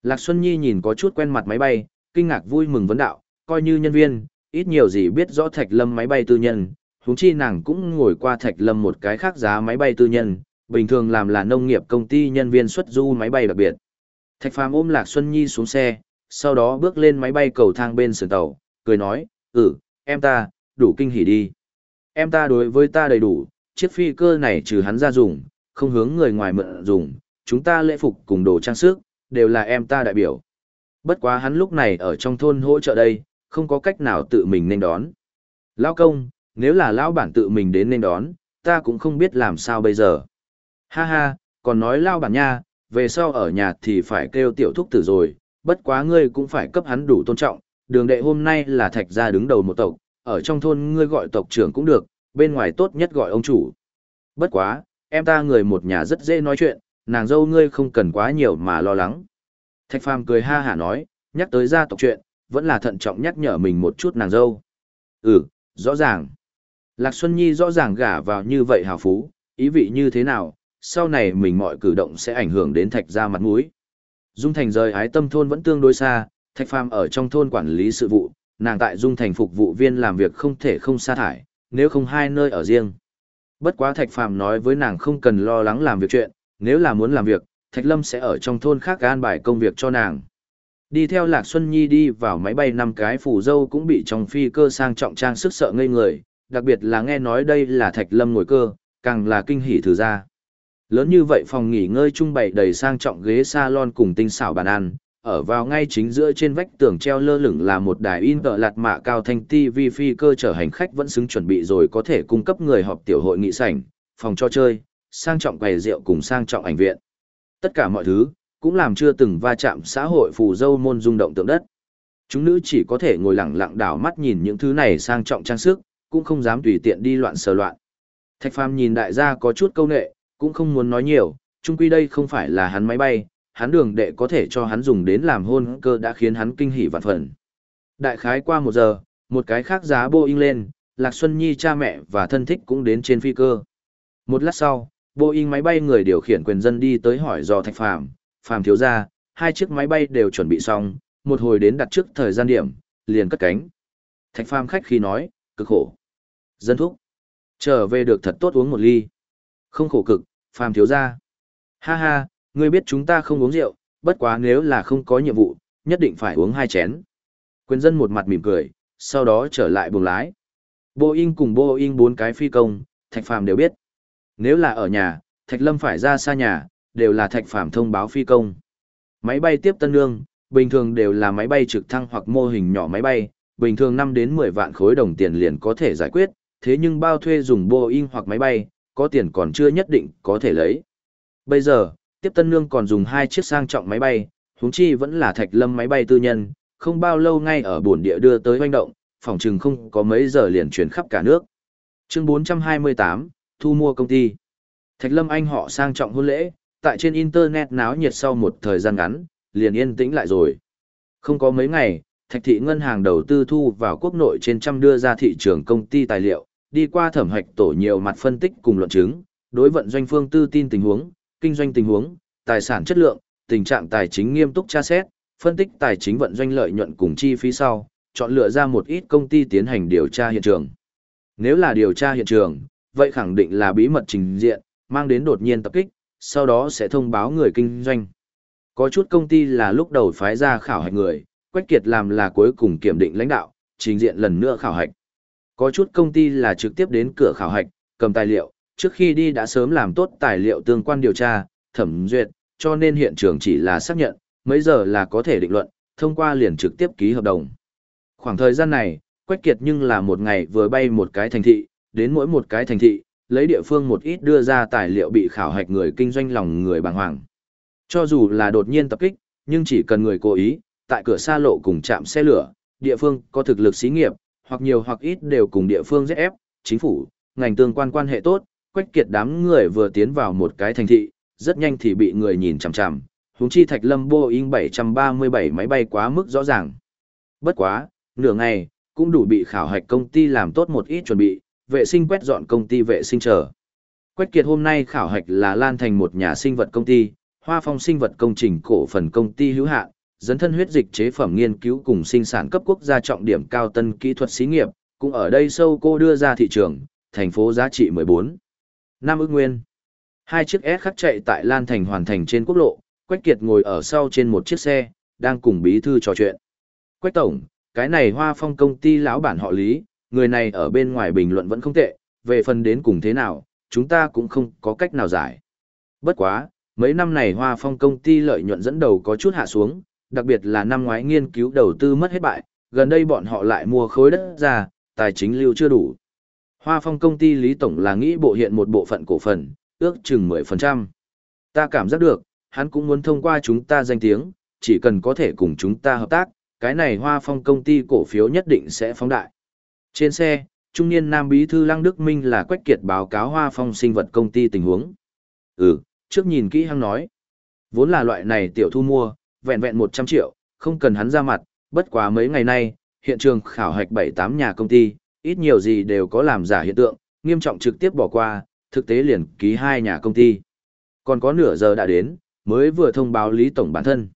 Lạc Xuân Nhi nhìn có chút quen mặt máy bay, kinh ngạc vui mừng vấn đạo, coi như nhân viên, ít nhiều gì biết rõ Thạch Lâm máy bay tư nhân, huống chi nàng cũng ngồi qua Thạch Lâm một cái khác giá máy bay tư nhân, bình thường làm là nông nghiệp công ty nhân viên xuất du máy bay đặc biệt. Thạch Phàm ôm Lạc Xuân Nhi xuống xe, sau đó bước lên máy bay cầu thang bên sườn tàu, cười nói, ừ, em ta, đủ kinh hỉ đi. Em ta đối với ta đầy đủ, chiếc phi cơ này trừ hắn ra dùng, không hướng người ngoài mượn dùng, chúng ta lễ phục cùng đồ trang sức, đều là em ta đại biểu. Bất quá hắn lúc này ở trong thôn hỗ trợ đây, không có cách nào tự mình nên đón. Lao công, nếu là lão bản tự mình đến nên đón, ta cũng không biết làm sao bây giờ. Ha ha, còn nói lao bản nha, về sau ở nhà thì phải kêu tiểu thúc tử rồi, bất quá ngươi cũng phải cấp hắn đủ tôn trọng, đường đệ hôm nay là thạch gia đứng đầu một tộc, ở trong thôn ngươi gọi tộc trưởng cũng được, bên ngoài tốt nhất gọi ông chủ. Bất quá, em ta người một nhà rất dễ nói chuyện, nàng dâu ngươi không cần quá nhiều mà lo lắng. Thạch phàm cười ha hả nói, nhắc tới gia tộc chuyện, vẫn là thận trọng nhắc nhở mình một chút nàng dâu. Ừ, rõ ràng. Lạc Xuân Nhi rõ ràng gả vào như vậy hào phú, ý vị như thế nào, sau này mình mọi cử động sẽ ảnh hưởng đến thạch gia mặt mũi. Dung Thành rời ái tâm thôn vẫn tương đối xa, thạch phàm ở trong thôn quản lý sự vụ, nàng tại Dung Thành phục vụ viên làm việc không thể không sa thải, nếu không hai nơi ở riêng. Bất quá thạch phàm nói với nàng không cần lo lắng làm việc chuyện, nếu là muốn làm việc, thạch lâm sẽ ở trong thôn khác an bài công việc cho nàng. Đi theo Lạc Xuân Nhi đi vào máy bay năm cái phủ dâu cũng bị trong phi cơ sang trọng trang sức sợ ngây người, đặc biệt là nghe nói đây là Thạch Lâm ngồi cơ, càng là kinh hỉ thử ra. Lớn như vậy phòng nghỉ ngơi trung bày đầy sang trọng ghế salon cùng tinh xảo bàn ăn, ở vào ngay chính giữa trên vách tường treo lơ lửng là một đài in tợ lạt mạ cao thanh TV phi cơ chở hành khách vẫn xứng chuẩn bị rồi có thể cung cấp người họp tiểu hội nghị sảnh, phòng cho chơi, sang trọng quầy rượu cùng sang trọng ảnh viện. Tất cả mọi thứ, cũng làm chưa từng va chạm xã hội phù dâu môn rung động tượng đất. Chúng nữ chỉ có thể ngồi lặng lặng đảo mắt nhìn những thứ này sang trọng trang sức, cũng không dám tùy tiện đi loạn sờ loạn. Thạch Phàm nhìn đại gia có chút câu nệ, cũng không muốn nói nhiều, chung quy đây không phải là hắn máy bay, hắn đường đệ có thể cho hắn dùng đến làm hôn cơ đã khiến hắn kinh hỉ vạn phần. Đại khái qua một giờ, một cái khác giá Boeing lên, Lạc Xuân Nhi cha mẹ và thân thích cũng đến trên phi cơ. Một lát sau, Boeing máy bay người điều khiển quyền dân đi tới hỏi dò Thạch Phàm, Phàm thiếu gia, hai chiếc máy bay đều chuẩn bị xong, một hồi đến đặt trước thời gian điểm, liền cất cánh. Thạch Phàm khách khi nói, cực khổ. Dân thúc. Trở về được thật tốt uống một ly. Không khổ cực, phàm thiếu ra. Ha ha, ngươi biết chúng ta không uống rượu, bất quá nếu là không có nhiệm vụ, nhất định phải uống hai chén. Quyền dân một mặt mỉm cười, sau đó trở lại buồng lái. Boeing cùng Boeing bốn cái phi công, Thạch Phàm đều biết. Nếu là ở nhà, Thạch Lâm phải ra xa nhà, đều là Thạch Phàm thông báo phi công. Máy bay tiếp tân lương, bình thường đều là máy bay trực thăng hoặc mô hình nhỏ máy bay, bình thường 5 đến 10 vạn khối đồng tiền liền có thể giải quyết, thế nhưng bao thuê dùng Boeing hoặc máy bay, có tiền còn chưa nhất định có thể lấy. Bây giờ, tiếp tân nương còn dùng hai chiếc sang trọng máy bay, huống chi vẫn là thạch lâm máy bay tư nhân, không bao lâu ngay ở buồn địa đưa tới hoành động, phòng trừng không có mấy giờ liền chuyển khắp cả nước. Chương 428, thu mua công ty. Thạch Lâm Anh họ sang trọng hôn lễ, tại trên internet náo nhiệt sau một thời gian ngắn, liền yên tĩnh lại rồi. Không có mấy ngày, Thạch thị ngân hàng đầu tư thu vào quốc nội trên trăm đưa ra thị trường công ty tài liệu, đi qua thẩm hạch tổ nhiều mặt phân tích cùng luận chứng, đối vận doanh phương tư tin tình huống, kinh doanh tình huống, tài sản chất lượng, tình trạng tài chính nghiêm túc tra xét, phân tích tài chính vận doanh lợi nhuận cùng chi phí sau, chọn lựa ra một ít công ty tiến hành điều tra hiện trường. Nếu là điều tra hiện trường, vậy khẳng định là bí mật trình diện, mang đến đột nhiên tập kích, sau đó sẽ thông báo người kinh doanh. Có chút công ty là lúc đầu phái ra khảo hạch người, Quách Kiệt làm là cuối cùng kiểm định lãnh đạo, trình diện lần nữa khảo hạch. Có chút công ty là trực tiếp đến cửa khảo hạch, cầm tài liệu, trước khi đi đã sớm làm tốt tài liệu tương quan điều tra, thẩm duyệt, cho nên hiện trường chỉ là xác nhận, mấy giờ là có thể định luận, thông qua liền trực tiếp ký hợp đồng. Khoảng thời gian này, Quách Kiệt nhưng là một ngày vừa bay một cái thành thị, đến mỗi một cái thành thị, lấy địa phương một ít đưa ra tài liệu bị khảo hạch người kinh doanh lòng người bàng hoàng. Cho dù là đột nhiên tập kích, nhưng chỉ cần người cố ý, tại cửa xa lộ cùng chạm xe lửa, địa phương có thực lực xí nghiệp, hoặc nhiều hoặc ít đều cùng địa phương ZF, chính phủ, ngành tương quan quan hệ tốt, Quách Kiệt đám người vừa tiến vào một cái thành thị, rất nhanh thì bị người nhìn chằm chằm, huống chi Thạch Lâm Boeing 737 máy bay quá mức rõ ràng. Bất quá, nửa ngày, cũng đủ bị khảo hạch công ty làm tốt một ít chuẩn bị, vệ sinh quét dọn công ty vệ sinh chờ. Quách Kiệt hôm nay khảo hạch là lan thành một nhà sinh vật công ty, Hoa Phong sinh vật công trình cổ phần công ty hữu hạn, dấn thân huyết dịch chế phẩm nghiên cứu cùng sinh sản cấp quốc gia trọng điểm cao tân kỹ thuật xí nghiệp, cũng ở đây sâu cô đưa ra thị trường, thành phố giá trị 14. Nam ước nguyên. Hai chiếc S khắc chạy tại Lan Thành hoàn thành trên quốc lộ, Quách Kiệt ngồi ở sau trên một chiếc xe, đang cùng bí thư trò chuyện. Quách Tổng, cái này hoa phong công ty lão bản họ Lý, người này ở bên ngoài bình luận vẫn không tệ, về phần đến cùng thế nào, chúng ta cũng không có cách nào giải. Bất quá, mấy năm này hoa phong công ty lợi nhuận dẫn đầu có chút hạ xuống, đặc biệt là năm ngoái nghiên cứu đầu tư mất hết bại, gần đây bọn họ lại mua khối đất ra, tài chính lưu chưa đủ. Hoa phong công ty Lý Tổng là nghĩ bộ hiện một bộ phận cổ phần, ước chừng 10%. Ta cảm giác được, hắn cũng muốn thông qua chúng ta danh tiếng, chỉ cần có thể cùng chúng ta hợp tác, cái này hoa phong công ty cổ phiếu nhất định sẽ phóng đại. Trên xe, trung niên nam bí thư Lăng Đức Minh là quách kiệt báo cáo hoa phong sinh vật công ty tình huống. Ừ, trước nhìn kỹ hăng nói. Vốn là loại này tiểu thu mua, vẹn vẹn 100 triệu, không cần hắn ra mặt, bất quá mấy ngày nay, hiện trường khảo hạch 7-8 nhà công ty, ít nhiều gì đều có làm giả hiện tượng, nghiêm trọng trực tiếp bỏ qua, thực tế liền ký hai nhà công ty. Còn có nửa giờ đã đến, mới vừa thông báo Lý Tổng bản thân.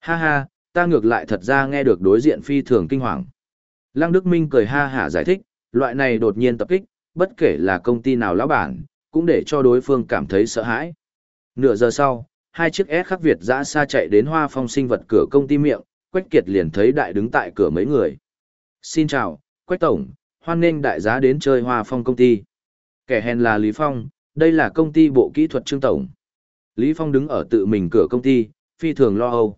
Ha ha, ta ngược lại thật ra nghe được đối diện phi thường kinh hoàng. Lăng Đức Minh cười ha hả giải thích, loại này đột nhiên tập kích, bất kể là công ty nào lão bản, cũng để cho đối phương cảm thấy sợ hãi. Nửa giờ sau, hai chiếc S khắc Việt dã xa chạy đến hoa phong sinh vật cửa công ty miệng, Quách Kiệt liền thấy đại đứng tại cửa mấy người. Xin chào, Quách Tổng, hoan nghênh đại giá đến chơi hoa phong công ty. Kẻ hèn là Lý Phong, đây là công ty bộ kỹ thuật Trương Tổng. Lý Phong đứng ở tự mình cửa công ty, phi thường lo âu.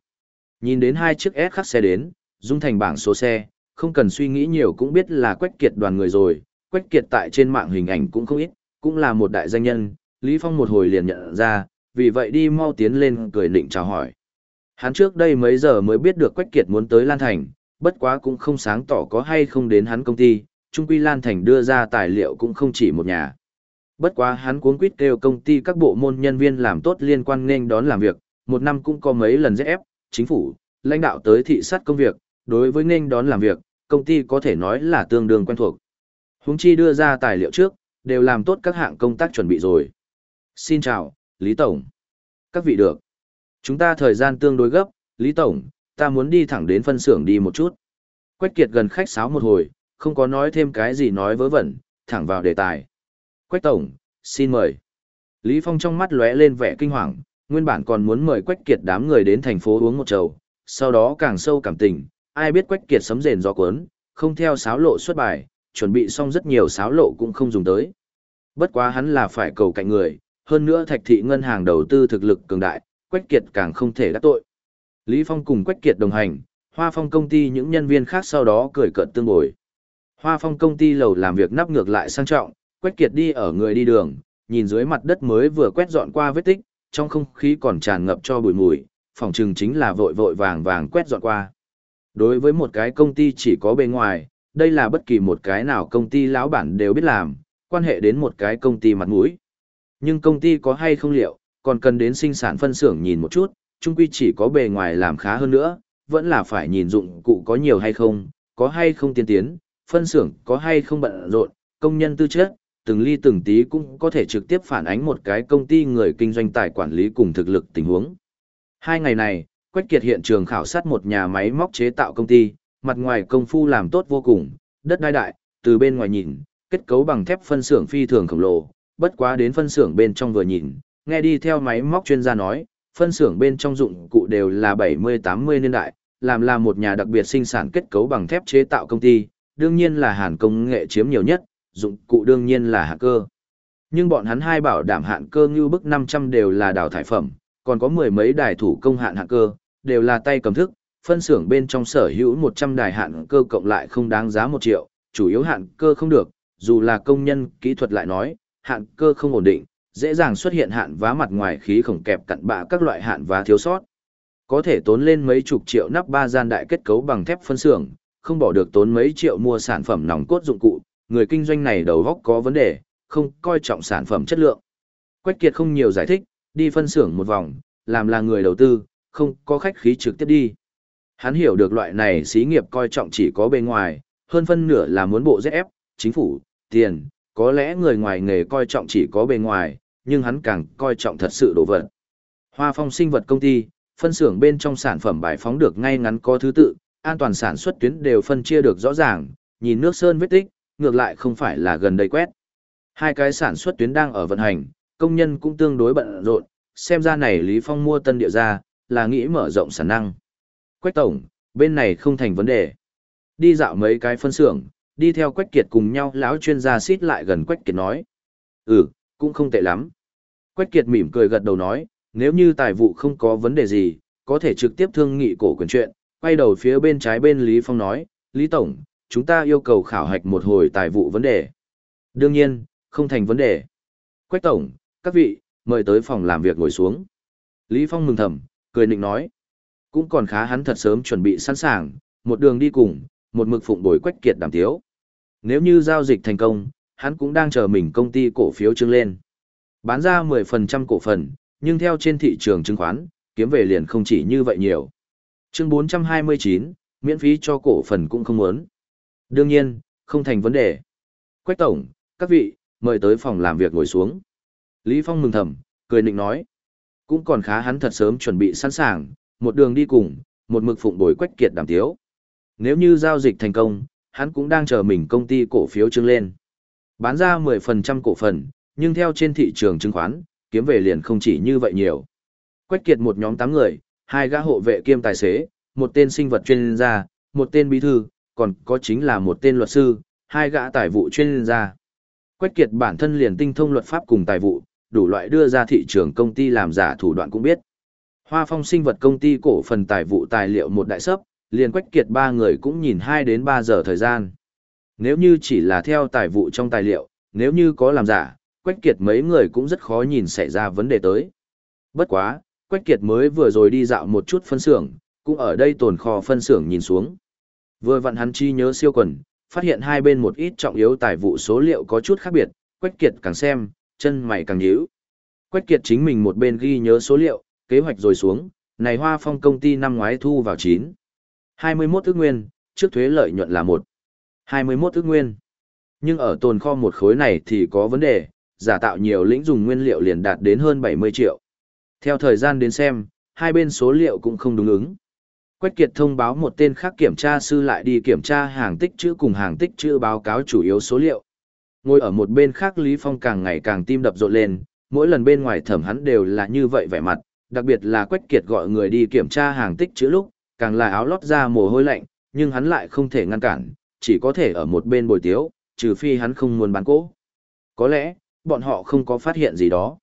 Nhìn đến hai chiếc S khắc xe đến, dung thành bảng số xe, không cần suy nghĩ nhiều cũng biết là Quách Kiệt đoàn người rồi. Quách Kiệt tại trên mạng hình ảnh cũng không ít, cũng là một đại danh nhân. Lý Phong một hồi liền nhận ra, vì vậy đi mau tiến lên cười nịnh chào hỏi. Hắn trước đây mấy giờ mới biết được Quách Kiệt muốn tới Lan Thành, bất quá cũng không sáng tỏ có hay không đến hắn công ty, Trung Quy Lan Thành đưa ra tài liệu cũng không chỉ một nhà. Bất quá hắn cuốn quýt kêu công ty các bộ môn nhân viên làm tốt liên quan nên đón làm việc, một năm cũng có mấy lần ép, chính phủ, lãnh đạo tới thị sát công việc, đối với nên đón làm việc, công ty có thể nói là tương đương quen thuộc. Húng chi đưa ra tài liệu trước, đều làm tốt các hạng công tác chuẩn bị rồi. Xin chào, Lý Tổng. Các vị được. Chúng ta thời gian tương đối gấp, Lý Tổng, ta muốn đi thẳng đến phân xưởng đi một chút. Quách Kiệt gần khách sáo một hồi, không có nói thêm cái gì nói vớ vẩn, thẳng vào đề tài. Quách Tổng, xin mời. Lý Phong trong mắt lóe lên vẻ kinh hoàng, nguyên bản còn muốn mời Quách Kiệt đám người đến thành phố uống một chầu, sau đó càng sâu cảm tình, ai biết Quách Kiệt sấm rền gió cuốn, không theo sáo lộ xuất bài, chuẩn bị xong rất nhiều sáo lộ cũng không dùng tới. Bất quá hắn là phải cầu cạnh người, hơn nữa thạch thị ngân hàng đầu tư thực lực cường đại, Quách Kiệt càng không thể đắc tội. Lý Phong cùng Quách Kiệt đồng hành, Hoa Phong công ty những nhân viên khác sau đó cười cợt tương bồi. Hoa Phong công ty lầu làm việc nắp ngược lại sang trọng, Quách Kiệt đi ở người đi đường, nhìn dưới mặt đất mới vừa quét dọn qua vết tích, trong không khí còn tràn ngập cho bụi mùi, phòng trừng chính là vội vội vàng vàng quét dọn qua. Đối với một cái công ty chỉ có bề ngoài, đây là bất kỳ một cái nào công ty lão bản đều biết làm, quan hệ đến một cái công ty mặt mũi. Nhưng công ty có hay không liệu, còn cần đến sinh sản phân xưởng nhìn một chút, chung quy chỉ có bề ngoài làm khá hơn nữa, vẫn là phải nhìn dụng cụ có nhiều hay không, có hay không tiên tiến, phân xưởng có hay không bận rộn, công nhân tư chất, từng ly từng tí cũng có thể trực tiếp phản ánh một cái công ty người kinh doanh tài quản lý cùng thực lực tình huống. Hai ngày này, Quách Kiệt hiện trường khảo sát một nhà máy móc chế tạo công ty, mặt ngoài công phu làm tốt vô cùng, đất đai đại, từ bên ngoài nhìn, kết cấu bằng thép phân xưởng phi thường khổng lồ, bất quá đến phân xưởng bên trong vừa nhìn, nghe đi theo máy móc chuyên gia nói, phân xưởng bên trong dụng cụ đều là 70-80 niên đại, làm là một nhà đặc biệt sinh sản kết cấu bằng thép chế tạo công ty, đương nhiên là hàn công nghệ chiếm nhiều nhất, dụng cụ đương nhiên là hạ cơ. Nhưng bọn hắn hai bảo đảm hạn cơ như bức 500 đều là đào thải phẩm, còn có mười mấy đài thủ công hạn hạ cơ, đều là tay cầm thức, phân xưởng bên trong sở hữu 100 đài hạn cơ cộng lại không đáng giá 1 triệu, chủ yếu hạn cơ không được, dù là công nhân kỹ thuật lại nói, hạn cơ không ổn định, dễ dàng xuất hiện hạn vá mặt ngoài khí khổng kẹp cặn bạ các loại hạn vá thiếu sót. Có thể tốn lên mấy chục triệu nắp ba gian đại kết cấu bằng thép phân xưởng, không bỏ được tốn mấy triệu mua sản phẩm nòng cốt dụng cụ, người kinh doanh này đầu góc có vấn đề, không coi trọng sản phẩm chất lượng. Quách Kiệt không nhiều giải thích, đi phân xưởng một vòng, làm là người đầu tư, không có khách khí trực tiếp đi. Hắn hiểu được loại này xí nghiệp coi trọng chỉ có bề ngoài, hơn phân nửa là muốn bộ ZF, chính phủ, tiền, có lẽ người ngoài nghề coi trọng chỉ có bề ngoài, nhưng hắn càng coi trọng thật sự đồ vật. Hoa phong sinh vật công ty, phân xưởng bên trong sản phẩm bài phóng được ngay ngắn có thứ tự, an toàn sản xuất tuyến đều phân chia được rõ ràng, nhìn nước sơn vết tích, ngược lại không phải là gần đây quét. Hai cái sản xuất tuyến đang ở vận hành, công nhân cũng tương đối bận rộn, xem ra này Lý Phong mua tân địa ra, là nghĩ mở rộng sản năng. Quách tổng, bên này không thành vấn đề. Đi dạo mấy cái phân xưởng, đi theo Quách Kiệt cùng nhau lão chuyên gia xít lại gần Quách Kiệt nói. Ừ, cũng không tệ lắm. Quách Kiệt mỉm cười gật đầu nói, nếu như tài vụ không có vấn đề gì, có thể trực tiếp thương nghị cổ quyền chuyện, quay đầu phía bên trái bên Lý Phong nói, Lý Tổng, chúng ta yêu cầu khảo hạch một hồi tài vụ vấn đề. Đương nhiên, không thành vấn đề. Quách Tổng, các vị, mời tới phòng làm việc ngồi xuống. Lý Phong mừng thầm, cười nịnh nói. Cũng còn khá hắn thật sớm chuẩn bị sẵn sàng, một đường đi cùng, một mực phụng bồi Quách Kiệt đàm tiếu. Nếu như giao dịch thành công, hắn cũng đang chờ mình công ty cổ phiếu trưng lên. Bán ra 10% cổ phần, nhưng theo trên thị trường chứng khoán, kiếm về liền không chỉ như vậy nhiều. Chương 429, miễn phí cho cổ phần cũng không muốn. Đương nhiên, không thành vấn đề. Quách tổng, các vị, mời tới phòng làm việc ngồi xuống. Lý Phong mừng thầm, cười nịnh nói. Cũng còn khá hắn thật sớm chuẩn bị sẵn sàng, một đường đi cùng, một mực phụng bồi quách kiệt đàm tiếu. Nếu như giao dịch thành công, hắn cũng đang chờ mình công ty cổ phiếu trưng lên. Bán ra 10% cổ phần, nhưng theo trên thị trường chứng khoán, kiếm về liền không chỉ như vậy nhiều. Quách kiệt một nhóm 8 người, hai gã hộ vệ kiêm tài xế, một tên sinh vật chuyên gia, một tên bí thư, còn có chính là một tên luật sư, hai gã tài vụ chuyên gia. Quách kiệt bản thân liền tinh thông luật pháp cùng tài vụ, đủ loại đưa ra thị trường công ty làm giả thủ đoạn cũng biết. Hoa phong sinh vật công ty cổ phần tài vụ tài liệu một đại sấp, liền quách kiệt ba người cũng nhìn 2 đến 3 giờ thời gian. Nếu như chỉ là theo tài vụ trong tài liệu, nếu như có làm giả, quách kiệt mấy người cũng rất khó nhìn xảy ra vấn đề tới. Bất quá, quách kiệt mới vừa rồi đi dạo một chút phân xưởng, cũng ở đây tồn kho phân xưởng nhìn xuống. Vừa vặn hắn chi nhớ siêu quần, phát hiện hai bên một ít trọng yếu tài vụ số liệu có chút khác biệt, quách kiệt càng xem, chân mày càng nhíu. Quách kiệt chính mình một bên ghi nhớ số liệu, kế hoạch rồi xuống, này hoa phong công ty năm ngoái thu vào 9. 21 ước nguyên, trước thuế lợi nhuận là 1. 21 ước nguyên. Nhưng ở tồn kho một khối này thì có vấn đề, giả tạo nhiều lĩnh dùng nguyên liệu liền đạt đến hơn 70 triệu. Theo thời gian đến xem, hai bên số liệu cũng không đúng ứng. Quách Kiệt thông báo một tên khác kiểm tra sư lại đi kiểm tra hàng tích chữ cùng hàng tích chữ báo cáo chủ yếu số liệu. Ngồi ở một bên khác Lý Phong càng ngày càng tim đập rộn lên, mỗi lần bên ngoài thẩm hắn đều là như vậy vẻ mặt, đặc biệt là Quách Kiệt gọi người đi kiểm tra hàng tích chữ lúc, càng là áo lót ra mồ hôi lạnh, nhưng hắn lại không thể ngăn cản, chỉ có thể ở một bên bồi tiếu, trừ phi hắn không muốn bán cỗ. Có lẽ, bọn họ không có phát hiện gì đó.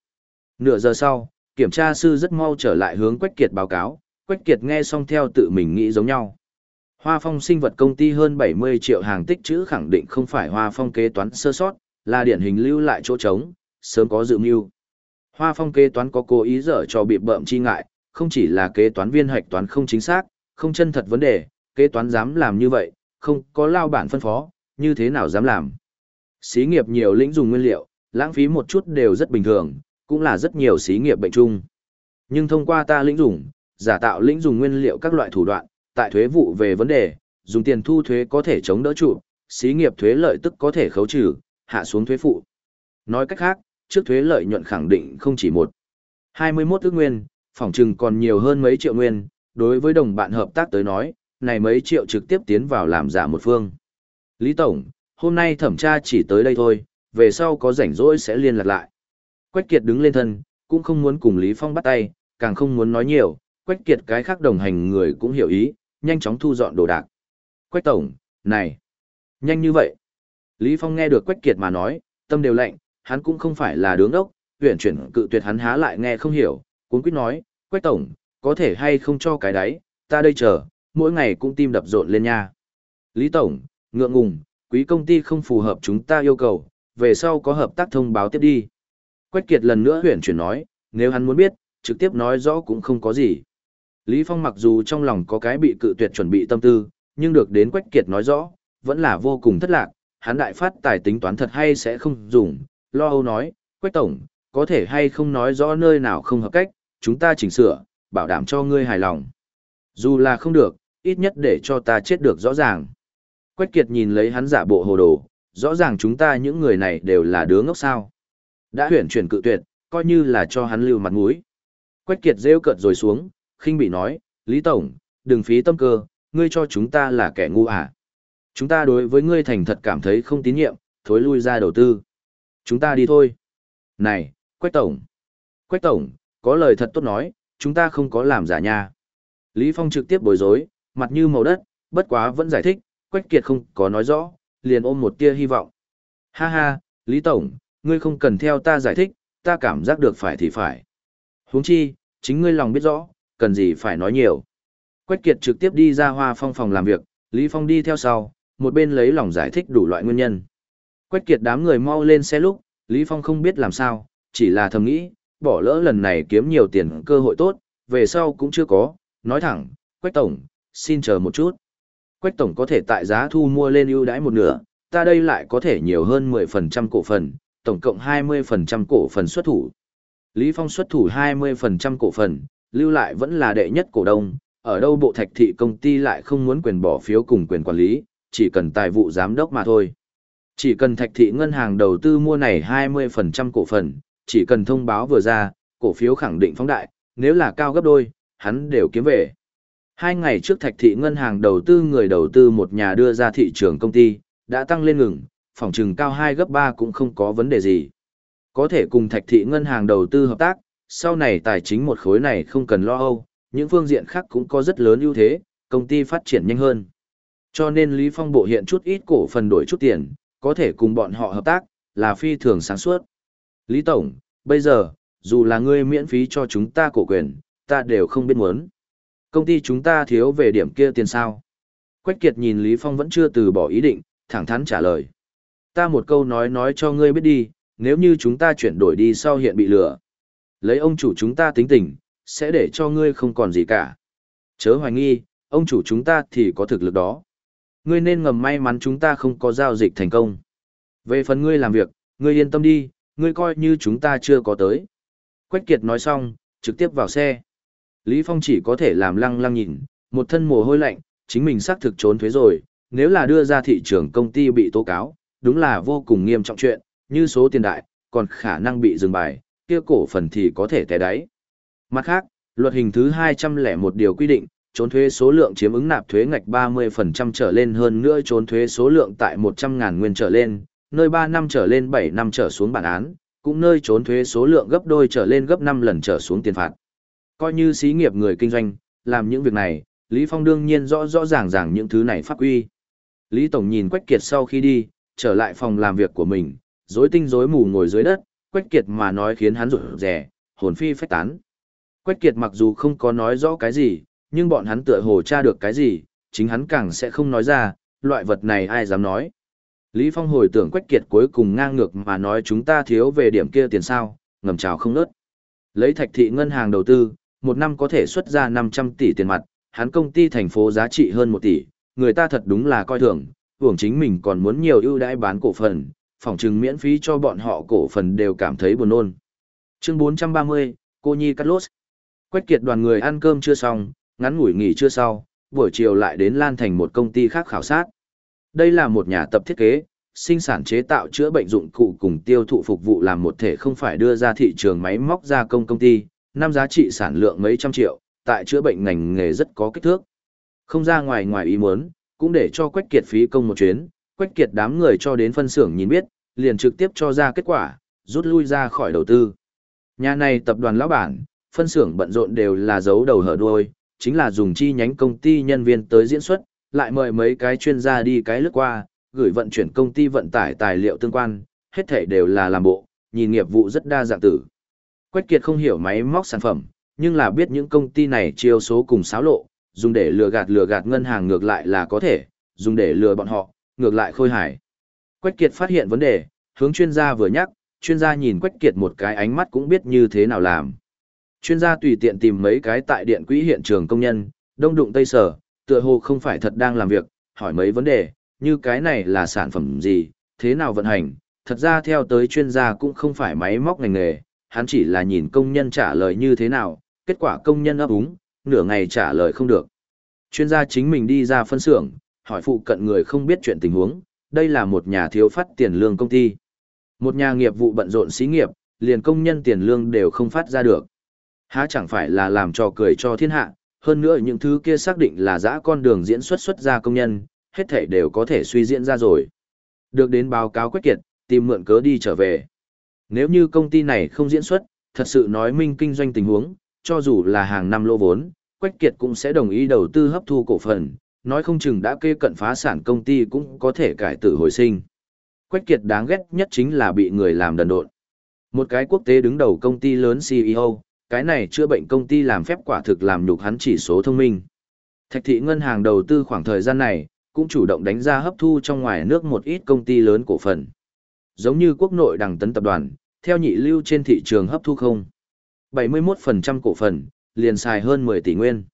Nửa giờ sau, kiểm tra sư rất mau trở lại hướng Quách Kiệt báo cáo, Quách Kiệt nghe xong theo tự mình nghĩ giống nhau. Hoa phong sinh vật công ty hơn 70 triệu hàng tích chữ khẳng định không phải hoa phong kế toán sơ sót, là điển hình lưu lại chỗ trống, sớm có dự mưu. Hoa phong kế toán có cố ý dở cho bị bợm chi ngại, không chỉ là kế toán viên hạch toán không chính xác, không chân thật vấn đề, kế toán dám làm như vậy, không có lao bản phân phó, như thế nào dám làm. Xí nghiệp nhiều lĩnh dùng nguyên liệu, lãng phí một chút đều rất bình thường, cũng là rất nhiều xí nghiệp bệnh chung. Nhưng thông qua ta lĩnh dùng, giả tạo lĩnh dùng nguyên liệu các loại thủ đoạn, tại thuế vụ về vấn đề, dùng tiền thu thuế có thể chống đỡ trụ, xí nghiệp thuế lợi tức có thể khấu trừ, hạ xuống thuế phụ. Nói cách khác, trước thuế lợi nhuận khẳng định không chỉ một 21 ước nguyên, phòng trừng còn nhiều hơn mấy triệu nguyên, đối với đồng bạn hợp tác tới nói, này mấy triệu trực tiếp tiến vào làm giả một phương. Lý Tổng, hôm nay thẩm tra chỉ tới đây thôi, về sau có rảnh rỗi sẽ liên lạc lại. Quách Kiệt đứng lên thân, cũng không muốn cùng Lý Phong bắt tay, càng không muốn nói nhiều, Quách Kiệt cái khác đồng hành người cũng hiểu ý, nhanh chóng thu dọn đồ đạc. Quách Tổng, này, nhanh như vậy. Lý Phong nghe được Quách Kiệt mà nói, tâm đều lạnh, hắn cũng không phải là đứng đốc, tuyển chuyển cự tuyệt hắn há lại nghe không hiểu, cuốn quyết nói, Quách Tổng, có thể hay không cho cái đấy, ta đây chờ, mỗi ngày cũng tim đập rộn lên nha. Lý Tổng, ngượng ngùng, quý công ty không phù hợp chúng ta yêu cầu, về sau có hợp tác thông báo tiếp đi. Quách Kiệt lần nữa huyển chuyển nói, nếu hắn muốn biết, trực tiếp nói rõ cũng không có gì. Lý Phong mặc dù trong lòng có cái bị cự tuyệt chuẩn bị tâm tư, nhưng được đến Quách Kiệt nói rõ, vẫn là vô cùng thất lạc, hắn đại phát tài tính toán thật hay sẽ không dùng, lo âu nói, Quách Tổng, có thể hay không nói rõ nơi nào không hợp cách, chúng ta chỉnh sửa, bảo đảm cho ngươi hài lòng. Dù là không được, ít nhất để cho ta chết được rõ ràng. Quách Kiệt nhìn lấy hắn giả bộ hồ đồ, rõ ràng chúng ta những người này đều là đứa ngốc sao. Đã huyển chuyển cự tuyệt, coi như là cho hắn lưu mặt mũi. Quách Kiệt rêu cợt rồi xuống, khinh bị nói, Lý Tổng, đừng phí tâm cơ, ngươi cho chúng ta là kẻ ngu à. Chúng ta đối với ngươi thành thật cảm thấy không tín nhiệm, thối lui ra đầu tư. Chúng ta đi thôi. Này, Quách Tổng. Quách Tổng, có lời thật tốt nói, chúng ta không có làm giả nha. Lý Phong trực tiếp bối rối, mặt như màu đất, bất quá vẫn giải thích, Quách Kiệt không có nói rõ, liền ôm một tia hy vọng. Ha ha, Lý Tổng, ngươi không cần theo ta giải thích, ta cảm giác được phải thì phải. huống chi, chính ngươi lòng biết rõ, cần gì phải nói nhiều. Quách Kiệt trực tiếp đi ra hoa phong phòng làm việc, Lý Phong đi theo sau, một bên lấy lòng giải thích đủ loại nguyên nhân. Quách Kiệt đám người mau lên xe lúc, Lý Phong không biết làm sao, chỉ là thầm nghĩ, bỏ lỡ lần này kiếm nhiều tiền cơ hội tốt, về sau cũng chưa có, nói thẳng, Quách Tổng, xin chờ một chút. Quách Tổng có thể tại giá thu mua lên ưu đãi một nửa, ta đây lại có thể nhiều hơn 10% cổ phần, tổng cộng 20% cổ phần xuất thủ. Lý Phong xuất thủ 20% cổ phần, lưu lại vẫn là đệ nhất cổ đông, ở đâu bộ thạch thị công ty lại không muốn quyền bỏ phiếu cùng quyền quản lý, chỉ cần tài vụ giám đốc mà thôi. Chỉ cần thạch thị ngân hàng đầu tư mua này 20% cổ phần, chỉ cần thông báo vừa ra, cổ phiếu khẳng định phóng đại, nếu là cao gấp đôi, hắn đều kiếm về. Hai ngày trước thạch thị ngân hàng đầu tư người đầu tư một nhà đưa ra thị trường công ty, đã tăng lên ngừng, phòng trừng cao 2 gấp 3 cũng không có vấn đề gì. Có thể cùng thạch thị ngân hàng đầu tư hợp tác, sau này tài chính một khối này không cần lo âu, những phương diện khác cũng có rất lớn ưu thế, công ty phát triển nhanh hơn. Cho nên Lý Phong bộ hiện chút ít cổ phần đổi chút tiền, có thể cùng bọn họ hợp tác, là phi thường sáng suốt. Lý Tổng, bây giờ, dù là ngươi miễn phí cho chúng ta cổ quyền, ta đều không biết muốn. Công ty chúng ta thiếu về điểm kia tiền sao. Quách Kiệt nhìn Lý Phong vẫn chưa từ bỏ ý định, thẳng thắn trả lời. Ta một câu nói nói cho ngươi biết đi, nếu như chúng ta chuyển đổi đi sau hiện bị lừa. Lấy ông chủ chúng ta tính tình, sẽ để cho ngươi không còn gì cả. Chớ hoài nghi, ông chủ chúng ta thì có thực lực đó. Ngươi nên ngầm may mắn chúng ta không có giao dịch thành công. Về phần ngươi làm việc, ngươi yên tâm đi, ngươi coi như chúng ta chưa có tới. Quách Kiệt nói xong, trực tiếp vào xe. Lý Phong chỉ có thể làm lăng lăng nhìn, một thân mồ hôi lạnh, chính mình xác thực trốn thuế rồi, nếu là đưa ra thị trường công ty bị tố cáo, đúng là vô cùng nghiêm trọng chuyện, như số tiền đại, còn khả năng bị dừng bài, kia cổ phần thì có thể té đáy. Mặt khác, luật hình thứ 201 điều quy định, trốn thuế số lượng chiếm ứng nạp thuế ngạch 30% trở lên hơn nữa trốn thuế số lượng tại 100.000 nguyên trở lên, nơi 3 năm trở lên 7 năm trở xuống bản án, cũng nơi trốn thuế số lượng gấp đôi trở lên gấp 5 lần trở xuống tiền phạt. Coi như xí nghiệp người kinh doanh, làm những việc này, Lý Phong đương nhiên rõ rõ ràng ràng những thứ này pháp quy. Lý Tổng nhìn Quách Kiệt sau khi đi, trở lại phòng làm việc của mình, rối tinh rối mù ngồi dưới đất, Quách Kiệt mà nói khiến hắn rụt rè, hồn phi phách tán. Quách Kiệt mặc dù không có nói rõ cái gì, nhưng bọn hắn tựa hồ tra được cái gì, chính hắn càng sẽ không nói ra, loại vật này ai dám nói. Lý Phong hồi tưởng Quách Kiệt cuối cùng ngang ngược mà nói chúng ta thiếu về điểm kia tiền sao, ngầm trào không nớt. Lấy thạch thị ngân hàng đầu tư, một năm có thể xuất ra 500 tỷ tiền mặt, hắn công ty thành phố giá trị hơn 1 tỷ, người ta thật đúng là coi thường, hưởng chính mình còn muốn nhiều ưu đãi bán cổ phần, phòng trừng miễn phí cho bọn họ cổ phần đều cảm thấy buồn nôn. Chương 430, cô Nhi Cắt Lốt. Quách kiệt đoàn người ăn cơm chưa xong, ngắn ngủi nghỉ chưa sau, buổi chiều lại đến Lan Thành một công ty khác khảo sát. Đây là một nhà tập thiết kế, sinh sản chế tạo chữa bệnh dụng cụ cùng tiêu thụ phục vụ làm một thể không phải đưa ra thị trường máy móc gia công công ty, năm giá trị sản lượng mấy trăm triệu, tại chữa bệnh ngành nghề rất có kích thước. Không ra ngoài ngoài ý muốn, cũng để cho Quách Kiệt phí công một chuyến, Quách Kiệt đám người cho đến phân xưởng nhìn biết, liền trực tiếp cho ra kết quả, rút lui ra khỏi đầu tư. Nhà này tập đoàn lão bản, phân xưởng bận rộn đều là giấu đầu hở đuôi, chính là dùng chi nhánh công ty nhân viên tới diễn xuất, lại mời mấy cái chuyên gia đi cái lướt qua, gửi vận chuyển công ty vận tải tài liệu tương quan, hết thể đều là làm bộ, nhìn nghiệp vụ rất đa dạng tử. Quách Kiệt không hiểu máy móc sản phẩm, nhưng là biết những công ty này chiêu số cùng xáo lộ, dùng để lừa gạt lừa gạt ngân hàng ngược lại là có thể, dùng để lừa bọn họ, ngược lại khôi hài. Quách Kiệt phát hiện vấn đề, hướng chuyên gia vừa nhắc, chuyên gia nhìn Quách Kiệt một cái ánh mắt cũng biết như thế nào làm. Chuyên gia tùy tiện tìm mấy cái tại điện quỹ hiện trường công nhân, đông đụng tây sở, tựa hồ không phải thật đang làm việc, hỏi mấy vấn đề, như cái này là sản phẩm gì, thế nào vận hành, thật ra theo tới chuyên gia cũng không phải máy móc ngành nghề, hắn chỉ là nhìn công nhân trả lời như thế nào, kết quả công nhân ấp úng, nửa ngày trả lời không được. Chuyên gia chính mình đi ra phân xưởng, hỏi phụ cận người không biết chuyện tình huống, đây là một nhà thiếu phát tiền lương công ty. Một nhà nghiệp vụ bận rộn xí nghiệp, liền công nhân tiền lương đều không phát ra được. Há chẳng phải là làm trò cười cho thiên hạ, hơn nữa những thứ kia xác định là dã con đường diễn xuất xuất ra công nhân, hết thể đều có thể suy diễn ra rồi. Được đến báo cáo quyết kiệt, tìm mượn cớ đi trở về. Nếu như công ty này không diễn xuất, thật sự nói minh kinh doanh tình huống, cho dù là hàng năm lô vốn, Quách Kiệt cũng sẽ đồng ý đầu tư hấp thu cổ phần, nói không chừng đã kê cận phá sản công ty cũng có thể cải tử hồi sinh. Quách Kiệt đáng ghét nhất chính là bị người làm đần độn. Một cái quốc tế đứng đầu công ty lớn CEO, cái này chữa bệnh công ty làm phép quả thực làm nhục hắn chỉ số thông minh. Thạch thị ngân hàng đầu tư khoảng thời gian này, cũng chủ động đánh ra hấp thu trong ngoài nước một ít công ty lớn cổ phần. Giống như quốc nội đằng tấn tập đoàn, theo nhị lưu trên thị trường hấp thu không. 71% cổ phần, liền xài hơn 10 tỷ nguyên.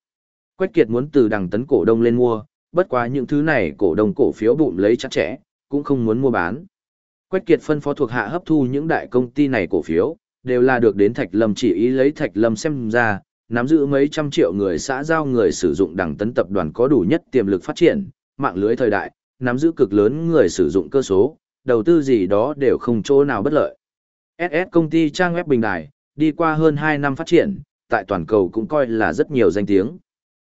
Quách Kiệt muốn từ đằng tấn cổ đông lên mua, bất quá những thứ này cổ đông cổ phiếu bụng lấy chắc chẽ, cũng không muốn mua bán. Quách Kiệt phân phó thuộc hạ hấp thu những đại công ty này cổ phiếu, đều là được đến Thạch Lâm chỉ ý lấy Thạch Lâm xem ra, nắm giữ mấy trăm triệu người xã giao người sử dụng đẳng tấn tập đoàn có đủ nhất tiềm lực phát triển, mạng lưới thời đại, nắm giữ cực lớn người sử dụng cơ số, đầu tư gì đó đều không chỗ nào bất lợi. SS công ty trang web bình đài, đi qua hơn 2 năm phát triển, tại toàn cầu cũng coi là rất nhiều danh tiếng.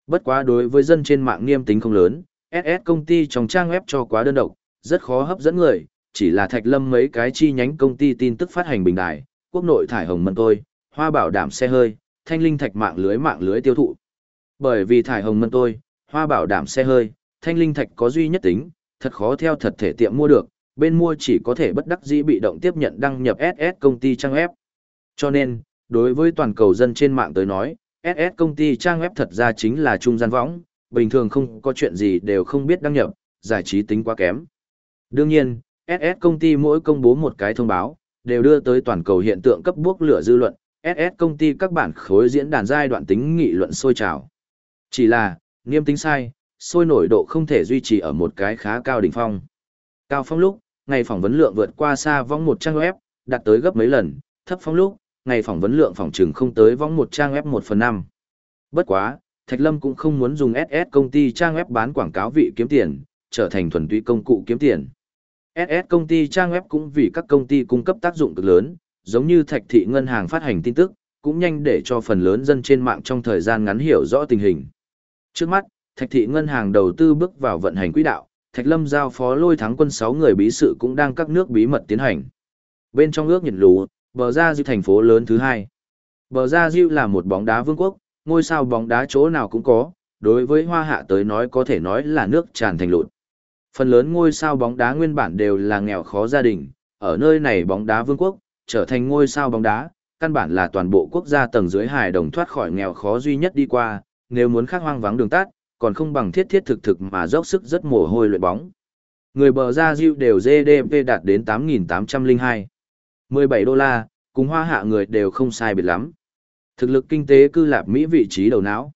Bất quá đối với dân trên mạng nghiêm tính không lớn, SS công ty trong trang web cho quá đơn độc, rất khó hấp dẫn người, chỉ là Thạch Lâm mấy cái chi nhánh công ty tin tức phát hành bình đài, quốc nội thải hồng mân tôi, hoa bảo đảm xe hơi, thanh linh thạch mạng lưới mạng lưới tiêu thụ. Bởi vì thải hồng mân tôi, hoa bảo đảm xe hơi, thanh linh thạch có duy nhất tính, thật khó theo thật thể tiệm mua được, bên mua chỉ có thể bất đắc dĩ bị động tiếp nhận đăng nhập SS công ty trang web. Cho nên, đối với toàn cầu dân trên mạng tới nói, SS công ty trang web thật ra chính là trung gian võng, bình thường không có chuyện gì đều không biết đăng nhập, giải trí tính quá kém. Đương nhiên, SS công ty mỗi công bố một cái thông báo, đều đưa tới toàn cầu hiện tượng cấp bước lửa dư luận, SS công ty các bản khối diễn đàn giai đoạn tính nghị luận sôi trào. Chỉ là, nghiêm tính sai, sôi nổi độ không thể duy trì ở một cái khá cao đỉnh phong. Cao phong lúc, ngày phỏng vấn lượng vượt qua xa vong một trang web, đạt tới gấp mấy lần, thấp phong lúc, ngày phỏng vấn lượng phòng trừng không tới vong một trang web 1 phần 5. Bất quá, Thạch Lâm cũng không muốn dùng SS công ty trang web bán quảng cáo vị kiếm tiền, trở thành thuần túy công cụ kiếm tiền. SS công ty trang web cũng vì các công ty cung cấp tác dụng cực lớn, giống như Thạch thị ngân hàng phát hành tin tức, cũng nhanh để cho phần lớn dân trên mạng trong thời gian ngắn hiểu rõ tình hình. Trước mắt, Thạch thị ngân hàng đầu tư bước vào vận hành quỹ đạo, Thạch Lâm giao phó lôi thắng quân 6 người bí sự cũng đang các nước bí mật tiến hành. Bên trong ước nhiệt lũ, bờ ra dư thành phố lớn thứ hai. Bờ ra dư là một bóng đá vương quốc, ngôi sao bóng đá chỗ nào cũng có, đối với hoa hạ tới nói có thể nói là nước tràn thành lụt. Phần lớn ngôi sao bóng đá nguyên bản đều là nghèo khó gia đình, ở nơi này bóng đá vương quốc, trở thành ngôi sao bóng đá, căn bản là toàn bộ quốc gia tầng dưới hài đồng thoát khỏi nghèo khó duy nhất đi qua, nếu muốn khắc hoang vắng đường tắt, còn không bằng thiết thiết thực thực mà dốc sức rất mồ hôi luyện bóng. Người bờ ra diêu đều GDP đạt đến 8.802. 17 đô la, cùng hoa hạ người đều không sai biệt lắm. Thực lực kinh tế cư lạp Mỹ vị trí đầu não.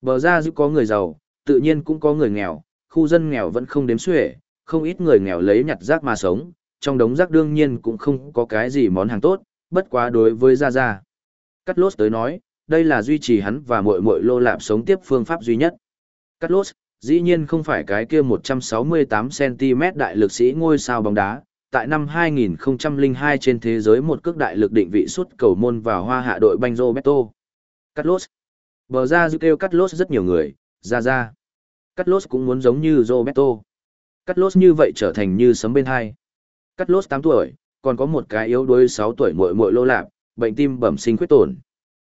Bờ ra diêu có người giàu, tự nhiên cũng có người nghèo, khu dân nghèo vẫn không đếm xuể, không ít người nghèo lấy nhặt rác mà sống, trong đống rác đương nhiên cũng không có cái gì món hàng tốt, bất quá đối với Gia Gia. Cắt lốt tới nói, đây là duy trì hắn và muội muội lô lạp sống tiếp phương pháp duy nhất. Cắt lốt, dĩ nhiên không phải cái kia 168cm đại lực sĩ ngôi sao bóng đá, tại năm 2002 trên thế giới một cước đại lực định vị suốt cầu môn vào hoa hạ đội banh Roberto. Cắt lốt. Bờ ra dư kêu cắt lốt rất nhiều người, ra ra. Cắt lốt cũng muốn giống như Roberto. Cắt lốt như vậy trở thành như sấm bên hai. Cắt lốt 8 tuổi, còn có một cái yếu đuối 6 tuổi muội muội lô lạp, bệnh tim bẩm sinh khuyết tổn.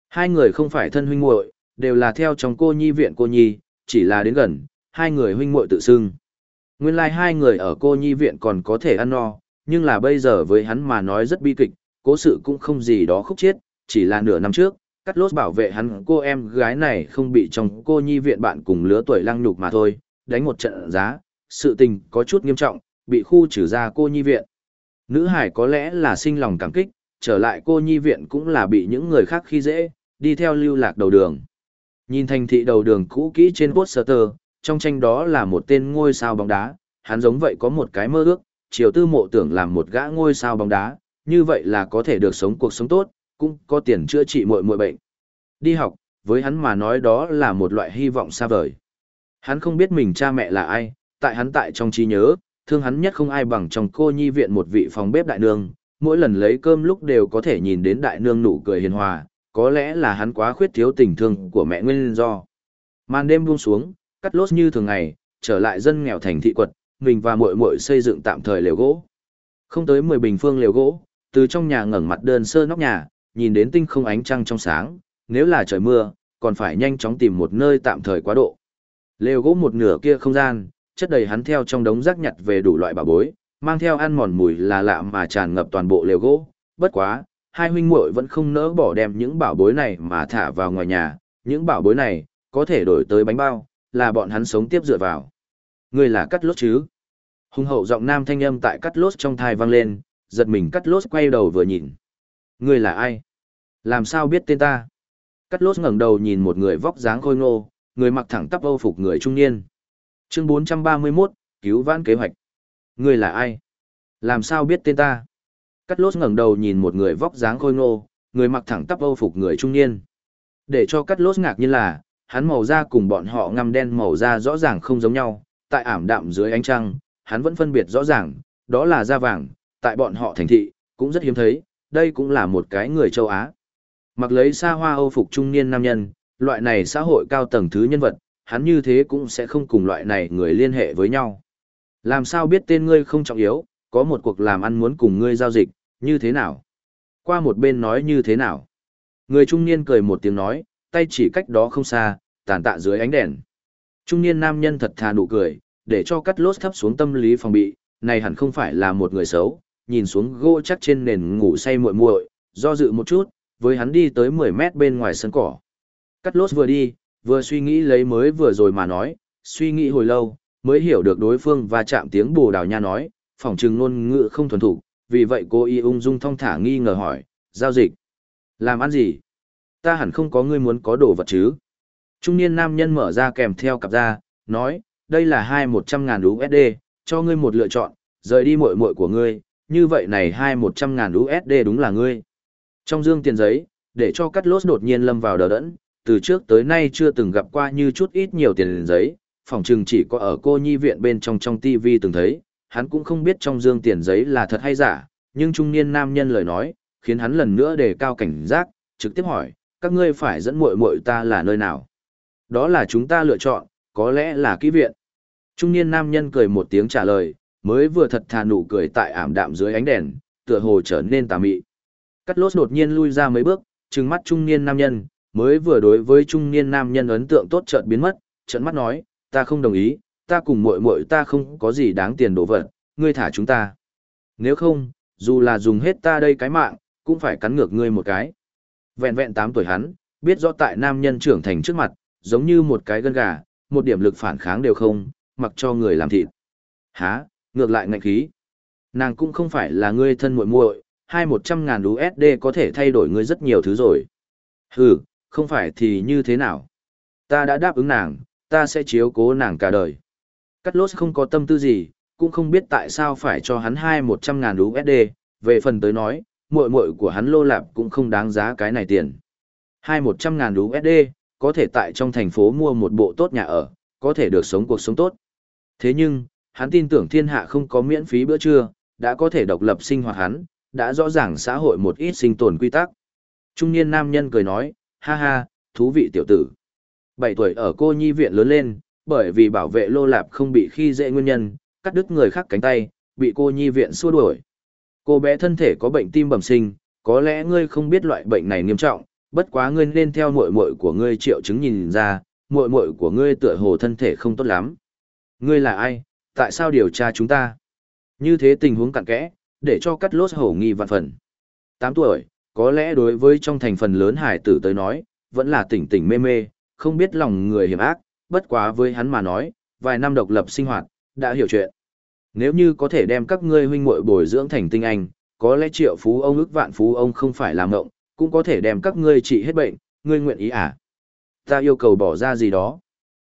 Hai người không phải thân huynh muội, đều là theo chồng cô nhi viện cô nhi, chỉ là đến gần, hai người huynh muội tự xưng. Nguyên lai like hai người ở cô nhi viện còn có thể ăn no, nhưng là bây giờ với hắn mà nói rất bi kịch, cố sự cũng không gì đó khúc chiết, chỉ là nửa năm trước, cắt lốt bảo vệ hắn cô em gái này không bị chồng cô nhi viện bạn cùng lứa tuổi lăng nhục mà thôi, đánh một trận giá, sự tình có chút nghiêm trọng, bị khu trừ ra cô nhi viện. Nữ hải có lẽ là sinh lòng cảm kích, trở lại cô nhi viện cũng là bị những người khác khi dễ, đi theo lưu lạc đầu đường. Nhìn thành thị đầu đường cũ kỹ trên poster, trong tranh đó là một tên ngôi sao bóng đá, hắn giống vậy có một cái mơ ước, chiều tư mộ tưởng làm một gã ngôi sao bóng đá, như vậy là có thể được sống cuộc sống tốt, cũng có tiền chữa trị mọi mọi bệnh. Đi học, với hắn mà nói đó là một loại hy vọng xa vời. Hắn không biết mình cha mẹ là ai, tại hắn tại trong trí nhớ, thương hắn nhất không ai bằng trong cô nhi viện một vị phòng bếp đại nương, mỗi lần lấy cơm lúc đều có thể nhìn đến đại nương nụ cười hiền hòa, có lẽ là hắn quá khuyết thiếu tình thương của mẹ nguyên do. Màn đêm buông xuống, cắt lốt như thường ngày, trở lại dân nghèo thành thị quật, mình và muội muội xây dựng tạm thời lều gỗ. Không tới 10 bình phương lều gỗ, từ trong nhà ngẩng mặt đơn sơ nóc nhà, nhìn đến tinh không ánh trăng trong sáng, nếu là trời mưa, còn phải nhanh chóng tìm một nơi tạm thời quá độ. Lều gỗ một nửa kia không gian, chất đầy hắn theo trong đống rác nhặt về đủ loại bảo bối, mang theo ăn mòn mùi là lạ mà tràn ngập toàn bộ lều gỗ. Bất quá, hai huynh muội vẫn không nỡ bỏ đem những bảo bối này mà thả vào ngoài nhà, những bảo bối này có thể đổi tới bánh bao, là bọn hắn sống tiếp dựa vào. Người là cắt lốt chứ? Hùng hậu giọng nam thanh âm tại cắt lốt trong thai vang lên, giật mình cắt lốt quay đầu vừa nhìn. Ngươi là ai? Làm sao biết tên ta? Cắt lốt ngẩng đầu nhìn một người vóc dáng khôi ngô, người mặc thẳng tắp âu phục người trung niên. Chương 431, cứu vãn kế hoạch. Ngươi là ai? Làm sao biết tên ta? Cắt lốt ngẩng đầu nhìn một người vóc dáng khôi ngô, người mặc thẳng tắp âu phục người trung niên. Để cho cắt lốt ngạc nhiên là, hắn màu da cùng bọn họ ngăm đen màu da rõ ràng không giống nhau, tại ảm đạm dưới ánh trăng, hắn vẫn phân biệt rõ ràng, đó là da vàng, tại bọn họ thành thị, cũng rất hiếm thấy, đây cũng là một cái người châu Á. Mặc lấy xa hoa âu phục trung niên nam nhân, loại này xã hội cao tầng thứ nhân vật, hắn như thế cũng sẽ không cùng loại này người liên hệ với nhau. Làm sao biết tên ngươi không trọng yếu, có một cuộc làm ăn muốn cùng ngươi giao dịch, như thế nào? Qua một bên nói như thế nào? Người trung niên cười một tiếng nói, tay chỉ cách đó không xa, tàn tạ dưới ánh đèn. Trung niên nam nhân thật thà nụ cười, để cho cắt lốt thấp xuống tâm lý phòng bị, này hẳn không phải là một người xấu, nhìn xuống gỗ chắc trên nền ngủ say muội muội, do dự một chút, với hắn đi tới 10 mét bên ngoài sân cỏ. Cắt lốt vừa đi, vừa suy nghĩ lấy mới vừa rồi mà nói, suy nghĩ hồi lâu, mới hiểu được đối phương và chạm tiếng bồ đào nha nói, phỏng chừng ngôn ngữ không thuần thủ, vì vậy cô y ung dung thong thả nghi ngờ hỏi, giao dịch. Làm ăn gì? Ta hẳn không có ngươi muốn có đồ vật chứ? Trung niên nam nhân mở ra kèm theo cặp ra, nói, đây là hai một trăm ngàn USD, cho ngươi một lựa chọn, rời đi muội muội của ngươi, như vậy này hai một trăm ngàn USD đúng là ngươi. Trong dương tiền giấy, để cho cắt lốt đột nhiên lâm vào đờ đẫn, từ trước tới nay chưa từng gặp qua như chút ít nhiều tiền giấy, phòng trừng chỉ có ở cô nhi viện bên trong trong TV từng thấy, hắn cũng không biết trong dương tiền giấy là thật hay giả, nhưng trung niên nam nhân lời nói, khiến hắn lần nữa đề cao cảnh giác, trực tiếp hỏi, các ngươi phải dẫn muội muội ta là nơi nào? Đó là chúng ta lựa chọn, có lẽ là kỹ viện. Trung niên nam nhân cười một tiếng trả lời, mới vừa thật thà nụ cười tại ảm đạm dưới ánh đèn, tựa hồ trở nên tà mị. Cắt lốt đột nhiên lui ra mấy bước, trừng mắt trung niên nam nhân, mới vừa đối với trung niên nam nhân ấn tượng tốt chợt biến mất, trận mắt nói, ta không đồng ý, ta cùng muội muội ta không có gì đáng tiền đổ vật, ngươi thả chúng ta. Nếu không, dù là dùng hết ta đây cái mạng, cũng phải cắn ngược ngươi một cái. Vẹn vẹn 8 tuổi hắn, biết rõ tại nam nhân trưởng thành trước mặt, giống như một cái gân gà, một điểm lực phản kháng đều không, mặc cho người làm thịt. Hả? Ngược lại ngạnh khí. Nàng cũng không phải là ngươi thân muội muội, hai một trăm ngàn USD có thể thay đổi ngươi rất nhiều thứ rồi. Hừ, không phải thì như thế nào? Ta đã đáp ứng nàng, ta sẽ chiếu cố nàng cả đời. Cắt lốt không có tâm tư gì, cũng không biết tại sao phải cho hắn hai một trăm ngàn USD, về phần tới nói, muội muội của hắn lô lạp cũng không đáng giá cái này tiền. Hai một trăm ngàn USD, có thể tại trong thành phố mua một bộ tốt nhà ở, có thể được sống cuộc sống tốt. Thế nhưng, hắn tin tưởng thiên hạ không có miễn phí bữa trưa, đã có thể độc lập sinh hoạt hắn, đã rõ ràng xã hội một ít sinh tồn quy tắc. Trung niên nam nhân cười nói, ha ha, thú vị tiểu tử. Bảy tuổi ở cô nhi viện lớn lên, bởi vì bảo vệ lô lạp không bị khi dễ nguyên nhân, cắt đứt người khác cánh tay, bị cô nhi viện xua đuổi. Cô bé thân thể có bệnh tim bẩm sinh, có lẽ ngươi không biết loại bệnh này nghiêm trọng, bất quá ngươi nên theo muội muội của ngươi triệu chứng nhìn ra, muội muội của ngươi tựa hồ thân thể không tốt lắm. Ngươi là ai, tại sao điều tra chúng ta? Như thế tình huống cặn kẽ, để cho cắt lốt hổ nghi vạn phần. 8 tuổi, có lẽ đối với trong thành phần lớn hải tử tới nói, vẫn là tỉnh tỉnh mê mê, không biết lòng người hiểm ác, bất quá với hắn mà nói, vài năm độc lập sinh hoạt, đã hiểu chuyện. Nếu như có thể đem các ngươi huynh muội bồi dưỡng thành tinh anh, có lẽ triệu phú ông ức vạn phú ông không phải làm ngộng, cũng có thể đem các ngươi trị hết bệnh, ngươi nguyện ý à? Ta yêu cầu bỏ ra gì đó.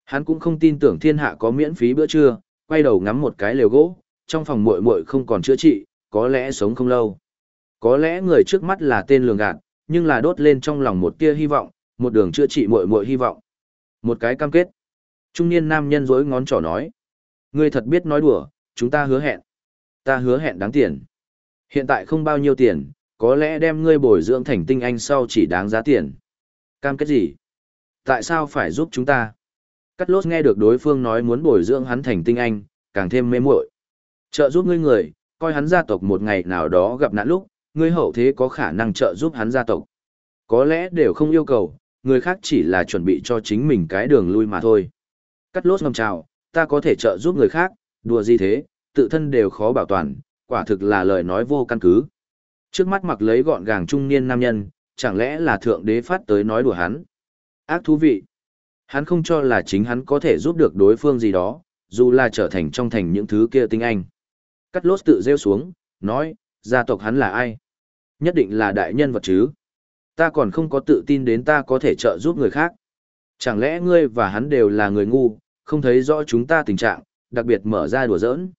Hắn cũng không tin tưởng thiên hạ có miễn phí bữa trưa, quay đầu ngắm một cái lều gỗ, trong phòng muội muội không còn chữa trị, có lẽ sống không lâu. Có lẽ người trước mắt là tên lường gạt, nhưng là đốt lên trong lòng một tia hy vọng, một đường chữa trị muội muội hy vọng. Một cái cam kết. Trung niên nam nhân rối ngón trỏ nói. Ngươi thật biết nói đùa, chúng ta hứa hẹn. Ta hứa hẹn đáng tiền. Hiện tại không bao nhiêu tiền, có lẽ đem ngươi bồi dưỡng thành tinh anh sau chỉ đáng giá tiền. Cam kết gì? Tại sao phải giúp chúng ta? Cắt lốt nghe được đối phương nói muốn bồi dưỡng hắn thành tinh anh, càng thêm mê muội. Trợ giúp ngươi người, coi hắn gia tộc một ngày nào đó gặp nạn lúc, ngươi hậu thế có khả năng trợ giúp hắn gia tộc. Có lẽ đều không yêu cầu, người khác chỉ là chuẩn bị cho chính mình cái đường lui mà thôi. Cắt lốt ngầm chào, ta có thể trợ giúp người khác, đùa gì thế, tự thân đều khó bảo toàn, quả thực là lời nói vô căn cứ. Trước mắt mặc lấy gọn gàng trung niên nam nhân, chẳng lẽ là thượng đế phát tới nói đùa hắn. Ác thú vị. Hắn không cho là chính hắn có thể giúp được đối phương gì đó, dù là trở thành trong thành những thứ kia tinh anh. Cắt lốt tự rêu xuống, nói, gia tộc hắn là ai? Nhất định là đại nhân vật chứ. Ta còn không có tự tin đến ta có thể trợ giúp người khác. Chẳng lẽ ngươi và hắn đều là người ngu, không thấy rõ chúng ta tình trạng, đặc biệt mở ra đùa giỡn.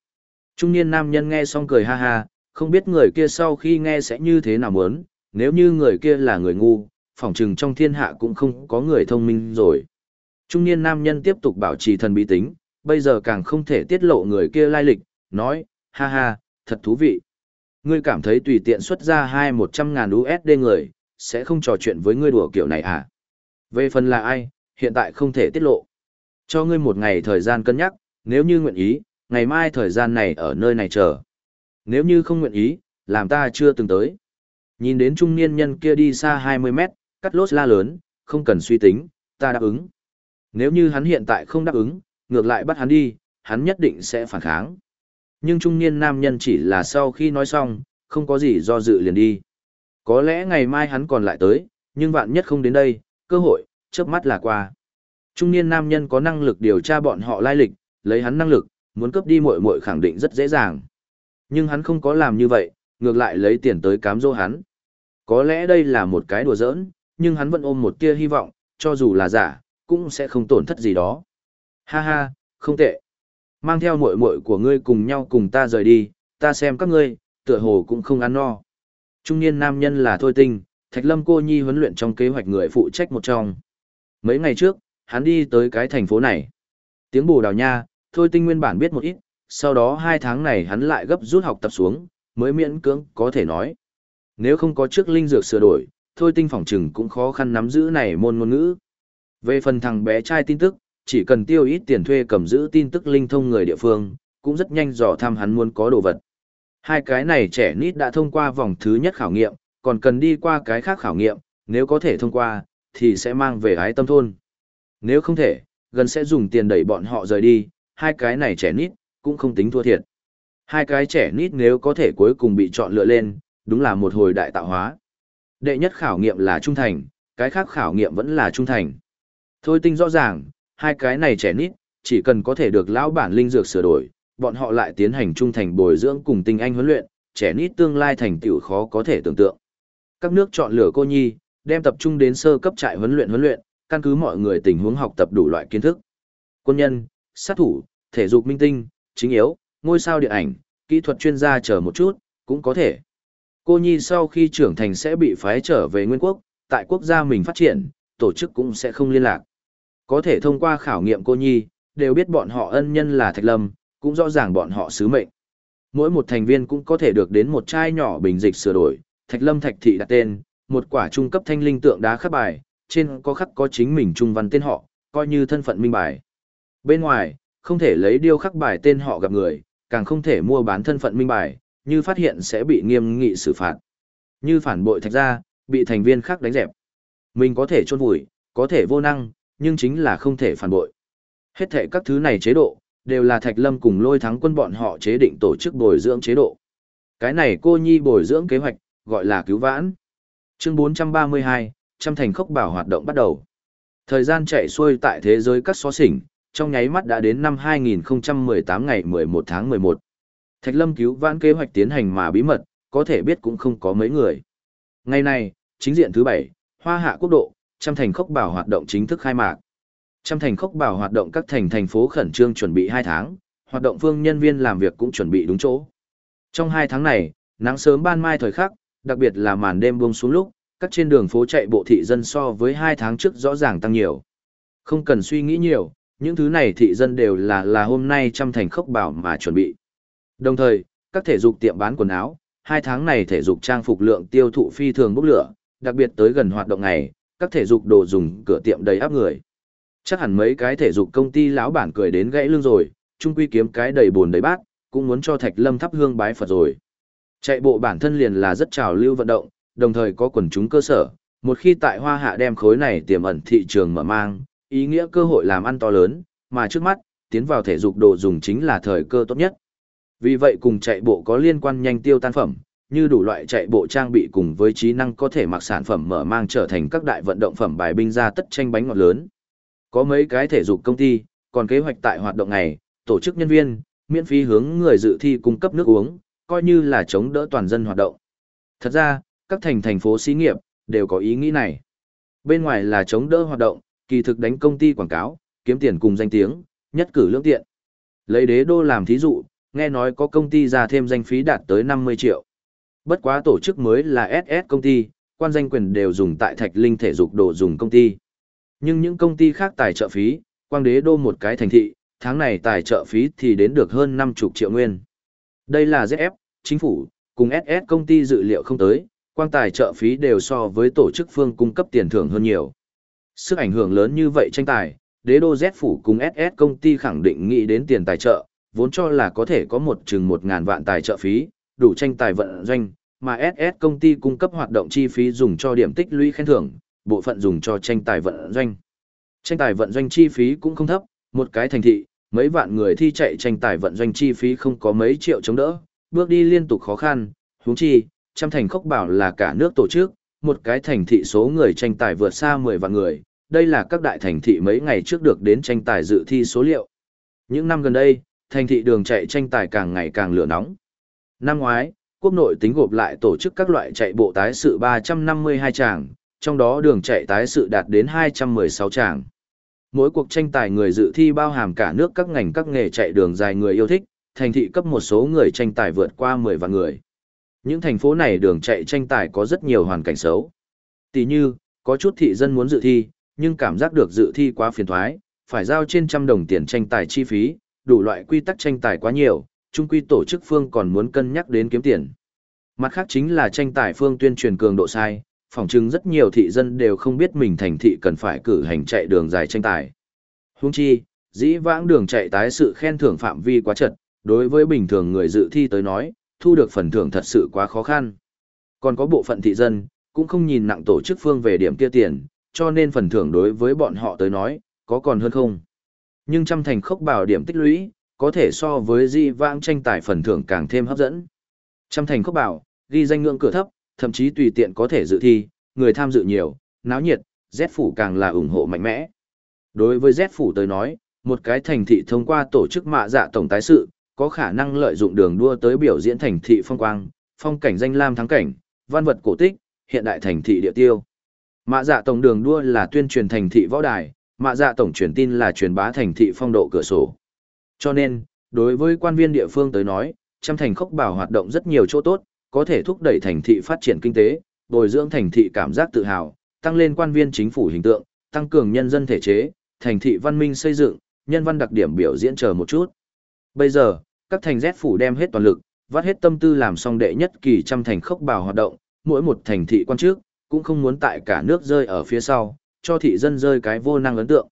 Trung niên nam nhân nghe xong cười ha ha, không biết người kia sau khi nghe sẽ như thế nào muốn, nếu như người kia là người ngu, phỏng chừng trong thiên hạ cũng không có người thông minh rồi. Trung niên nam nhân tiếp tục bảo trì thần bí tính, bây giờ càng không thể tiết lộ người kia lai lịch, nói, ha ha, thật thú vị. Ngươi cảm thấy tùy tiện xuất ra hai một trăm ngàn USD người, sẽ không trò chuyện với ngươi đùa kiểu này à? Về phần là ai, hiện tại không thể tiết lộ. Cho ngươi một ngày thời gian cân nhắc, nếu như nguyện ý, ngày mai thời gian này ở nơi này chờ. Nếu như không nguyện ý, làm ta chưa từng tới. Nhìn đến trung niên nhân kia đi xa 20 mét, cắt lốt la lớn, không cần suy tính, ta đáp ứng. Nếu như hắn hiện tại không đáp ứng, ngược lại bắt hắn đi, hắn nhất định sẽ phản kháng. Nhưng trung niên nam nhân chỉ là sau khi nói xong, không có gì do dự liền đi. Có lẽ ngày mai hắn còn lại tới, nhưng vạn nhất không đến đây, cơ hội, chớp mắt là qua. Trung niên nam nhân có năng lực điều tra bọn họ lai lịch, lấy hắn năng lực, muốn cướp đi muội muội khẳng định rất dễ dàng. Nhưng hắn không có làm như vậy, ngược lại lấy tiền tới cám dỗ hắn. Có lẽ đây là một cái đùa giỡn, nhưng hắn vẫn ôm một tia hy vọng, cho dù là giả, cũng sẽ không tổn thất gì đó. Ha ha, không tệ. Mang theo muội muội của ngươi cùng nhau cùng ta rời đi, ta xem các ngươi, tựa hồ cũng không ăn no. Trung niên nam nhân là Thôi Tinh, Thạch Lâm cô nhi huấn luyện trong kế hoạch người phụ trách một trong. Mấy ngày trước, hắn đi tới cái thành phố này. Tiếng bồ đào nha, Thôi Tinh nguyên bản biết một ít, sau đó hai tháng này hắn lại gấp rút học tập xuống, mới miễn cưỡng có thể nói. Nếu không có trước linh dược sửa đổi, Thôi Tinh phỏng chừng cũng khó khăn nắm giữ này môn ngôn ngữ. Về phần thằng bé trai tin tức, chỉ cần tiêu ít tiền thuê cầm giữ tin tức linh thông người địa phương, cũng rất nhanh dò thăm hắn muốn có đồ vật. Hai cái này trẻ nít đã thông qua vòng thứ nhất khảo nghiệm, còn cần đi qua cái khác khảo nghiệm, nếu có thể thông qua, thì sẽ mang về ái tâm thôn. Nếu không thể, gần sẽ dùng tiền đẩy bọn họ rời đi, hai cái này trẻ nít, cũng không tính thua thiệt. Hai cái trẻ nít nếu có thể cuối cùng bị chọn lựa lên, đúng là một hồi đại tạo hóa. Đệ nhất khảo nghiệm là trung thành, cái khác khảo nghiệm vẫn là trung thành. Thôi tinh rõ ràng, hai cái này trẻ nít, chỉ cần có thể được lão bản linh dược sửa đổi, bọn họ lại tiến hành trung thành bồi dưỡng cùng tinh anh huấn luyện, trẻ nít tương lai thành tựu khó có thể tưởng tượng. Các nước chọn lựa cô nhi, đem tập trung đến sơ cấp trại huấn luyện huấn luyện, căn cứ mọi người tình huống học tập đủ loại kiến thức. Quân nhân, sát thủ, thể dục minh tinh, chính yếu, ngôi sao điện ảnh, kỹ thuật chuyên gia chờ một chút, cũng có thể. Cô Nhi sau khi trưởng thành sẽ bị phái trở về Nguyên Quốc, tại quốc gia mình phát triển, tổ chức cũng sẽ không liên lạc. Có thể thông qua khảo nghiệm cô Nhi, đều biết bọn họ ân nhân là Thạch Lâm, cũng rõ ràng bọn họ sứ mệnh. Mỗi một thành viên cũng có thể được đến một chai nhỏ bình dịch sửa đổi, Thạch Lâm Thạch Thị đặt tên, một quả trung cấp thanh linh tượng đá khắc bài, trên có khắc có chính mình trung văn tên họ, coi như thân phận minh bài. Bên ngoài, không thể lấy điêu khắc bài tên họ gặp người, càng không thể mua bán thân phận minh bài, như phát hiện sẽ bị nghiêm nghị xử phạt. Như phản bội thạch ra, bị thành viên khác đánh dẹp. Mình có thể chôn vùi, có thể vô năng, nhưng chính là không thể phản bội. Hết thể các thứ này chế độ, đều là Thạch Lâm cùng lôi thắng quân bọn họ chế định tổ chức bồi dưỡng chế độ. Cái này cô nhi bồi dưỡng kế hoạch, gọi là cứu vãn. Chương 432, trăm thành khốc bảo hoạt động bắt đầu. Thời gian chạy xuôi tại thế giới các xó xỉnh, trong nháy mắt đã đến năm 2018 ngày 11 tháng 11. Thạch Lâm cứu vãn kế hoạch tiến hành mà bí mật, có thể biết cũng không có mấy người. Ngày này, chính diện thứ bảy, Hoa Hạ Quốc độ, trăm thành khốc bảo hoạt động chính thức khai mạc. Trăm thành khốc bảo hoạt động các thành thành phố khẩn trương chuẩn bị 2 tháng, hoạt động phương nhân viên làm việc cũng chuẩn bị đúng chỗ. Trong 2 tháng này, nắng sớm ban mai thời khắc, đặc biệt là màn đêm buông xuống lúc, các trên đường phố chạy bộ thị dân so với 2 tháng trước rõ ràng tăng nhiều. Không cần suy nghĩ nhiều, những thứ này thị dân đều là là hôm nay trăm thành khốc bảo mà chuẩn bị. Đồng thời, các thể dục tiệm bán quần áo, hai tháng này thể dục trang phục lượng tiêu thụ phi thường bốc lửa, đặc biệt tới gần hoạt động này, các thể dục đồ dùng cửa tiệm đầy áp người. Chắc hẳn mấy cái thể dục công ty lão bản cười đến gãy lưng rồi, chung quy kiếm cái đầy buồn đầy bát, cũng muốn cho Thạch Lâm thắp hương bái Phật rồi. Chạy bộ bản thân liền là rất trào lưu vận động, đồng thời có quần chúng cơ sở, một khi tại Hoa Hạ đem khối này tiềm ẩn thị trường mở mang, ý nghĩa cơ hội làm ăn to lớn, mà trước mắt, tiến vào thể dục đồ dùng chính là thời cơ tốt nhất. Vì vậy cùng chạy bộ có liên quan nhanh tiêu tan phẩm, như đủ loại chạy bộ trang bị cùng với trí năng có thể mặc sản phẩm mở mang trở thành các đại vận động phẩm bài binh ra tất tranh bánh ngọt lớn. Có mấy cái thể dục công ty, còn kế hoạch tại hoạt động này, tổ chức nhân viên, miễn phí hướng người dự thi cung cấp nước uống, coi như là chống đỡ toàn dân hoạt động. Thật ra, các thành thành phố xí nghiệp, đều có ý nghĩ này. Bên ngoài là chống đỡ hoạt động, kỳ thực đánh công ty quảng cáo, kiếm tiền cùng danh tiếng, nhất cử lưỡng tiện. Lấy đế đô làm thí dụ, nghe nói có công ty ra thêm danh phí đạt tới 50 triệu. Bất quá tổ chức mới là SS công ty, quan danh quyền đều dùng tại Thạch Linh thể dục đồ dùng công ty. Nhưng những công ty khác tài trợ phí, quang đế đô một cái thành thị, tháng này tài trợ phí thì đến được hơn 50 triệu nguyên. Đây là ZF, chính phủ, cùng SS công ty dự liệu không tới, quang tài trợ phí đều so với tổ chức phương cung cấp tiền thưởng hơn nhiều. Sức ảnh hưởng lớn như vậy tranh tài, đế đô Z phủ cùng SS công ty khẳng định nghĩ đến tiền tài trợ, vốn cho là có thể có một chừng một ngàn vạn tài trợ phí, đủ tranh tài vận doanh, mà SS công ty cung cấp hoạt động chi phí dùng cho điểm tích lũy khen thưởng, bộ phận dùng cho tranh tài vận doanh. Tranh tài vận doanh chi phí cũng không thấp, một cái thành thị, mấy vạn người thi chạy tranh tài vận doanh chi phí không có mấy triệu chống đỡ, bước đi liên tục khó khăn, huống chi, trăm thành khốc bảo là cả nước tổ chức, một cái thành thị số người tranh tài vượt xa 10 vạn người, đây là các đại thành thị mấy ngày trước được đến tranh tài dự thi số liệu. Những năm gần đây, thành thị đường chạy tranh tài càng ngày càng lửa nóng. Năm ngoái, quốc nội tính gộp lại tổ chức các loại chạy bộ tái sự 352 tràng, trong đó đường chạy tái sự đạt đến 216 tràng. Mỗi cuộc tranh tài người dự thi bao hàm cả nước các ngành các nghề chạy đường dài người yêu thích, thành thị cấp một số người tranh tài vượt qua 10 vạn người. Những thành phố này đường chạy tranh tài có rất nhiều hoàn cảnh xấu. Tỷ như, có chút thị dân muốn dự thi, nhưng cảm giác được dự thi quá phiền thoái, phải giao trên trăm đồng tiền tranh tài chi phí, đủ loại quy tắc tranh tài quá nhiều, Trung quy tổ chức phương còn muốn cân nhắc đến kiếm tiền. Mặt khác chính là tranh tài phương tuyên truyền cường độ sai, phỏng chứng rất nhiều thị dân đều không biết mình thành thị cần phải cử hành chạy đường dài tranh tài. Huống chi, dĩ vãng đường chạy tái sự khen thưởng phạm vi quá chật, đối với bình thường người dự thi tới nói, thu được phần thưởng thật sự quá khó khăn. Còn có bộ phận thị dân, cũng không nhìn nặng tổ chức phương về điểm kia tiền, cho nên phần thưởng đối với bọn họ tới nói, có còn hơn không. Nhưng trăm thành khốc bảo điểm tích lũy, có thể so với di vãng tranh tài phần thưởng càng thêm hấp dẫn. Trăm thành khốc bảo, ghi danh ngưỡng cửa thấp, thậm chí tùy tiện có thể dự thi, người tham dự nhiều, náo nhiệt, Z phủ càng là ủng hộ mạnh mẽ. Đối với Z phủ tới nói, một cái thành thị thông qua tổ chức mạ dạ tổng tái sự, có khả năng lợi dụng đường đua tới biểu diễn thành thị phong quang, phong cảnh danh lam thắng cảnh, văn vật cổ tích, hiện đại thành thị địa tiêu. Mạ dạ tổng đường đua là tuyên truyền thành thị võ đài, mạ dạ tổng truyền tin là truyền bá thành thị phong độ cửa sổ. Cho nên, đối với quan viên địa phương tới nói, trăm thành khốc bảo hoạt động rất nhiều chỗ tốt, có thể thúc đẩy thành thị phát triển kinh tế, bồi dưỡng thành thị cảm giác tự hào, tăng lên quan viên chính phủ hình tượng, tăng cường nhân dân thể chế, thành thị văn minh xây dựng, nhân văn đặc điểm biểu diễn chờ một chút. Bây giờ, các thành Z phủ đem hết toàn lực, vắt hết tâm tư làm xong đệ nhất kỳ trăm thành khốc bảo hoạt động, mỗi một thành thị quan trước, cũng không muốn tại cả nước rơi ở phía sau, cho thị dân rơi cái vô năng ấn tượng.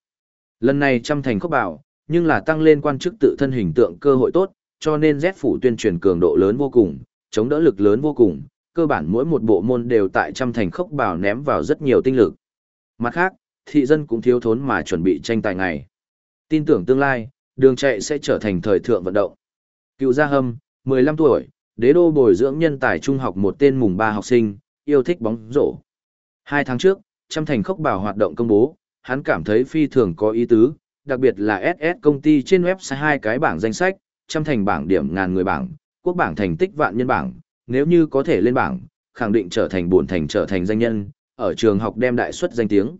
Lần này trăm thành khốc bảo, nhưng là tăng lên quan chức tự thân hình tượng cơ hội tốt, cho nên Z phủ tuyên truyền cường độ lớn vô cùng, chống đỡ lực lớn vô cùng, cơ bản mỗi một bộ môn đều tại trăm thành khốc bảo ném vào rất nhiều tinh lực. Mặt khác, thị dân cũng thiếu thốn mà chuẩn bị tranh tài ngày. Tin tưởng tương lai, đường chạy sẽ trở thành thời thượng vận động. Cựu Gia Hâm, 15 tuổi, đế đô bồi dưỡng nhân tài trung học một tên mùng ba học sinh, yêu thích bóng rổ. Hai tháng trước, trăm thành khốc bảo hoạt động công bố, hắn cảm thấy phi thường có ý tứ, đặc biệt là SS công ty trên website hai cái bảng danh sách, trăm thành bảng điểm ngàn người bảng, quốc bảng thành tích vạn nhân bảng, nếu như có thể lên bảng, khẳng định trở thành buồn thành trở thành danh nhân, ở trường học đem đại suất danh tiếng.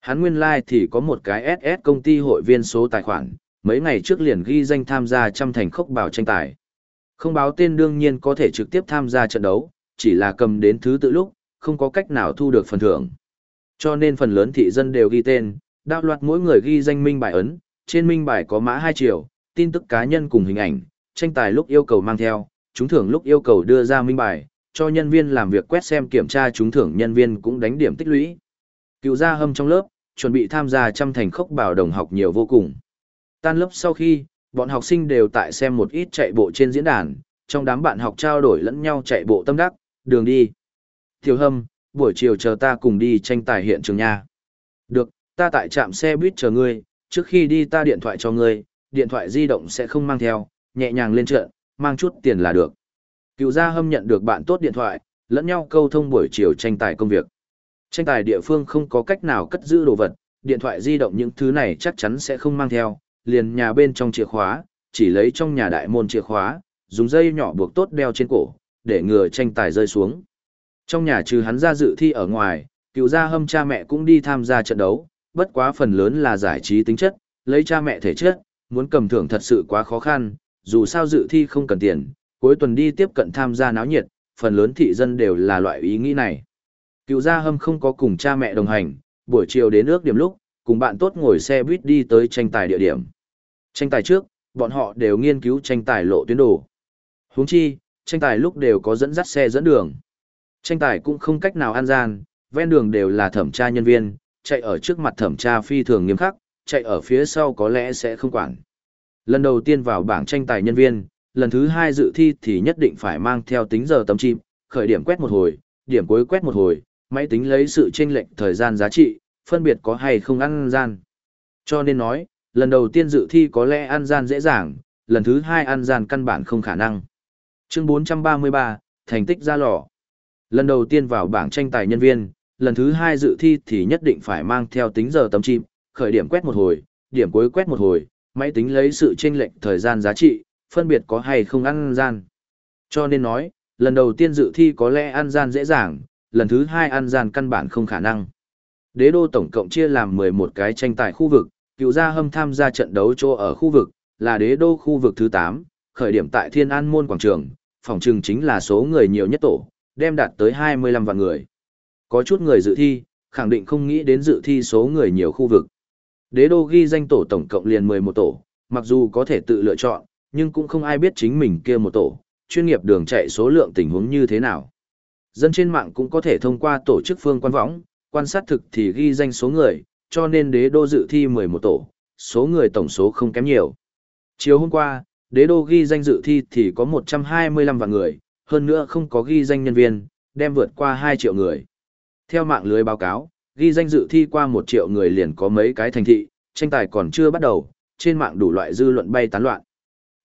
Hắn nguyên lai like thì có một cái SS công ty hội viên số tài khoản, mấy ngày trước liền ghi danh tham gia trăm thành khốc bảo tranh tài. Không báo tên đương nhiên có thể trực tiếp tham gia trận đấu, chỉ là cầm đến thứ tự lúc, không có cách nào thu được phần thưởng. Cho nên phần lớn thị dân đều ghi tên, đạo loạt mỗi người ghi danh minh bài ấn, trên minh bài có mã hai chiều tin tức cá nhân cùng hình ảnh, tranh tài lúc yêu cầu mang theo, chúng thưởng lúc yêu cầu đưa ra minh bài, cho nhân viên làm việc quét xem kiểm tra chúng thưởng nhân viên cũng đánh điểm tích lũy. Cựu gia hâm trong lớp, chuẩn bị tham gia trăm thành khốc bảo đồng học nhiều vô cùng. Tan lớp sau khi, bọn học sinh đều tại xem một ít chạy bộ trên diễn đàn, trong đám bạn học trao đổi lẫn nhau chạy bộ tâm đắc, đường đi. Tiểu hâm, buổi chiều chờ ta cùng đi tranh tài hiện trường nha. Được, ta tại trạm xe buýt chờ ngươi, trước khi đi ta điện thoại cho ngươi, điện thoại di động sẽ không mang theo, nhẹ nhàng lên trận, mang chút tiền là được. Cựu gia hâm nhận được bạn tốt điện thoại, lẫn nhau câu thông buổi chiều tranh tài công việc. Tranh tài địa phương không có cách nào cất giữ đồ vật, điện thoại di động những thứ này chắc chắn sẽ không mang theo, liền nhà bên trong chìa khóa, chỉ lấy trong nhà đại môn chìa khóa, dùng dây nhỏ buộc tốt đeo trên cổ, để ngừa tranh tài rơi xuống. Trong nhà trừ hắn ra dự thi ở ngoài, cựu gia hâm cha mẹ cũng đi tham gia trận đấu, bất quá phần lớn là giải trí tính chất, lấy cha mẹ thể chất, muốn cầm thưởng thật sự quá khó khăn, dù sao dự thi không cần tiền, cuối tuần đi tiếp cận tham gia náo nhiệt, phần lớn thị dân đều là loại ý nghĩ này. Cựu gia hâm không có cùng cha mẹ đồng hành, buổi chiều đến ước điểm lúc, cùng bạn tốt ngồi xe buýt đi tới tranh tài địa điểm. Tranh tài trước, bọn họ đều nghiên cứu tranh tài lộ tuyến đồ. Huống chi, tranh tài lúc đều có dẫn dắt xe dẫn đường. Tranh tài cũng không cách nào an gian, ven đường đều là thẩm tra nhân viên, chạy ở trước mặt thẩm tra phi thường nghiêm khắc, chạy ở phía sau có lẽ sẽ không quản. Lần đầu tiên vào bảng tranh tài nhân viên, lần thứ hai dự thi thì nhất định phải mang theo tính giờ tấm chim, khởi điểm quét một hồi, điểm cuối quét một hồi, máy tính lấy sự chênh lệch thời gian giá trị, phân biệt có hay không ăn gian. Cho nên nói, lần đầu tiên dự thi có lẽ ăn gian dễ dàng, lần thứ hai ăn gian căn bản không khả năng. Chương 433, thành tích ra lò. Lần đầu tiên vào bảng tranh tài nhân viên, lần thứ hai dự thi thì nhất định phải mang theo tính giờ tấm chim, khởi điểm quét một hồi, điểm cuối quét một hồi, máy tính lấy sự chênh lệch thời gian giá trị, phân biệt có hay không ăn gian. Cho nên nói, lần đầu tiên dự thi có lẽ ăn gian dễ dàng, lần thứ hai ăn gian căn bản không khả năng. Đế đô tổng cộng chia làm 11 cái tranh tài khu vực, cựu gia hâm tham gia trận đấu chỗ ở khu vực, là đế đô khu vực thứ 8, khởi điểm tại Thiên An Môn Quảng Trường, phòng trừng chính là số người nhiều nhất tổ, đem đạt tới 25 vạn người. Có chút người dự thi, khẳng định không nghĩ đến dự thi số người nhiều khu vực. Đế đô ghi danh tổ tổng cộng liền 11 tổ, mặc dù có thể tự lựa chọn, nhưng cũng không ai biết chính mình kia một tổ, chuyên nghiệp đường chạy số lượng tình huống như thế nào. Dân trên mạng cũng có thể thông qua tổ chức phương quan võng, quan sát thực thì ghi danh số người, cho nên đế đô dự thi 11 tổ, số người tổng số không kém nhiều. Chiều hôm qua, đế đô ghi danh dự thi thì có 125 vạn người, hơn nữa không có ghi danh nhân viên, đem vượt qua 2 triệu người. Theo mạng lưới báo cáo, ghi danh dự thi qua 1 triệu người liền có mấy cái thành thị, tranh tài còn chưa bắt đầu, trên mạng đủ loại dư luận bay tán loạn.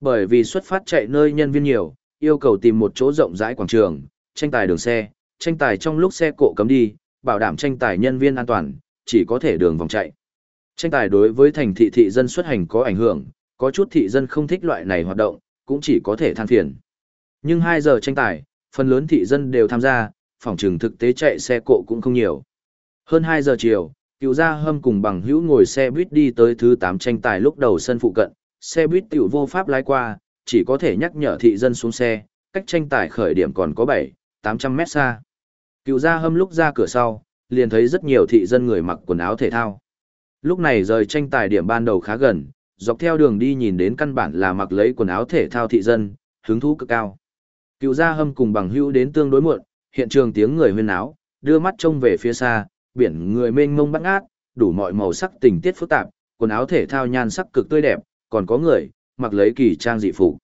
Bởi vì xuất phát chạy nơi nhân viên nhiều, yêu cầu tìm một chỗ rộng rãi quảng trường, tranh tài đường xe, tranh tài trong lúc xe cộ cấm đi, bảo đảm tranh tài nhân viên an toàn, chỉ có thể đường vòng chạy. Tranh tài đối với thành thị thị dân xuất hành có ảnh hưởng, có chút thị dân không thích loại này hoạt động, cũng chỉ có thể than phiền. Nhưng 2 giờ tranh tài, phần lớn thị dân đều tham gia, phòng trường thực tế chạy xe cộ cũng không nhiều. Hơn 2 giờ chiều, cựu gia hâm cùng bằng hữu ngồi xe buýt đi tới thứ 8 tranh tài lúc đầu sân phụ cận, xe buýt tiểu vô pháp lái qua, chỉ có thể nhắc nhở thị dân xuống xe, cách tranh tài khởi điểm còn có 7, 800 mét xa. Cựu gia hâm lúc ra cửa sau, liền thấy rất nhiều thị dân người mặc quần áo thể thao. Lúc này rời tranh tài điểm ban đầu khá gần, dọc theo đường đi nhìn đến căn bản là mặc lấy quần áo thể thao thị dân, hứng thú cực cao. Cựu gia hâm cùng bằng hữu đến tương đối muộn, hiện trường tiếng người huyên náo, đưa mắt trông về phía xa, biển người mênh mông bắt ngát, đủ mọi màu sắc tình tiết phức tạp, quần áo thể thao nhan sắc cực tươi đẹp, còn có người, mặc lấy kỳ trang dị phục.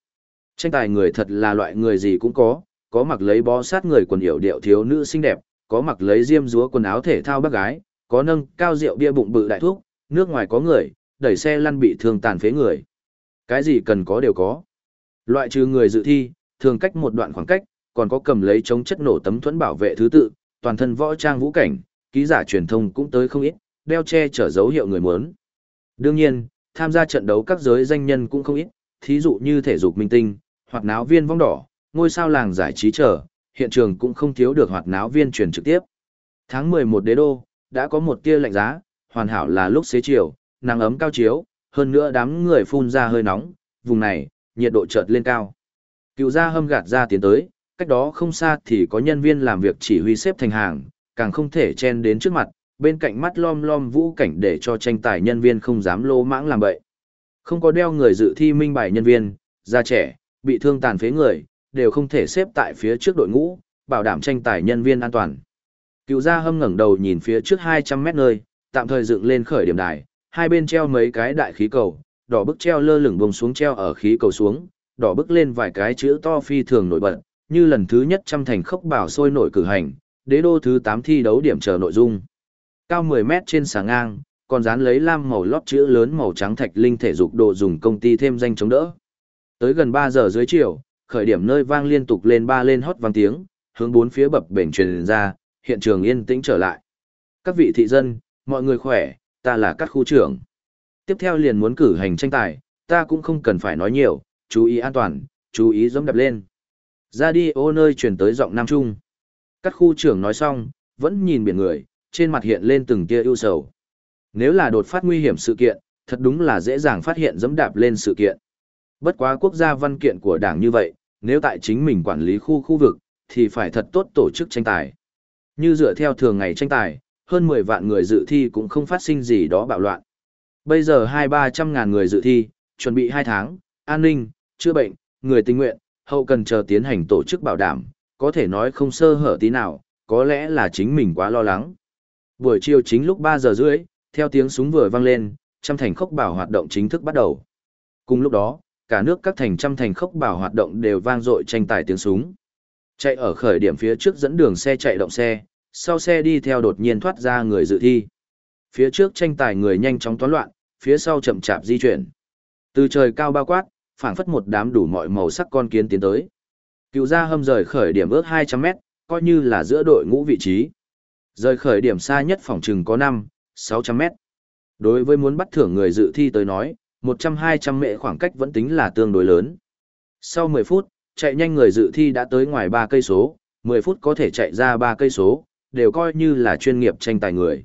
Tranh tài người thật là loại người gì cũng có, có mặc lấy bó sát người quần yểu điệu thiếu nữ xinh đẹp, có mặc lấy diêm dúa quần áo thể thao bác gái, có nâng cao rượu bia bụng bự đại thuốc, nước ngoài có người, đẩy xe lăn bị thương tàn phế người. Cái gì cần có đều có. Loại trừ người dự thi, thường cách một đoạn khoảng cách, còn có cầm lấy chống chất nổ tấm thuẫn bảo vệ thứ tự, toàn thân võ trang vũ cảnh, ký giả truyền thông cũng tới không ít, đeo che chở dấu hiệu người muốn. Đương nhiên, tham gia trận đấu các giới danh nhân cũng không ít, thí dụ như thể dục minh tinh, hoạt náo viên vong đỏ, ngôi sao làng giải trí trở, hiện trường cũng không thiếu được hoạt náo viên truyền trực tiếp. Tháng 11 đế đô, đã có một tia lạnh giá, hoàn hảo là lúc xế chiều, nắng ấm cao chiếu, hơn nữa đám người phun ra hơi nóng, vùng này, nhiệt độ chợt lên cao. Cựu gia hâm gạt ra tiến tới, cách đó không xa thì có nhân viên làm việc chỉ huy xếp thành hàng, càng không thể chen đến trước mặt, bên cạnh mắt lom lom vũ cảnh để cho tranh tài nhân viên không dám lô mãng làm bậy. Không có đeo người dự thi minh bài nhân viên, già trẻ, bị thương tàn phế người, đều không thể xếp tại phía trước đội ngũ, bảo đảm tranh tài nhân viên an toàn. Cựu gia hâm ngẩng đầu nhìn phía trước 200 mét nơi, tạm thời dựng lên khởi điểm đài, hai bên treo mấy cái đại khí cầu, đỏ bức treo lơ lửng bông xuống treo ở khí cầu xuống, đỏ bức lên vài cái chữ to phi thường nổi bật, như lần thứ nhất trăm thành khốc bảo sôi nổi cử hành, đế đô thứ 8 thi đấu điểm chờ nội dung. Cao 10 mét trên sáng ngang, còn dán lấy lam màu lót chữ lớn màu trắng thạch linh thể dục đồ dùng công ty thêm danh chống đỡ. Tới gần 3 giờ dưới chiều, khởi điểm nơi vang liên tục lên ba lên hót vang tiếng, hướng bốn phía bập bềnh truyền ra, hiện trường yên tĩnh trở lại. Các vị thị dân, mọi người khỏe, ta là các khu trưởng. Tiếp theo liền muốn cử hành tranh tài, ta cũng không cần phải nói nhiều, chú ý an toàn, chú ý giống đập lên. Ra đi ô nơi truyền tới giọng Nam Trung. Các khu trưởng nói xong, vẫn nhìn biển người, trên mặt hiện lên từng tia ưu sầu. Nếu là đột phát nguy hiểm sự kiện, thật đúng là dễ dàng phát hiện dẫm đạp lên sự kiện. Bất quá quốc gia văn kiện của đảng như vậy, nếu tại chính mình quản lý khu khu vực, thì phải thật tốt tổ chức tranh tài. Như dựa theo thường ngày tranh tài, hơn 10 vạn người dự thi cũng không phát sinh gì đó bạo loạn. Bây giờ hai ba trăm ngàn người dự thi, chuẩn bị 2 tháng, an ninh, chữa bệnh, người tình nguyện, hậu cần chờ tiến hành tổ chức bảo đảm, có thể nói không sơ hở tí nào, có lẽ là chính mình quá lo lắng. Buổi chiều chính lúc 3 giờ rưỡi, theo tiếng súng vừa vang lên, trăm thành khốc bảo hoạt động chính thức bắt đầu. Cùng lúc đó, cả nước các thành trăm thành khốc bảo hoạt động đều vang dội tranh tài tiếng súng. Chạy ở khởi điểm phía trước dẫn đường xe chạy động xe, sau xe đi theo đột nhiên thoát ra người dự thi. Phía trước tranh tài người nhanh chóng toán loạn, phía sau chậm chạp di chuyển. Từ trời cao bao quát, phảng phất một đám đủ mọi màu sắc con kiến tiến tới. Cựu gia hâm rời khởi điểm ước 200 mét, coi như là giữa đội ngũ vị trí. Rời khởi điểm xa nhất phòng trừng có 5, 600 mét. Đối với muốn bắt thưởng người dự thi tới nói, 100-200 mệ khoảng cách vẫn tính là tương đối lớn. Sau 10 phút, chạy nhanh người dự thi đã tới ngoài 3 cây số, 10 phút có thể chạy ra 3 cây số, đều coi như là chuyên nghiệp tranh tài người.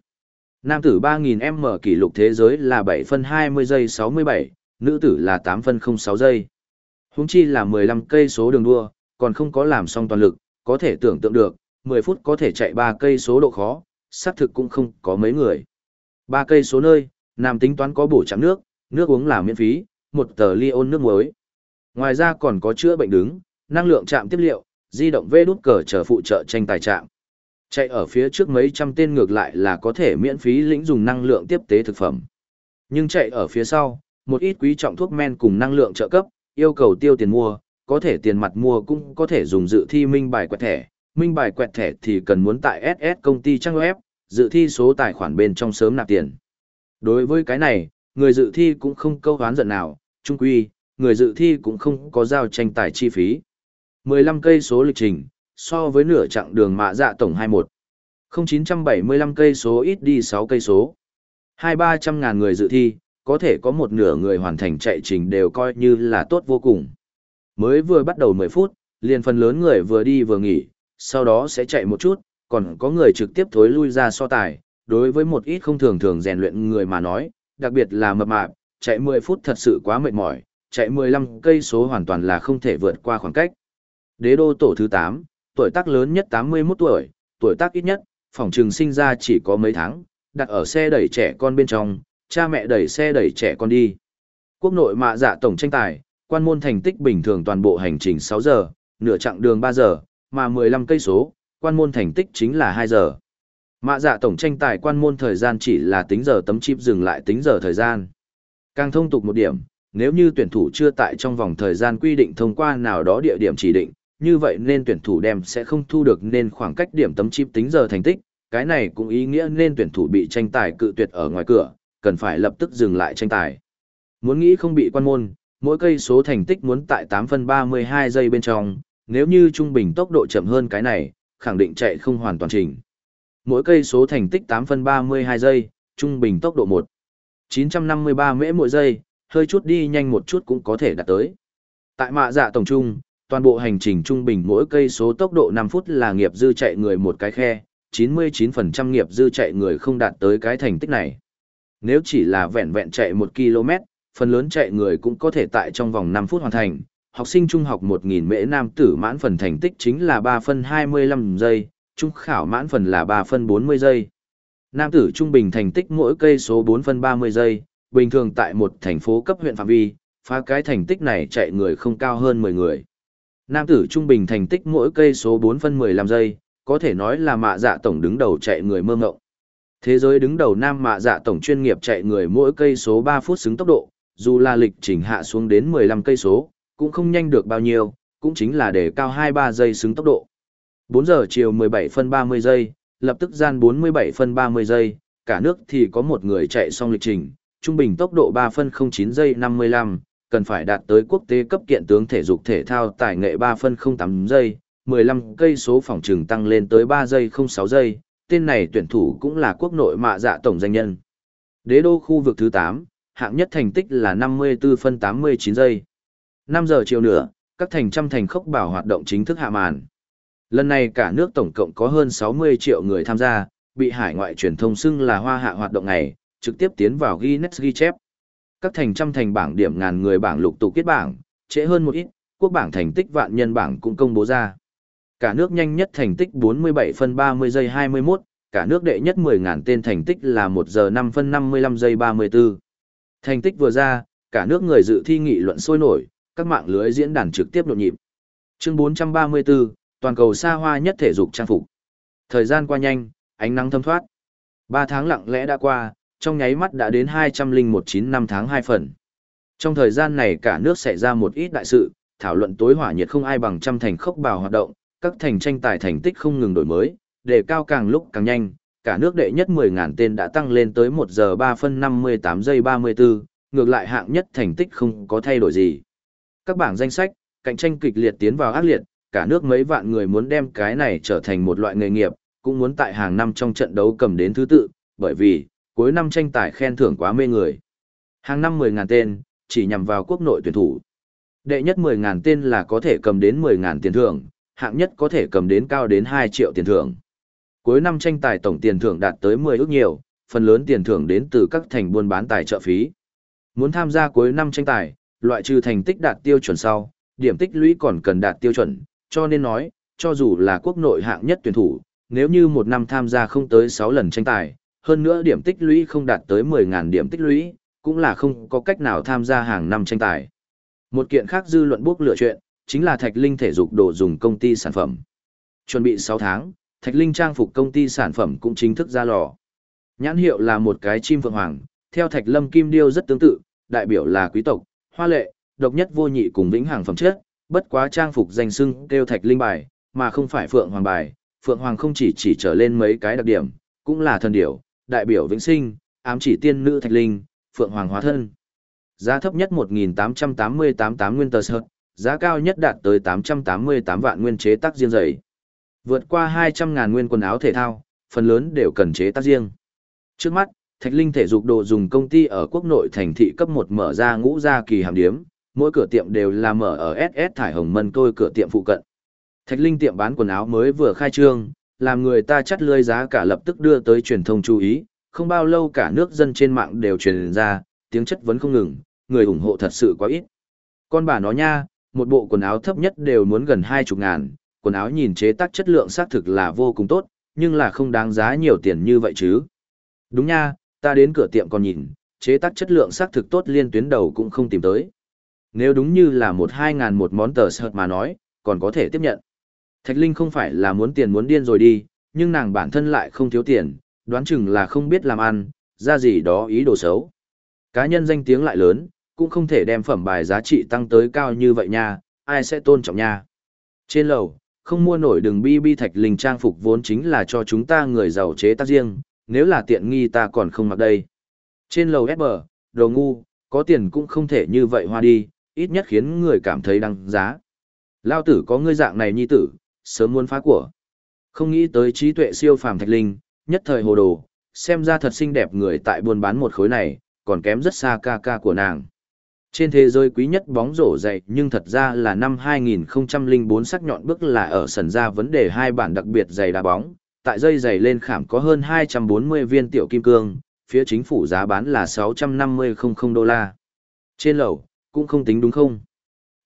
Nam tử 3000m kỷ lục thế giới là 7 phân 20 giây 67, nữ tử là 8 phân 06 giây. Húng chi là 15 cây số đường đua, còn không có làm xong toàn lực, có thể tưởng tượng được, 10 phút có thể chạy 3 cây số độ khó, xác thực cũng không có mấy người. 3 cây số nơi, nam tính toán có bổ chạm nước, nước uống là miễn phí, một tờ ly ôn nước muối. Ngoài ra còn có chữa bệnh đứng, năng lượng chạm tiếp liệu, di động vê đút cờ chờ phụ trợ tranh tài trạm. Chạy ở phía trước mấy trăm tên ngược lại là có thể miễn phí lĩnh dùng năng lượng tiếp tế thực phẩm. Nhưng chạy ở phía sau, một ít quý trọng thuốc men cùng năng lượng trợ cấp, yêu cầu tiêu tiền mua, có thể tiền mặt mua cũng có thể dùng dự thi minh bài quẹt thẻ. Minh bài quẹt thẻ thì cần muốn tại SS công ty trang web, dự thi số tài khoản bên trong sớm nạp tiền. Đối với cái này, người dự thi cũng không câu hán giận nào, trung quy, người dự thi cũng không có giao tranh tài chi phí. 15 cây số lịch trình, so với nửa chặng đường mạ dạ tổng 21. 0975 cây số ít đi 6 cây số. 2-300 ngàn người dự thi, có thể có một nửa người hoàn thành chạy trình đều coi như là tốt vô cùng. Mới vừa bắt đầu 10 phút, liền phần lớn người vừa đi vừa nghỉ, sau đó sẽ chạy một chút, còn có người trực tiếp thối lui ra so tài, đối với một ít không thường thường rèn luyện người mà nói, đặc biệt là mập mạp, chạy 10 phút thật sự quá mệt mỏi, chạy 15 cây số hoàn toàn là không thể vượt qua khoảng cách. Đế đô tổ thứ 8, tuổi tác lớn nhất 81 tuổi, tuổi tác ít nhất, phòng trường sinh ra chỉ có mấy tháng, đặt ở xe đẩy trẻ con bên trong, cha mẹ đẩy xe đẩy trẻ con đi. Quốc nội mạ dạ tổng tranh tài, quan môn thành tích bình thường toàn bộ hành trình 6 giờ, nửa chặng đường 3 giờ, mà 15 cây số, quan môn thành tích chính là 2 giờ. Mạ dạ tổng tranh tài quan môn thời gian chỉ là tính giờ tấm chip dừng lại tính giờ thời gian. Càng thông tục một điểm, nếu như tuyển thủ chưa tại trong vòng thời gian quy định thông qua nào đó địa điểm chỉ định, như vậy nên tuyển thủ đem sẽ không thu được nên khoảng cách điểm tấm chip tính giờ thành tích, cái này cũng ý nghĩa nên tuyển thủ bị tranh tài cự tuyệt ở ngoài cửa, cần phải lập tức dừng lại tranh tài. Muốn nghĩ không bị quan môn, mỗi cây số thành tích muốn tại 8 phân 32 giây bên trong, nếu như trung bình tốc độ chậm hơn cái này, khẳng định chạy không hoàn toàn trình. Mỗi cây số thành tích 8 phân 32 giây, trung bình tốc độ 1. 953 mễ mỗi giây, hơi chút đi nhanh một chút cũng có thể đạt tới. Tại mạ dạ tổng trung, toàn bộ hành trình trung bình mỗi cây số tốc độ 5 phút là nghiệp dư chạy người một cái khe, 99% nghiệp dư chạy người không đạt tới cái thành tích này. Nếu chỉ là vẹn vẹn chạy 1 km, phần lớn chạy người cũng có thể tại trong vòng 5 phút hoàn thành. Học sinh trung học 1.000 mễ nam tử mãn phần thành tích chính là 3 phân 25 giây, trung khảo mãn phần là 3 phân 40 giây. Nam tử trung bình thành tích mỗi cây số 4 phân 30 giây, bình thường tại một thành phố cấp huyện phạm vi, phá cái thành tích này chạy người không cao hơn 10 người. Nam tử trung bình thành tích mỗi cây số 4 phân 15 giây, có thể nói là mạ dạ tổng đứng đầu chạy người mơ ngộng. Thế giới đứng đầu nam mạ dạ tổng chuyên nghiệp chạy người mỗi cây số 3 phút xứng tốc độ, dù là lịch trình hạ xuống đến 15 cây số, cũng không nhanh được bao nhiêu, cũng chính là để cao 2-3 giây xứng tốc độ. 4 giờ chiều 17 phân 30 giây, lập tức gian 47 phân 30 giây, cả nước thì có một người chạy xong lịch trình, trung bình tốc độ 3 phân 09 giây 55, cần phải đạt tới quốc tế cấp kiện tướng thể dục thể thao tài nghệ 3 phân 08 giây, 15 cây số phòng trường tăng lên tới 3 giây 06 giây, tên này tuyển thủ cũng là quốc nội mạ dạ tổng danh nhân. Đế đô khu vực thứ 8, hạng nhất thành tích là 54 phân 89 giây. 5 giờ chiều nữa, các thành trăm thành khốc bảo hoạt động chính thức hạ màn. Lần này cả nước tổng cộng có hơn 60 triệu người tham gia, bị hải ngoại truyền thông xưng là hoa hạ hoạt động này, trực tiếp tiến vào Guinness ghi chép. Các thành trăm thành bảng điểm ngàn người bảng lục tục kết bảng, trễ hơn một ít, quốc bảng thành tích vạn nhân bảng cũng công bố ra. Cả nước nhanh nhất thành tích 47 phân 30 giây 21, cả nước đệ nhất 10.000 tên thành tích là 1 giờ 5 phân 55 giây 34. Thành tích vừa ra, cả nước người dự thi nghị luận sôi nổi, các mạng lưới diễn đàn trực tiếp nhộn nhịp. Chương 434, toàn cầu xa hoa nhất thể dục trang phục. Thời gian qua nhanh, ánh nắng thâm thoát. 3 tháng lặng lẽ đã qua, trong nháy mắt đã đến 2019 năm tháng 2 phần. Trong thời gian này cả nước xảy ra một ít đại sự, thảo luận tối hỏa nhiệt không ai bằng trăm thành khốc bào hoạt động, các thành tranh tài thành tích không ngừng đổi mới, đề cao càng lúc càng nhanh, cả nước đệ nhất 10.000 tên đã tăng lên tới 1 giờ 3 phân 58 giây 34, ngược lại hạng nhất thành tích không có thay đổi gì. Các bảng danh sách, cạnh tranh kịch liệt tiến vào ác liệt, cả nước mấy vạn người muốn đem cái này trở thành một loại nghề nghiệp, cũng muốn tại hàng năm trong trận đấu cầm đến thứ tự, bởi vì, cuối năm tranh tài khen thưởng quá mê người. Hàng năm 10.000 tên, chỉ nhằm vào quốc nội tuyển thủ. Đệ nhất 10.000 tên là có thể cầm đến 10.000 tiền thưởng, hạng nhất có thể cầm đến cao đến 2 triệu tiền thưởng. Cuối năm tranh tài tổng tiền thưởng đạt tới 10 ước nhiều, phần lớn tiền thưởng đến từ các thành buôn bán tài trợ phí. Muốn tham gia cuối năm tranh tài, loại trừ thành tích đạt tiêu chuẩn sau, điểm tích lũy còn cần đạt tiêu chuẩn, cho nên nói, cho dù là quốc nội hạng nhất tuyển thủ, nếu như một năm tham gia không tới 6 lần tranh tài, hơn nữa điểm tích lũy không đạt tới 10.000 điểm tích lũy, cũng là không có cách nào tham gia hàng năm tranh tài. Một kiện khác dư luận bốc lựa chuyện, chính là Thạch Linh thể dục đồ dùng công ty sản phẩm. Chuẩn bị 6 tháng, Thạch Linh trang phục công ty sản phẩm cũng chính thức ra lò. Nhãn hiệu là một cái chim phượng hoàng, theo Thạch Lâm Kim Điêu rất tương tự, đại biểu là quý tộc, hoa lệ, độc nhất vô nhị cùng vĩnh hằng phẩm chất, bất quá trang phục danh xưng kêu Thạch Linh bài, mà không phải Phượng Hoàng bài. Phượng Hoàng không chỉ chỉ trở lên mấy cái đặc điểm, cũng là thần điểu, đại biểu vĩnh sinh, ám chỉ tiên nữ Thạch Linh, Phượng Hoàng hóa thân. Giá thấp nhất 1.888 tám nguyên tờ sợt, giá cao nhất đạt tới 888 vạn nguyên chế tác riêng giày. Vượt qua 200.000 nguyên quần áo thể thao, phần lớn đều cần chế tác riêng. Trước mắt, Thạch Linh thể dục đồ dùng công ty ở quốc nội thành thị cấp 1 mở ra ngũ gia kỳ hàm điếm, mỗi cửa tiệm đều là mở ở SS Thải Hồng Mân tôi cửa tiệm phụ cận. Thạch Linh tiệm bán quần áo mới vừa khai trương, làm người ta chắt lươi giá cả lập tức đưa tới truyền thông chú ý, không bao lâu cả nước dân trên mạng đều truyền ra, tiếng chất vấn không ngừng, người ủng hộ thật sự quá ít. Con bà nó nha, một bộ quần áo thấp nhất đều muốn gần hai chục ngàn, quần áo nhìn chế tác chất lượng xác thực là vô cùng tốt, nhưng là không đáng giá nhiều tiền như vậy chứ. Đúng nha, ta đến cửa tiệm còn nhìn, chế tác chất lượng xác thực tốt liên tuyến đầu cũng không tìm tới. Nếu đúng như là một hai ngàn một món tờ sợt mà nói, còn có thể tiếp nhận. Thạch Linh không phải là muốn tiền muốn điên rồi đi, nhưng nàng bản thân lại không thiếu tiền, đoán chừng là không biết làm ăn, ra gì đó ý đồ xấu. Cá nhân danh tiếng lại lớn, cũng không thể đem phẩm bài giá trị tăng tới cao như vậy nha, ai sẽ tôn trọng nha. Trên lầu, không mua nổi đường bi bi thạch linh trang phục vốn chính là cho chúng ta người giàu chế tác riêng, nếu là tiện nghi ta còn không mặc đây. Trên lầu ép bờ, đồ ngu, có tiền cũng không thể như vậy hoa đi, ít nhất khiến người cảm thấy đăng giá. Lao tử có ngươi dạng này nhi tử, sớm muốn phá của. Không nghĩ tới trí tuệ siêu phàm thạch linh, nhất thời hồ đồ, xem ra thật xinh đẹp người tại buôn bán một khối này, còn kém rất xa ca ca của nàng. Trên thế giới quý nhất bóng rổ dày nhưng thật ra là năm 2004 sắc nhọn bước là ở sân ra vấn đề hai bản đặc biệt dày đá bóng, tại dây dày lên khảm có hơn 240 viên tiểu kim cương, phía chính phủ giá bán là 650.000 đô la. Trên lầu, cũng không tính đúng không?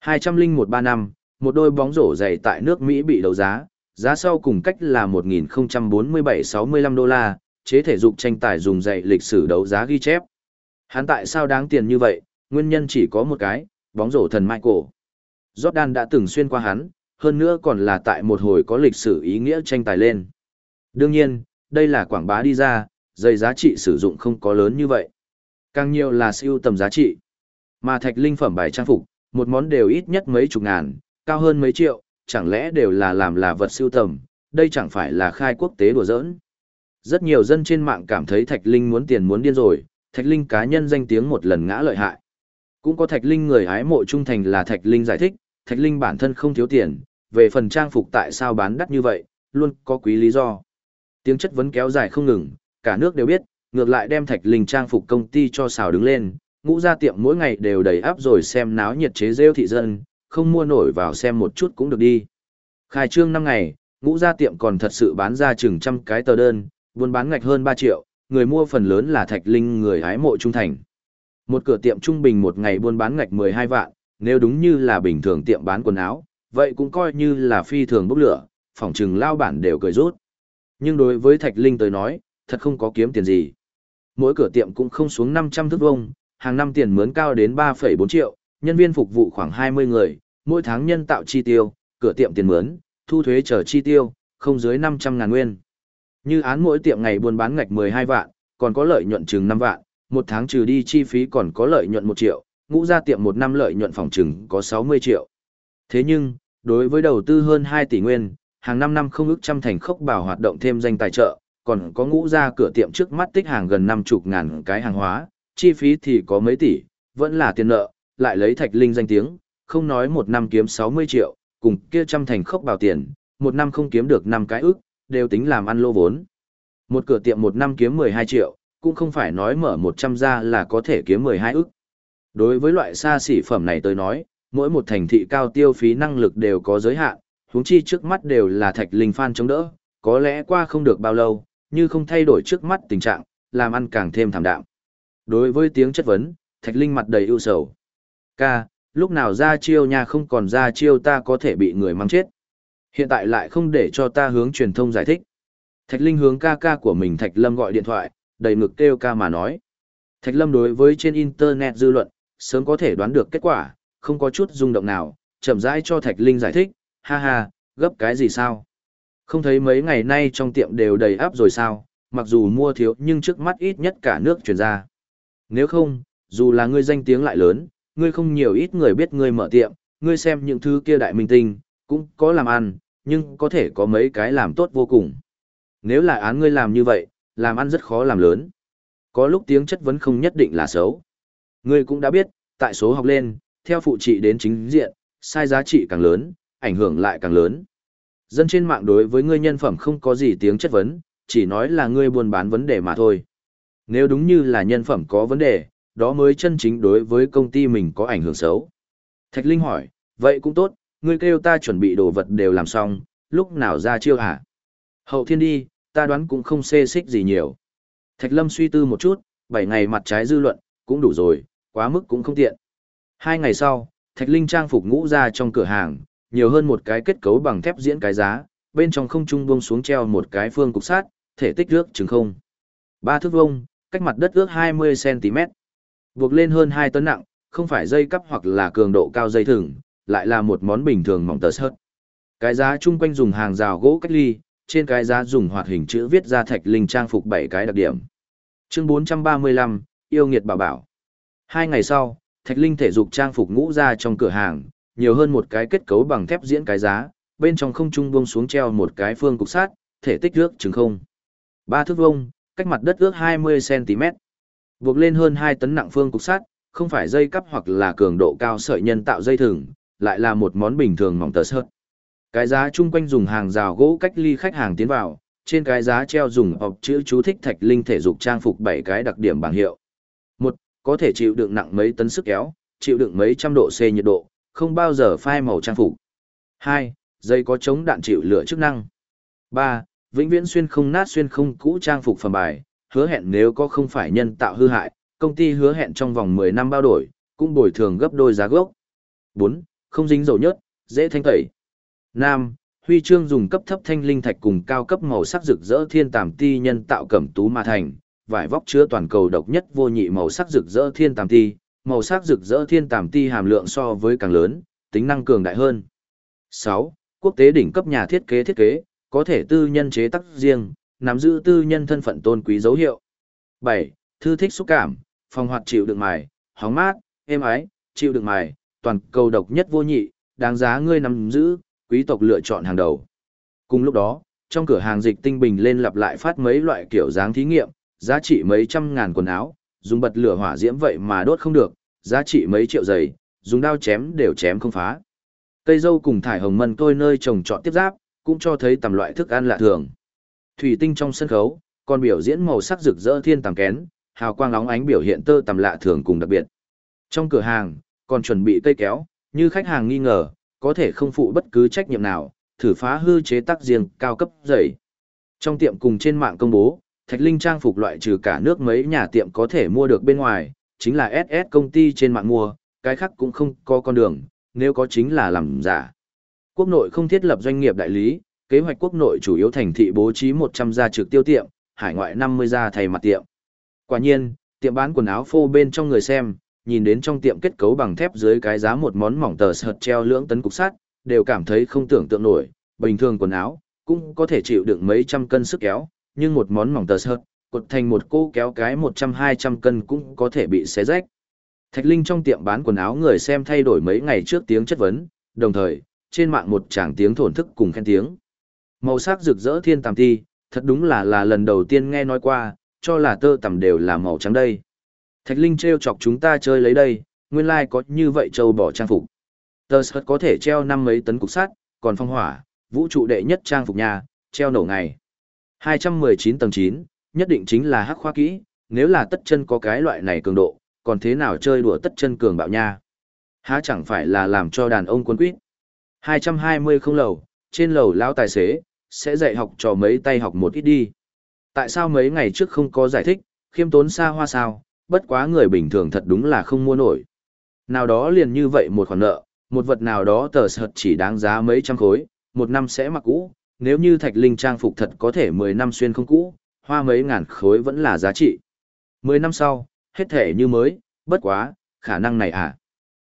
201 năm, một đôi bóng rổ dày tại nước Mỹ bị đấu giá, giá sau cùng cách là 1047-65 đô la, chế thể dục tranh tài dùng dạy lịch sử đấu giá ghi chép. Hắn tại sao đáng tiền như vậy, nguyên nhân chỉ có một cái, bóng rổ thần Michael. Jordan đã từng xuyên qua hắn, hơn nữa còn là tại một hồi có lịch sử ý nghĩa tranh tài lên. Đương nhiên, đây là quảng bá đi ra, dây giá trị sử dụng không có lớn như vậy. Càng nhiều là siêu tầm giá trị. Mà thạch linh phẩm bài trang phục, một món đều ít nhất mấy chục ngàn, cao hơn mấy triệu, chẳng lẽ đều là làm là vật siêu tầm, đây chẳng phải là khai quốc tế đùa giỡn. Rất nhiều dân trên mạng cảm thấy Thạch Linh muốn tiền muốn điên rồi, Thạch Linh cá nhân danh tiếng một lần ngã lợi hại. Cũng có Thạch Linh người hái mộ trung thành là Thạch Linh giải thích, Thạch Linh bản thân không thiếu tiền, về phần trang phục tại sao bán đắt như vậy, luôn có quý lý do. Tiếng chất vấn kéo dài không ngừng, cả nước đều biết, ngược lại đem Thạch Linh trang phục công ty cho xào đứng lên, ngũ ra tiệm mỗi ngày đều đầy áp rồi xem náo nhiệt chế rêu thị dân, không mua nổi vào xem một chút cũng được đi. Khai trương năm ngày, ngũ gia tiệm còn thật sự bán ra chừng trăm cái tờ đơn, buôn bán ngạch hơn 3 triệu, người mua phần lớn là thạch linh người hái mộ trung thành. Một cửa tiệm trung bình một ngày buôn bán ngạch 12 vạn, nếu đúng như là bình thường tiệm bán quần áo, vậy cũng coi như là phi thường bốc lửa, phòng trừng lao bản đều cười rút. Nhưng đối với thạch linh tới nói, thật không có kiếm tiền gì. Mỗi cửa tiệm cũng không xuống 500 thước vông, hàng năm tiền mướn cao đến 3,4 triệu, nhân viên phục vụ khoảng 20 người, mỗi tháng nhân tạo chi tiêu, cửa tiệm tiền mướn, thu thuế trở chi tiêu, không dưới 500 ngàn nguyên. Như án mỗi tiệm ngày buôn bán ngạch 12 vạn, còn có lợi nhuận chừng 5 vạn, một tháng trừ đi chi phí còn có lợi nhuận 1 triệu, ngũ ra tiệm một năm lợi nhuận phòng trừng có 60 triệu. Thế nhưng, đối với đầu tư hơn 2 tỷ nguyên, hàng năm năm không ước trăm thành khốc bảo hoạt động thêm danh tài trợ, còn có ngũ ra cửa tiệm trước mắt tích hàng gần 50 ngàn cái hàng hóa, chi phí thì có mấy tỷ, vẫn là tiền nợ, lại lấy thạch linh danh tiếng, không nói một năm kiếm 60 triệu, cùng kia trăm thành khốc bảo tiền, một năm không kiếm được năm cái ước đều tính làm ăn lô vốn. Một cửa tiệm một năm kiếm 12 triệu, cũng không phải nói mở 100 ra là có thể kiếm 12 ức. Đối với loại xa xỉ phẩm này tôi nói, mỗi một thành thị cao tiêu phí năng lực đều có giới hạn, huống chi trước mắt đều là thạch linh phan chống đỡ, có lẽ qua không được bao lâu, như không thay đổi trước mắt tình trạng, làm ăn càng thêm thảm đạm. Đối với tiếng chất vấn, thạch linh mặt đầy ưu sầu. Ca, lúc nào ra chiêu nha không còn ra chiêu ta có thể bị người mang chết. Hiện tại lại không để cho ta hướng truyền thông giải thích. Thạch Linh hướng ca ca của mình Thạch Lâm gọi điện thoại, đầy ngực kêu ca mà nói. Thạch Lâm đối với trên Internet dư luận, sớm có thể đoán được kết quả, không có chút rung động nào, chậm rãi cho Thạch Linh giải thích, ha ha, gấp cái gì sao? Không thấy mấy ngày nay trong tiệm đều đầy áp rồi sao, mặc dù mua thiếu nhưng trước mắt ít nhất cả nước truyền ra. Nếu không, dù là ngươi danh tiếng lại lớn, ngươi không nhiều ít người biết ngươi mở tiệm, ngươi xem những thứ kia đại minh tinh, cũng có làm ăn, nhưng có thể có mấy cái làm tốt vô cùng. Nếu là án ngươi làm như vậy, làm ăn rất khó làm lớn. Có lúc tiếng chất vấn không nhất định là xấu. Ngươi cũng đã biết, tại số học lên, theo phụ trị đến chính diện, sai giá trị càng lớn, ảnh hưởng lại càng lớn. Dân trên mạng đối với ngươi nhân phẩm không có gì tiếng chất vấn, chỉ nói là ngươi buôn bán vấn đề mà thôi. Nếu đúng như là nhân phẩm có vấn đề, đó mới chân chính đối với công ty mình có ảnh hưởng xấu. Thạch Linh hỏi, vậy cũng tốt, ngươi kêu ta chuẩn bị đồ vật đều làm xong, lúc nào ra chiêu hả? Hậu thiên đi, ta đoán cũng không xê xích gì nhiều. Thạch Lâm suy tư một chút, 7 ngày mặt trái dư luận, cũng đủ rồi, quá mức cũng không tiện. Hai ngày sau, Thạch Linh trang phục ngũ ra trong cửa hàng, nhiều hơn một cái kết cấu bằng thép diễn cái giá, bên trong không trung buông xuống treo một cái phương cục sát, thể tích ước chừng không. Ba thước vuông, cách mặt đất ước 20cm. Buộc lên hơn 2 tấn nặng, không phải dây cắp hoặc là cường độ cao dây thừng, lại là một món bình thường mỏng tờ sớt. Cái giá chung quanh dùng hàng rào gỗ cách ly, trên cái giá dùng hoạt hình chữ viết ra thạch linh trang phục bảy cái đặc điểm. Chương 435, yêu nghiệt bảo bảo. Hai ngày sau, thạch linh thể dục trang phục ngũ ra trong cửa hàng, nhiều hơn một cái kết cấu bằng thép diễn cái giá, bên trong không trung buông xuống treo một cái phương cục sát, thể tích ước chừng không. Ba thước vuông, cách mặt đất ước 20cm. Buộc lên hơn 2 tấn nặng phương cục sát, không phải dây cắp hoặc là cường độ cao sợi nhân tạo dây thừng, lại là một món bình thường mỏng tờ sợt. Cái giá chung quanh dùng hàng rào gỗ cách ly khách hàng tiến vào, trên cái giá treo dùng hộp chữ chú thích thạch linh thể dục trang phục bảy cái đặc điểm bảng hiệu. một Có thể chịu đựng nặng mấy tấn sức kéo, chịu đựng mấy trăm độ C nhiệt độ, không bao giờ phai màu trang phục. Hai, Dây có chống đạn chịu lửa chức năng. Ba, Vĩnh viễn xuyên không nát xuyên không cũ trang phục phẩm bài, hứa hẹn nếu có không phải nhân tạo hư hại, công ty hứa hẹn trong vòng 10 năm bao đổi, cũng bồi thường gấp đôi giá gốc. 4. Không dính dầu nhớt, dễ thanh tẩy. Nam, huy chương dùng cấp thấp thanh linh thạch cùng cao cấp màu sắc rực rỡ thiên tàm ti nhân tạo cẩm tú mà thành, vải vóc chứa toàn cầu độc nhất vô nhị màu sắc rực rỡ thiên tàm ti, màu sắc rực rỡ thiên tàm ti hàm lượng so với càng lớn, tính năng cường đại hơn. 6. Quốc tế đỉnh cấp nhà thiết kế thiết kế, có thể tư nhân chế tác riêng, nắm giữ tư nhân thân phận tôn quý dấu hiệu. 7. Thư thích xúc cảm, phòng hoạt chịu đựng mài, hóng mát, êm ái, chịu đựng mài, toàn cầu độc nhất vô nhị, đáng giá ngươi nắm giữ, quý tộc lựa chọn hàng đầu. Cùng lúc đó, trong cửa hàng dịch tinh bình lên lặp lại phát mấy loại kiểu dáng thí nghiệm, giá trị mấy trăm ngàn quần áo, dùng bật lửa hỏa diễm vậy mà đốt không được, giá trị mấy triệu giày, dùng đao chém đều chém không phá. Cây dâu cùng thải hồng mân tôi nơi trồng trọt tiếp giáp, cũng cho thấy tầm loại thức ăn lạ thường. Thủy tinh trong sân khấu, còn biểu diễn màu sắc rực rỡ thiên tầm kén, hào quang lóng ánh biểu hiện tơ tầm lạ thường cùng đặc biệt. Trong cửa hàng, còn chuẩn bị cây kéo, như khách hàng nghi ngờ, có thể không phụ bất cứ trách nhiệm nào, thử phá hư chế tác riêng cao cấp dày. Trong tiệm cùng trên mạng công bố, Thạch Linh trang phục loại trừ cả nước mấy nhà tiệm có thể mua được bên ngoài, chính là SS công ty trên mạng mua, cái khác cũng không có con đường, nếu có chính là làm giả. Quốc nội không thiết lập doanh nghiệp đại lý, kế hoạch quốc nội chủ yếu thành thị bố trí 100 gia trực tiêu tiệm, hải ngoại 50 gia thầy mặt tiệm. Quả nhiên, tiệm bán quần áo phô bên trong người xem, nhìn đến trong tiệm kết cấu bằng thép dưới cái giá một món mỏng tờ sợt treo lưỡng tấn cục sắt, đều cảm thấy không tưởng tượng nổi, bình thường quần áo cũng có thể chịu đựng mấy trăm cân sức kéo, nhưng một món mỏng tờ sợt, cột thành một cô kéo cái 100-200 cân cũng có thể bị xé rách. Thạch Linh trong tiệm bán quần áo người xem thay đổi mấy ngày trước tiếng chất vấn, đồng thời, trên mạng một tràng tiếng thổn thức cùng khen tiếng. Màu sắc rực rỡ thiên tàm ti, thật đúng là là lần đầu tiên nghe nói qua, cho là tơ tằm đều là màu trắng đây. Thạch Linh treo chọc chúng ta chơi lấy đây, nguyên lai like có như vậy châu bỏ trang phục. Tơ sợt có thể treo năm mấy tấn cục sắt, còn phong hỏa, vũ trụ đệ nhất trang phục nhà, treo nổ ngày. 219 tầng 9, nhất định chính là hắc khoa kỹ, nếu là tất chân có cái loại này cường độ, còn thế nào chơi đùa tất chân cường bạo nha. Há chẳng phải là làm cho đàn ông quân quýt. 220 không lầu, trên lầu lão tài xế, sẽ dạy học cho mấy tay học một ít đi. Tại sao mấy ngày trước không có giải thích, khiêm tốn xa hoa sao, bất quá người bình thường thật đúng là không mua nổi. Nào đó liền như vậy một khoản nợ, một vật nào đó tờ sợt chỉ đáng giá mấy trăm khối, một năm sẽ mặc cũ, nếu như thạch linh trang phục thật có thể 10 năm xuyên không cũ, hoa mấy ngàn khối vẫn là giá trị. 10 năm sau, hết thể như mới, bất quá, khả năng này à.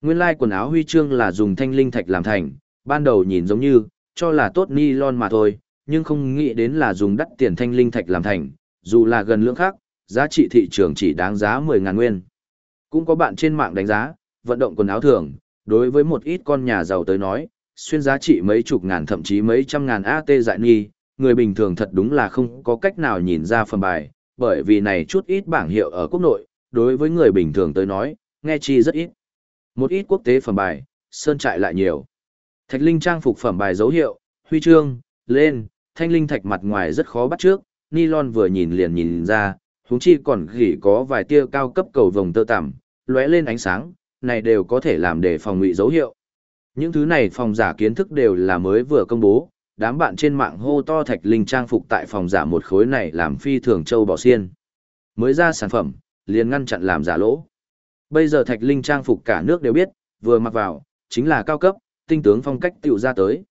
Nguyên lai like quần áo huy chương là dùng thanh linh thạch làm thành, ban đầu nhìn giống như, cho là tốt nylon mà thôi, nhưng không nghĩ đến là dùng đắt tiền thanh linh thạch làm thành, dù là gần lượng khác, giá trị thị trường chỉ đáng giá 10.000 nguyên. Cũng có bạn trên mạng đánh giá, vận động quần áo thường, đối với một ít con nhà giàu tới nói, xuyên giá trị mấy chục ngàn thậm chí mấy trăm ngàn AT dại nghi, người bình thường thật đúng là không có cách nào nhìn ra phần bài, bởi vì này chút ít bảng hiệu ở quốc nội, đối với người bình thường tới nói, nghe chi rất ít. Một ít quốc tế phẩm bài, sơn trại lại nhiều. Thạch linh trang phục phẩm bài dấu hiệu, huy chương, lên, thanh linh thạch mặt ngoài rất khó bắt trước, nylon vừa nhìn liền nhìn ra, huống chi còn gỉ có vài tia cao cấp cầu vồng tơ tằm, lóe lên ánh sáng, này đều có thể làm để phòng ngụy dấu hiệu. Những thứ này phòng giả kiến thức đều là mới vừa công bố, đám bạn trên mạng hô to Thạch Linh trang phục tại phòng giả một khối này làm phi thường châu bò xiên. Mới ra sản phẩm, liền ngăn chặn làm giả lỗ. Bây giờ Thạch Linh trang phục cả nước đều biết, vừa mặc vào, chính là cao cấp, tinh tướng phong cách tiểu ra tới.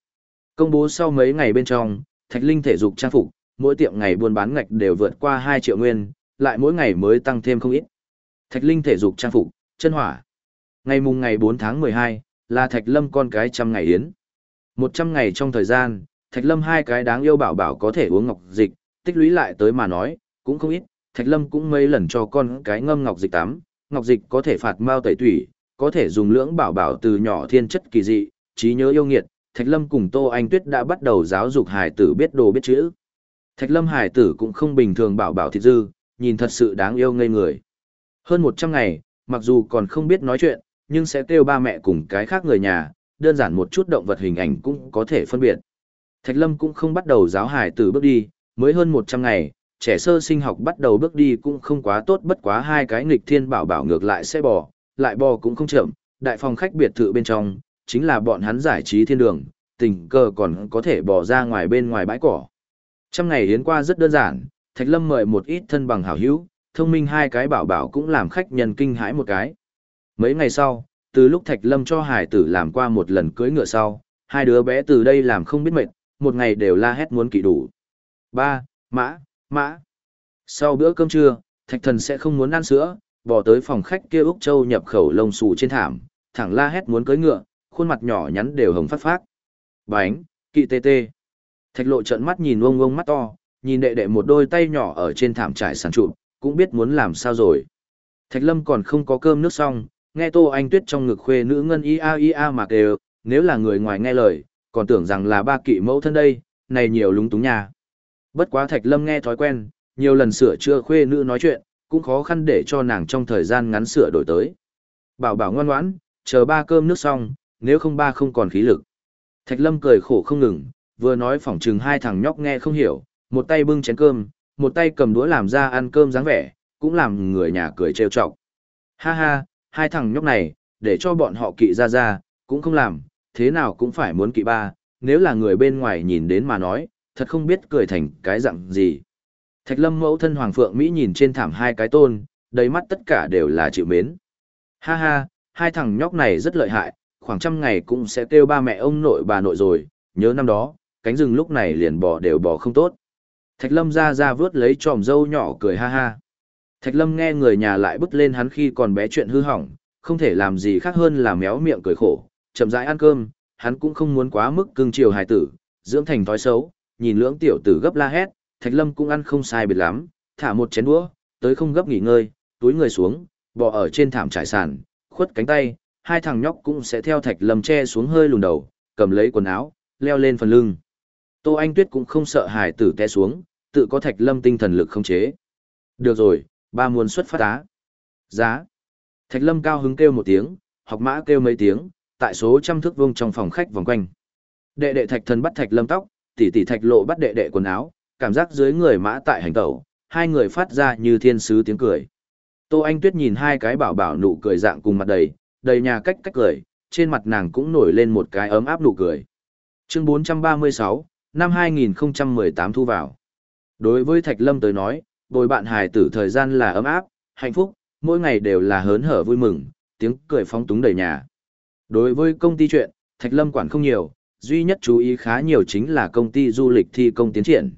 Công bố sau mấy ngày bên trong, Thạch Linh thể dục trang phục, mỗi tiệm ngày buôn bán ngạch đều vượt qua 2 triệu nguyên, lại mỗi ngày mới tăng thêm không ít. Thạch Linh thể dục trang phục, chân hỏa. Ngày mùng ngày 4 tháng 12, là Thạch Lâm con cái trăm ngày yến. 100 ngày trong thời gian, Thạch Lâm hai cái đáng yêu bảo bảo có thể uống ngọc dịch, tích lũy lại tới mà nói, cũng không ít, Thạch Lâm cũng mấy lần cho con cái ngâm ngọc dịch tắm, ngọc dịch có thể phạt mao tẩy tủy, có thể dùng lưỡng bảo bảo từ nhỏ thiên chất kỳ dị, trí nhớ yêu nghiệt, Thạch Lâm cùng Tô Anh Tuyết đã bắt đầu giáo dục hài tử biết đồ biết chữ. Thạch Lâm hài tử cũng không bình thường bảo bảo thịt dư, nhìn thật sự đáng yêu ngây người. Hơn 100 ngày, mặc dù còn không biết nói chuyện, nhưng sẽ kêu ba mẹ cùng cái khác người nhà, đơn giản một chút động vật hình ảnh cũng có thể phân biệt. Thạch Lâm cũng không bắt đầu giáo hài từ bước đi, mới hơn 100 ngày, trẻ sơ sinh học bắt đầu bước đi cũng không quá tốt bất quá hai cái nghịch thiên bảo bảo ngược lại sẽ bò, lại bò cũng không chậm, đại phòng khách biệt thự bên trong, chính là bọn hắn giải trí thiên đường, tình cờ còn có thể bò ra ngoài bên ngoài bãi cỏ. Trăm ngày hiến qua rất đơn giản, Thạch Lâm mời một ít thân bằng hảo hữu, thông minh hai cái bảo bảo cũng làm khách nhân kinh hãi một cái. Mấy ngày sau, từ lúc Thạch Lâm cho hải tử làm qua một lần cưới ngựa sau, hai đứa bé từ đây làm không biết mệt, một ngày đều la hét muốn kỵ đủ. Ba, mã, mã. Sau bữa cơm trưa, Thạch Thần sẽ không muốn ăn sữa, bỏ tới phòng khách kia Úc Châu nhập khẩu lông xù trên thảm, thẳng la hét muốn cưới ngựa, khuôn mặt nhỏ nhắn đều hồng phát phát. Bánh, kỵ tê tê. Thạch lộ trợn mắt nhìn ông ông mắt to, nhìn đệ đệ một đôi tay nhỏ ở trên thảm trải sàn trụ, cũng biết muốn làm sao rồi. Thạch lâm còn không có cơm nước xong, nghe tô anh tuyết trong ngực khuê nữ ngân ia ia mà kêu, nếu là người ngoài nghe lời, còn tưởng rằng là ba kỵ mẫu thân đây, này nhiều lúng túng nhà. Bất quá thạch lâm nghe thói quen, nhiều lần sửa chữa khuê nữ nói chuyện, cũng khó khăn để cho nàng trong thời gian ngắn sửa đổi tới. Bảo bảo ngoan ngoãn, chờ ba cơm nước xong, nếu không ba không còn khí lực. Thạch lâm cười khổ không ngừng, vừa nói phỏng chừng hai thằng nhóc nghe không hiểu, một tay bưng chén cơm, một tay cầm đũa làm ra ăn cơm dáng vẻ, cũng làm người nhà cười trêu chọc. Ha ha, hai thằng nhóc này, để cho bọn họ kỵ ra ra, cũng không làm, thế nào cũng phải muốn kỵ ba, nếu là người bên ngoài nhìn đến mà nói, thật không biết cười thành cái dạng gì. Thạch lâm mẫu thân Hoàng Phượng Mỹ nhìn trên thảm hai cái tôn, đầy mắt tất cả đều là chịu mến. Ha ha, hai thằng nhóc này rất lợi hại, khoảng trăm ngày cũng sẽ kêu ba mẹ ông nội bà nội rồi, nhớ năm đó, cánh rừng lúc này liền bò đều bò không tốt. Thạch lâm ra ra vướt lấy tròm dâu nhỏ cười ha ha. Thạch lâm nghe người nhà lại bức lên hắn khi còn bé chuyện hư hỏng, không thể làm gì khác hơn là méo miệng cười khổ, chậm rãi ăn cơm, hắn cũng không muốn quá mức cưng chiều hài tử, dưỡng thành thói xấu, nhìn lưỡng tiểu tử gấp la hét, Thạch Lâm cũng ăn không sai biệt lắm, thả một chén đũa, tới không gấp nghỉ ngơi, túi người xuống, bò ở trên thảm trải sàn, khuất cánh tay, hai thằng nhóc cũng sẽ theo Thạch Lâm che xuống hơi lùn đầu, cầm lấy quần áo, leo lên phần lưng. Tô Anh Tuyết cũng không sợ hài tử té xuống, tự có Thạch Lâm tinh thần lực không chế. Được rồi, ba muốn xuất phát á. Giá. Thạch Lâm cao hứng kêu một tiếng, học mã kêu mấy tiếng, tại số trăm thước vuông trong phòng khách vòng quanh. Đệ đệ Thạch Thần bắt Thạch Lâm tóc, tỷ tỷ Thạch Lộ bắt đệ đệ quần áo, cảm giác dưới người mã tại hành tẩu, hai người phát ra như thiên sứ tiếng cười. Tô Anh Tuyết nhìn hai cái bảo bảo nụ cười dạng cùng mặt đầy, đầy nhà cách cách cười, trên mặt nàng cũng nổi lên một cái ấm áp nụ cười. Chương 436, năm 2018 thu vào. Đối với Thạch Lâm tới nói, bồi bạn hài tử thời gian là ấm áp, hạnh phúc, mỗi ngày đều là hớn hở vui mừng, tiếng cười phóng túng đầy nhà. Đối với công ty chuyện, Thạch Lâm quản không nhiều, duy nhất chú ý khá nhiều chính là công ty du lịch thi công tiến triển.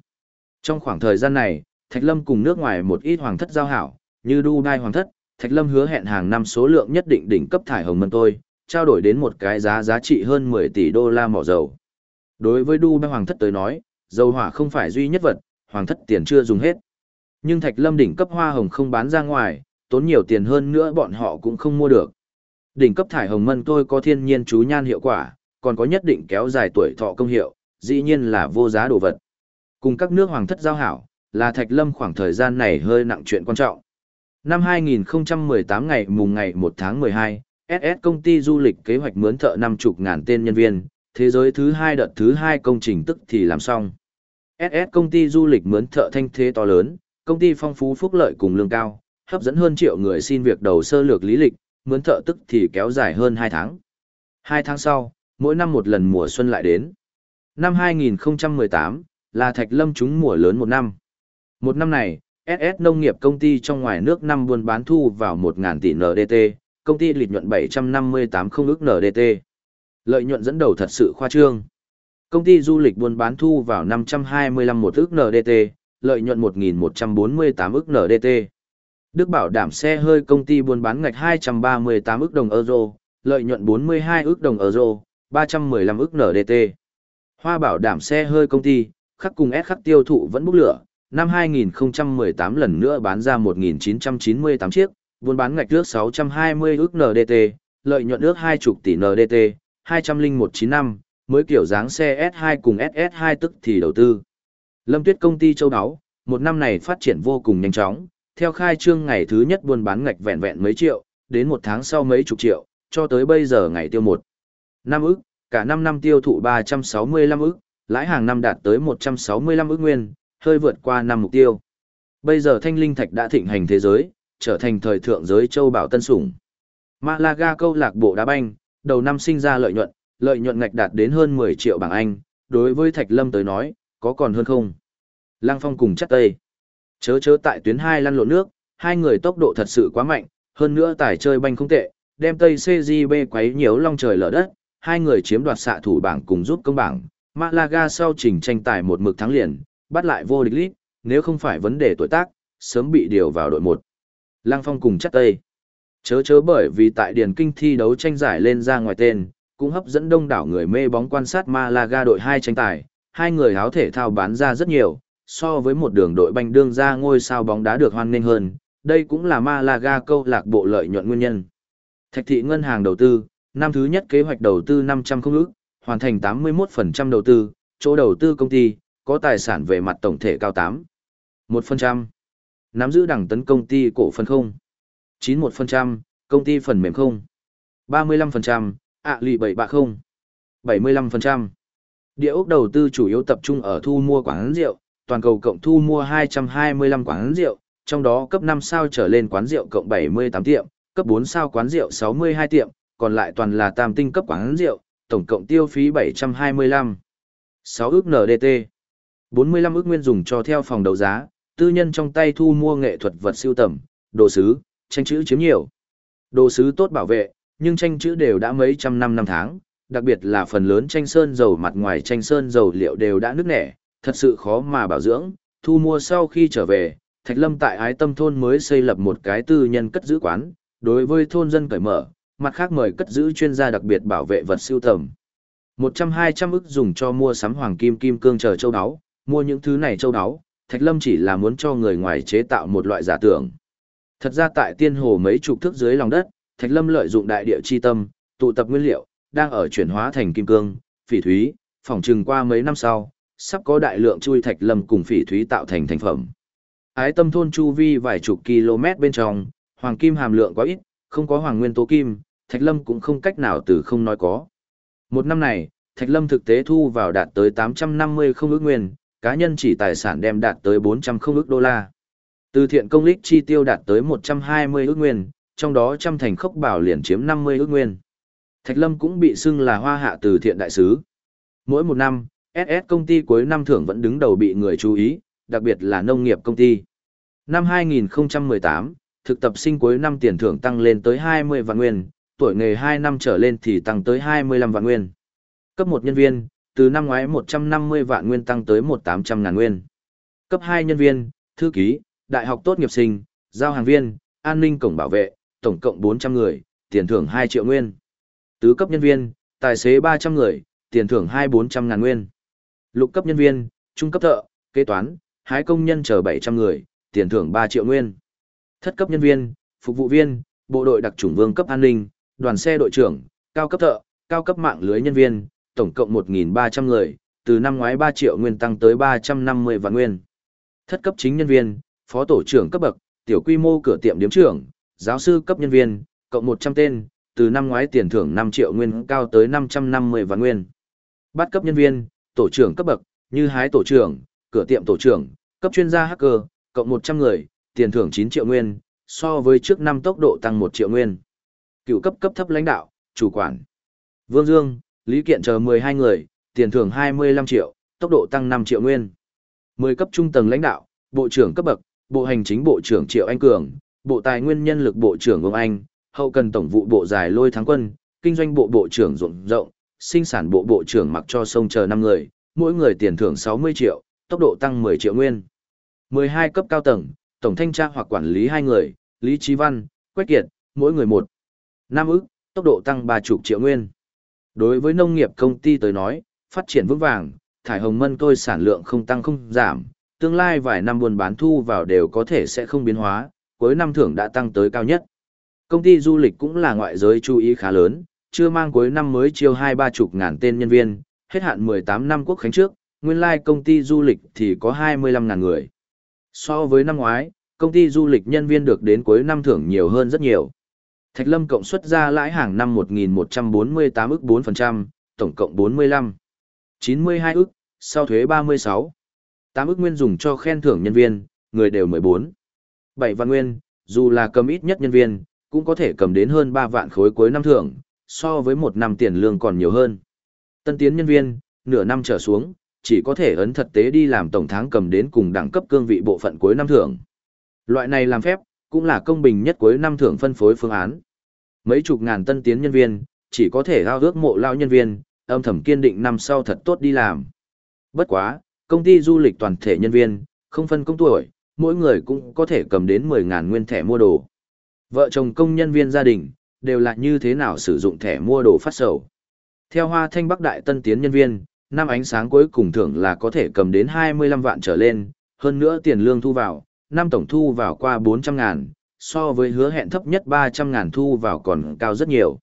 Trong khoảng thời gian này, Thạch Lâm cùng nước ngoài một ít hoàng thất giao hảo, như Dubai hoàng thất, Thạch Lâm hứa hẹn hàng năm số lượng nhất định đỉnh cấp thải hồng mân tôi, trao đổi đến một cái giá giá trị hơn 10 tỷ đô la mỏ dầu. Đối với Dubai hoàng thất tới nói, dầu hỏa không phải duy nhất vật, hoàng thất tiền chưa dùng hết. Nhưng Thạch Lâm đỉnh cấp hoa hồng không bán ra ngoài, tốn nhiều tiền hơn nữa bọn họ cũng không mua được. Đỉnh cấp thải hồng mân tôi có thiên nhiên chú nhan hiệu quả, còn có nhất định kéo dài tuổi thọ công hiệu, dĩ nhiên là vô giá đồ vật. Cùng các nước hoàng thất giao hảo, là Thạch Lâm khoảng thời gian này hơi nặng chuyện quan trọng. Năm 2018 ngày mùng ngày 1 tháng 12, SS công ty du lịch kế hoạch mướn thợ 50 ngàn tên nhân viên, thế giới thứ hai đợt thứ hai công trình tức thì làm xong. SS công ty du lịch mướn thợ thanh thế to lớn, công ty phong phú phúc lợi cùng lương cao, hấp dẫn hơn triệu người xin việc đầu sơ lược lý lịch, mướn thợ tức thì kéo dài hơn 2 tháng. 2 tháng sau, mỗi năm một lần mùa xuân lại đến. Năm 2018 là Thạch Lâm trúng mùa lớn một năm. Một năm này, SS nông nghiệp công ty trong ngoài nước năm buôn bán thu vào 1.000 tỷ NDT, công ty lịch nhuận 758 không ước NDT. Lợi nhuận dẫn đầu thật sự khoa trương. Công ty du lịch buôn bán thu vào 525 một ước NDT, lợi nhuận 1.148 ước NDT. Đức bảo đảm xe hơi công ty buôn bán ngạch 238 ước đồng euro, lợi nhuận 42 ước đồng euro, 315 ước NDT. Hoa bảo đảm xe hơi công ty, khắc cùng S khắc tiêu thụ vẫn bốc lửa, năm 2018 lần nữa bán ra 1.998 chiếc, buôn bán ngạch ước 620 ước NDT, lợi nhuận ước 20 tỷ NDT, 200195, mới kiểu dáng xe S2 cùng SS2 tức thì đầu tư. Lâm Tuyết công ty châu đáo, một năm này phát triển vô cùng nhanh chóng, theo khai trương ngày thứ nhất buôn bán ngạch vẹn vẹn mấy triệu, đến một tháng sau mấy chục triệu, cho tới bây giờ ngày tiêu một. Năm ức, cả năm năm tiêu thụ 365 ức, lãi hàng năm đạt tới 165 ức nguyên, hơi vượt qua năm mục tiêu. Bây giờ thanh linh thạch đã thịnh hành thế giới, trở thành thời thượng giới châu bảo tân sủng. Malaga câu lạc bộ đá banh, đầu năm sinh ra lợi nhuận, lợi nhuận ngạch đạt đến hơn 10 triệu bảng Anh, đối với Thạch Lâm tới nói, có còn hơn không? Lăng Phong cùng chắc tây. Chớ chớ tại tuyến 2 lăn lộn nước, hai người tốc độ thật sự quá mạnh, hơn nữa tài chơi banh không tệ, đem Tây CGB quấy nhiễu long trời lở đất, hai người chiếm đoạt xạ thủ bảng cùng giúp công bảng. Malaga sau trình tranh tài một mực thắng liền, bắt lại vô địch lít, nếu không phải vấn đề tuổi tác, sớm bị điều vào đội 1. Lăng Phong cùng chắc tây. Chớ chớ bởi vì tại Điền Kinh thi đấu tranh giải lên ra ngoài tên, cũng hấp dẫn đông đảo người mê bóng quan sát Malaga đội 2 tranh tài, hai người háo thể thao bán ra rất nhiều, so với một đường đội banh đương ra ngôi sao bóng đá được hoan nghênh hơn, đây cũng là Malaga câu lạc bộ lợi nhuận nguyên nhân. Thạch thị ngân hàng đầu tư, năm thứ nhất kế hoạch đầu tư 500 không ước, hoàn thành 81% đầu tư, chỗ đầu tư công ty, có tài sản về mặt tổng thể cao 8. 1%. Nắm giữ đẳng tấn công ty cổ phần không. 91%, công ty phần mềm không. 35%, ạ lì bảy bạ không. 75%. Địa ốc đầu tư chủ yếu tập trung ở thu mua quán rượu, toàn cầu cộng thu mua 225 quán rượu, trong đó cấp năm sao trở lên quán rượu cộng 78 tiệm, cấp bốn sao quán rượu 62 tiệm, còn lại toàn là tam tinh cấp quán rượu, tổng cộng tiêu phí 725. 6 ước NDT. 45 ước nguyên dùng cho theo phòng đấu giá, tư nhân trong tay thu mua nghệ thuật vật siêu tầm, đồ sứ, tranh chữ chiếm nhiều. Đồ sứ tốt bảo vệ, nhưng tranh chữ đều đã mấy trăm năm năm tháng, đặc biệt là phần lớn tranh sơn dầu mặt ngoài tranh sơn dầu liệu đều đã nứt nẻ, thật sự khó mà bảo dưỡng, thu mua sau khi trở về, Thạch Lâm tại Ái Tâm thôn mới xây lập một cái tư nhân cất giữ quán, đối với thôn dân cởi mở, mặt khác mời cất giữ chuyên gia đặc biệt bảo vệ vật siêu tầm. 100-200 ức dùng cho mua sắm hoàng kim kim cương chờ châu đáo, mua những thứ này châu đáo. Thạch Lâm chỉ là muốn cho người ngoài chế tạo một loại giả tưởng. Thật ra tại tiên hồ mấy chục thước dưới lòng đất, Thạch Lâm lợi dụng đại địa chi tâm, tụ tập nguyên liệu, đang ở chuyển hóa thành kim cương, phỉ thúy, phỏng trừng qua mấy năm sau, sắp có đại lượng chui thạch lâm cùng phỉ thúy tạo thành thành phẩm. Ái tâm thôn chu vi vài chục km bên trong, hoàng kim hàm lượng quá ít, không có hoàng nguyên tố kim, thạch lâm cũng không cách nào từ không nói có. Một năm này, thạch lâm thực tế thu vào đạt tới 850 không ước nguyên, cá nhân chỉ tài sản đem đạt tới 400 không ước đô la. Từ thiện công lích chi tiêu đạt tới 120 ước nguyên, trong đó trăm thành khốc bảo liền chiếm 50 ước nguyên. Thạch Lâm cũng bị xưng là hoa hạ từ thiện đại sứ. Mỗi một năm, SS công ty cuối năm thưởng vẫn đứng đầu bị người chú ý, đặc biệt là nông nghiệp công ty. Năm 2018, thực tập sinh cuối năm tiền thưởng tăng lên tới 20 vạn nguyên, tuổi nghề 2 năm trở lên thì tăng tới 25 vạn nguyên. Cấp 1 nhân viên, từ năm ngoái 150 vạn nguyên tăng tới 1-800 ngàn nguyên. Cấp 2 nhân viên, thư ký, đại học tốt nghiệp sinh, giao hàng viên, an ninh cổng bảo vệ, tổng cộng 400 người, tiền thưởng 2 triệu nguyên. Tứ cấp nhân viên, tài xế 300 người, tiền thưởng 2-400 ngàn nguyên. Lục cấp nhân viên, trung cấp thợ, kế toán, hái công nhân chờ 700 người, tiền thưởng 3 triệu nguyên. Thất cấp nhân viên, phục vụ viên, bộ đội đặc chủng vương cấp an ninh, đoàn xe đội trưởng, cao cấp thợ, cao cấp mạng lưới nhân viên, tổng cộng 1.300 người, từ năm ngoái 3 triệu nguyên tăng tới 350 vạn nguyên. Thất cấp chính nhân viên, phó tổ trưởng cấp bậc, tiểu quy mô cửa tiệm điếm trưởng, giáo sư cấp nhân viên, cộng 100 tên, từ năm ngoái tiền thưởng 5 triệu nguyên cao tới 550 vạn nguyên. Bắt cấp nhân viên, tổ trưởng cấp bậc, như hái tổ trưởng, cửa tiệm tổ trưởng, cấp chuyên gia hacker, cộng 100 người, tiền thưởng 9 triệu nguyên, so với trước năm tốc độ tăng 1 triệu nguyên. Cựu cấp cấp thấp lãnh đạo, chủ quản. Vương Dương, Lý Kiện chờ 12 người, tiền thưởng 25 triệu, tốc độ tăng 5 triệu nguyên. 10 cấp trung tầng lãnh đạo, bộ trưởng cấp bậc, bộ hành chính bộ trưởng Triệu Anh Cường, bộ tài nguyên nhân lực bộ trưởng Ngô Anh, hậu cần tổng vụ bộ giải lôi thắng quân, kinh doanh bộ bộ trưởng rộng rộng, sinh sản bộ bộ trưởng mặc cho sông chờ 5 người, mỗi người tiền thưởng 60 triệu, tốc độ tăng 10 triệu nguyên. 12 cấp cao tầng, tổng thanh tra hoặc quản lý 2 người, Lý Chí Văn, Quách Kiệt, mỗi người một. Năm ức, tốc độ tăng 30 triệu nguyên. Đối với nông nghiệp công ty tới nói, phát triển vững vàng, thải hồng mân tôi sản lượng không tăng không giảm, tương lai vài năm buôn bán thu vào đều có thể sẽ không biến hóa, cuối năm thưởng đã tăng tới cao nhất. Công ty du lịch cũng là ngoại giới chú ý khá lớn, chưa mang cuối năm mới chiêu hai ba chục ngàn tên nhân viên, hết hạn 18 năm quốc khánh trước, nguyên lai like công ty du lịch thì có 25 ngàn người. So với năm ngoái, công ty du lịch nhân viên được đến cuối năm thưởng nhiều hơn rất nhiều. Thạch Lâm cộng xuất ra lãi hàng năm 1.148 ức 4%, tổng cộng 45. 92 ức, sau thuế 36. 8 ức nguyên dùng cho khen thưởng nhân viên, người đều 14. 7 vạn nguyên, dù là cầm ít nhất nhân viên, cũng có thể cầm đến hơn 3 vạn khối cuối năm thưởng, so với một năm tiền lương còn nhiều hơn. Tân tiến nhân viên, nửa năm trở xuống, chỉ có thể ấn thật tế đi làm tổng tháng cầm đến cùng đẳng cấp cương vị bộ phận cuối năm thưởng. Loại này làm phép, cũng là công bình nhất cuối năm thưởng phân phối phương án. Mấy chục ngàn tân tiến nhân viên, chỉ có thể ao ước mộ lao nhân viên, âm thầm kiên định năm sau thật tốt đi làm. Bất quá, công ty du lịch toàn thể nhân viên, không phân công tuổi, mỗi người cũng có thể cầm đến 10.000 nguyên thẻ mua đồ. Vợ chồng công nhân viên gia đình, đều là như thế nào sử dụng thẻ mua đồ phát sầu. Theo Hoa Thanh Bắc Đại Tân Tiến nhân viên, năm ánh sáng cuối cùng thưởng là có thể cầm đến 25 vạn trở lên, hơn nữa tiền lương thu vào, năm tổng thu vào qua 400 ngàn, so với hứa hẹn thấp nhất 300 ngàn thu vào còn cao rất nhiều.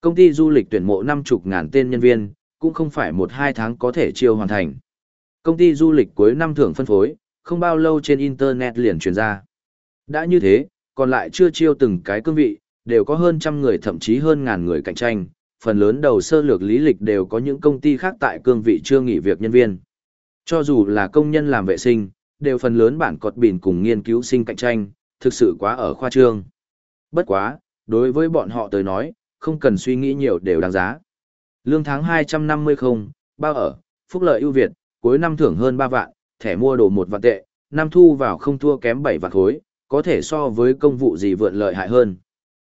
Công ty du lịch tuyển mộ 50 ngàn tên nhân viên, cũng không phải một hai tháng có thể chiêu hoàn thành. Công ty du lịch cuối năm thưởng phân phối, không bao lâu trên Internet liền truyền ra. Đã như thế, còn lại chưa chiêu từng cái cương vị, đều có hơn trăm người thậm chí hơn ngàn người cạnh tranh, phần lớn đầu sơ lược lý lịch đều có những công ty khác tại cương vị chưa nghỉ việc nhân viên. Cho dù là công nhân làm vệ sinh, đều phần lớn bản cọt bình cùng nghiên cứu sinh cạnh tranh, thực sự quá ở khoa trương. Bất quá, đối với bọn họ tới nói, không cần suy nghĩ nhiều đều đáng giá. Lương tháng 250 không, bao ở, phúc lợi ưu việt, cuối năm thưởng hơn 3 vạn, thẻ mua đồ một vạn tệ, năm thu vào không thua kém 7 vạn khối, có thể so với công vụ gì vượn lợi hại hơn.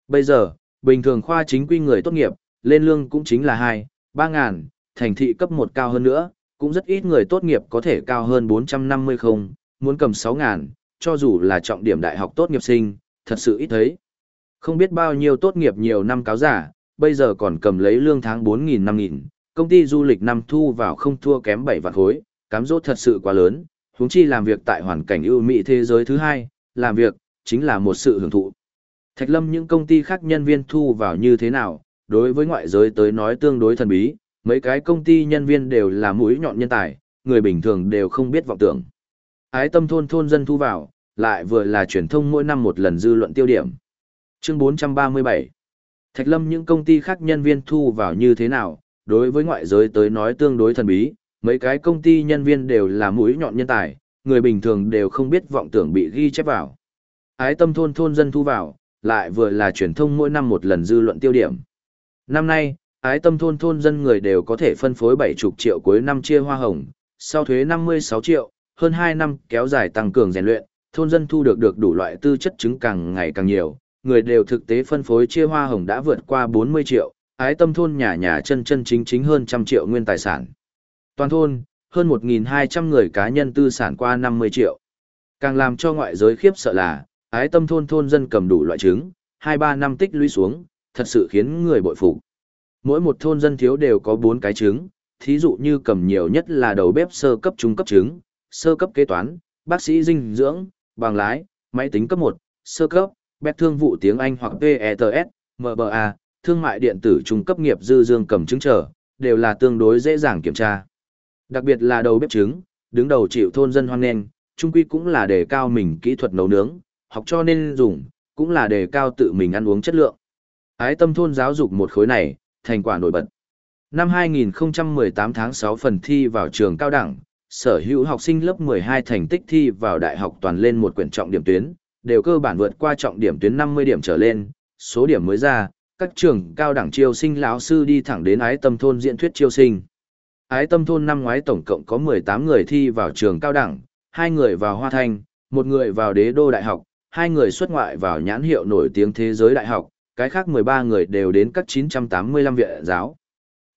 Bây giờ, bình thường khoa chính quy người tốt nghiệp, lên lương cũng chính là 2, 3 ngàn, thành thị cấp 1 cao hơn nữa, cũng rất ít người tốt nghiệp có thể cao hơn 450 không, muốn cầm 6 ngàn, cho dù là trọng điểm đại học tốt nghiệp sinh, thật sự ít thấy. Không biết bao nhiêu tốt nghiệp nhiều năm cáo giả, bây giờ còn cầm lấy lương tháng 4.000 5.000, công ty du lịch năm thu vào không thua kém 7 vạn khối, cám dỗ thật sự quá lớn, huống chi làm việc tại hoàn cảnh ưu mỹ thế giới thứ hai, làm việc, chính là một sự hưởng thụ. Thạch lâm những công ty khác nhân viên thu vào như thế nào, đối với ngoại giới tới nói tương đối thần bí, mấy cái công ty nhân viên đều là mũi nhọn nhân tài, người bình thường đều không biết vọng tưởng. Ái tâm thôn thôn dân thu vào, lại vừa là truyền thông mỗi năm một lần dư luận tiêu điểm. Chương 437 Thạch lâm những công ty khác nhân viên thu vào như thế nào, đối với ngoại giới tới nói tương đối thần bí, mấy cái công ty nhân viên đều là mũi nhọn nhân tài, người bình thường đều không biết vọng tưởng bị ghi chép vào. Ái tâm thôn thôn dân thu vào, lại vừa là truyền thông mỗi năm một lần dư luận tiêu điểm. Năm nay, ái tâm thôn thôn dân người đều có thể phân phối 70 triệu cuối năm chia hoa hồng, sau thuế 56 triệu, hơn 2 năm kéo dài tăng cường rèn luyện, thôn dân thu được được đủ loại tư chất chứng càng ngày càng nhiều, người đều thực tế phân phối chia hoa hồng đã vượt qua 40 triệu, ái tâm thôn nhà nhà chân chân chính chính hơn trăm triệu nguyên tài sản. Toàn thôn, hơn 1.200 người cá nhân tư sản qua 50 triệu. Càng làm cho ngoại giới khiếp sợ là, ái tâm thôn thôn dân cầm đủ loại trứng, 2-3 năm tích lũy xuống, thật sự khiến người bội phục. Mỗi một thôn dân thiếu đều có 4 cái trứng, thí dụ như cầm nhiều nhất là đầu bếp sơ cấp trung cấp trứng, sơ cấp kế toán, bác sĩ dinh dưỡng, bằng lái, máy tính cấp 1, sơ cấp, bét thương vụ tiếng Anh hoặc PETS, MBA, thương mại điện tử trung cấp nghiệp dư dương cầm chứng trở, đều là tương đối dễ dàng kiểm tra. Đặc biệt là đầu bếp trứng, đứng đầu chịu thôn dân hoan nghênh, trung quy cũng là đề cao mình kỹ thuật nấu nướng, học cho nên dùng, cũng là đề cao tự mình ăn uống chất lượng. Ái tâm thôn giáo dục một khối này, thành quả nổi bật. Năm 2018 tháng 6 phần thi vào trường cao đẳng, sở hữu học sinh lớp 12 thành tích thi vào đại học toàn lên một quyển trọng điểm tuyến, đều cơ bản vượt qua trọng điểm tuyến 50 điểm trở lên, số điểm mới ra, các trường cao đẳng chiêu sinh lão sư đi thẳng đến ái tâm thôn diễn thuyết chiêu sinh ái tâm thôn năm ngoái tổng cộng có 18 người thi vào trường cao đẳng, hai người vào Hoa Thanh, một người vào Đế Đô Đại học, hai người xuất ngoại vào nhãn hiệu nổi tiếng thế giới đại học, cái khác 13 người đều đến các 985 viện giáo.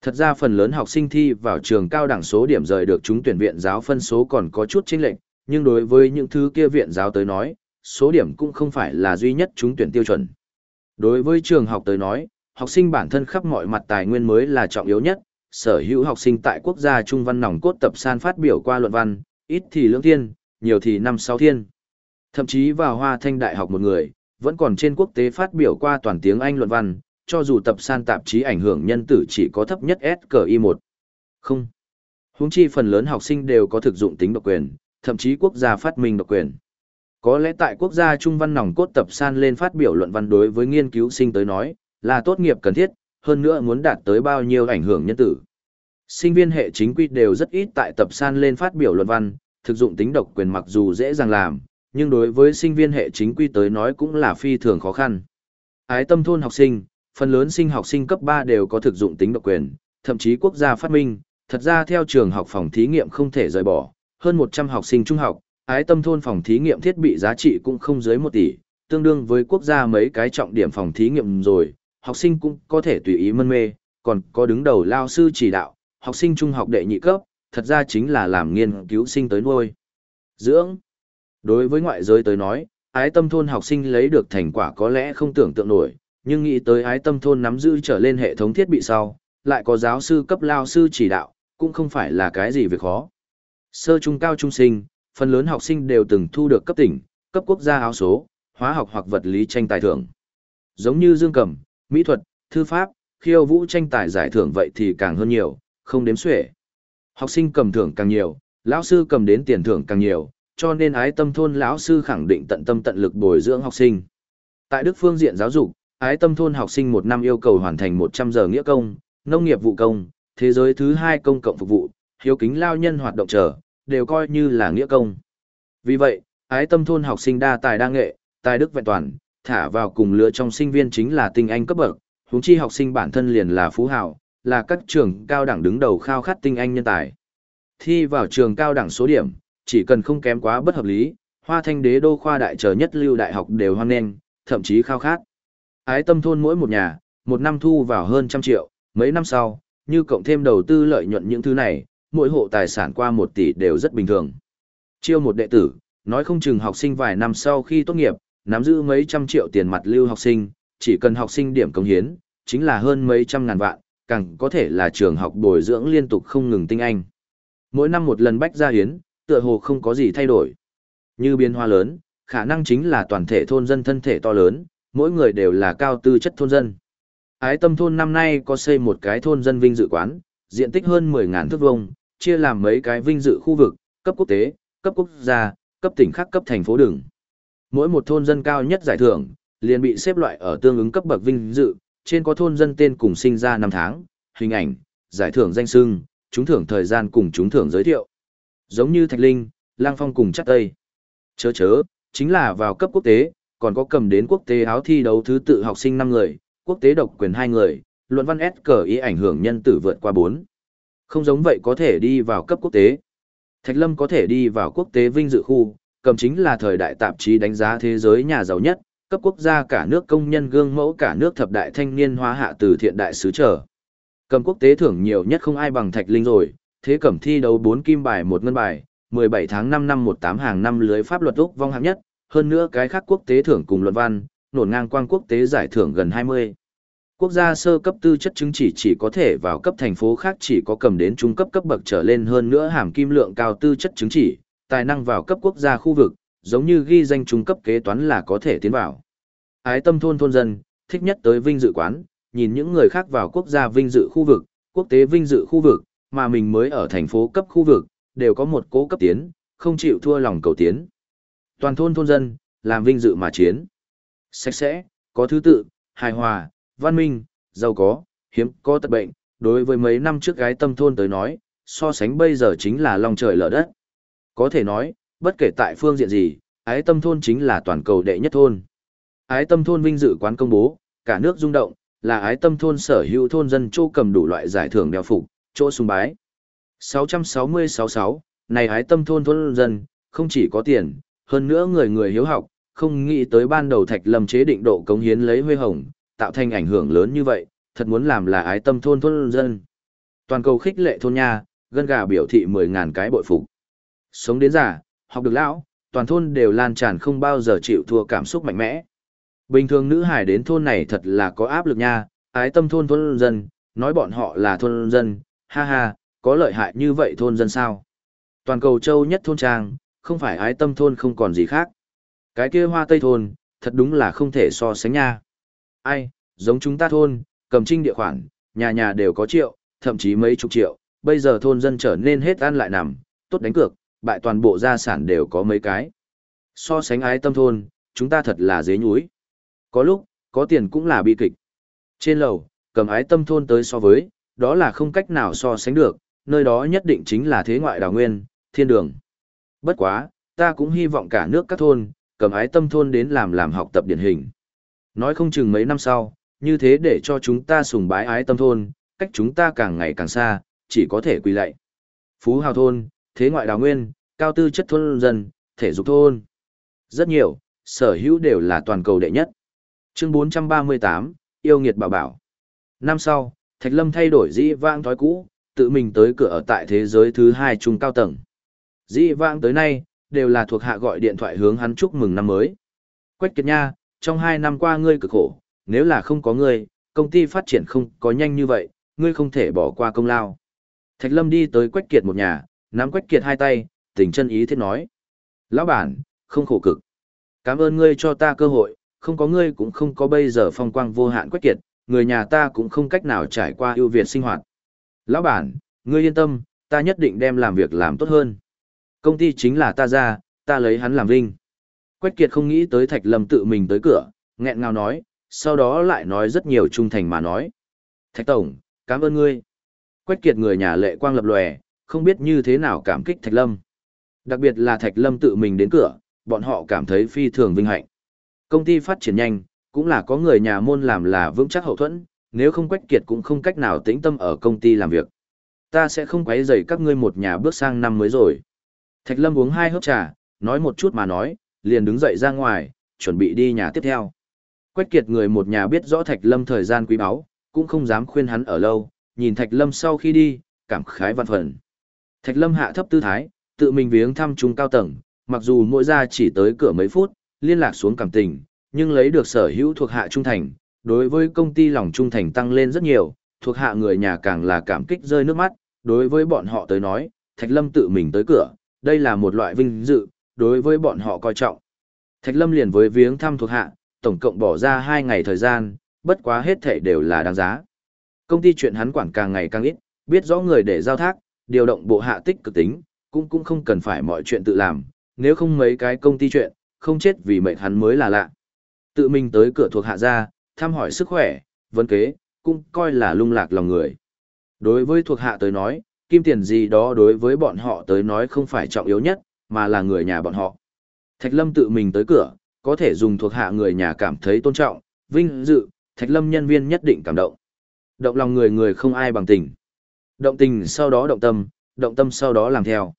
Thật ra phần lớn học sinh thi vào trường cao đẳng số điểm rời được chúng tuyển viện giáo phân số còn có chút chênh lệch, nhưng đối với những thứ kia viện giáo tới nói, số điểm cũng không phải là duy nhất chúng tuyển tiêu chuẩn. Đối với trường học tới nói, học sinh bản thân khắp mọi mặt tài nguyên mới là trọng yếu nhất, sở hữu học sinh tại quốc gia trung văn nòng cốt tập san phát biểu qua luận văn, ít thì lưỡng thiên, nhiều thì năm sáu thiên. Thậm chí vào Hoa Thanh Đại học một người, vẫn còn trên quốc tế phát biểu qua toàn tiếng Anh luận văn, cho dù tập san tạp chí ảnh hưởng nhân tử chỉ có thấp nhất SKI1. Không. Huống chi phần lớn học sinh đều có thực dụng tính độc quyền, thậm chí quốc gia phát minh độc quyền. Có lẽ tại quốc gia trung văn nòng cốt tập san lên phát biểu luận văn đối với nghiên cứu sinh tới nói, là tốt nghiệp cần thiết, hơn nữa muốn đạt tới bao nhiêu ảnh hưởng nhân tử. Sinh viên hệ chính quy đều rất ít tại tập san lên phát biểu luận văn, thực dụng tính độc quyền mặc dù dễ dàng làm, nhưng đối với sinh viên hệ chính quy tới nói cũng là phi thường khó khăn. Ái tâm thôn học sinh, phần lớn sinh học sinh cấp 3 đều có thực dụng tính độc quyền, thậm chí quốc gia phát minh, thật ra theo trường học phòng thí nghiệm không thể rời bỏ, hơn 100 học sinh trung học, ái tâm thôn phòng thí nghiệm thiết bị giá trị cũng không dưới 1 tỷ, tương đương với quốc gia mấy cái trọng điểm phòng thí nghiệm rồi, học sinh cũng có thể tùy ý mân mê, còn có đứng đầu lao sư chỉ đạo, học sinh trung học đệ nhị cấp, thật ra chính là làm nghiên cứu sinh tới nuôi. Dưỡng. Đối với ngoại giới tới nói, ái tâm thôn học sinh lấy được thành quả có lẽ không tưởng tượng nổi, nhưng nghĩ tới ái tâm thôn nắm giữ trở lên hệ thống thiết bị sau, lại có giáo sư cấp lao sư chỉ đạo, cũng không phải là cái gì việc khó. Sơ trung cao trung sinh, phần lớn học sinh đều từng thu được cấp tỉnh, cấp quốc gia áo số, hóa học hoặc vật lý tranh tài thưởng. Giống như Dương Cẩm, mỹ thuật, thư pháp, khiêu vũ tranh tài giải thưởng vậy thì càng hơn nhiều, không đếm xuể. Học sinh cầm thưởng càng nhiều, lão sư cầm đến tiền thưởng càng nhiều, cho nên ái tâm thôn lão sư khẳng định tận tâm tận lực bồi dưỡng học sinh. Tại Đức phương diện giáo dục, ái tâm thôn học sinh một năm yêu cầu hoàn thành 100 giờ nghĩa công, nông nghiệp vụ công, thế giới thứ hai công cộng phục vụ, hiếu kính lao nhân hoạt động trở, đều coi như là nghĩa công. Vì vậy, ái tâm thôn học sinh đa tài đa nghệ, tài đức vẹn toàn, thả vào cùng lứa trong sinh viên chính là tinh anh cấp bậc, huống chi học sinh bản thân liền là phú hào, là các trường cao đẳng đứng đầu khao khát tinh anh nhân tài. Thi vào trường cao đẳng số điểm, chỉ cần không kém quá bất hợp lý, hoa thanh đế đô khoa đại trở nhất lưu đại học đều hoan nghênh, thậm chí khao khát. Ái tâm thôn mỗi một nhà, một năm thu vào hơn trăm triệu, mấy năm sau, như cộng thêm đầu tư lợi nhuận những thứ này, mỗi hộ tài sản qua một tỷ đều rất bình thường. Chiêu một đệ tử, nói không chừng học sinh vài năm sau khi tốt nghiệp, nắm giữ mấy trăm triệu tiền mặt lưu học sinh, chỉ cần học sinh điểm công hiến, chính là hơn mấy trăm ngàn vạn, càng có thể là trường học bồi dưỡng liên tục không ngừng tinh anh. Mỗi năm một lần bách gia hiến, tựa hồ không có gì thay đổi. Như biến hoa lớn, khả năng chính là toàn thể thôn dân thân thể to lớn, mỗi người đều là cao tư chất thôn dân. Ái tâm thôn năm nay có xây một cái thôn dân vinh dự quán, diện tích hơn 10.000 thước vuông, chia làm mấy cái vinh dự khu vực, cấp quốc tế, cấp quốc gia, cấp tỉnh khác cấp thành phố đường. Mỗi một thôn dân cao nhất giải thưởng, liền bị xếp loại ở tương ứng cấp bậc vinh dự, trên có thôn dân tên cùng sinh ra năm tháng, hình ảnh, giải thưởng danh sưng, trúng thưởng thời gian cùng trúng thưởng giới thiệu. Giống như Thạch Linh, Lang Phong cùng chắc Tây. Chớ chớ, chính là vào cấp quốc tế, còn có cầm đến quốc tế áo thi đấu thứ tự học sinh năm người, quốc tế độc quyền hai người, luận văn S cờ ý ảnh hưởng nhân tử vượt qua bốn Không giống vậy có thể đi vào cấp quốc tế. Thạch Lâm có thể đi vào quốc tế vinh dự khu, cầm chính là thời đại tạp chí đánh giá thế giới nhà giàu nhất, cấp quốc gia cả nước công nhân gương mẫu cả nước thập đại thanh niên hóa hạ từ thiện đại sứ trở. Cầm quốc tế thưởng nhiều nhất không ai bằng Thạch Linh rồi, thế cẩm thi đấu 4 kim bài một ngân bài, 17 tháng 5 năm 18 hàng năm lưới pháp luật Úc vong hạng nhất, hơn nữa cái khác quốc tế thưởng cùng luận văn, nổn ngang quang quốc tế giải thưởng gần 20. Quốc gia sơ cấp tư chất chứng chỉ chỉ có thể vào cấp thành phố khác chỉ có cầm đến trung cấp cấp bậc trở lên hơn nữa hàm kim lượng cao tư chất chứng chỉ, tài năng vào cấp quốc gia khu vực, giống như ghi danh trung cấp kế toán là có thể tiến vào. Ái tâm thôn thôn dân, thích nhất tới vinh dự quán, nhìn những người khác vào quốc gia vinh dự khu vực, quốc tế vinh dự khu vực, mà mình mới ở thành phố cấp khu vực, đều có một cố cấp tiến, không chịu thua lòng cầu tiến. Toàn thôn thôn dân, làm vinh dự mà chiến. Sạch sẽ, có thứ tự, hài hòa, văn minh, giàu có, hiếm có tật bệnh, đối với mấy năm trước gái tâm thôn tới nói, so sánh bây giờ chính là lòng trời lở đất. Có thể nói, bất kể tại phương diện gì, ái tâm thôn chính là toàn cầu đệ nhất thôn. Ái tâm thôn vinh dự quán công bố, cả nước rung động, là ái tâm thôn sở hữu thôn dân châu cầm đủ loại giải thưởng đeo phục, chỗ sùng bái. 660-66, này Ái tâm thôn thôn dân, không chỉ có tiền, hơn nữa người người hiếu học, không nghĩ tới ban đầu Thạch Lâm chế định độ cống hiến lấy huê hồng, tạo thành ảnh hưởng lớn như vậy, thật muốn làm là ái tâm thôn thôn dân. Toàn cầu khích lệ thôn nha, gân gà biểu thị 10.000 cái bội phục. Sống đến già, học được lão, toàn thôn đều lan tràn không bao giờ chịu thua cảm xúc mạnh mẽ. Bình thường nữ hải đến thôn này thật là có áp lực nha, ái tâm thôn thôn dân, nói bọn họ là thôn dân, ha ha, có lợi hại như vậy thôn dân sao? Toàn cầu châu nhất thôn trang, không phải ái tâm thôn không còn gì khác. Cái kia hoa tây thôn, thật đúng là không thể so sánh nha. Ai, giống chúng ta thôn, cầm trinh địa khoản, nhà nhà đều có triệu, thậm chí mấy chục triệu, bây giờ thôn dân trở nên hết ăn lại nằm, tốt đánh cược, bại toàn bộ gia sản đều có mấy cái. So sánh ái tâm thôn, chúng ta thật là dế nhúi. Có lúc, có tiền cũng là bi kịch. Trên lầu, cầm ái tâm thôn tới so với, đó là không cách nào so sánh được, nơi đó nhất định chính là thế ngoại đào nguyên, thiên đường. Bất quá, ta cũng hy vọng cả nước các thôn, cầm ái tâm thôn đến làm làm học tập điển hình. Nói không chừng mấy năm sau, như thế để cho chúng ta sùng bái ái tâm thôn, cách chúng ta càng ngày càng xa, chỉ có thể quỳ lạy. Phú Hào thôn, thế ngoại đào nguyên, cao tư chất thôn dân, thể dục thôn. Rất nhiều, sở hữu đều là toàn cầu đệ nhất. Chương 438, yêu nghiệt bảo bảo. Năm sau, Thạch Lâm thay đổi dĩ vãng thói cũ, tự mình tới cửa ở tại thế giới thứ hai trung cao tầng. Dĩ vãng tới nay, đều là thuộc hạ gọi điện thoại hướng hắn chúc mừng năm mới. Quách Kiệt Nha, trong hai năm qua ngươi cực khổ, nếu là không có ngươi, công ty phát triển không có nhanh như vậy, ngươi không thể bỏ qua công lao. Thạch Lâm đi tới Quách Kiệt một nhà, nắm Quách Kiệt hai tay, tình chân ý thiết nói. Lão bản, không khổ cực. Cảm ơn ngươi cho ta cơ hội, không có ngươi cũng không có bây giờ phong quang vô hạn Quách Kiệt, người nhà ta cũng không cách nào trải qua ưu việt sinh hoạt. Lão bản, ngươi yên tâm, ta nhất định đem làm việc làm tốt hơn. Công ty chính là ta ra, ta lấy hắn làm vinh. Quách Kiệt không nghĩ tới Thạch Lâm tự mình tới cửa, nghẹn ngào nói, sau đó lại nói rất nhiều trung thành mà nói. Thạch Tổng, cảm ơn ngươi. Quách Kiệt người nhà lệ quang lập lòe, không biết như thế nào cảm kích Thạch Lâm. Đặc biệt là Thạch Lâm tự mình đến cửa, bọn họ cảm thấy phi thường vinh hạnh. Công ty phát triển nhanh, cũng là có người nhà môn làm là vững chắc hậu thuẫn, nếu không Quách Kiệt cũng không cách nào tĩnh tâm ở công ty làm việc. Ta sẽ không quấy rầy các ngươi một nhà bước sang năm mới rồi. Thạch Lâm uống hai hớp trà, nói một chút mà nói, liền đứng dậy ra ngoài, chuẩn bị đi nhà tiếp theo. Quách Kiệt người một nhà biết rõ Thạch Lâm thời gian quý báu, cũng không dám khuyên hắn ở lâu, nhìn Thạch Lâm sau khi đi, cảm khái văn phần. Thạch Lâm hạ thấp tư thái, tự mình viếng thăm trung cao tầng, mặc dù mỗi ra chỉ tới cửa mấy phút, liên lạc xuống cảm tình, nhưng lấy được sở hữu thuộc hạ trung thành, đối với công ty lòng trung thành tăng lên rất nhiều, thuộc hạ người nhà càng là cảm kích rơi nước mắt, đối với bọn họ tới nói, Thạch Lâm tự mình tới cửa, đây là một loại vinh dự, đối với bọn họ coi trọng. Thạch Lâm liền với viếng thăm thuộc hạ, tổng cộng bỏ ra 2 ngày thời gian, bất quá hết thảy đều là đáng giá. Công ty chuyện hắn quản càng ngày càng ít, biết rõ người để giao thác, điều động bộ hạ tích cực tính, cũng cũng không cần phải mọi chuyện tự làm, nếu không mấy cái công ty chuyện, không chết vì mệnh hắn mới là lạ. Tự mình tới cửa thuộc hạ ra, thăm hỏi sức khỏe, vấn kế, cũng coi là lung lạc lòng người. Đối với thuộc hạ tới nói, kim tiền gì đó đối với bọn họ tới nói không phải trọng yếu nhất, mà là người nhà bọn họ. Thạch Lâm tự mình tới cửa, có thể dùng thuộc hạ người nhà cảm thấy tôn trọng, vinh dự, Thạch Lâm nhân viên nhất định cảm động. Động lòng người người không ai bằng tình. Động tình sau đó động tâm, động tâm sau đó làm theo.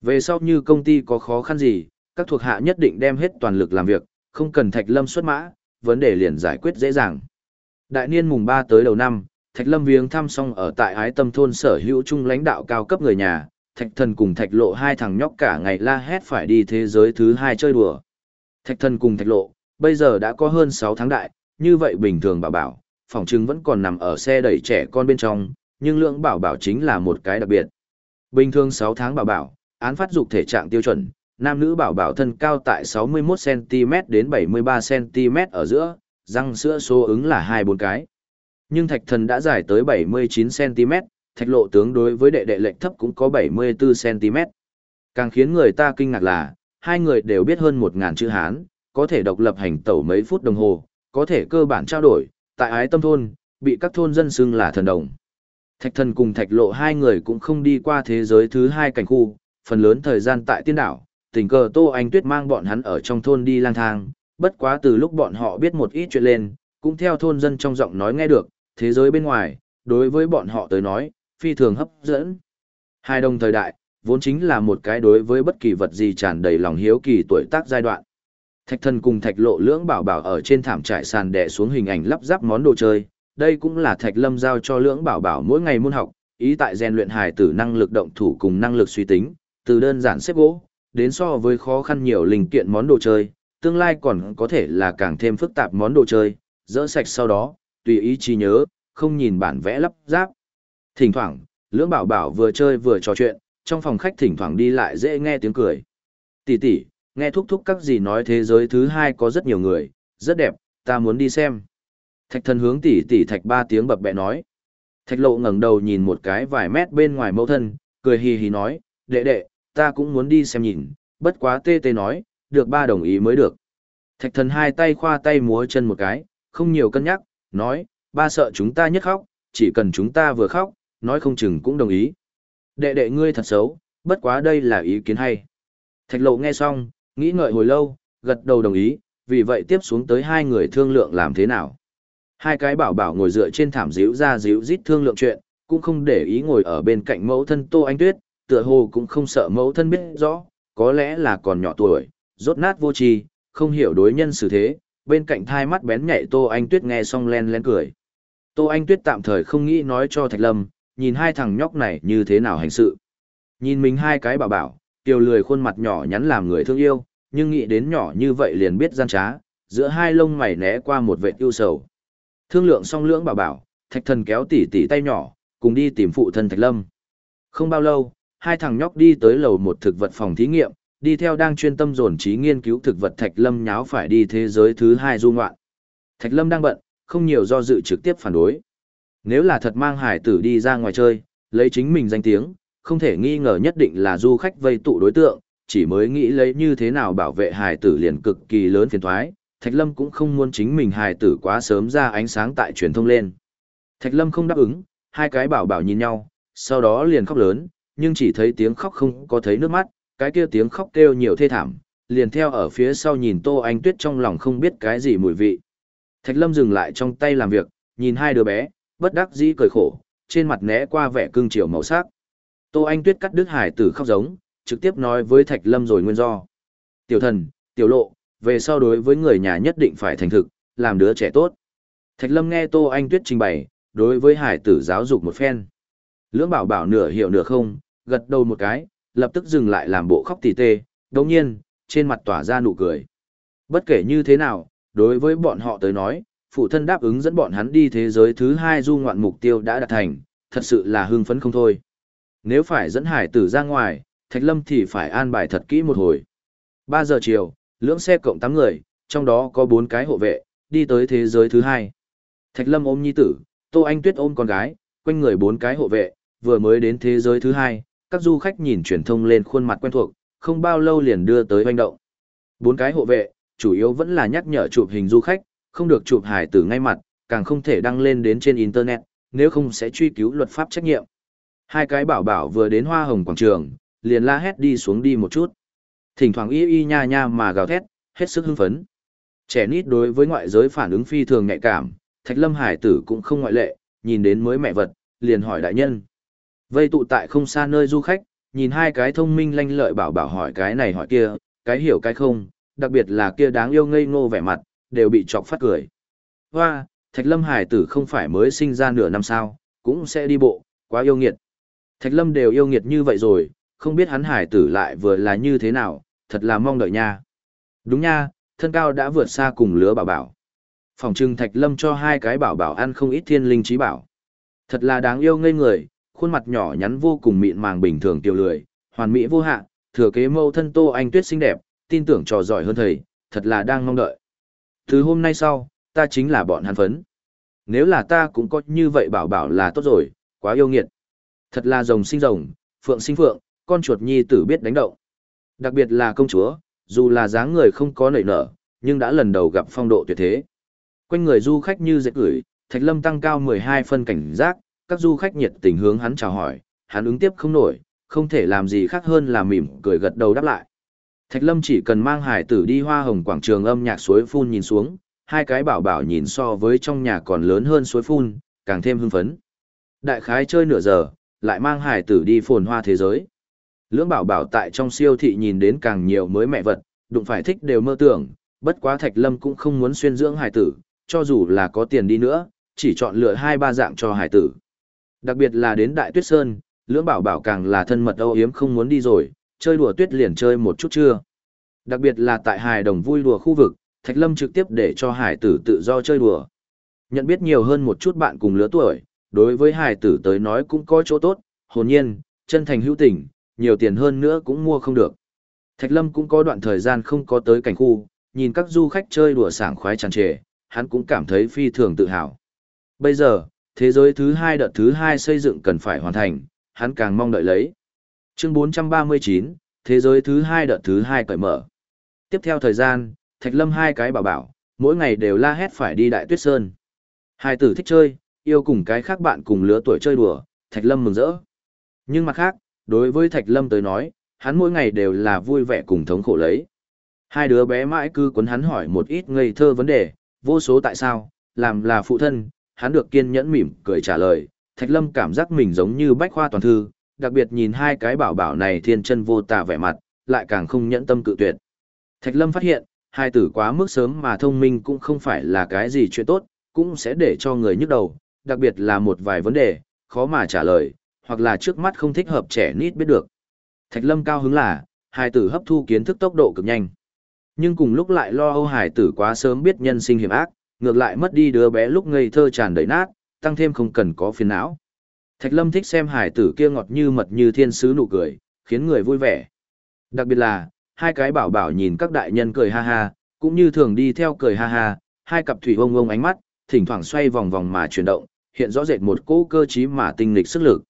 Về sau như công ty có khó khăn gì, các thuộc hạ nhất định đem hết toàn lực làm việc, không cần Thạch Lâm xuất mã, vấn đề liền giải quyết dễ dàng. Đại niên mùng 3 tới đầu năm, Thạch Lâm viếng thăm xong ở tại ái tâm thôn sở hữu trung lãnh đạo cao cấp người nhà, Thạch Thần cùng Thạch Lộ hai thằng nhóc cả ngày la hét phải đi thế giới thứ hai chơi đùa. Thạch Thần cùng Thạch Lộ, bây giờ đã có hơn 6 tháng đại, như vậy bình thường bảo bảo, phòng trưng vẫn còn nằm ở xe đẩy trẻ con bên trong, nhưng lượng bảo bảo chính là một cái đặc biệt. Bình thường 6 tháng bảo bảo, án phát dục thể trạng tiêu chuẩn, nam nữ bảo bảo thân cao tại 61cm đến 73cm ở giữa, răng sữa số ứng là 2-4 cái. Nhưng thạch thần đã dài tới 79cm, thạch lộ tướng đối với đệ đệ lệnh thấp cũng có 74cm. Càng khiến người ta kinh ngạc là, hai người đều biết hơn 1.000 chữ Hán, có thể độc lập hành tẩu mấy phút đồng hồ, có thể cơ bản trao đổi, tại ái tâm thôn, bị các thôn dân xưng là thần đồng. Thạch thần cùng thạch lộ hai người cũng không đi qua thế giới thứ hai cảnh khu, phần lớn thời gian tại tiên đảo, tình cờ Tô Anh Tuyết mang bọn hắn ở trong thôn đi lang thang, bất quá từ lúc bọn họ biết một ít chuyện lên, cũng theo thôn dân trong giọng nói nghe được, thế giới bên ngoài, đối với bọn họ tới nói, phi thường hấp dẫn. Hai đồng thời đại, vốn chính là một cái đối với bất kỳ vật gì tràn đầy lòng hiếu kỳ tuổi tác giai đoạn. Thạch thần cùng thạch lộ lưỡng bảo bảo ở trên thảm trải sàn đè xuống hình ảnh lắp ráp món đồ chơi. Đây cũng là thạch lâm giao cho lưỡng bảo bảo mỗi ngày môn học, ý tại rèn luyện hài tử năng lực động thủ cùng năng lực suy tính, từ đơn giản xếp gỗ, đến so với khó khăn nhiều linh kiện món đồ chơi, tương lai còn có thể là càng thêm phức tạp món đồ chơi, dỡ sạch sau đó, tùy ý trí nhớ, không nhìn bản vẽ lắp ráp. Thỉnh thoảng, lưỡng bảo bảo vừa chơi vừa trò chuyện, trong phòng khách thỉnh thoảng đi lại dễ nghe tiếng cười. Tỷ tỷ, nghe thúc thúc các gì nói thế giới thứ hai có rất nhiều người, rất đẹp, ta muốn đi xem. Thạch thần hướng tỷ tỷ thạch ba tiếng bập bẹ nói. Thạch lộ ngẩng đầu nhìn một cái vài mét bên ngoài mẫu thân, cười hì hì nói, đệ đệ, ta cũng muốn đi xem nhìn, bất quá tê tê nói, được ba đồng ý mới được. Thạch thần hai tay khoa tay múa chân một cái, không nhiều cân nhắc, nói, ba sợ chúng ta nhất khóc, chỉ cần chúng ta vừa khóc, nói không chừng cũng đồng ý. Đệ đệ ngươi thật xấu, bất quá đây là ý kiến hay. Thạch lộ nghe xong, nghĩ ngợi hồi lâu, gật đầu đồng ý, vì vậy tiếp xuống tới hai người thương lượng làm thế nào. Hai cái bảo bảo ngồi dựa trên thảm díu ra díu rít thương lượng chuyện, cũng không để ý ngồi ở bên cạnh mẫu thân Tô Anh Tuyết, tựa hồ cũng không sợ mẫu thân biết rõ, có lẽ là còn nhỏ tuổi, rốt nát vô tri, không hiểu đối nhân xử thế, bên cạnh thai mắt bén nhạy Tô Anh Tuyết nghe xong len len cười. Tô Anh Tuyết tạm thời không nghĩ nói cho Thạch Lâm, nhìn hai thằng nhóc này như thế nào hành sự. Nhìn mình hai cái bảo bảo, tiểu lười khuôn mặt nhỏ nhắn làm người thương yêu, nhưng nghĩ đến nhỏ như vậy liền biết gian trá, giữa hai lông mày né qua một vệ yêu sầu. Thương lượng xong lưỡng bảo bảo, Thạch Thần kéo tỉ tỉ tay nhỏ, cùng đi tìm phụ thân Thạch Lâm. Không bao lâu, hai thằng nhóc đi tới lầu một thực vật phòng thí nghiệm, đi theo đang chuyên tâm dồn trí nghiên cứu thực vật Thạch Lâm nháo phải đi thế giới thứ hai du ngoạn. Thạch Lâm đang bận, không nhiều do dự trực tiếp phản đối. Nếu là thật mang hải tử đi ra ngoài chơi, lấy chính mình danh tiếng, không thể nghi ngờ nhất định là du khách vây tụ đối tượng, chỉ mới nghĩ lấy như thế nào bảo vệ hải tử liền cực kỳ lớn phiền thoái, Thạch Lâm cũng không muốn chính mình hải tử quá sớm ra ánh sáng tại truyền thông lên. Thạch Lâm không đáp ứng, hai cái bảo bảo nhìn nhau, sau đó liền khóc lớn, nhưng chỉ thấy tiếng khóc không có thấy nước mắt, cái kia tiếng khóc kêu nhiều thê thảm, liền theo ở phía sau nhìn Tô Anh Tuyết trong lòng không biết cái gì mùi vị. Thạch Lâm dừng lại trong tay làm việc, nhìn hai đứa bé, bất đắc dĩ cười khổ, trên mặt né qua vẻ cương chiều màu sắc. Tô Anh Tuyết cắt đứt hải tử khóc giống, trực tiếp nói với Thạch Lâm rồi nguyên do. Tiểu thần, tiểu lộ, về sau đối với người nhà nhất định phải thành thực, làm đứa trẻ tốt. Thạch Lâm nghe Tô Anh Tuyết trình bày, đối với hải tử giáo dục một phen. Lưỡng bảo bảo nửa hiểu nửa không, gật đầu một cái, lập tức dừng lại làm bộ khóc tỉ tê, đồng nhiên, trên mặt tỏa ra nụ cười. Bất kể như thế nào, đối với bọn họ tới nói, phụ thân đáp ứng dẫn bọn hắn đi thế giới thứ hai du ngoạn mục tiêu đã đạt thành, thật sự là hưng phấn không thôi. Nếu phải dẫn hải tử ra ngoài, Thạch Lâm thì phải an bài thật kỹ một hồi. 3 giờ chiều, lưỡng xe cộng 8 người, trong đó có 4 cái hộ vệ, đi tới thế giới thứ hai. Thạch Lâm ôm nhi tử, Tô Anh Tuyết ôm con gái, quanh người 4 cái hộ vệ, vừa mới đến thế giới thứ hai, các du khách nhìn truyền thông lên khuôn mặt quen thuộc, không bao lâu liền đưa tới hoành động. Bốn cái hộ vệ, chủ yếu vẫn là nhắc nhở chụp hình du khách, không được chụp hải tử ngay mặt, càng không thể đăng lên đến trên Internet, nếu không sẽ truy cứu luật pháp trách nhiệm. Hai cái bảo bảo vừa đến hoa hồng quảng trường, liền la hét đi xuống đi một chút. Thỉnh thoảng y y nha nha mà gào thét, hết sức hưng phấn. Trẻ nít đối với ngoại giới phản ứng phi thường nhạy cảm, Thạch Lâm Hải tử cũng không ngoại lệ, nhìn đến mới mẹ vật, liền hỏi đại nhân. Vây tụ tại không xa nơi du khách, nhìn hai cái thông minh lanh lợi bảo bảo hỏi cái này hỏi kia, cái hiểu cái không, đặc biệt là kia đáng yêu ngây ngô vẻ mặt, đều bị chọc phát cười. Hoa, Thạch Lâm Hải tử không phải mới sinh ra nửa năm sao, cũng sẽ đi bộ, quá yêu nghiệt. Thạch Lâm đều yêu nghiệt như vậy rồi, không biết hắn Hải tử lại vừa là như thế nào, thật là mong đợi nha. Đúng nha, thân cao đã vượt xa cùng lứa bảo bảo. Phòng trưng Thạch Lâm cho hai cái bảo bảo ăn không ít thiên linh trí bảo. Thật là đáng yêu ngây người, khuôn mặt nhỏ nhắn vô cùng mịn màng bình thường tiểu lười, hoàn mỹ vô hạn, thừa kế mâu thân Tô Anh Tuyết xinh đẹp, tin tưởng trò giỏi hơn thầy, thật là đang mong đợi. Từ hôm nay sau, ta chính là bọn hắn phấn. Nếu là ta cũng có như vậy bảo bảo là tốt rồi, quá yêu nghiệt. Thật là rồng sinh rồng, phượng sinh phượng, con chuột nhi tử biết đánh động. Đặc biệt là công chúa, dù là dáng người không có nảy nở, nhưng đã lần đầu gặp phong độ tuyệt thế. Quanh người du khách như dệt gửi, Thạch Lâm tăng cao 12 phân cảnh giác, các du khách nhiệt tình hướng hắn chào hỏi, hắn ứng tiếp không nổi, không thể làm gì khác hơn là mỉm cười gật đầu đáp lại. Thạch Lâm chỉ cần mang hải tử đi hoa hồng quảng trường âm nhạc suối phun nhìn xuống, hai cái bảo bảo nhìn so với trong nhà còn lớn hơn suối phun, càng thêm hưng phấn. Đại khái chơi nửa giờ, lại mang hải tử đi phồn hoa thế giới. Lưỡng bảo bảo tại trong siêu thị nhìn đến càng nhiều mới mẹ vật, đụng phải thích đều mơ tưởng, bất quá Thạch Lâm cũng không muốn xuyên dưỡng hải tử, cho dù là có tiền đi nữa, chỉ chọn lựa hai ba dạng cho hải tử. Đặc biệt là đến Đại Tuyết Sơn, lưỡng bảo bảo càng là thân mật âu yếm không muốn đi rồi, chơi đùa tuyết liền chơi một chút chưa. Đặc biệt là tại hài đồng vui đùa khu vực, Thạch Lâm trực tiếp để cho hải tử tự do chơi đùa. Nhận biết nhiều hơn một chút bạn cùng lứa tuổi, đối với hải tử tới nói cũng có chỗ tốt, hồn nhiên, chân thành hữu tình, nhiều tiền hơn nữa cũng mua không được. Thạch Lâm cũng có đoạn thời gian không có tới cảnh khu, nhìn các du khách chơi đùa sảng khoái tràn trề, hắn cũng cảm thấy phi thường tự hào. Bây giờ, thế giới thứ hai đợt thứ hai xây dựng cần phải hoàn thành, hắn càng mong đợi lấy. Chương 439, thế giới thứ hai đợt thứ hai cởi mở. Tiếp theo thời gian, Thạch Lâm hai cái bảo bảo, mỗi ngày đều la hét phải đi Đại Tuyết Sơn. Hai tử thích chơi, yêu cùng cái khác bạn cùng lứa tuổi chơi đùa, Thạch Lâm mừng rỡ. Nhưng mặt khác, đối với Thạch Lâm tới nói, hắn mỗi ngày đều là vui vẻ cùng thống khổ lấy. Hai đứa bé mãi cứ quấn hắn hỏi một ít ngây thơ vấn đề, vô số tại sao, làm là phụ thân, hắn được kiên nhẫn mỉm cười trả lời, Thạch Lâm cảm giác mình giống như bách khoa toàn thư, đặc biệt nhìn hai cái bảo bảo này thiên chân vô tà vẻ mặt, lại càng không nhẫn tâm cự tuyệt. Thạch Lâm phát hiện, hai tử quá mức sớm mà thông minh cũng không phải là cái gì chuyện tốt, cũng sẽ để cho người nhức đầu, đặc biệt là một vài vấn đề, khó mà trả lời, hoặc là trước mắt không thích hợp trẻ nít biết được. Thạch Lâm cao hứng là, hài tử hấp thu kiến thức tốc độ cực nhanh. Nhưng cùng lúc lại lo âu hải tử quá sớm biết nhân sinh hiểm ác, ngược lại mất đi đứa bé lúc ngây thơ tràn đầy nát, tăng thêm không cần có phiền não. Thạch Lâm thích xem hải tử kia ngọt như mật như thiên sứ nụ cười, khiến người vui vẻ. Đặc biệt là, hai cái bảo bảo nhìn các đại nhân cười ha ha, cũng như thường đi theo cười ha ha, hai cặp thủy ông ông ánh mắt, thỉnh thoảng xoay vòng vòng mà chuyển động, hiện rõ rệt một cỗ cơ trí mà tinh lịch sức lực.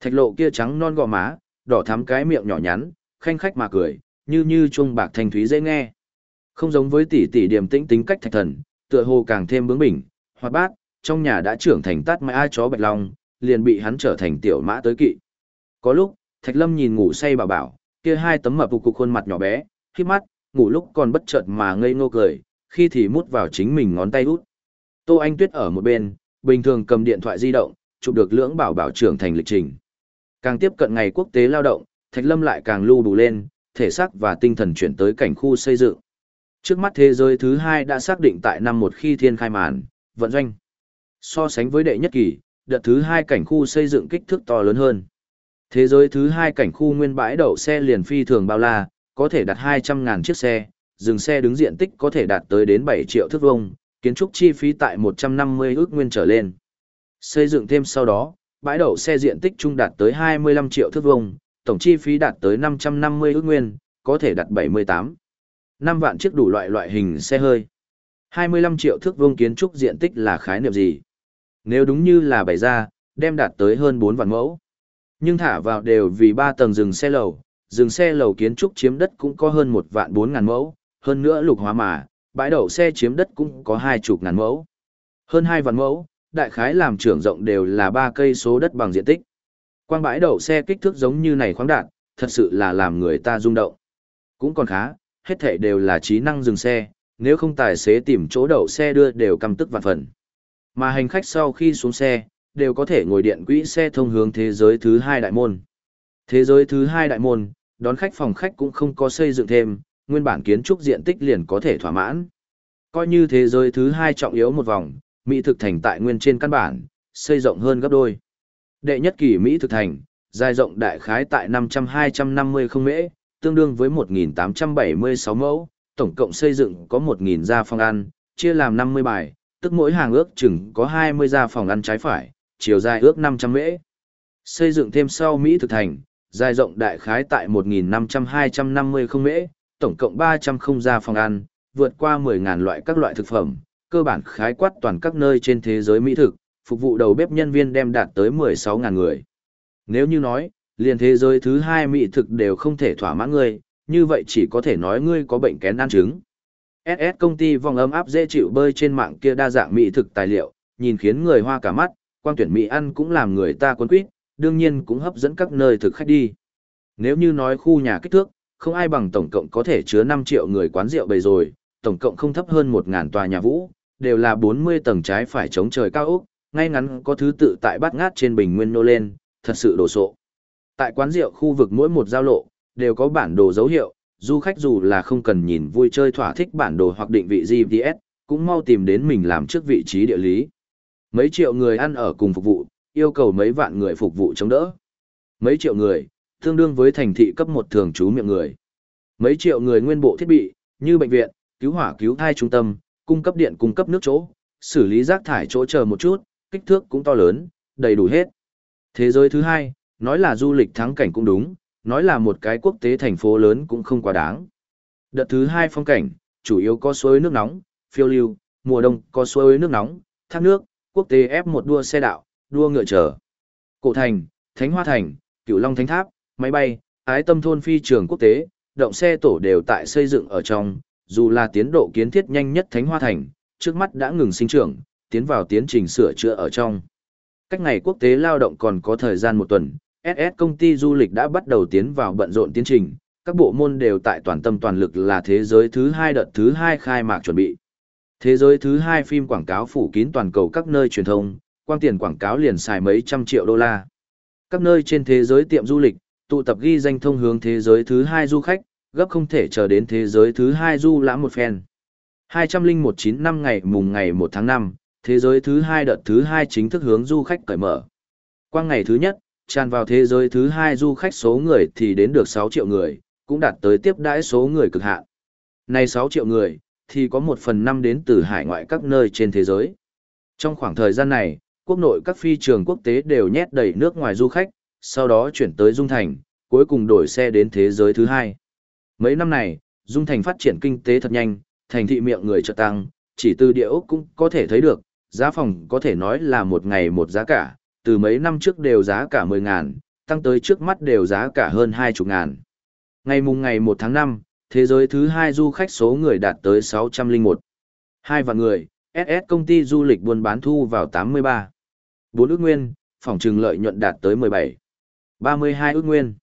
Thạch lộ kia trắng non gò má, đỏ thắm cái miệng nhỏ nhắn, khanh khách mà cười, như như chuông bạc thanh thúy dễ nghe. Không giống với tỷ tỷ điểm tĩnh tính cách thạch thần, tựa hồ càng thêm bướng bỉnh, hoạt bát, trong nhà đã trưởng thành tát mai ai chó bạch long, liền bị hắn trở thành tiểu mã tới kỵ. Có lúc, Thạch Lâm nhìn ngủ say bảo bảo, kia hai tấm mập cục khuôn mặt nhỏ bé, khi mắt, ngủ lúc còn bất chợt mà ngây ngô cười, khi thì mút vào chính mình ngón tay út. Tô Anh Tuyết ở một bên, bình thường cầm điện thoại di động, chụp được lưỡng bảo bảo trưởng thành lịch trình. Càng tiếp cận ngày quốc tế lao động, Thạch Lâm lại càng lưu đủ lên, thể xác và tinh thần chuyển tới cảnh khu xây dựng. Trước mắt thế giới thứ hai đã xác định tại năm một khi thiên khai màn, vận doanh. So sánh với đệ nhất kỳ, đợt thứ hai cảnh khu xây dựng kích thước to lớn hơn. Thế giới thứ hai cảnh khu nguyên bãi đậu xe liền phi thường bao la, có thể đặt 200.000 chiếc xe, dừng xe đứng diện tích có thể đạt tới đến 7 triệu thước vuông, kiến trúc chi phí tại 150 ước nguyên trở lên. Xây dựng thêm sau đó, bãi đậu xe diện tích trung đạt tới 25 triệu thước vuông, tổng chi phí đạt tới 550 ước nguyên, có thể đặt 78. 5 vạn chiếc đủ loại loại hình xe hơi. 25 triệu thước vuông kiến trúc diện tích là khái niệm gì? Nếu đúng như là bày ra, đem đạt tới hơn 4 vạn mẫu. Nhưng thả vào đều vì 3 tầng rừng xe lầu, rừng xe lầu kiến trúc chiếm đất cũng có hơn 1 vạn 4 ngàn mẫu, hơn nữa lục hóa mà, bãi đậu xe chiếm đất cũng có hai chục ngàn mẫu. Hơn 2 vạn mẫu, đại khái làm trưởng rộng đều là 3 cây số đất bằng diện tích. Quang bãi đậu xe kích thước giống như này khoáng đạt, thật sự là làm người ta rung động. Cũng còn khá, hết thảy đều là trí năng dừng xe, nếu không tài xế tìm chỗ đậu xe đưa đều căm tức vạn phần. Mà hành khách sau khi xuống xe, đều có thể ngồi điện quỹ xe thông hướng thế giới thứ hai đại môn. Thế giới thứ hai đại môn, đón khách phòng khách cũng không có xây dựng thêm, nguyên bản kiến trúc diện tích liền có thể thỏa mãn. Coi như thế giới thứ hai trọng yếu một vòng, Mỹ thực thành tại nguyên trên căn bản, xây rộng hơn gấp đôi. Đệ nhất kỳ Mỹ thực thành, dài rộng đại khái tại 500-250 không mễ, tương đương với 1.876 mẫu, tổng cộng xây dựng có 1.000 gia phòng ăn, chia làm 50 bài, tức mỗi hàng ước chừng có 20 gia phòng ăn trái phải, chiều dài ước 500 mễ. Xây dựng thêm sau Mỹ thực thành, dài rộng đại khái tại 1.500-250 không mễ, tổng cộng 300 không gia phòng ăn, vượt qua 10.000 loại các loại thực phẩm, cơ bản khái quát toàn các nơi trên thế giới Mỹ thực, phục vụ đầu bếp nhân viên đem đạt tới 16.000 người. Nếu như nói, liền thế giới thứ hai mỹ thực đều không thể thỏa mãn ngươi, như vậy chỉ có thể nói ngươi có bệnh kén ăn trứng. SS công ty vòng ấm áp dễ chịu bơi trên mạng kia đa dạng mỹ thực tài liệu, nhìn khiến người hoa cả mắt, quan tuyển mỹ ăn cũng làm người ta cuốn quýt, đương nhiên cũng hấp dẫn các nơi thực khách đi. Nếu như nói khu nhà kích thước, không ai bằng tổng cộng có thể chứa 5 triệu người quán rượu bầy rồi, tổng cộng không thấp hơn 1.000 tòa nhà vũ, đều là 40 tầng trái phải chống trời cao ốc, ngay ngắn có thứ tự tại bát ngát trên bình nguyên nô lên, thật sự đồ sộ. Tại quán rượu khu vực mỗi một giao lộ, đều có bản đồ dấu hiệu, du khách dù là không cần nhìn vui chơi thỏa thích bản đồ hoặc định vị GPS, cũng mau tìm đến mình làm trước vị trí địa lý. Mấy triệu người ăn ở cùng phục vụ, yêu cầu mấy vạn người phục vụ chống đỡ. Mấy triệu người, tương đương với thành thị cấp một thường trú miệng người. Mấy triệu người nguyên bộ thiết bị, như bệnh viện, cứu hỏa cứu thai trung tâm, cung cấp điện cung cấp nước chỗ, xử lý rác thải chỗ chờ một chút, kích thước cũng to lớn, đầy đủ hết. Thế giới thứ hai, nói là du lịch thắng cảnh cũng đúng, nói là một cái quốc tế thành phố lớn cũng không quá đáng. Đợt thứ hai phong cảnh, chủ yếu có suối nước nóng, phiêu lưu, mùa đông có suối nước nóng, thác nước, quốc tế F1 đua xe đạo, đua ngựa chở. Cổ thành, Thánh Hoa Thành, Cửu Long Thánh Tháp, máy bay, ái tâm thôn phi trường quốc tế, động xe tổ đều tại xây dựng ở trong, dù là tiến độ kiến thiết nhanh nhất Thánh Hoa Thành, trước mắt đã ngừng sinh trưởng, tiến vào tiến trình sửa chữa ở trong. Cách ngày quốc tế lao động còn có thời gian một tuần, SS công ty du lịch đã bắt đầu tiến vào bận rộn tiến trình, các bộ môn đều tại toàn tâm toàn lực là thế giới thứ hai đợt thứ hai khai mạc chuẩn bị. Thế giới thứ hai phim quảng cáo phủ kín toàn cầu các nơi truyền thông, quang tiền quảng cáo liền xài mấy trăm triệu đô la. Các nơi trên thế giới tiệm du lịch, tụ tập ghi danh thông hướng thế giới thứ hai du khách, gấp không thể chờ đến thế giới thứ hai du lãm một phen. 2019 năm ngày mùng ngày 1 tháng 5, thế giới thứ hai đợt thứ hai chính thức hướng du khách cởi mở. Qua ngày thứ nhất, tràn vào thế giới thứ hai du khách số người thì đến được 6 triệu người, cũng đạt tới tiếp đãi số người cực hạn. Này 6 triệu người, thì có 1 phần 5 đến từ hải ngoại các nơi trên thế giới. Trong khoảng thời gian này, quốc nội các phi trường quốc tế đều nhét đầy nước ngoài du khách, sau đó chuyển tới Dung Thành, cuối cùng đổi xe đến thế giới thứ hai. Mấy năm này, Dung Thành phát triển kinh tế thật nhanh, thành thị miệng người chợt tăng, chỉ từ địa ốc cũng có thể thấy được, giá phòng có thể nói là một ngày một giá cả, từ mấy năm trước đều giá cả 10 ngàn, tăng tới trước mắt đều giá cả hơn 20 ngàn. Ngày mùng ngày 1 tháng 5, thế giới thứ hai du khách số người đạt tới 601. Hai vạn người, SS công ty du lịch buôn bán thu vào 83. 4 ước nguyên, phòng trừng lợi nhuận đạt tới 17. 32 ước nguyên.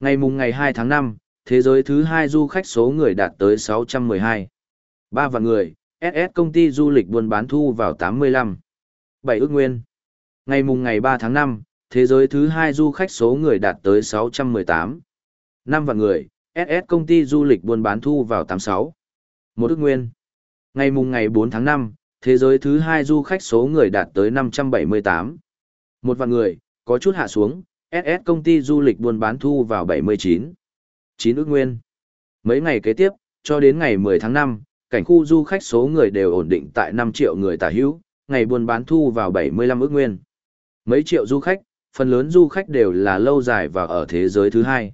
Ngày mùng ngày 2 tháng 5, thế giới thứ hai du khách số người đạt tới 612. ba vạn người, SS công ty du lịch buôn bán thu vào 85. 7 ước nguyên. Ngày mùng ngày 3 tháng 5, thế giới thứ hai du khách số người đạt tới 618. 5 vạn người, SS công ty du lịch buôn bán thu vào 86. Một ước nguyên. Ngày mùng ngày 4 tháng 5, thế giới thứ hai du khách số người đạt tới 578. Một vạn người, có chút hạ xuống, SS công ty du lịch buôn bán thu vào 79. 9 ước nguyên. Mấy ngày kế tiếp, cho đến ngày 10 tháng 5, cảnh khu du khách số người đều ổn định tại 5 triệu người tả hữu, ngày buôn bán thu vào 75 ước nguyên. Mấy triệu du khách, phần lớn du khách đều là lâu dài và ở thế giới thứ hai.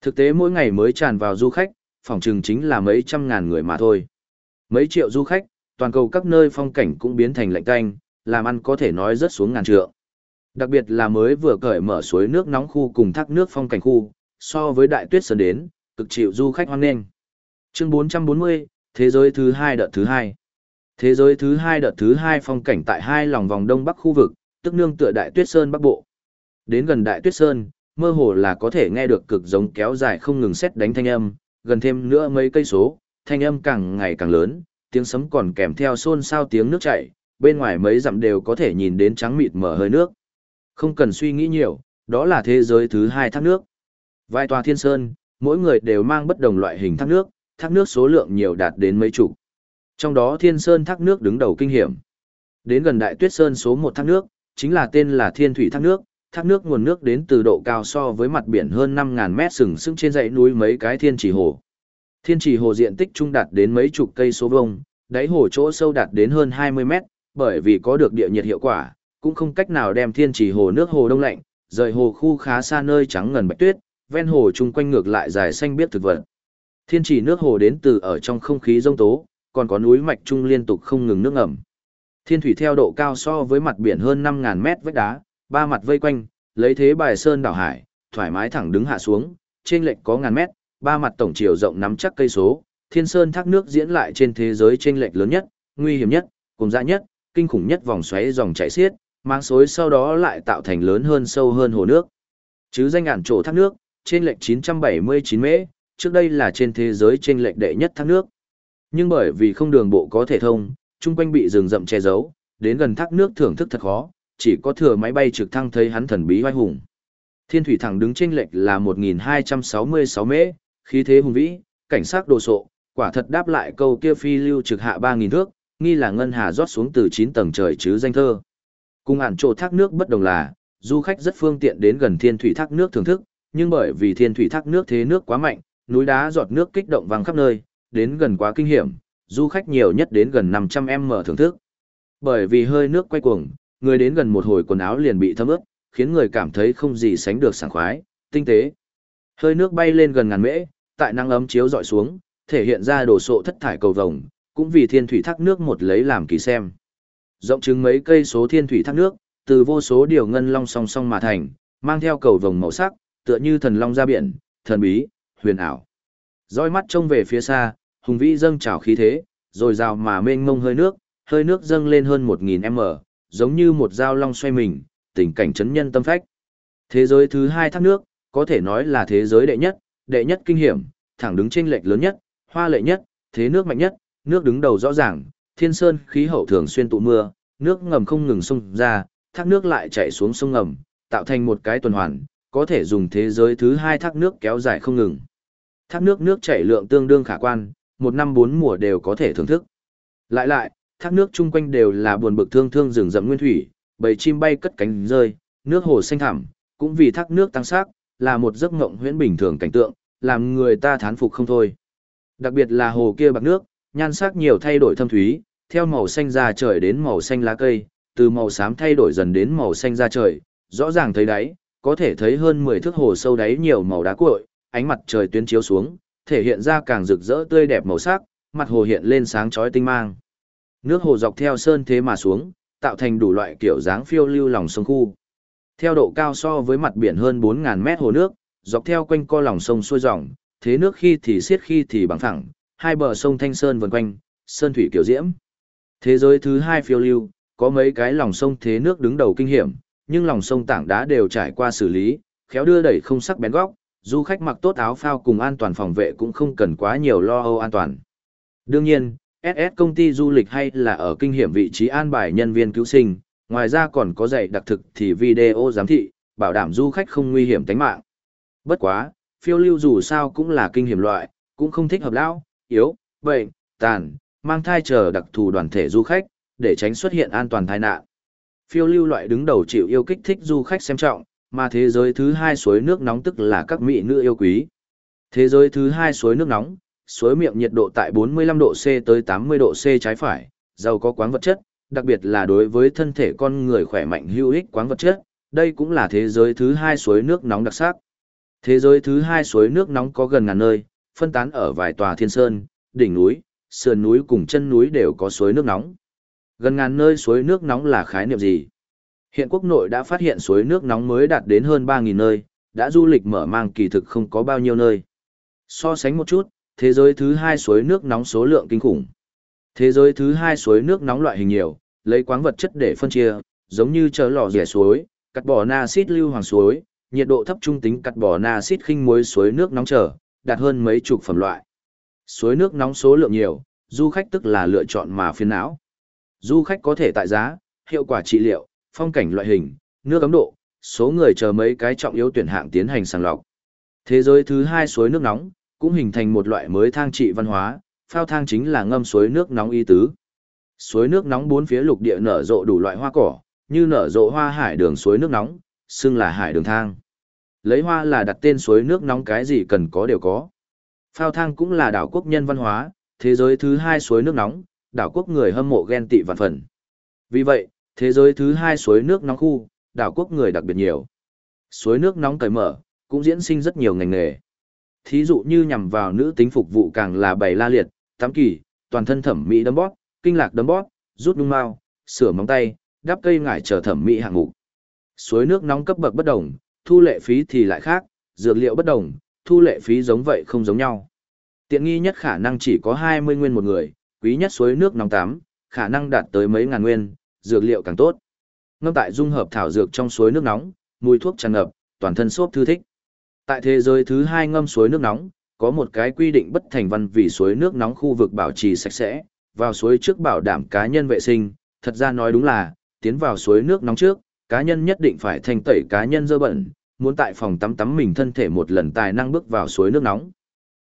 Thực tế mỗi ngày mới tràn vào du khách, phòng trừng chính là mấy trăm ngàn người mà thôi. Mấy triệu du khách, toàn cầu các nơi phong cảnh cũng biến thành lạnh canh, làm ăn có thể nói rất xuống ngàn trượng. Đặc biệt là mới vừa cởi mở suối nước nóng khu cùng thác nước phong cảnh khu, so với đại tuyết sơn đến, cực chịu du khách hoan nghênh. Chương 440, Thế giới thứ hai đợt thứ hai. Thế giới thứ hai đợt thứ hai phong cảnh tại hai lòng vòng đông bắc khu vực, tức nương tựa đại tuyết sơn bắc bộ. Đến gần đại tuyết sơn, mơ hồ là có thể nghe được cực giống kéo dài không ngừng xét đánh thanh âm, gần thêm nữa mấy cây số, thanh âm càng ngày càng lớn, tiếng sấm còn kèm theo xôn xao tiếng nước chảy, bên ngoài mấy dặm đều có thể nhìn đến trắng mịt mở hơi nước. Không cần suy nghĩ nhiều, đó là thế giới thứ hai thác nước. Vài tòa thiên sơn, mỗi người đều mang bất đồng loại hình thác nước, thác nước số lượng nhiều đạt đến mấy chục. Trong đó thiên sơn thác nước đứng đầu kinh hiểm. Đến gần đại tuyết sơn số một thác nước, chính là tên là thiên thủy thác nước, thác nước nguồn nước đến từ độ cao so với mặt biển hơn 5.000 mét sừng sững trên dãy núi mấy cái thiên trì hồ. Thiên trì hồ diện tích trung đạt đến mấy chục cây số vông, đáy hồ chỗ sâu đạt đến hơn 20 mét, bởi vì có được địa nhiệt hiệu quả, cũng không cách nào đem thiên trì hồ nước hồ đông lạnh, rời hồ khu khá xa nơi trắng ngần bạch tuyết, ven hồ chung quanh ngược lại dài xanh biết thực vật. Thiên chỉ nước hồ đến từ ở trong không khí rông tố, còn có núi mạch trung liên tục không ngừng nước ngầm. Thiên thủy theo độ cao so với mặt biển hơn 5.000 mét vách đá, ba mặt vây quanh, lấy thế bài sơn đảo hải, thoải mái thẳng đứng hạ xuống, trên lệch có ngàn mét, ba mặt tổng chiều rộng nắm chắc cây số, thiên sơn thác nước diễn lại trên thế giới trên lệch lớn nhất, nguy hiểm nhất, cùng dã nhất, kinh khủng nhất vòng xoáy dòng chảy xiết, mang xối sau đó lại tạo thành lớn hơn sâu hơn hồ nước. Chứ danh ản trổ thác nước, trên lệch 979 mễ, trước đây là trên thế giới trên lệch đệ nhất thác nước. Nhưng bởi vì không đường bộ có thể thông, chung quanh bị rừng rậm che giấu, đến gần thác nước thưởng thức thật khó, chỉ có thừa máy bay trực thăng thấy hắn thần bí oai hùng. Thiên thủy thẳng đứng trên lệch là 1266 mễ, khí thế hùng vĩ, cảnh sát đồ sộ, quả thật đáp lại câu kia phi lưu trực hạ 3000 thước, nghi là ngân hà rót xuống từ 9 tầng trời chứ danh thơ. Cùng ản chỗ thác nước bất đồng là, du khách rất phương tiện đến gần thiên thủy thác nước thưởng thức, nhưng bởi vì thiên thủy thác nước thế nước quá mạnh, núi đá giọt nước kích động vang khắp nơi, đến gần quá kinh hiểm, du khách nhiều nhất đến gần 500m thưởng thức. Bởi vì hơi nước quay cuồng, người đến gần một hồi quần áo liền bị thấm ướt, khiến người cảm thấy không gì sánh được sảng khoái, tinh tế. Hơi nước bay lên gần ngàn mễ, tại nắng ấm chiếu dọi xuống, thể hiện ra đồ sộ thất thải cầu vồng, cũng vì thiên thủy thác nước một lấy làm kỳ xem. Rộng chứng mấy cây số thiên thủy thác nước, từ vô số điều ngân long song song mà thành, mang theo cầu vồng màu sắc, tựa như thần long ra biển, thần bí, huyền ảo. Roi mắt trông về phía xa, hùng vĩ dâng trào khí thế, rồi rào mà mênh mông hơi nước, hơi nước dâng lên hơn 1000m, giống như một dao long xoay mình, tình cảnh chấn nhân tâm phách. Thế giới thứ hai thác nước, có thể nói là thế giới đệ nhất, đệ nhất kinh hiểm, thẳng đứng trên lệch lớn nhất, hoa lệ nhất, thế nước mạnh nhất, nước đứng đầu rõ ràng, thiên sơn khí hậu thường xuyên tụ mưa, nước ngầm không ngừng sung ra, thác nước lại chảy xuống sông ngầm, tạo thành một cái tuần hoàn, có thể dùng thế giới thứ hai thác nước kéo dài không ngừng. Thác nước nước chảy lượng tương đương khả quan, một năm bốn mùa đều có thể thưởng thức. Lại lại, thác nước chung quanh đều là buồn bực thương thương rừng rậm nguyên thủy, bầy chim bay cất cánh rơi, nước hồ xanh thẳm, cũng vì thác nước tăng sắc, là một giấc mộng huyễn bình thường cảnh tượng, làm người ta thán phục không thôi. Đặc biệt là hồ kia bạc nước, nhan sắc nhiều thay đổi thâm thúy, theo màu xanh da trời đến màu xanh lá cây, từ màu xám thay đổi dần đến màu xanh da trời, rõ ràng thấy đấy có thể thấy hơn 10 thước hồ sâu đáy nhiều màu đá cuội, ánh mặt trời tuyến chiếu xuống, thể hiện ra càng rực rỡ tươi đẹp màu sắc, mặt hồ hiện lên sáng chói tinh mang. Nước hồ dọc theo sơn thế mà xuống, tạo thành đủ loại kiểu dáng phiêu lưu lòng sông khu. Theo độ cao so với mặt biển hơn 4000 mét hồ nước, dọc theo quanh co lòng sông xuôi dòng, thế nước khi thì xiết khi thì bằng phẳng, hai bờ sông thanh sơn vần quanh, sơn thủy kiểu diễm. Thế giới thứ hai phiêu lưu, có mấy cái lòng sông thế nước đứng đầu kinh hiểm, nhưng lòng sông tảng đá đều trải qua xử lý, khéo đưa đẩy không sắc bén góc, du khách mặc tốt áo phao cùng an toàn phòng vệ cũng không cần quá nhiều lo âu an toàn. Đương nhiên, SS công ty du lịch hay là ở kinh hiểm vị trí an bài nhân viên cứu sinh, ngoài ra còn có dạy đặc thực thì video giám thị, bảo đảm du khách không nguy hiểm tính mạng. Bất quá, phiêu lưu dù sao cũng là kinh hiểm loại, cũng không thích hợp lão, yếu, bệnh, tàn, mang thai chờ đặc thù đoàn thể du khách, để tránh xuất hiện an toàn tai nạn. Phiêu lưu loại đứng đầu chịu yêu kích thích du khách xem trọng, mà thế giới thứ hai suối nước nóng tức là các mỹ nữ yêu quý. Thế giới thứ hai suối nước nóng, suối miệng nhiệt độ tại 45 độ C tới 80 độ C trái phải, giàu có quáng vật chất, đặc biệt là đối với thân thể con người khỏe mạnh hữu ích quáng vật chất, đây cũng là thế giới thứ hai suối nước nóng đặc sắc. Thế giới thứ hai suối nước nóng có gần ngàn nơi, phân tán ở vài tòa thiên sơn, đỉnh núi, sườn núi cùng chân núi đều có suối nước nóng. Gần ngàn nơi suối nước nóng là khái niệm gì? Hiện quốc nội đã phát hiện suối nước nóng mới đạt đến hơn 3.000 nơi, đã du lịch mở mang kỳ thực không có bao nhiêu nơi. So sánh một chút, thế giới thứ hai suối nước nóng số lượng kinh khủng. Thế giới thứ hai suối nước nóng loại hình nhiều, lấy quáng vật chất để phân chia, giống như chở lò rẻ suối, cắt bỏ na xít lưu hoàng suối, nhiệt độ thấp trung tính cắt bỏ na xít khinh muối suối nước nóng trở, đạt hơn mấy chục phẩm loại. Suối nước nóng số lượng nhiều, du khách tức là lựa chọn mà phiền não. Du khách có thể tại giá, hiệu quả trị liệu, phong cảnh loại hình, nước ấm độ, số người chờ mấy cái trọng yếu tuyển hạng tiến hành sàng lọc. Thế giới thứ hai suối nước nóng, cũng hình thành một loại mới thang trị văn hóa, phao thang chính là ngâm suối nước nóng y tứ. Suối nước nóng bốn phía lục địa nở rộ đủ loại hoa cỏ, như nở rộ hoa hải đường suối nước nóng, xưng là hải đường thang. Lấy hoa là đặt tên suối nước nóng cái gì cần có đều có. Phao thang cũng là đảo quốc nhân văn hóa, thế giới thứ hai suối nước nóng, đảo quốc người hâm mộ ghen tị vạn phần. Vì vậy, thế giới thứ hai suối nước nóng khu, đảo quốc người đặc biệt nhiều. Suối nước nóng cởi mở, cũng diễn sinh rất nhiều ngành nghề. Thí dụ như nhằm vào nữ tính phục vụ càng là bày la liệt, tắm kỳ, toàn thân thẩm mỹ đấm bóp, kinh lạc đấm bóp, rút nung mao, sửa móng tay, đắp cây ngải chờ thẩm mỹ hạng mục. Suối nước nóng cấp bậc bất đồng, thu lệ phí thì lại khác, dược liệu bất đồng, thu lệ phí giống vậy không giống nhau. Tiện nghi nhất khả năng chỉ có 20 nguyên một người, quý nhất suối nước nóng tắm, khả năng đạt tới mấy ngàn nguyên, dược liệu càng tốt. Ngâm tại dung hợp thảo dược trong suối nước nóng, mùi thuốc tràn ngập, toàn thân xốp thư thích. Tại thế giới thứ hai ngâm suối nước nóng, có một cái quy định bất thành văn vì suối nước nóng khu vực bảo trì sạch sẽ, vào suối trước bảo đảm cá nhân vệ sinh, thật ra nói đúng là, tiến vào suối nước nóng trước, cá nhân nhất định phải thanh tẩy cá nhân dơ bẩn, muốn tại phòng tắm tắm mình thân thể một lần tài năng bước vào suối nước nóng.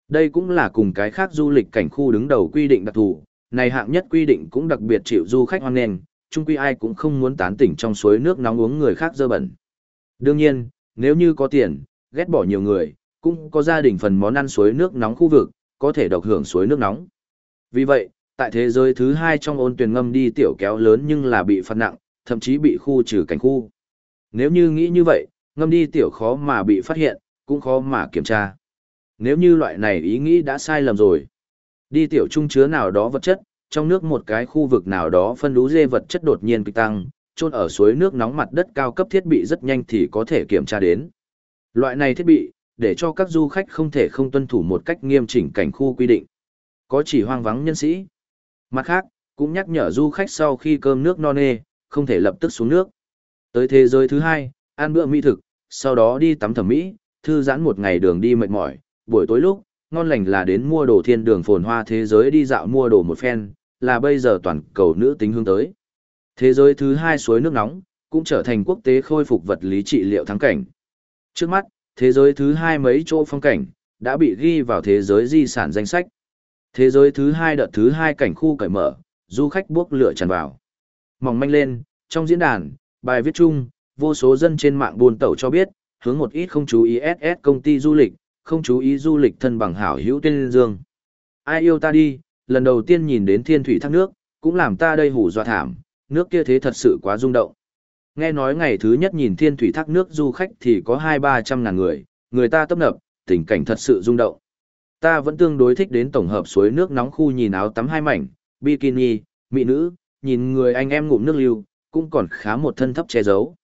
Đây cũng là cùng cái khác du lịch cảnh khu đứng đầu quy định đặc thù, này hạng nhất quy định cũng đặc biệt chịu du khách hoan nghênh, chung quy ai cũng không muốn tán tỉnh trong suối nước nóng uống người khác dơ bẩn. Đương nhiên, nếu như có tiền, ghét bỏ nhiều người, cũng có gia đình phần món ăn suối nước nóng khu vực, có thể độc hưởng suối nước nóng. Vì vậy, tại thế giới thứ hai trong ôn tuyển ngâm đi tiểu kéo lớn nhưng là bị phạt nặng, thậm chí bị khu trừ cảnh khu. Nếu như nghĩ như vậy, ngâm đi tiểu khó mà bị phát hiện, cũng khó mà kiểm tra. Nếu như loại này ý nghĩ đã sai lầm rồi, đi tiểu trung chứa nào đó vật chất, trong nước một cái khu vực nào đó phân lũ dê vật chất đột nhiên kịch tăng, trôn ở suối nước nóng mặt đất cao cấp thiết bị rất nhanh thì có thể kiểm tra đến. Loại này thiết bị, để cho các du khách không thể không tuân thủ một cách nghiêm chỉnh cảnh khu quy định. Có chỉ hoang vắng nhân sĩ. Mặt khác, cũng nhắc nhở du khách sau khi cơm nước no nê, không thể lập tức xuống nước. Tới thế giới thứ hai, ăn bữa mỹ thực, sau đó đi tắm thẩm mỹ, thư giãn một ngày đường đi mệt mỏi, buổi tối lúc, ngon lành là đến mua đồ thiên đường phồn hoa thế giới đi dạo mua đồ một phen, là bây giờ toàn cầu nữ tính hướng tới. Thế giới thứ hai suối nước nóng, cũng trở thành quốc tế khôi phục vật lý trị liệu thắng cảnh. Trước mắt, thế giới thứ hai mấy chỗ phong cảnh, đã bị ghi vào thế giới di sản danh sách. Thế giới thứ hai đợt thứ hai cảnh khu cởi mở, du khách buốc lửa tràn vào. Mỏng manh lên, trong diễn đàn, bài viết chung, vô số dân trên mạng buồn tẩu cho biết, hướng một ít không chú ý SS công ty du lịch, không chú ý du lịch thân bằng hảo hữu tên dương. Ai yêu ta đi, lần đầu tiên nhìn đến thiên thủy thác nước, cũng làm ta đây hủ dọa thảm, nước kia thế thật sự quá rung động. Nghe nói ngày thứ nhất nhìn thiên thủy thác nước du khách thì có hai ba trăm ngàn người, người ta tấp nập, tình cảnh thật sự rung động. Ta vẫn tương đối thích đến tổng hợp suối nước nóng khu nhìn áo tắm hai mảnh, bikini, mỹ nữ, nhìn người anh em ngụm nước lưu, cũng còn khá một thân thấp che giấu.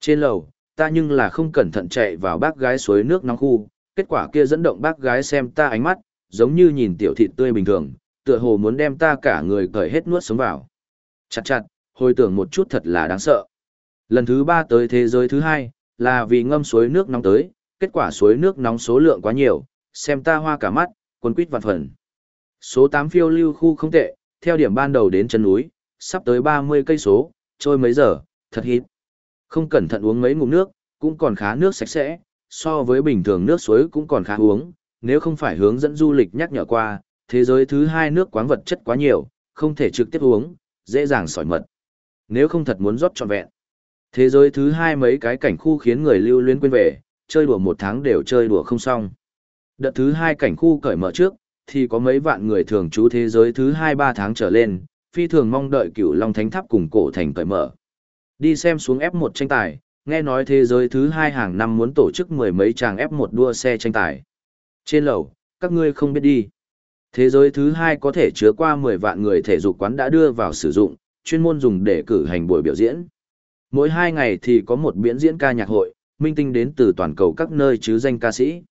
Trên lầu, ta nhưng là không cẩn thận chạy vào bác gái suối nước nóng khu, kết quả kia dẫn động bác gái xem ta ánh mắt, giống như nhìn tiểu thịt tươi bình thường, tựa hồ muốn đem ta cả người cởi hết nuốt sống vào. Chặt chặt, hồi tưởng một chút thật là đáng sợ. Lần thứ ba tới thế giới thứ hai, là vì ngâm suối nước nóng tới, kết quả suối nước nóng số lượng quá nhiều, xem ta hoa cả mắt, quân quýt vạn phần. Số 8 phiêu lưu khu không tệ, theo điểm ban đầu đến chân núi, sắp tới 30 cây số, trôi mấy giờ, thật hít. Không cẩn thận uống mấy ngụm nước, cũng còn khá nước sạch sẽ, so với bình thường nước suối cũng còn khá uống, nếu không phải hướng dẫn du lịch nhắc nhở qua, thế giới thứ hai nước quáng vật chất quá nhiều, không thể trực tiếp uống, dễ dàng sỏi mật. Nếu không thật muốn rót trọn vẹn. Thế giới thứ hai mấy cái cảnh khu khiến người lưu luyến quên về, chơi đùa một tháng đều chơi đùa không xong. Đợt thứ hai cảnh khu cởi mở trước, thì có mấy vạn người thường trú thế giới thứ hai ba tháng trở lên, phi thường mong đợi cửu Long Thánh Tháp cùng cổ thành cởi mở. Đi xem xuống F1 tranh tài, nghe nói thế giới thứ hai hàng năm muốn tổ chức mười mấy tràng F1 đua xe tranh tài. Trên lầu, các ngươi không biết đi. Thế giới thứ hai có thể chứa qua 10 vạn người thể dục quán đã đưa vào sử dụng, chuyên môn dùng để cử hành buổi biểu diễn. Mỗi hai ngày thì có một biểu diễn ca nhạc hội, minh tinh đến từ toàn cầu các nơi chứ danh ca sĩ.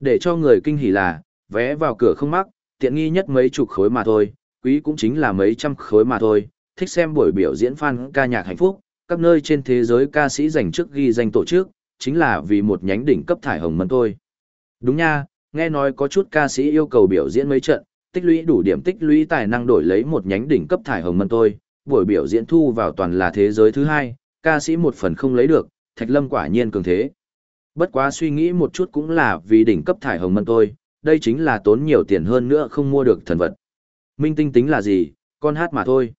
Để cho người kinh hỉ là, vé vào cửa không mắc, tiện nghi nhất mấy chục khối mà thôi, quý cũng chính là mấy trăm khối mà thôi, thích xem buổi biểu diễn fan ca nhạc hạnh phúc, các nơi trên thế giới ca sĩ dành trước ghi danh tổ chức, chính là vì một nhánh đỉnh cấp thải hồng mân thôi. Đúng nha, nghe nói có chút ca sĩ yêu cầu biểu diễn mấy trận, tích lũy đủ điểm tích lũy tài năng đổi lấy một nhánh đỉnh cấp thải hồng mân thôi, buổi biểu diễn thu vào toàn là thế giới thứ hai, ca sĩ một phần không lấy được, Thạch Lâm quả nhiên cường thế. Bất quá suy nghĩ một chút cũng là vì đỉnh cấp thải hồng mân tôi, đây chính là tốn nhiều tiền hơn nữa không mua được thần vật. Minh tinh tính là gì, con hát mà thôi.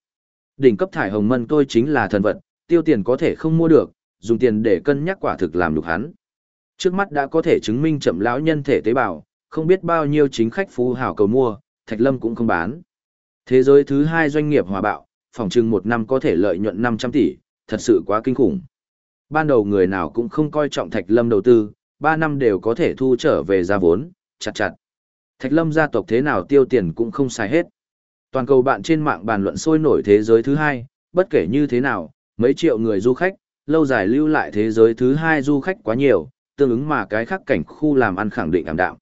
Đỉnh cấp thải hồng mân tôi chính là thần vật, tiêu tiền có thể không mua được, dùng tiền để cân nhắc quả thực làm lục hắn. Trước mắt đã có thể chứng minh chậm lão nhân thể tế bào, không biết bao nhiêu chính khách phú hào cầu mua, Thạch Lâm cũng không bán. Thế giới thứ hai doanh nghiệp hòa bạo, phòng trưng một năm có thể lợi nhuận 500 tỷ, thật sự quá kinh khủng. Ban đầu người nào cũng không coi trọng Thạch Lâm đầu tư, 3 năm đều có thể thu trở về ra vốn, chặt chặt. Thạch Lâm gia tộc thế nào tiêu tiền cũng không xài hết. Toàn cầu bạn trên mạng bàn luận sôi nổi thế giới thứ hai, bất kể như thế nào, mấy triệu người du khách, lâu dài lưu lại thế giới thứ hai du khách quá nhiều, tương ứng mà cái khác cảnh khu làm ăn khẳng định ảm đạm.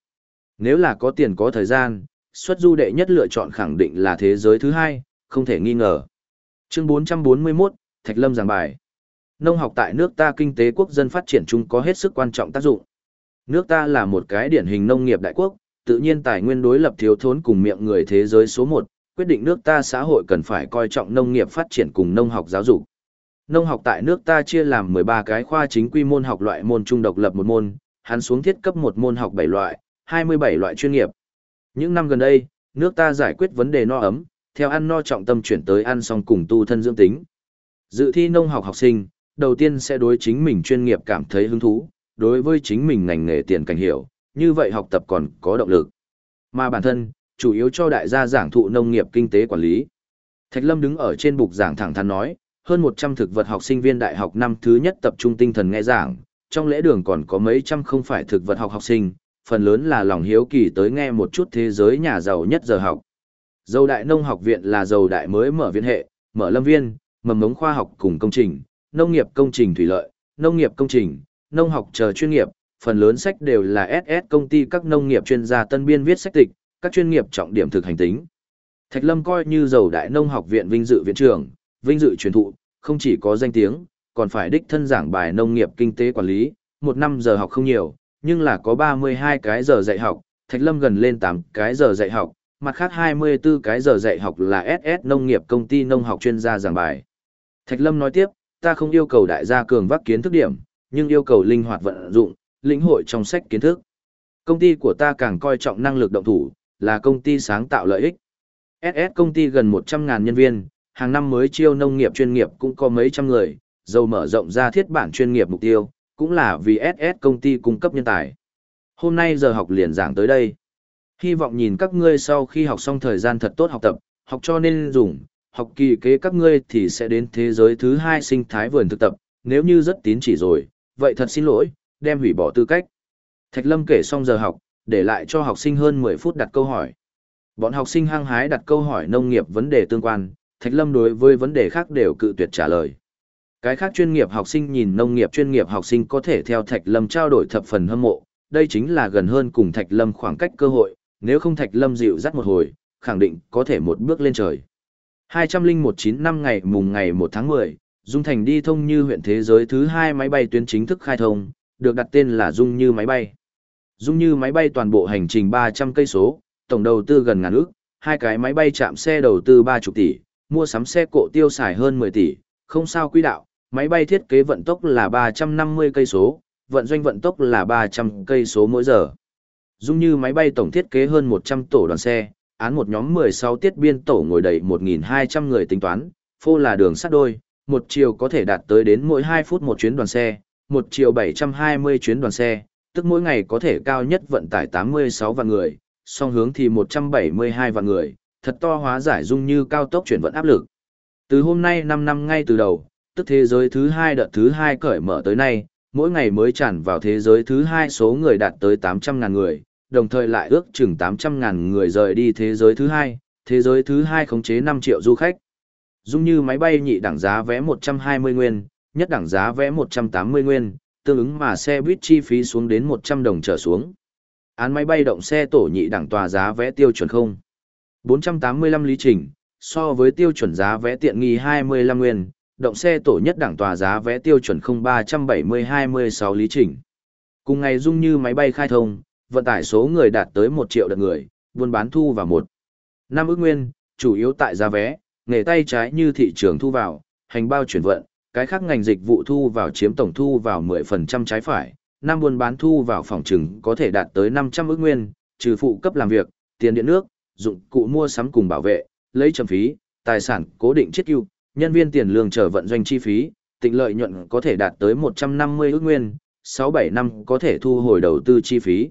Nếu là có tiền có thời gian, xuất du đệ nhất lựa chọn khẳng định là thế giới thứ hai, không thể nghi ngờ. Chương 441, Thạch Lâm giảng bài. Nông học tại nước ta kinh tế quốc dân phát triển chung có hết sức quan trọng tác dụng. Nước ta là một cái điển hình nông nghiệp đại quốc, tự nhiên tài nguyên đối lập thiếu thốn cùng miệng người thế giới số 1, quyết định nước ta xã hội cần phải coi trọng nông nghiệp phát triển cùng nông học giáo dục. Nông học tại nước ta chia làm 13 cái khoa chính quy môn học loại môn trung độc lập một môn, hắn xuống thiết cấp một môn học 7 loại, 27 loại chuyên nghiệp. Những năm gần đây, nước ta giải quyết vấn đề no ấm, theo ăn no trọng tâm chuyển tới ăn xong cùng tu thân dưỡng tính. Dự thi nông học học sinh, đầu tiên sẽ đối chính mình chuyên nghiệp cảm thấy hứng thú, đối với chính mình ngành nghề tiền cảnh hiểu, như vậy học tập còn có động lực. Mà bản thân, chủ yếu cho đại gia giảng thụ nông nghiệp kinh tế quản lý. Thạch Lâm đứng ở trên bục giảng thẳng thắn nói, hơn 100 thực vật học sinh viên đại học năm thứ nhất tập trung tinh thần nghe giảng, trong lễ đường còn có mấy trăm không phải thực vật học học sinh, phần lớn là lòng hiếu kỳ tới nghe một chút thế giới nhà giàu nhất giờ học. Dầu đại nông học viện là dầu đại mới mở viện hệ, mở lâm viên, mầm mống khoa học cùng công trình, nông nghiệp công trình thủy lợi, nông nghiệp công trình, nông học chờ chuyên nghiệp, phần lớn sách đều là SS công ty các nông nghiệp chuyên gia tân biên viết sách tịch, các chuyên nghiệp trọng điểm thực hành tính. Thạch Lâm coi như dầu đại nông học viện vinh dự viện trưởng, vinh dự truyền thụ, không chỉ có danh tiếng, còn phải đích thân giảng bài nông nghiệp kinh tế quản lý, một năm giờ học không nhiều, nhưng là có 32 cái giờ dạy học, Thạch Lâm gần lên 8 cái giờ dạy học, mặt khác 24 cái giờ dạy học là SS nông nghiệp công ty nông học chuyên gia giảng bài. Thạch Lâm nói tiếp, ta không yêu cầu đại gia cường vác kiến thức điểm, nhưng yêu cầu linh hoạt vận dụng, lĩnh hội trong sách kiến thức. Công ty của ta càng coi trọng năng lực động thủ, là công ty sáng tạo lợi ích. SS công ty gần 100.000 nhân viên, hàng năm mới chiêu nông nghiệp chuyên nghiệp cũng có mấy trăm người, dầu mở rộng ra thiết bản chuyên nghiệp mục tiêu, cũng là vì SS công ty cung cấp nhân tài. Hôm nay giờ học liền giảng tới đây. Hy vọng nhìn các ngươi sau khi học xong thời gian thật tốt học tập, học cho nên dùng, học kỳ kế các ngươi thì sẽ đến thế giới thứ hai sinh thái vườn thực tập, nếu như rất tín chỉ rồi, vậy thật xin lỗi, đem hủy bỏ tư cách. Thạch Lâm kể xong giờ học, để lại cho học sinh hơn 10 phút đặt câu hỏi. Bọn học sinh hăng hái đặt câu hỏi nông nghiệp vấn đề tương quan, Thạch Lâm đối với vấn đề khác đều cự tuyệt trả lời. Cái khác chuyên nghiệp học sinh nhìn nông nghiệp chuyên nghiệp học sinh có thể theo Thạch Lâm trao đổi thập phần hâm mộ, đây chính là gần hơn cùng Thạch Lâm khoảng cách cơ hội, nếu không Thạch Lâm dịu dắt một hồi, khẳng định có thể một bước lên trời. 2019 năm ngày mùng ngày 1 tháng 10, Dung Thành đi thông như huyện thế giới thứ hai máy bay tuyến chính thức khai thông, được đặt tên là Dung Như máy bay. Dung Như máy bay toàn bộ hành trình 300 cây số, tổng đầu tư gần ngàn ước, hai cái máy bay chạm xe đầu tư 30 tỷ, mua sắm xe cộ tiêu xài hơn 10 tỷ, không sao quỹ đạo, máy bay thiết kế vận tốc là 350 cây số, vận doanh vận tốc là 300 cây số mỗi giờ. Dung Như máy bay tổng thiết kế hơn 100 tổ đoàn xe, án một nhóm 16 tiết biên tổ ngồi đầy 1.200 người tính toán, phô là đường sắt đôi, một chiều có thể đạt tới đến mỗi 2 phút một chuyến đoàn xe, một chiều 720 chuyến đoàn xe, tức mỗi ngày có thể cao nhất vận tải 86 vạn người, song hướng thì 172 vạn người, thật to hóa giải dung như cao tốc chuyển vận áp lực. Từ hôm nay 5 năm ngay từ đầu, tức thế giới thứ 2 đợt thứ 2 cởi mở tới nay, mỗi ngày mới tràn vào thế giới thứ 2 số người đạt tới 800.000 người, đồng thời lại ước chừng 800.000 người rời đi thế giới thứ 2, thế giới thứ 2 khống chế 5 triệu du khách. Dung như máy bay nhị đẳng giá vé 120 nguyên, nhất đẳng giá vé 180 nguyên, tương ứng mà xe buýt chi phí xuống đến 100 đồng trở xuống. Án máy bay động xe tổ nhị đẳng tòa giá vé tiêu chuẩn không. 485 lý trình, so với tiêu chuẩn giá vé tiện nghi 25 nguyên, động xe tổ nhất đẳng tòa giá vé tiêu chuẩn 0370-26 lý trình. Cùng ngày dung như máy bay khai thông, vận tải số người đạt tới 1 triệu đợt người, buôn bán thu vào một năm ước nguyên, chủ yếu tại giá vé, nghề tay trái như thị trường thu vào, hành bao chuyển vận, cái khác ngành dịch vụ thu vào chiếm tổng thu vào 10% trái phải, năm buôn bán thu vào phòng trừng có thể đạt tới 500 ước nguyên, trừ phụ cấp làm việc, tiền điện nước, dụng cụ mua sắm cùng bảo vệ, lấy trầm phí, tài sản cố định chiết ưu, nhân viên tiền lương trở vận doanh chi phí, tịnh lợi nhuận có thể đạt tới 150 ước nguyên, 6-7 năm có thể thu hồi đầu tư chi phí.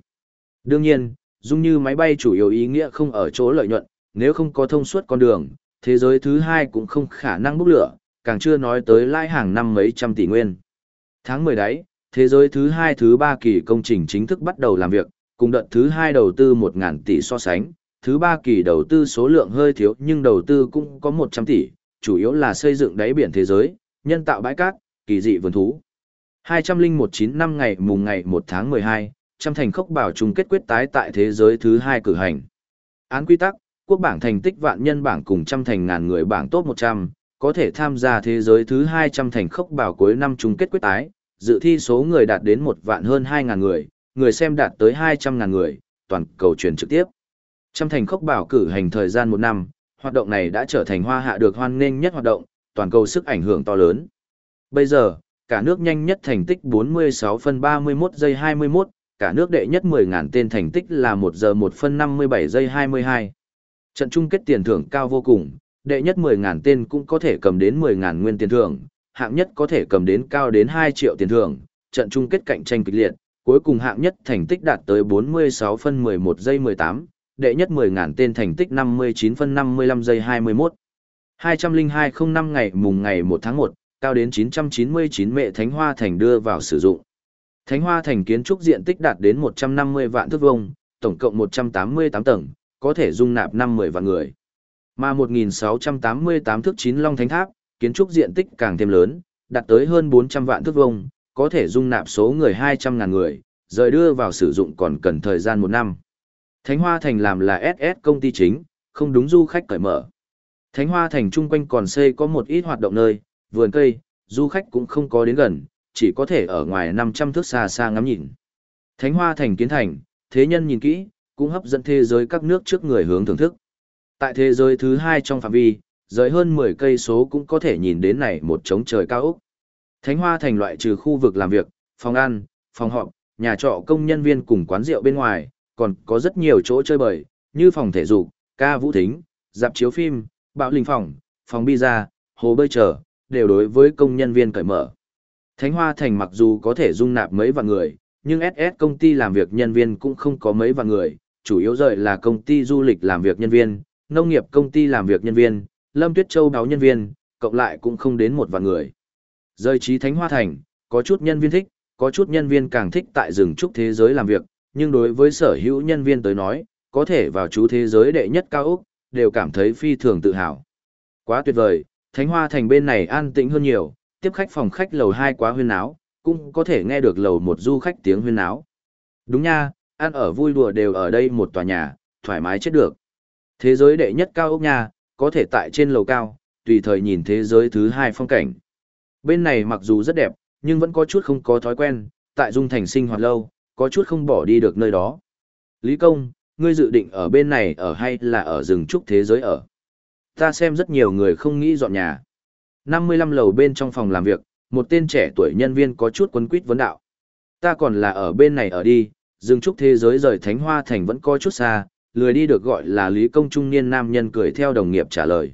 Đương nhiên, dung như máy bay chủ yếu ý nghĩa không ở chỗ lợi nhuận, nếu không có thông suốt con đường, thế giới thứ hai cũng không khả năng bốc lửa, càng chưa nói tới lãi hàng năm mấy trăm tỷ nguyên. Tháng 10 đấy, thế giới thứ hai thứ ba kỳ công trình chính thức bắt đầu làm việc, cùng đợt thứ hai đầu tư 1.000 tỷ so sánh, thứ ba kỳ đầu tư số lượng hơi thiếu nhưng đầu tư cũng có 100 tỷ, chủ yếu là xây dựng đáy biển thế giới, nhân tạo bãi cát, kỳ dị vườn thú. 2019 năm ngày mùng ngày 1 tháng 12, trăm thành khốc bảo chung kết quyết tái tại thế giới thứ hai cử hành. Án quy tắc, quốc bảng thành tích vạn nhân bảng cùng trăm thành ngàn người bảng top 100, có thể tham gia thế giới thứ 200 thành khốc bảo cuối năm chung kết quyết tái, dự thi số người đạt đến một vạn hơn 2.000 người, người xem đạt tới 200.000 người, toàn cầu truyền trực tiếp. Trăm thành khốc bảo cử hành thời gian một năm, hoạt động này đã trở thành hoa hạ được hoan nghênh nhất hoạt động, toàn cầu sức ảnh hưởng to lớn. Bây giờ, cả nước nhanh nhất thành tích 46 phân 31 giây 21, cả nước đệ nhất 10.000 tên thành tích là 1 giờ 1 phân 57 giây 22. Trận chung kết tiền thưởng cao vô cùng, đệ nhất 10.000 tên cũng có thể cầm đến 10.000 nguyên tiền thưởng, hạng nhất có thể cầm đến cao đến 2 triệu tiền thưởng, trận chung kết cạnh tranh kịch liệt, cuối cùng hạng nhất thành tích đạt tới 46 phân 11 giây 18, đệ nhất 10.000 tên thành tích 59 phân 55 giây 21. 20205 ngày mùng ngày 1 tháng 1, cao đến 999 mệ Thánh Hoa Thành đưa vào sử dụng. Thánh Hoa Thành kiến trúc diện tích đạt đến 150 vạn thước vuông, tổng cộng 188 tầng, có thể dung nạp 50 vạn người. Mà 1688 thước 9 Long Thánh Tháp, kiến trúc diện tích càng thêm lớn, đạt tới hơn 400 vạn thước vuông, có thể dung nạp số người 200.000 người, rời đưa vào sử dụng còn cần thời gian một năm. Thánh Hoa Thành làm là SS công ty chính, không đúng du khách cởi mở. Thánh Hoa Thành chung quanh còn xây có một ít hoạt động nơi, vườn cây, du khách cũng không có đến gần, chỉ có thể ở ngoài 500 thước xa xa ngắm nhìn. Thánh Hoa Thành kiến thành, thế nhân nhìn kỹ, cũng hấp dẫn thế giới các nước trước người hướng thưởng thức. Tại thế giới thứ hai trong phạm vi, rời hơn 10 cây số cũng có thể nhìn đến này một trống trời cao ốc. Thánh Hoa Thành loại trừ khu vực làm việc, phòng ăn, phòng họp, nhà trọ công nhân viên cùng quán rượu bên ngoài, còn có rất nhiều chỗ chơi bời, như phòng thể dục, ca vũ thính, dạp chiếu phim, bạo linh phòng, phòng pizza, hồ bơi chờ, đều đối với công nhân viên cởi mở. Thánh Hoa Thành mặc dù có thể dung nạp mấy vạn người, nhưng SS công ty làm việc nhân viên cũng không có mấy vạn người, chủ yếu rời là công ty du lịch làm việc nhân viên, nông nghiệp công ty làm việc nhân viên, Lâm Tuyết Châu báo nhân viên, cộng lại cũng không đến một vạn người. Rời trí Thánh Hoa Thành, có chút nhân viên thích, có chút nhân viên càng thích tại rừng trúc thế giới làm việc, nhưng đối với sở hữu nhân viên tới nói, có thể vào chú thế giới đệ nhất cao Úc, đều cảm thấy phi thường tự hào. Quá tuyệt vời, Thánh Hoa Thành bên này an tĩnh hơn nhiều, tiếp khách phòng khách lầu 2 quá huyên áo, cũng có thể nghe được lầu một du khách tiếng huyên áo. Đúng nha, ăn ở vui đùa đều ở đây một tòa nhà, thoải mái chết được. Thế giới đệ nhất cao ốc nha, có thể tại trên lầu cao, tùy thời nhìn thế giới thứ hai phong cảnh. Bên này mặc dù rất đẹp, nhưng vẫn có chút không có thói quen, tại Dung Thành sinh hoạt lâu, có chút không bỏ đi được nơi đó. Lý Công, ngươi dự định ở bên này ở hay là ở rừng trúc thế giới ở? Ta xem rất nhiều người không nghĩ dọn nhà. 55 lầu bên trong phòng làm việc, một tên trẻ tuổi nhân viên có chút quấn quýt vấn đạo. Ta còn là ở bên này ở đi, rừng trúc thế giới rời Thánh Hoa Thành vẫn có chút xa, lười đi được gọi là Lý Công trung niên nam nhân cười theo đồng nghiệp trả lời.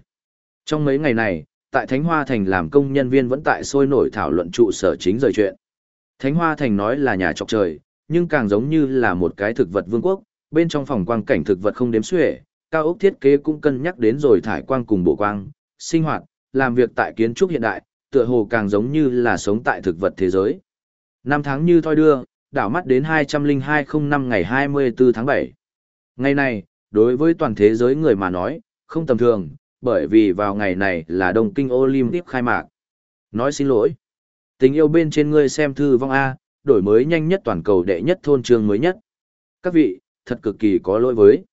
Trong mấy ngày này, tại Thánh Hoa Thành làm công nhân viên vẫn tại sôi nổi thảo luận trụ sở chính rời chuyện. Thánh Hoa Thành nói là nhà trọc trời, nhưng càng giống như là một cái thực vật vương quốc, bên trong phòng quang cảnh thực vật không đếm xuể, cao ốc thiết kế cũng cân nhắc đến rồi thải quang cùng bộ quang, sinh hoạt, làm việc tại kiến trúc hiện đại, tựa hồ càng giống như là sống tại thực vật thế giới. Năm tháng như thoi đưa, đảo mắt đến 20205 ngày 24 tháng 7. Ngày này, đối với toàn thế giới người mà nói, không tầm thường, bởi vì vào ngày này là Đông Kinh Olympic khai mạc. Nói xin lỗi. Tình yêu bên trên ngươi xem thư vong A, đổi mới nhanh nhất toàn cầu đệ nhất thôn trường mới nhất. Các vị, thật cực kỳ có lỗi với.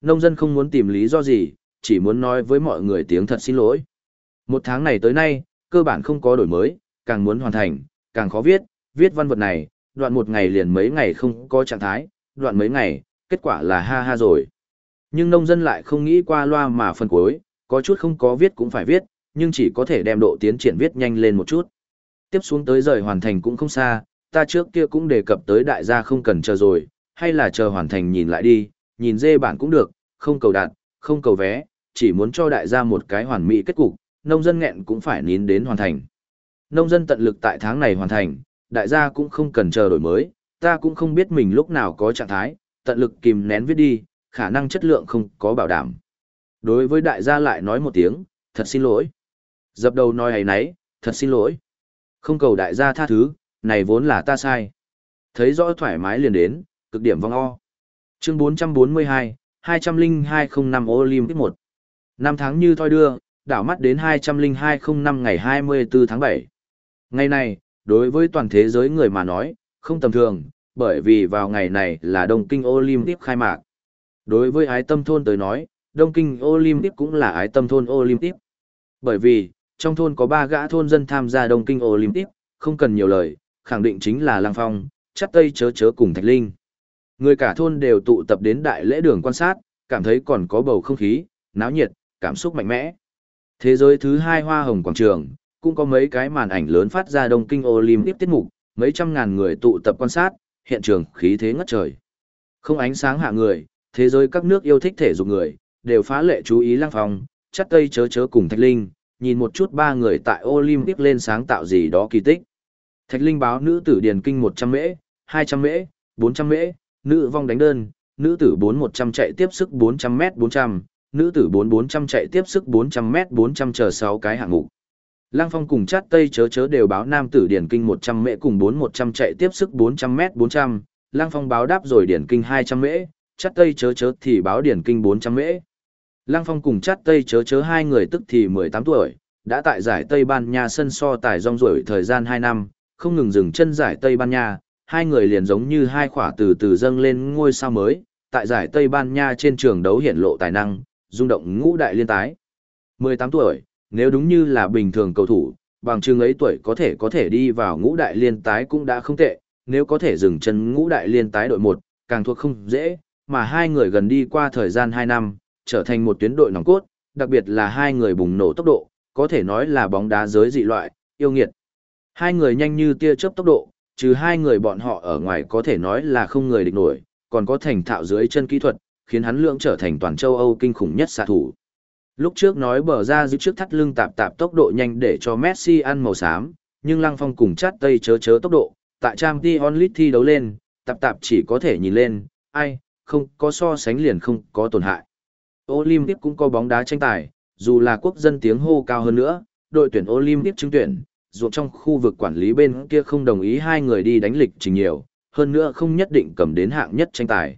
Nông dân không muốn tìm lý do gì, chỉ muốn nói với mọi người tiếng thật xin lỗi. Một tháng này tới nay, cơ bản không có đổi mới, càng muốn hoàn thành, càng khó viết, viết văn vật này, đoạn một ngày liền mấy ngày không có trạng thái, đoạn mấy ngày, kết quả là ha ha rồi. Nhưng nông dân lại không nghĩ qua loa mà phân cuối, có chút không có viết cũng phải viết, nhưng chỉ có thể đem độ tiến triển viết nhanh lên một chút. Tiếp xuống tới rời hoàn thành cũng không xa, ta trước kia cũng đề cập tới đại gia không cần chờ rồi, hay là chờ hoàn thành nhìn lại đi, nhìn dê bản cũng được, không cầu đạt, không cầu vé, chỉ muốn cho đại gia một cái hoàn mỹ kết cục, nông dân nghẹn cũng phải nín đến hoàn thành. Nông dân tận lực tại tháng này hoàn thành, đại gia cũng không cần chờ đổi mới, ta cũng không biết mình lúc nào có trạng thái, tận lực kìm nén viết đi, khả năng chất lượng không có bảo đảm. Đối với đại gia lại nói một tiếng, thật xin lỗi. Dập đầu nói ấy nấy, thật xin lỗi. Không cầu đại gia tha thứ, này vốn là ta sai. Thấy rõ thoải mái liền đến, cực điểm vong o. Chương 442, 20205 Olympic 1. Năm tháng như thoi đưa, đảo mắt đến 20205 ngày 24 tháng 7. Ngày này, đối với toàn thế giới người mà nói, không tầm thường, bởi vì vào ngày này là Đông Kinh Olympic khai mạc. Đối với ái tâm thôn tới nói, Đông Kinh Olympic cũng là ái tâm thôn Olympic. Bởi vì, trong thôn có ba gã thôn dân tham gia Đông Kinh Olympic, không cần nhiều lời, khẳng định chính là Lang Phong, Chắc Tây chớ chớ cùng Thạch Linh. Người cả thôn đều tụ tập đến đại lễ đường quan sát, cảm thấy còn có bầu không khí, náo nhiệt, cảm xúc mạnh mẽ. Thế giới thứ hai hoa hồng quảng trường, cũng có mấy cái màn ảnh lớn phát ra đông kinh Olympic tiết mục, mấy trăm ngàn người tụ tập quan sát, hiện trường khí thế ngất trời. Không ánh sáng hạ người, thế giới các nước yêu thích thể dục người, đều phá lệ chú ý lang Phong, chắc tây chớ chớ cùng Thạch Linh, nhìn một chút ba người tại Olympic lên sáng tạo gì đó kỳ tích. Thạch Linh báo nữ tử điền kinh 100 mễ, 200 mễ, 400 mễ, nữ vong đánh đơn, nữ tử 4100 chạy tiếp sức 400 m 400, nữ tử 4400 chạy tiếp sức 400 m 400 chờ 6 cái hạng mục. Lăng Phong cùng chát Tây chớ chớ đều báo nam tử điển kinh 100 mễ cùng 4100 chạy tiếp sức 400 m 400, Lăng Phong báo đáp rồi điển kinh 200 mễ, chát Tây chớ chớ thì báo điển kinh 400 mễ. Lăng Phong cùng chát Tây chớ chớ hai người tức thì 18 tuổi, đã tại giải Tây Ban Nha sân so tài rong ruổi thời gian 2 năm, không ngừng dừng chân giải Tây Ban Nha, hai người liền giống như hai khỏa từ từ dâng lên ngôi sao mới, tại giải Tây Ban Nha trên trường đấu hiện lộ tài năng, rung động ngũ đại liên tái. 18 tuổi, nếu đúng như là bình thường cầu thủ, bằng chừng ấy tuổi có thể có thể đi vào ngũ đại liên tái cũng đã không tệ, nếu có thể dừng chân ngũ đại liên tái đội 1, càng thuộc không dễ, mà hai người gần đi qua thời gian 2 năm, trở thành một tuyến đội nòng cốt, đặc biệt là hai người bùng nổ tốc độ, có thể nói là bóng đá giới dị loại, yêu nghiệt. Hai người nhanh như tia chớp tốc độ, trừ hai người bọn họ ở ngoài có thể nói là không người địch nổi, còn có thành thạo dưới chân kỹ thuật, khiến hắn lượng trở thành toàn châu Âu kinh khủng nhất xạ thủ. Lúc trước nói bờ ra giữ trước thắt lưng tạp tạp tốc độ nhanh để cho Messi ăn màu xám, nhưng Lăng Phong cùng chát tây chớ chớ tốc độ, tại trang Dion Lit thi đấu lên, tạp tạp chỉ có thể nhìn lên, ai, không có so sánh liền không có tổn hại. Olympic cũng có bóng đá tranh tài, dù là quốc dân tiếng hô cao hơn nữa, đội tuyển Olympic chứng tuyển, ruộng trong khu vực quản lý bên kia không đồng ý hai người đi đánh lịch trình nhiều, hơn nữa không nhất định cầm đến hạng nhất tranh tài.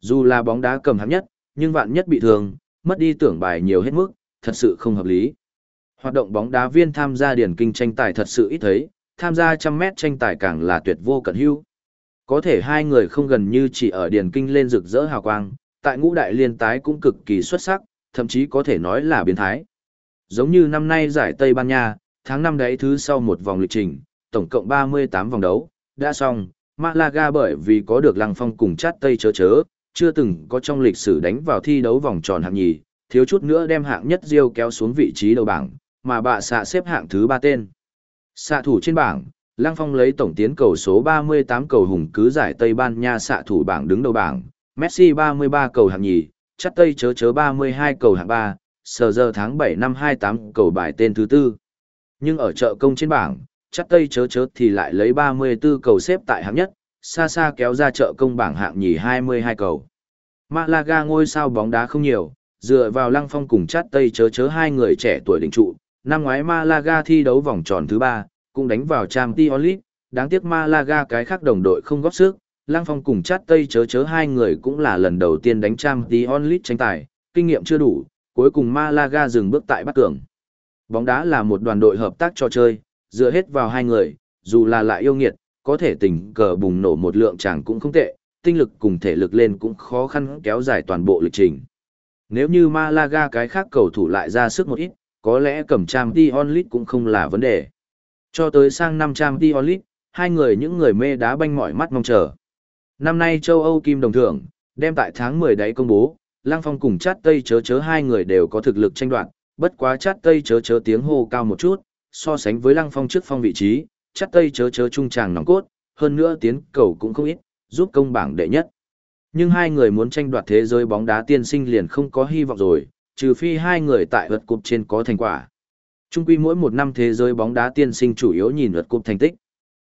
Dù là bóng đá cầm hạng nhất, nhưng vạn nhất bị thương, mất đi tưởng bài nhiều hết mức, thật sự không hợp lý. Hoạt động bóng đá viên tham gia điển kinh tranh tài thật sự ít thấy, tham gia trăm mét tranh tài càng là tuyệt vô cận hữu. Có thể hai người không gần như chỉ ở điển kinh lên rực rỡ hào quang, tại ngũ đại liên tái cũng cực kỳ xuất sắc, thậm chí có thể nói là biến thái. Giống như năm nay giải Tây Ban Nha, tháng năm đấy thứ sau một vòng lịch trình, tổng cộng 38 vòng đấu, đã xong, Malaga bởi vì có được Lăng Phong cùng chát Tây chớ chớ, chưa từng có trong lịch sử đánh vào thi đấu vòng tròn hạng nhì, thiếu chút nữa đem hạng nhất Diêu kéo xuống vị trí đầu bảng, mà bạ xạ xếp hạng thứ ba tên. Xạ thủ trên bảng, Lăng Phong lấy tổng tiến cầu số 38 cầu hùng cứ giải Tây Ban Nha xạ thủ bảng đứng đầu bảng, Messi 33 cầu hạng nhì, Chát Tây chớ chớ 32 cầu hạng ba, sờ giờ tháng 7 năm 28 cầu bài tên thứ tư. Nhưng ở chợ công trên bảng, chắc Tây chớ chớ thì lại lấy 34 cầu xếp tại hạng nhất, xa xa kéo ra chợ công bảng hạng nhì 22 cầu. Malaga ngôi sao bóng đá không nhiều, dựa vào Lăng Phong cùng chát Tây chớ chớ hai người trẻ tuổi đỉnh trụ, năm ngoái Malaga thi đấu vòng tròn thứ ba, cũng đánh vào Tram League, đáng tiếc Malaga cái khác đồng đội không góp sức, Lăng Phong cùng chát Tây chớ chớ hai người cũng là lần đầu tiên đánh Tram League tranh tài, kinh nghiệm chưa đủ, cuối cùng Malaga dừng bước tại bắt cường. Bóng đá là một đoàn đội hợp tác cho chơi, dựa hết vào hai người, dù là lại yêu nghiệt, có thể tình cờ bùng nổ một lượng chẳng cũng không tệ, tinh lực cùng thể lực lên cũng khó khăn kéo dài toàn bộ lịch trình. Nếu như Malaga cái khác cầu thủ lại ra sức một ít, có lẽ cầm trang Dion League cũng không là vấn đề. Cho tới sang năm trang Dion League, hai người những người mê đá banh mỏi mắt mong chờ. Năm nay châu Âu Kim Đồng Thưởng, đem tại tháng 10 đấy công bố, Lang Phong cùng Chát Tây chớ chớ hai người đều có thực lực tranh đoạt, bất quá Chát Tây chớ chớ tiếng hô cao một chút, so sánh với Lăng Phong trước phong vị trí, chát tây chớ chớ trung tràng nòng cốt, hơn nữa tiến cầu cũng không ít, giúp công bảng đệ nhất. Nhưng hai người muốn tranh đoạt thế giới bóng đá tiên sinh liền không có hy vọng rồi, trừ phi hai người tại vật cục trên có thành quả. Trung quy mỗi một năm thế giới bóng đá tiên sinh chủ yếu nhìn vật cục thành tích.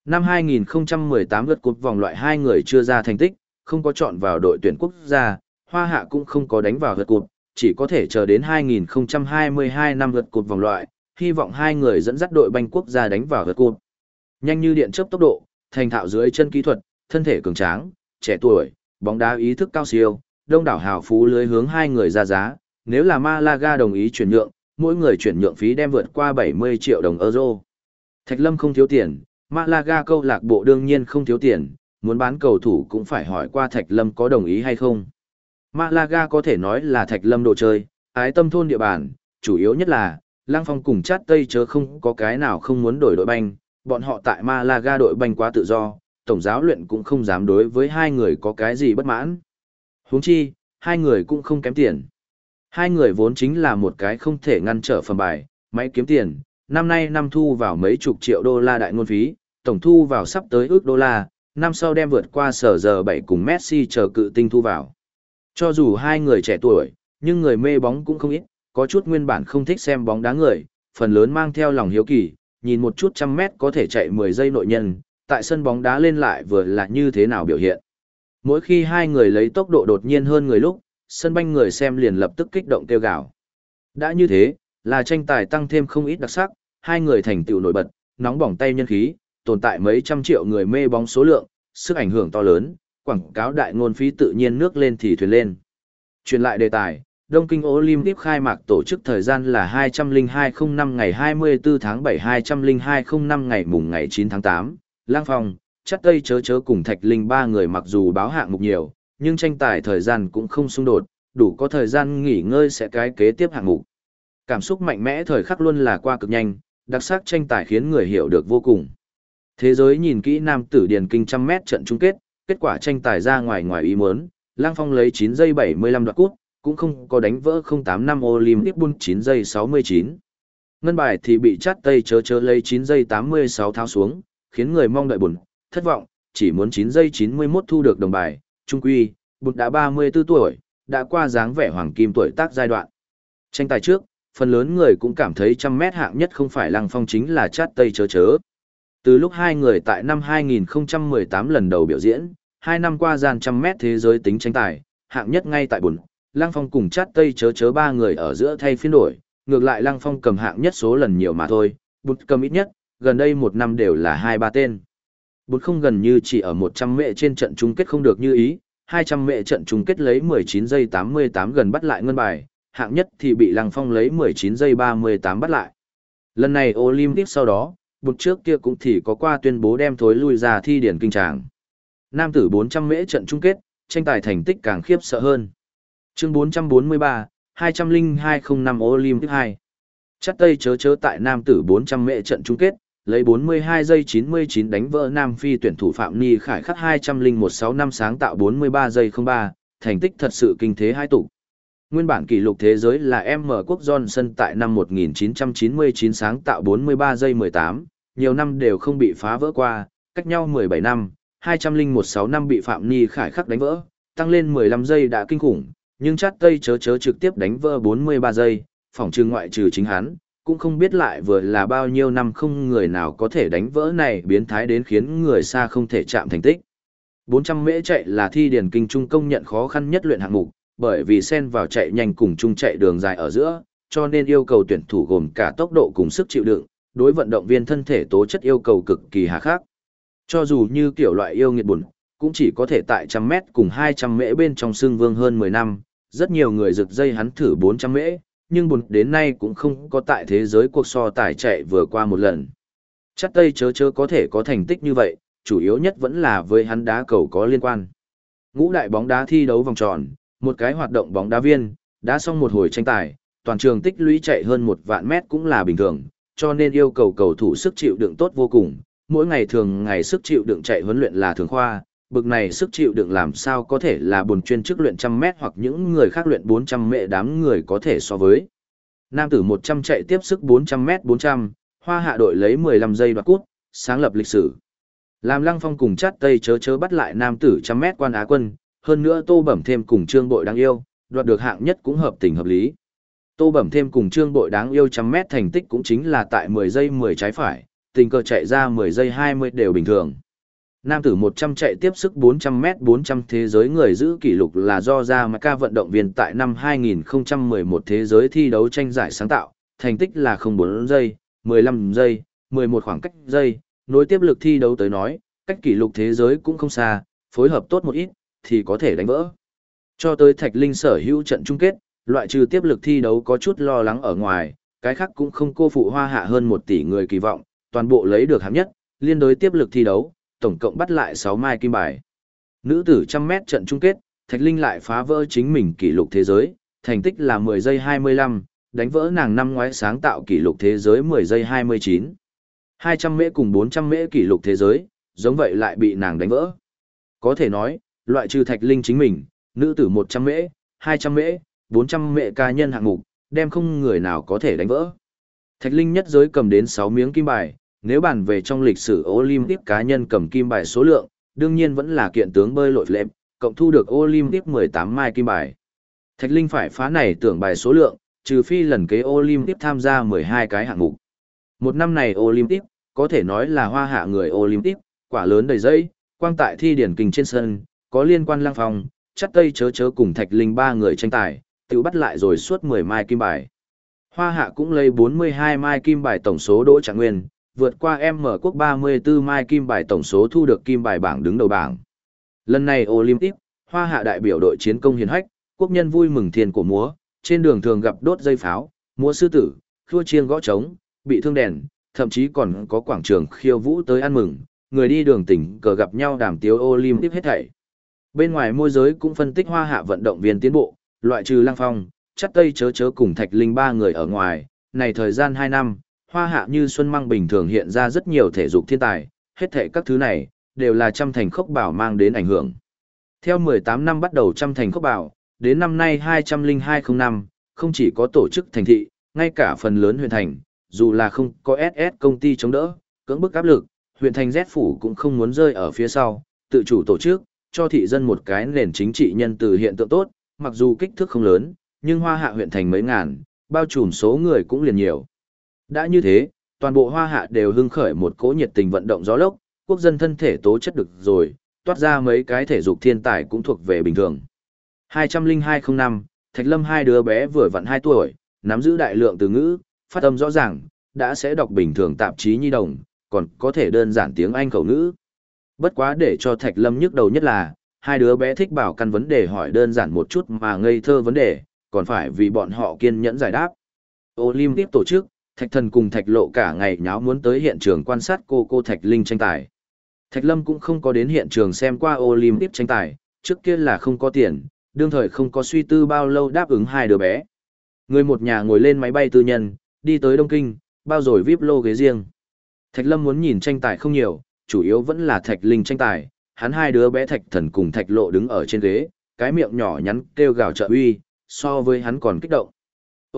Năm 2018 vượt cúp vòng loại hai người chưa ra thành tích, không có chọn vào đội tuyển quốc gia, Hoa Hạ cũng không có đánh vào vượt cúp, chỉ có thể chờ đến 2022 năm vượt cột vòng loại, hy vọng hai người dẫn dắt đội banh quốc gia đánh vào vượt cột Nhanh như điện chớp tốc độ, thành thạo dưới chân kỹ thuật, thân thể cường tráng, trẻ tuổi, bóng đá ý thức cao siêu, đông đảo hào phú lưới hướng hai người ra giá, nếu là Malaga đồng ý chuyển nhượng, mỗi người chuyển nhượng phí đem vượt qua 70 triệu đồng euro. Thạch Lâm không thiếu tiền, Malaga câu lạc bộ đương nhiên không thiếu tiền, muốn bán cầu thủ cũng phải hỏi qua Thạch Lâm có đồng ý hay không. Malaga có thể nói là Thạch Lâm đồ chơi, ái tâm thôn địa bàn, chủ yếu nhất là, Lăng Phong cùng chát Tây chớ không có cái nào không muốn đổi đội banh, bọn họ tại Malaga đội banh quá tự do, tổng giáo luyện cũng không dám đối với hai người có cái gì bất mãn. Huống chi, hai người cũng không kém tiền. Hai người vốn chính là một cái không thể ngăn trở phần bài, máy kiếm tiền, năm nay năm thu vào mấy chục triệu đô la đại ngôn phí, tổng thu vào sắp tới ước đô la, năm sau đem vượt qua sở giờ 7 cùng Messi chờ cự tinh thu vào. Cho dù hai người trẻ tuổi, nhưng người mê bóng cũng không ít, có chút nguyên bản không thích xem bóng đá người, phần lớn mang theo lòng hiếu kỳ, nhìn một chút trăm mét có thể chạy 10 giây nội nhân, tại sân bóng đá lên lại vừa là như thế nào biểu hiện. Mỗi khi hai người lấy tốc độ đột nhiên hơn người lúc, sân banh người xem liền lập tức kích động kêu gào. Đã như thế, là tranh tài tăng thêm không ít đặc sắc, hai người thành tựu nổi bật, nóng bỏng tay nhân khí, tồn tại mấy trăm triệu người mê bóng số lượng, sức ảnh hưởng to lớn, quảng cáo đại ngôn phí tự nhiên nước lên thì thuyền lên. Truyền lại đề tài, Đông Kinh Olympic khai mạc tổ chức thời gian là 20205 ngày 24 tháng 7 20205 ngày mùng ngày 9 tháng 8, Lang Phong, chắc tây chớ chớ cùng Thạch Linh ba người mặc dù báo hạng mục nhiều, nhưng tranh tài thời gian cũng không xung đột, đủ có thời gian nghỉ ngơi sẽ cái kế tiếp hạng mục. Cảm xúc mạnh mẽ thời khắc luôn là qua cực nhanh, đặc sắc tranh tài khiến người hiểu được vô cùng. Thế giới nhìn kỹ nam tử điền kinh trăm mét trận chung kết, kết quả tranh tài ra ngoài ngoài ý muốn, Lang Phong lấy 9 giây 75 đoạt cút, cũng không có đánh vỡ 08 năm Olympic Bull 9 giây 69. Ngân bài thì bị chát tây chớ chớ lấy 9 giây 86 tháo xuống, khiến người mong đợi buồn, thất vọng, chỉ muốn 9 giây 91 thu được đồng bài, trung quy, bụt đã 34 tuổi, đã qua dáng vẻ hoàng kim tuổi tác giai đoạn. Tranh tài trước, phần lớn người cũng cảm thấy trăm mét hạng nhất không phải lăng phong chính là chát tây chớ chớ. Từ lúc hai người tại năm 2018 lần đầu biểu diễn, hai năm qua gian trăm mét thế giới tính tranh tài, hạng nhất ngay tại bùn, lăng phong cùng chát tây chớ chớ ba người ở giữa thay phiên đổi, ngược lại lăng phong cầm hạng nhất số lần nhiều mà thôi, bụt cầm ít nhất, gần đây một năm đều là hai ba tên. Bụt không gần như chỉ ở 100 mệ trên trận chung kết không được như ý, 200 mệ trận chung kết lấy 19 giây 88 gần bắt lại ngân bài, hạng nhất thì bị Lăng Phong lấy 19 giây 38 bắt lại. Lần này Olympic sau đó, bụt trước kia cũng thì có qua tuyên bố đem thối lui ra thi điển kinh tràng. Nam tử 400 mễ trận chung kết, tranh tài thành tích càng khiếp sợ hơn. Chương 443, 20205 Olympic 2. Chắc tây chớ chớ tại nam tử 400 mễ trận chung kết, lấy 42 giây 99 đánh vỡ Nam Phi tuyển thủ Phạm Ni Khải khắc 201 năm sáng tạo 43 giây 03, thành tích thật sự kinh thế hai tụ. Nguyên bản kỷ lục thế giới là M. Quốc Johnson tại năm 1999 sáng tạo 43 giây 18, nhiều năm đều không bị phá vỡ qua, cách nhau 17 năm, 2016 năm bị Phạm Ni Khải khắc đánh vỡ, tăng lên 15 giây đã kinh khủng, nhưng chát tây chớ chớ trực tiếp đánh vỡ 43 giây, phòng trừ ngoại trừ chính hắn, cũng không biết lại vừa là bao nhiêu năm không người nào có thể đánh vỡ này biến thái đến khiến người xa không thể chạm thành tích. 400 mễ chạy là thi điển kinh trung công nhận khó khăn nhất luyện hạng mục, bởi vì xen vào chạy nhanh cùng trung chạy đường dài ở giữa, cho nên yêu cầu tuyển thủ gồm cả tốc độ cùng sức chịu đựng, đối vận động viên thân thể tố chất yêu cầu cực kỳ hà khắc. Cho dù như kiểu loại yêu nghiệt buồn, cũng chỉ có thể tại trăm mét cùng 200 mễ bên trong xương vương hơn 10 năm, rất nhiều người rực dây hắn thử 400 mễ, nhưng buồn đến nay cũng không có tại thế giới cuộc so tài chạy vừa qua một lần. Chắc Tây chớ chớ có thể có thành tích như vậy, chủ yếu nhất vẫn là với hắn đá cầu có liên quan. Ngũ đại bóng đá thi đấu vòng tròn, một cái hoạt động bóng đá viên, đã xong một hồi tranh tài, toàn trường tích lũy chạy hơn một vạn mét cũng là bình thường, cho nên yêu cầu cầu thủ sức chịu đựng tốt vô cùng. Mỗi ngày thường ngày sức chịu đựng chạy huấn luyện là thường khoa, bực này sức chịu đựng làm sao có thể là buồn chuyên chức luyện trăm mét hoặc những người khác luyện 400 mệ đám người có thể so với. Nam tử 100 chạy tiếp sức 400 mét 400, hoa hạ đội lấy 15 giây đoạt cút, sáng lập lịch sử. Làm lăng phong cùng chát tây chớ chớ bắt lại nam tử trăm mét quan á quân, hơn nữa tô bẩm thêm cùng trương bội đáng yêu, đoạt được hạng nhất cũng hợp tình hợp lý. Tô bẩm thêm cùng trương bội đáng yêu trăm mét thành tích cũng chính là tại 10 giây 10 trái phải, tình cờ chạy ra 10 giây 20 đều bình thường. Nam tử 100 chạy tiếp sức 400m 400 thế giới người giữ kỷ lục là do ra mặt ca vận động viên tại năm 2011 thế giới thi đấu tranh giải sáng tạo, thành tích là 04 giây, 15 giây, 11 khoảng cách giây, nối tiếp lực thi đấu tới nói, cách kỷ lục thế giới cũng không xa, phối hợp tốt một ít, thì có thể đánh vỡ. Cho tới Thạch Linh sở hữu trận chung kết, loại trừ tiếp lực thi đấu có chút lo lắng ở ngoài, cái khác cũng không cô phụ hoa hạ hơn 1 tỷ người kỳ vọng, toàn bộ lấy được hạng nhất, liên đối tiếp lực thi đấu tổng cộng bắt lại 6 mai kim bài. Nữ tử trăm mét trận chung kết, Thạch Linh lại phá vỡ chính mình kỷ lục thế giới, thành tích là 10 giây 25, đánh vỡ nàng năm ngoái sáng tạo kỷ lục thế giới 10 giây 29. 200 mễ cùng 400 mễ kỷ lục thế giới, giống vậy lại bị nàng đánh vỡ. Có thể nói, loại trừ Thạch Linh chính mình, nữ tử 100 mễ, 200 mễ, 400 mệ ca nhân hạng mục, đem không người nào có thể đánh vỡ. Thạch Linh nhất giới cầm đến 6 miếng kim bài, nếu bàn về trong lịch sử Olympic cá nhân cầm kim bài số lượng, đương nhiên vẫn là kiện tướng bơi lội lệm, cộng thu được Olympic 18 mai kim bài. Thạch Linh phải phá này tưởng bài số lượng, trừ phi lần kế Olympic tham gia 12 cái hạng mục. Một năm này Olympic, có thể nói là hoa hạ người Olympic, quả lớn đầy dây, quang tại thi điển kinh trên sân, có liên quan lang phòng, chắc tây chớ chớ cùng Thạch Linh ba người tranh tài, tự bắt lại rồi suốt 10 mai kim bài. Hoa hạ cũng lấy 42 mai kim bài tổng số đỗ trạng nguyên, vượt qua em mở quốc 34 mai kim bài tổng số thu được kim bài bảng đứng đầu bảng. Lần này Olympic, hoa hạ đại biểu đội chiến công hiền hách, quốc nhân vui mừng thiên của múa, trên đường thường gặp đốt dây pháo, múa sư tử, khua chiên gõ trống, bị thương đèn, thậm chí còn có quảng trường khiêu vũ tới ăn mừng, người đi đường tỉnh cờ gặp nhau đàm tiếu Olympic hết thảy. Bên ngoài môi giới cũng phân tích hoa hạ vận động viên tiến bộ, loại trừ Lang Phong, chắc tây chớ chớ cùng Thạch Linh ba người ở ngoài, này thời gian 2 năm, hoa hạ như Xuân Măng bình thường hiện ra rất nhiều thể dục thiên tài, hết thảy các thứ này, đều là trăm thành khốc bảo mang đến ảnh hưởng. Theo 18 năm bắt đầu trăm thành khốc bảo, đến năm nay 202 năm, không chỉ có tổ chức thành thị, ngay cả phần lớn huyện thành, dù là không có SS công ty chống đỡ, cưỡng bức áp lực, huyện thành Z phủ cũng không muốn rơi ở phía sau, tự chủ tổ chức, cho thị dân một cái nền chính trị nhân từ hiện tượng tốt, mặc dù kích thước không lớn, nhưng hoa hạ huyện thành mấy ngàn, bao trùm số người cũng liền nhiều. Đã như thế, toàn bộ hoa hạ đều hưng khởi một cỗ nhiệt tình vận động gió lốc, quốc dân thân thể tố chất được rồi, toát ra mấy cái thể dục thiên tài cũng thuộc về bình thường. 20205, Thạch Lâm hai đứa bé vừa vặn 2 tuổi, nắm giữ đại lượng từ ngữ, phát âm rõ ràng, đã sẽ đọc bình thường tạp chí nhi đồng, còn có thể đơn giản tiếng Anh khẩu ngữ. Bất quá để cho Thạch Lâm nhức đầu nhất là, hai đứa bé thích bảo căn vấn đề hỏi đơn giản một chút mà ngây thơ vấn đề, còn phải vì bọn họ kiên nhẫn giải đáp. Olympic tổ chức, Thạch Thần cùng Thạch Lộ cả ngày nháo muốn tới hiện trường quan sát cô cô Thạch Linh tranh tài. Thạch Lâm cũng không có đến hiện trường xem qua Olympic tranh tài, trước kia là không có tiền, đương thời không có suy tư bao lâu đáp ứng hai đứa bé. Người một nhà ngồi lên máy bay tư nhân, đi tới Đông Kinh, bao rồi VIP lô ghế riêng. Thạch Lâm muốn nhìn tranh tài không nhiều, chủ yếu vẫn là Thạch Linh tranh tài, hắn hai đứa bé Thạch Thần cùng Thạch Lộ đứng ở trên ghế, cái miệng nhỏ nhắn kêu gào trợ uy, so với hắn còn kích động.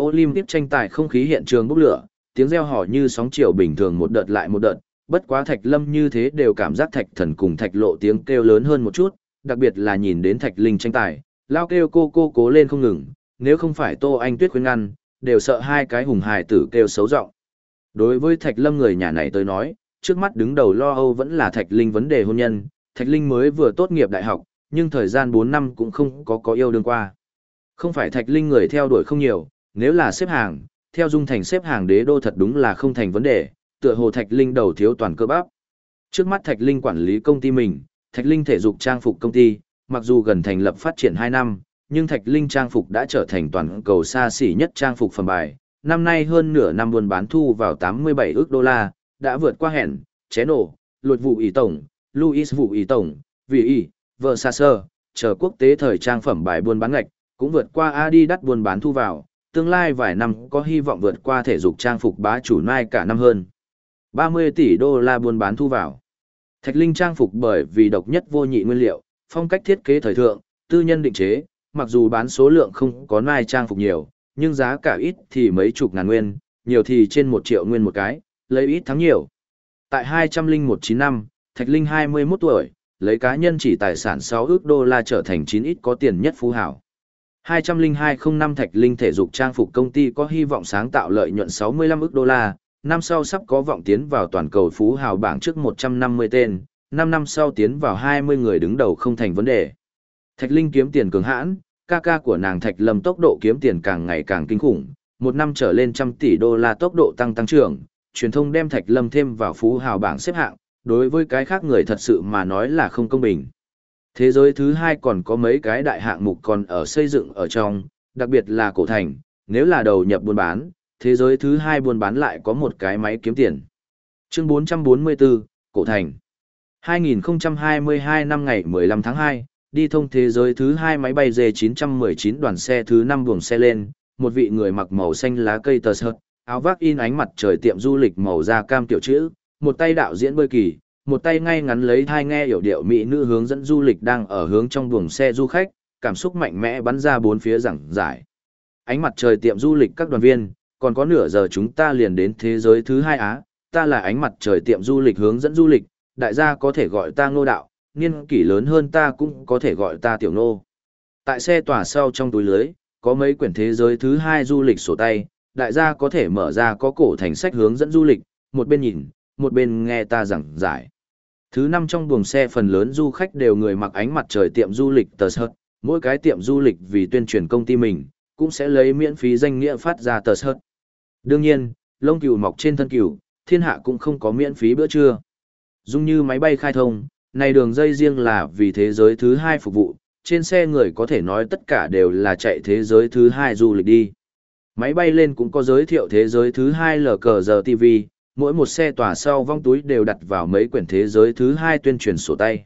Olympic tranh tài không khí hiện trường bốc lửa, tiếng reo hò như sóng chiều bình thường một đợt lại một đợt, bất quá Thạch Lâm như thế đều cảm giác Thạch Thần cùng Thạch Lộ tiếng kêu lớn hơn một chút, đặc biệt là nhìn đến Thạch Linh tranh tài, lao kêu cô cô cố lên không ngừng, nếu không phải Tô Anh Tuyết khuyên ngăn, đều sợ hai cái hùng hài tử kêu xấu giọng. Đối với Thạch Lâm người nhà này tới nói, trước mắt đứng đầu lo âu vẫn là Thạch Linh vấn đề hôn nhân, Thạch Linh mới vừa tốt nghiệp đại học, nhưng thời gian 4 năm cũng không có có yêu đương qua. Không phải Thạch Linh người theo đuổi không nhiều, nếu là xếp hàng, theo Dung Thành xếp hàng đế đô thật đúng là không thành vấn đề, tựa hồ Thạch Linh đầu thiếu toàn cơ bắp. Trước mắt Thạch Linh quản lý công ty mình, Thạch Linh thể dục trang phục công ty, mặc dù gần thành lập phát triển 2 năm, nhưng Thạch Linh trang phục đã trở thành toàn cầu xa xỉ nhất trang phục phẩm bài. Năm nay hơn nửa năm buôn bán thu vào 87 ước đô la, đã vượt qua hẹn, ché nổ, luật vụ ý tổng, Louis Vũ ý tổng, vì ý, vợ xa sơ, chờ quốc tế thời trang phẩm bài buôn bán ngạch, cũng vượt qua Adidas buôn bán thu vào, tương lai vài năm có hy vọng vượt qua thể dục trang phục bá chủ Nike cả năm hơn. 30 tỷ đô la buôn bán thu vào. Thạch Linh trang phục bởi vì độc nhất vô nhị nguyên liệu, phong cách thiết kế thời thượng, tư nhân định chế, mặc dù bán số lượng không có Nike trang phục nhiều, nhưng giá cả ít thì mấy chục ngàn nguyên, nhiều thì trên một triệu nguyên một cái, lấy ít thắng nhiều. Tại 2019 năm, Thạch Linh 21 tuổi, lấy cá nhân chỉ tài sản 6 ước đô la trở thành 9 ít có tiền nhất phú hảo. 20205 Thạch Linh thể dục trang phục công ty có hy vọng sáng tạo lợi nhuận 65 ức đô la, năm sau sắp có vọng tiến vào toàn cầu phú hào bảng trước 150 tên, 5 năm sau tiến vào 20 người đứng đầu không thành vấn đề. Thạch Linh kiếm tiền cường hãn, ca ca của nàng Thạch Lâm tốc độ kiếm tiền càng ngày càng kinh khủng, một năm trở lên trăm tỷ đô la tốc độ tăng tăng trưởng, truyền thông đem Thạch Lâm thêm vào phú hào bảng xếp hạng, đối với cái khác người thật sự mà nói là không công bình. Thế giới thứ hai còn có mấy cái đại hạng mục còn ở xây dựng ở trong, đặc biệt là cổ thành, nếu là đầu nhập buôn bán, thế giới thứ hai buôn bán lại có một cái máy kiếm tiền. Chương 444, Cổ thành 2022 năm ngày 15 tháng 2, đi thông thế giới thứ hai máy bay D919 đoàn xe thứ 5 buồng xe lên, một vị người mặc màu xanh lá cây tờ sợt, áo vác in ánh mặt trời tiệm du lịch màu da cam tiểu chữ, một tay đạo diễn bơi kỳ, một tay ngay ngắn lấy thai nghe hiểu điệu mỹ nữ hướng dẫn du lịch đang ở hướng trong buồng xe du khách, cảm xúc mạnh mẽ bắn ra bốn phía giảng giải. Ánh mặt trời tiệm du lịch các đoàn viên, còn có nửa giờ chúng ta liền đến thế giới thứ hai Á, ta là ánh mặt trời tiệm du lịch hướng dẫn du lịch, đại gia có thể gọi ta ngô đạo, niên kỷ lớn hơn ta cũng có thể gọi ta tiểu nô. Tại xe tỏa sau trong túi lưới, có mấy quyển thế giới thứ hai du lịch sổ tay, đại gia có thể mở ra có cổ thành sách hướng dẫn du lịch, một bên nhìn, một bên nghe ta giảng giải. Thứ năm trong buồng xe phần lớn du khách đều người mặc ánh mặt trời tiệm du lịch tờ sợt, mỗi cái tiệm du lịch vì tuyên truyền công ty mình, cũng sẽ lấy miễn phí danh nghĩa phát ra tờ sợt. Đương nhiên, lông cừu mọc trên thân cừu, thiên hạ cũng không có miễn phí bữa trưa. Dung như máy bay khai thông, này đường dây riêng là vì thế giới thứ hai phục vụ, trên xe người có thể nói tất cả đều là chạy thế giới thứ hai du lịch đi. Máy bay lên cũng có giới thiệu thế giới thứ hai lờ cờ giờ TV, mỗi một xe tỏa sau vong túi đều đặt vào mấy quyển thế giới thứ hai tuyên truyền sổ tay.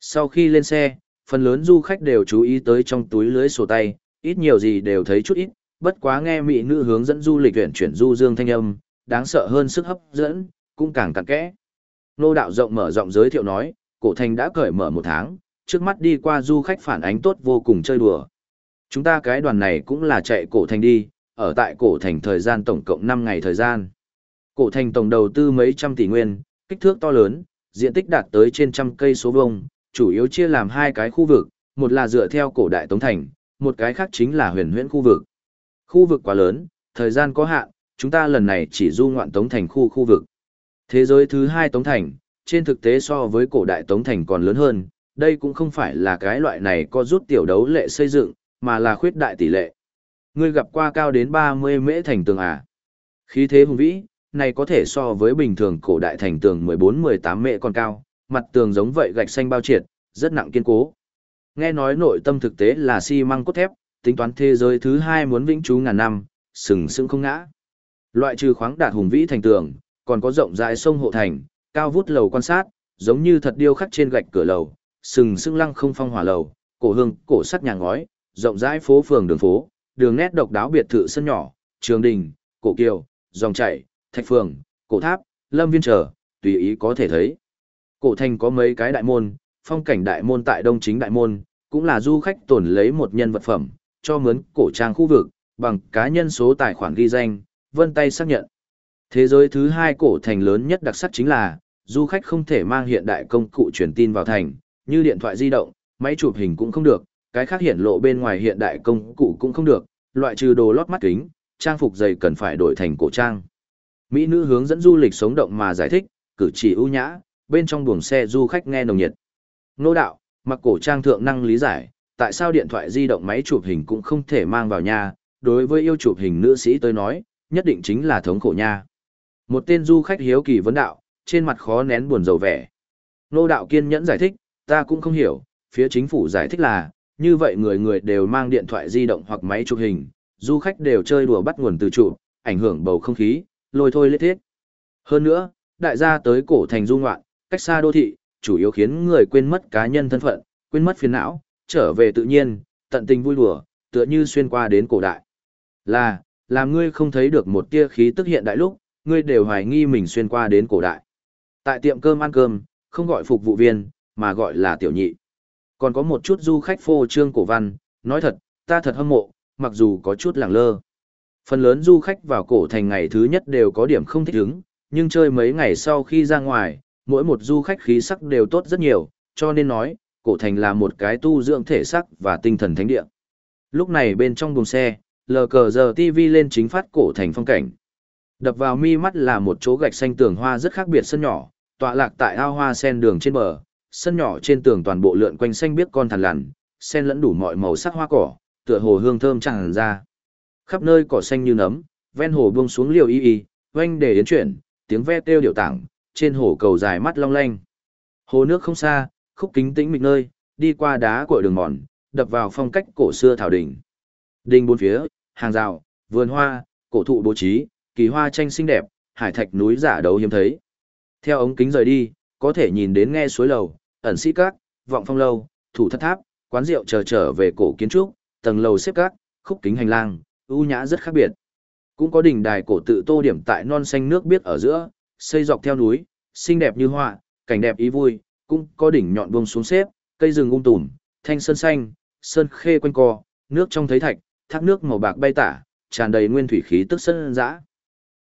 Sau khi lên xe, phần lớn du khách đều chú ý tới trong túi lưới sổ tay, ít nhiều gì đều thấy chút ít, bất quá nghe mỹ nữ hướng dẫn du lịch tuyển chuyển du dương thanh âm, đáng sợ hơn sức hấp dẫn, cũng càng càng kẽ. Nô đạo rộng mở rộng giới thiệu nói, cổ thành đã cởi mở một tháng, trước mắt đi qua du khách phản ánh tốt vô cùng chơi đùa. Chúng ta cái đoàn này cũng là chạy cổ thành đi, ở tại cổ thành thời gian tổng cộng 5 ngày thời gian. Cổ thành tổng đầu tư mấy trăm tỷ nguyên, kích thước to lớn, diện tích đạt tới trên trăm cây số vuông, chủ yếu chia làm hai cái khu vực, một là dựa theo cổ đại tống thành, một cái khác chính là huyền huyễn khu vực. Khu vực quá lớn, thời gian có hạn, chúng ta lần này chỉ du ngoạn tống thành khu khu vực. Thế giới thứ hai tống thành, trên thực tế so với cổ đại tống thành còn lớn hơn, đây cũng không phải là cái loại này có rút tiểu đấu lệ xây dựng, mà là khuyết đại tỷ lệ. Ngươi gặp qua cao đến 30 mễ thành tường à? Khí thế hùng vĩ, này có thể so với bình thường cổ đại thành tường 14-18 mệ còn cao, mặt tường giống vậy gạch xanh bao triệt, rất nặng kiên cố. Nghe nói nội tâm thực tế là xi măng cốt thép, tính toán thế giới thứ hai muốn vĩnh trú ngàn năm, sừng sững không ngã. Loại trừ khoáng đạt hùng vĩ thành tường, còn có rộng rãi sông hộ thành, cao vút lầu quan sát, giống như thật điêu khắc trên gạch cửa lầu, sừng sững lăng không phong hỏa lầu, cổ hương, cổ sắt nhà ngói, rộng rãi phố phường đường phố, đường nét độc đáo biệt thự sân nhỏ, trường đình, cổ kiều, dòng chảy, thạch phường, cổ tháp, lâm viên trở, tùy ý có thể thấy. Cổ thành có mấy cái đại môn, phong cảnh đại môn tại đông chính đại môn, cũng là du khách tổn lấy một nhân vật phẩm, cho mướn cổ trang khu vực, bằng cá nhân số tài khoản ghi danh, vân tay xác nhận. Thế giới thứ hai cổ thành lớn nhất đặc sắc chính là, du khách không thể mang hiện đại công cụ truyền tin vào thành, như điện thoại di động, máy chụp hình cũng không được, cái khác hiển lộ bên ngoài hiện đại công cụ cũng không được, loại trừ đồ lót mắt kính, trang phục dày cần phải đổi thành cổ trang. Mỹ nữ hướng dẫn du lịch sống động mà giải thích, cử chỉ ưu nhã, bên trong buồng xe du khách nghe nồng nhiệt. Nô đạo, mặc cổ trang thượng năng lý giải, tại sao điện thoại di động máy chụp hình cũng không thể mang vào nhà, đối với yêu chụp hình nữ sĩ tôi nói, nhất định chính là thống khổ nha. Một tên du khách hiếu kỳ vấn đạo, trên mặt khó nén buồn rầu vẻ. Nô đạo kiên nhẫn giải thích, ta cũng không hiểu, phía chính phủ giải thích là, như vậy người người đều mang điện thoại di động hoặc máy chụp hình, du khách đều chơi đùa bắt nguồn từ chụp, ảnh hưởng bầu không khí, lôi thôi lết thiết. Hơn nữa, đại gia tới cổ thành du ngoạn, cách xa đô thị, chủ yếu khiến người quên mất cá nhân thân phận, quên mất phiền não, trở về tự nhiên, tận tình vui đùa, tựa như xuyên qua đến cổ đại. Là, làm ngươi không thấy được một tia khí tức hiện đại lúc, ngươi đều hoài nghi mình xuyên qua đến cổ đại. Tại tiệm cơm ăn cơm, không gọi phục vụ viên, mà gọi là tiểu nhị. Còn có một chút du khách phô trương cổ văn, nói thật, ta thật hâm mộ, mặc dù có chút lẳng lơ. Phần lớn du khách vào cổ thành ngày thứ nhất đều có điểm không thích ứng, nhưng chơi mấy ngày sau khi ra ngoài, mỗi một du khách khí sắc đều tốt rất nhiều, cho nên nói, cổ thành là một cái tu dưỡng thể sắc và tinh thần thánh địa. Lúc này bên trong buồng xe, lờ cờ giờ TV lên chính phát cổ thành phong cảnh. Đập vào mi mắt là một chỗ gạch xanh tường hoa rất khác biệt sân nhỏ, tọa lạc tại ao hoa sen đường trên bờ, sân nhỏ trên tường toàn bộ lượn quanh xanh biếc con thằn lằn, sen lẫn đủ mọi màu sắc hoa cỏ, tựa hồ hương thơm tràn ra. Khắp nơi cỏ xanh như nấm, ven hồ buông xuống liều y y, oanh để yến chuyển, tiếng ve kêu điệu tảng, trên hồ cầu dài mắt long lanh. Hồ nước không xa, khúc kính tĩnh mịch nơi, đi qua đá của đường mòn, đập vào phong cách cổ xưa thảo đỉnh. Đinh bốn phía, hàng rào, vườn hoa, cổ thụ bố trí, kỳ hoa tranh xinh đẹp, hải thạch núi giả đấu hiếm thấy. Theo ống kính rời đi, có thể nhìn đến nghe suối lầu, ẩn sĩ các, vọng phong lâu, thủ thất tháp, quán rượu chờ trở về cổ kiến trúc, tầng lầu xếp các, khúc kính hành lang, ưu nhã rất khác biệt. Cũng có đỉnh đài cổ tự tô điểm tại non xanh nước biếc ở giữa, xây dọc theo núi, xinh đẹp như họa, cảnh đẹp ý vui, cũng có đỉnh nhọn buông xuống xếp, cây rừng ung um tùm, thanh sơn xanh, sơn khê quanh co, nước trong thấy thạch, thác nước màu bạc bay tả, tràn đầy nguyên thủy khí tức sơn dã.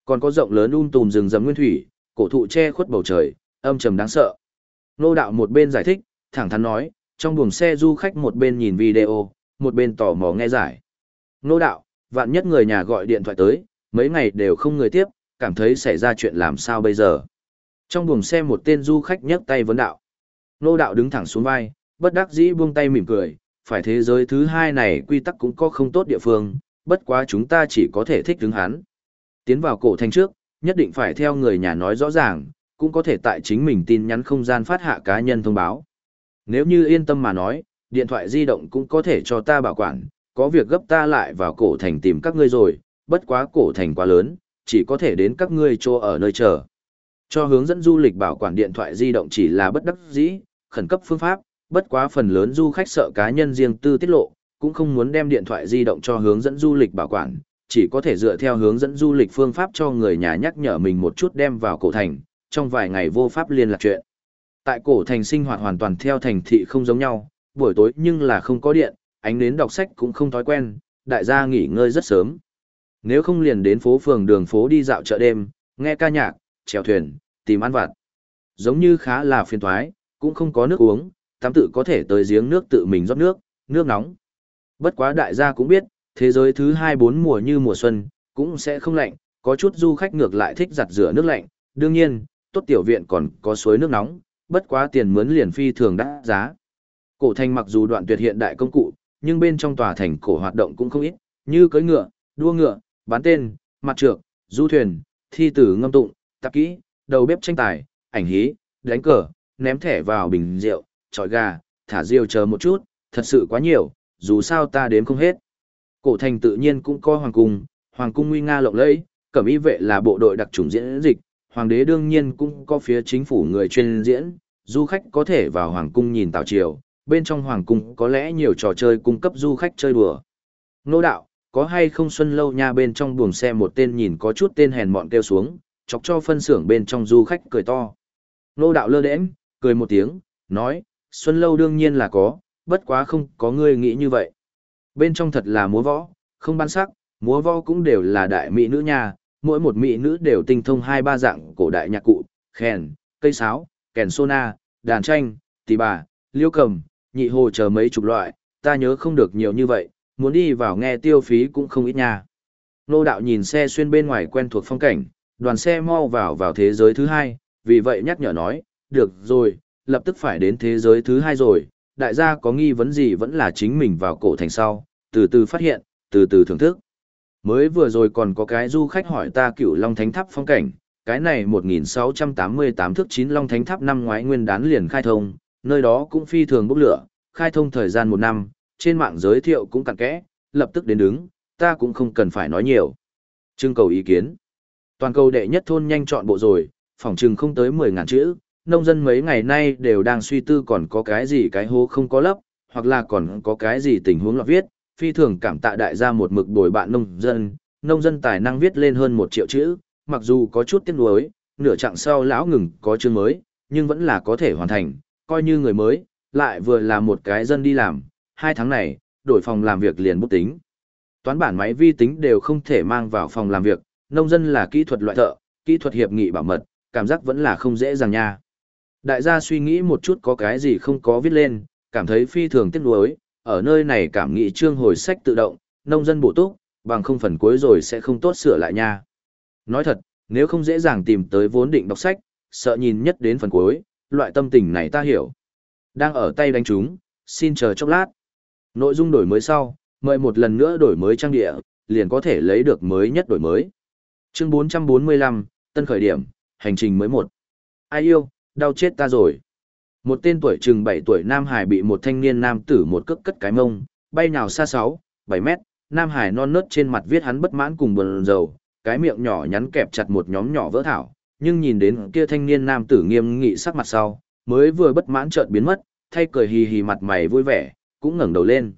Còn có rộng lớn um tùm rừng rậm nguyên thủy, cổ thụ che khuất bầu trời, âm trầm đáng sợ. Nô đạo một bên giải thích, thẳng thắn nói, trong buồng xe du khách một bên nhìn video, một bên tò mò nghe giải. Nô đạo, vạn nhất người nhà gọi điện thoại tới, mấy ngày đều không người tiếp, cảm thấy xảy ra chuyện làm sao bây giờ. Trong buồng xe một tên du khách nhấc tay vấn đạo. Nô đạo đứng thẳng xuống vai, bất đắc dĩ buông tay mỉm cười, phải thế giới thứ hai này quy tắc cũng có không tốt địa phương, bất quá chúng ta chỉ có thể thích đứng hắn. Tiến vào cổ thành trước, nhất định phải theo người nhà nói rõ ràng, cũng có thể tại chính mình tin nhắn không gian phát hạ cá nhân thông báo. Nếu như yên tâm mà nói, điện thoại di động cũng có thể cho ta bảo quản, có việc gấp ta lại vào cổ thành tìm các ngươi rồi, bất quá cổ thành quá lớn, chỉ có thể đến các ngươi chỗ ở nơi chờ. Cho hướng dẫn du lịch bảo quản điện thoại di động chỉ là bất đắc dĩ, khẩn cấp phương pháp, bất quá phần lớn du khách sợ cá nhân riêng tư tiết lộ, cũng không muốn đem điện thoại di động cho hướng dẫn du lịch bảo quản, chỉ có thể dựa theo hướng dẫn du lịch phương pháp cho người nhà nhắc nhở mình một chút đem vào cổ thành, trong vài ngày vô pháp liên lạc chuyện. Tại cổ thành sinh hoạt hoàn toàn theo thành thị không giống nhau, buổi tối nhưng là không có điện, ánh đến đọc sách cũng không thói quen, đại gia nghỉ ngơi rất sớm. Nếu không liền đến phố phường đường phố đi dạo chợ đêm, nghe ca nhạc, chèo thuyền, tìm ăn vặt. Giống như khá là phiền toái, cũng không có nước uống, tắm tự có thể tới giếng nước tự mình rót nước, nước nóng. Bất quá đại gia cũng biết, thế giới thứ hai bốn mùa như mùa xuân, cũng sẽ không lạnh, có chút du khách ngược lại thích giặt rửa nước lạnh, đương nhiên, tốt tiểu viện còn có suối nước nóng, bất quá tiền mướn liền phi thường đắt giá. Cổ thành mặc dù đoạn tuyệt hiện đại công cụ, nhưng bên trong tòa thành cổ hoạt động cũng không ít, như cưỡi ngựa, đua ngựa, bán tên, mặt trược, du thuyền, thi tử ngâm tụng, tạp kỹ, đầu bếp tranh tài, ảnh hí, đánh cờ, ném thẻ vào bình rượu, trọi gà, thả diều chờ một chút, thật sự quá nhiều, dù sao ta đếm không hết. Cổ thành tự nhiên cũng có hoàng cung, hoàng cung nguy nga lộng lẫy, cẩm y vệ là bộ đội đặc chủng diễn dịch, hoàng đế đương nhiên cũng có phía chính phủ người chuyên diễn, du khách có thể vào hoàng cung nhìn tào triều, bên trong hoàng cung có lẽ nhiều trò chơi cung cấp du khách chơi đùa. Nô đạo, có hay không xuân lâu nha bên trong buồng xe một tên nhìn có chút tên hèn mọn kêu xuống, chọc cho phân xưởng bên trong du khách cười to. Nô đạo lơ đễnh, cười một tiếng, nói, xuân lâu đương nhiên là có, bất quá không có người nghĩ như vậy. Bên trong thật là múa võ, không ban sắc, múa võ cũng đều là đại mỹ nữ nha, mỗi một mỹ nữ đều tinh thông hai ba dạng cổ đại nhạc cụ, khen, cây sáo, kèn sona, đàn tranh, tỳ bà, liêu cầm, nhị hồ chờ mấy chục loại, ta nhớ không được nhiều như vậy, muốn đi vào nghe tiêu phí cũng không ít nha. Nô đạo nhìn xe xuyên bên ngoài quen thuộc phong cảnh, đoàn xe mau vào vào thế giới thứ hai, vì vậy nhắc nhở nói, được rồi, lập tức phải đến thế giới thứ hai rồi, đại gia có nghi vấn gì vẫn là chính mình vào cổ thành sau, từ từ phát hiện, từ từ thưởng thức. Mới vừa rồi còn có cái du khách hỏi ta cựu Long Thánh Tháp phong cảnh, cái này 1688 thước 9 Long Thánh Tháp năm ngoái nguyên đán liền khai thông, nơi đó cũng phi thường bốc lửa, khai thông thời gian một năm, trên mạng giới thiệu cũng cặn kẽ, lập tức đến đứng, ta cũng không cần phải nói nhiều. Trưng cầu ý kiến. Toàn cầu đệ nhất thôn nhanh chọn bộ rồi, phòng trừng không tới 10 ngàn chữ, nông dân mấy ngày nay đều đang suy tư còn có cái gì cái hố không có lấp, hoặc là còn có cái gì tình huống lọt viết, phi thường cảm tạ đại gia một mực bồi bạn nông dân, nông dân tài năng viết lên hơn một triệu chữ, mặc dù có chút tiếc nuối, nửa chặng sau lão ngừng có chương mới, nhưng vẫn là có thể hoàn thành, coi như người mới, lại vừa là một cái dân đi làm, hai tháng này, đổi phòng làm việc liền bút tính. Toán bản máy vi tính đều không thể mang vào phòng làm việc, nông dân là kỹ thuật loại thợ, kỹ thuật hiệp nghị bảo mật, cảm giác vẫn là không dễ dàng nha. Đại gia suy nghĩ một chút có cái gì không có viết lên, cảm thấy phi thường tiếc nuối, ở nơi này cảm nghĩ trương hồi sách tự động, nông dân bổ túc, bằng không phần cuối rồi sẽ không tốt sửa lại nha. Nói thật, nếu không dễ dàng tìm tới vốn định đọc sách, sợ nhìn nhất đến phần cuối, loại tâm tình này ta hiểu. Đang ở tay đánh chúng, xin chờ chốc lát. Nội dung đổi mới sau, mời một lần nữa đổi mới trang địa, liền có thể lấy được mới nhất đổi mới. Chương 445, Tân khởi điểm, hành trình mới một. Ai yêu, đau chết ta rồi. Một tên tuổi chừng 7 tuổi Nam Hải bị một thanh niên nam tử một cước cất cái mông, bay nhào xa 6, 7 mét, Nam Hải non nớt trên mặt viết hắn bất mãn cùng buồn rầu, cái miệng nhỏ nhắn kẹp chặt một nhóm nhỏ vỡ thảo, nhưng nhìn đến kia thanh niên nam tử nghiêm nghị sắc mặt sau, mới vừa bất mãn chợt biến mất, thay cười hì hì mặt mày vui vẻ, cũng ngẩng đầu lên.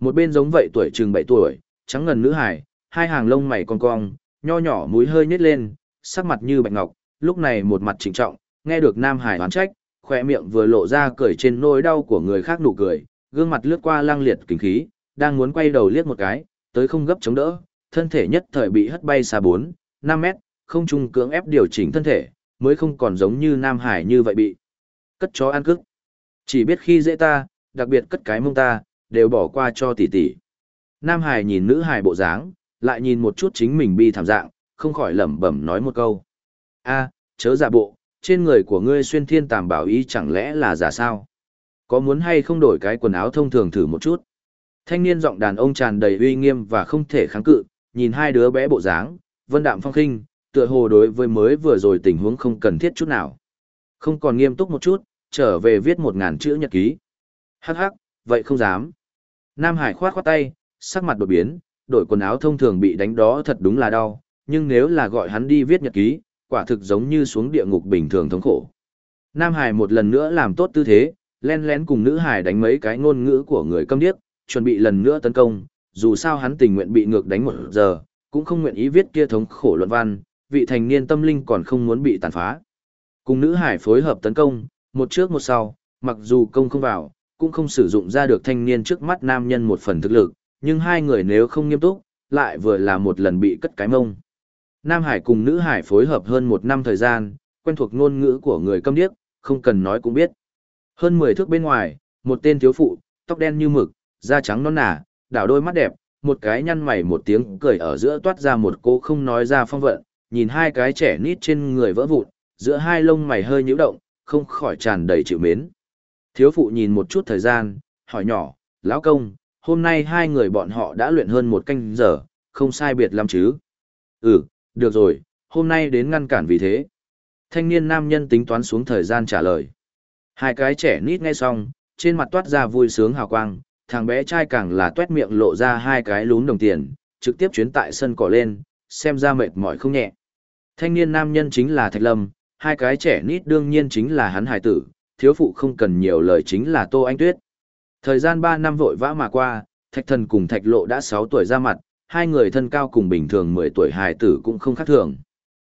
Một bên giống vậy tuổi chừng 7 tuổi, trắng ngần nữ hải, hai hàng lông mày cong cong, nho nhỏ mũi hơi nhếch lên, sắc mặt như bạch ngọc, lúc này một mặt trịnh trọng, nghe được Nam Hải oán trách, khỏe miệng vừa lộ ra cười trên nỗi đau của người khác nụ cười, gương mặt lướt qua lang liệt kinh khí, đang muốn quay đầu liếc một cái, tới không gấp chống đỡ, thân thể nhất thời bị hất bay xa 4, 5 mét, không trung cưỡng ép điều chỉnh thân thể, mới không còn giống như Nam Hải như vậy bị. Cất chó ăn cức. Chỉ biết khi dễ ta, đặc biệt cất cái mông ta, đều bỏ qua cho tỷ tỷ. Nam Hải nhìn nữ Hải bộ dáng, lại nhìn một chút chính mình bi thảm dạng, không khỏi lẩm bẩm nói một câu. a chớ giả bộ, trên người của ngươi xuyên thiên tàm bảo ý chẳng lẽ là giả sao? Có muốn hay không đổi cái quần áo thông thường thử một chút? Thanh niên giọng đàn ông tràn đầy uy nghiêm và không thể kháng cự, nhìn hai đứa bé bộ dáng, vân đạm phong khinh, tựa hồ đối với mới vừa rồi tình huống không cần thiết chút nào. Không còn nghiêm túc một chút, trở về viết một ngàn chữ nhật ký. Hắc hắc, vậy không dám. Nam Hải khoát khoát tay, sắc mặt đột biến, đổi quần áo thông thường bị đánh đó thật đúng là đau, nhưng nếu là gọi hắn đi viết nhật ký, quả thực giống như xuống địa ngục bình thường thống khổ. Nam Hải một lần nữa làm tốt tư thế, len lén cùng nữ Hải đánh mấy cái ngôn ngữ của người câm điếc, chuẩn bị lần nữa tấn công, dù sao hắn tình nguyện bị ngược đánh một giờ, cũng không nguyện ý viết kia thống khổ luận văn, vị thành niên tâm linh còn không muốn bị tàn phá. Cùng nữ hải phối hợp tấn công, một trước một sau, mặc dù công không vào, cũng không sử dụng ra được thanh niên trước mắt nam nhân một phần thực lực, nhưng hai người nếu không nghiêm túc, lại vừa là một lần bị cất cái mông. Nam Hải cùng nữ Hải phối hợp hơn một năm thời gian, quen thuộc ngôn ngữ của người câm điếc, không cần nói cũng biết. Hơn 10 thước bên ngoài, một tên thiếu phụ, tóc đen như mực, da trắng non nà, đảo đôi mắt đẹp, một cái nhăn mày một tiếng cười ở giữa toát ra một cô không nói ra phong vận, nhìn hai cái trẻ nít trên người vỡ vụn, giữa hai lông mày hơi nhíu động, không khỏi tràn đầy chịu mến. Thiếu phụ nhìn một chút thời gian, hỏi nhỏ, lão công, hôm nay hai người bọn họ đã luyện hơn một canh giờ, không sai biệt lắm chứ. Ừ, được rồi, hôm nay đến ngăn cản vì thế. Thanh niên nam nhân tính toán xuống thời gian trả lời. Hai cái trẻ nít nghe xong, trên mặt toát ra vui sướng hào quang, thằng bé trai càng là tuét miệng lộ ra hai cái lún đồng tiền, trực tiếp chuyến tại sân cỏ lên, xem ra mệt mỏi không nhẹ. Thanh niên nam nhân chính là Thạch Lâm, hai cái trẻ nít đương nhiên chính là hắn hải tử, thiếu phụ không cần nhiều lời chính là Tô Anh Tuyết. Thời gian 3 năm vội vã mà qua, Thạch Thần cùng Thạch Lộ đã 6 tuổi ra mặt, hai người thân cao cùng bình thường 10 tuổi hài tử cũng không khác thường.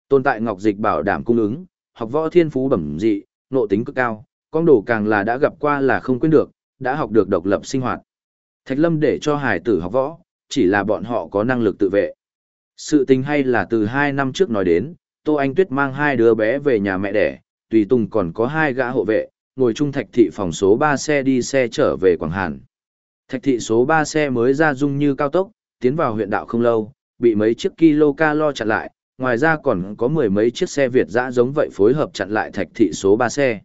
Tồn tại ngọc dịch bảo đảm cung ứng, học võ thiên phú bẩm dị, nộ tính cực cao, con đồ càng là đã gặp qua là không quên được, đã học được độc lập sinh hoạt. Thạch Lâm để cho hài tử học võ, chỉ là bọn họ có năng lực tự vệ. Sự tình hay là từ 2 năm trước nói đến, Tô Anh Tuyết mang hai đứa bé về nhà mẹ đẻ, tùy tùng còn có hai gã hộ vệ, ngồi chung thạch thị phòng số 3 xe đi xe trở về Quảng Hàn. Thạch thị số 3 xe mới ra dung như cao tốc, tiến vào huyện đạo không lâu, bị mấy chiếc kilo lo chặn lại, ngoài ra còn có mười mấy chiếc xe Việt dã giống vậy phối hợp chặn lại thạch thị số 3 xe.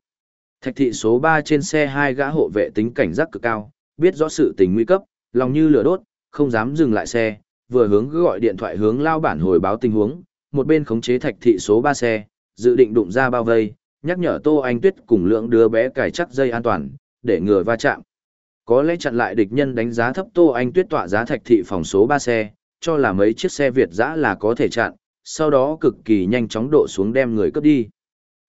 Thạch thị số 3 trên xe hai gã hộ vệ tính cảnh giác cực cao, biết rõ sự tình nguy cấp, lòng như lửa đốt, không dám dừng lại xe, vừa hướng gọi điện thoại hướng lao bản hồi báo tình huống, một bên khống chế thạch thị số 3 xe, dự định đụng ra bao vây, nhắc nhở Tô Anh Tuyết cùng lượng đứa bé cài chắc dây an toàn, để ngừa va chạm. Có lẽ chặn lại địch nhân đánh giá thấp Tô Anh Tuyết tọa giá thạch thị phòng số 3 xe, cho là mấy chiếc xe Việt dã là có thể chặn, sau đó cực kỳ nhanh chóng độ xuống đem người cướp đi.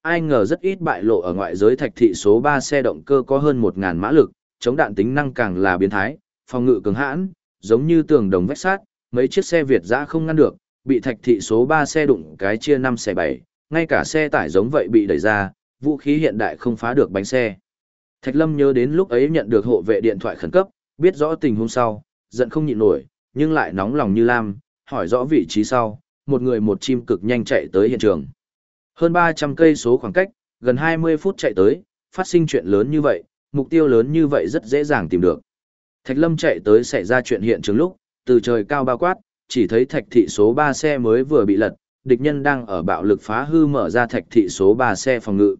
Ai ngờ rất ít bại lộ ở ngoại giới thạch thị số 3 xe động cơ có hơn 1000 mã lực, chống đạn tính năng càng là biến thái, phòng ngự cứng hãn, giống như tường đồng vách sát, mấy chiếc xe Việt dã không ngăn được, bị thạch thị số 3 xe đụng cái chia 5 xe 7, ngay cả xe tải giống vậy bị đẩy ra, vũ khí hiện đại không phá được bánh xe. Thạch Lâm nhớ đến lúc ấy nhận được hộ vệ điện thoại khẩn cấp, biết rõ tình huống sau, giận không nhịn nổi, nhưng lại nóng lòng như lam, hỏi rõ vị trí sau, một người một chim cực nhanh chạy tới hiện trường. Hơn 300 cây số khoảng cách, gần 20 phút chạy tới, phát sinh chuyện lớn như vậy, mục tiêu lớn như vậy rất dễ dàng tìm được. Thạch Lâm chạy tới xảy ra chuyện hiện trường lúc, từ trời cao bao quát, chỉ thấy thạch thị số 3 xe mới vừa bị lật, địch nhân đang ở bạo lực phá hư mở ra thạch thị số 3 xe phòng ngự.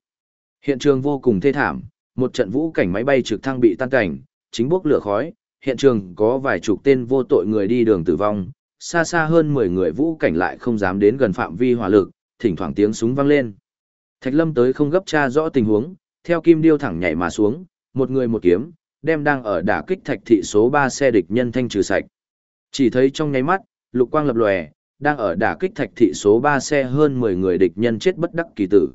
Hiện trường vô cùng thê thảm, một trận vũ cảnh máy bay trực thăng bị tan cảnh, chính bốc lửa khói, hiện trường có vài chục tên vô tội người đi đường tử vong, xa xa hơn 10 người vũ cảnh lại không dám đến gần phạm vi hỏa lực, thỉnh thoảng tiếng súng vang lên. Thạch Lâm tới không gấp tra rõ tình huống, theo kim điêu thẳng nhảy mà xuống, một người một kiếm, đem đang ở đả kích thạch thị số 3 xe địch nhân thanh trừ sạch. Chỉ thấy trong nháy mắt, lục quang lập lòe, đang ở đả kích thạch thị số 3 xe hơn 10 người địch nhân chết bất đắc kỳ tử.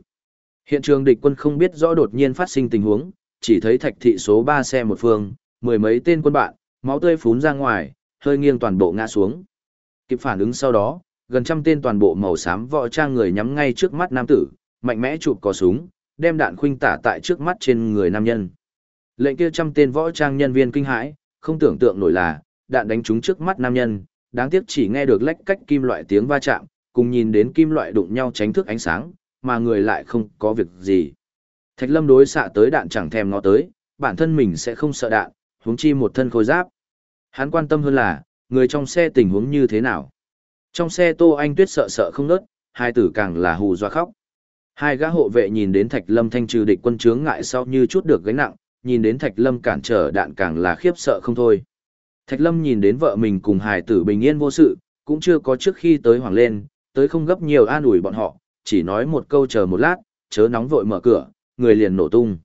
Hiện trường địch quân không biết rõ đột nhiên phát sinh tình huống, chỉ thấy thạch thị số 3 xe một phương, mười mấy tên quân bạn, máu tươi phún ra ngoài, hơi nghiêng toàn bộ ngã xuống. Kịp phản ứng sau đó, gần trăm tên toàn bộ màu xám võ trang người nhắm ngay trước mắt nam tử, mạnh mẽ chụp cò súng, đem đạn khuynh tả tại trước mắt trên người nam nhân. Lệnh kia trăm tên võ trang nhân viên kinh hãi, không tưởng tượng nổi là, đạn đánh trúng trước mắt nam nhân, đáng tiếc chỉ nghe được lách cách kim loại tiếng va chạm, cùng nhìn đến kim loại đụng nhau tránh thức ánh sáng, mà người lại không có việc gì. Thạch Lâm đối xạ tới đạn chẳng thèm ngó tới, bản thân mình sẽ không sợ đạn, huống chi một thân khôi giáp. Hắn quan tâm hơn là, người trong xe tình huống như thế nào. Trong xe Tô Anh Tuyết sợ sợ không nớt, hai tử càng là hù doa khóc. Hai gã hộ vệ nhìn đến Thạch Lâm thanh trừ địch quân chướng ngại sau như chút được gánh nặng, nhìn đến Thạch Lâm cản trở đạn càng là khiếp sợ không thôi. Thạch Lâm nhìn đến vợ mình cùng hài tử bình yên vô sự, cũng chưa có trước khi tới hoàng lên, tới không gấp nhiều an ủi bọn họ, chỉ nói một câu chờ một lát, chớ nóng vội mở cửa, người liền nổ tung.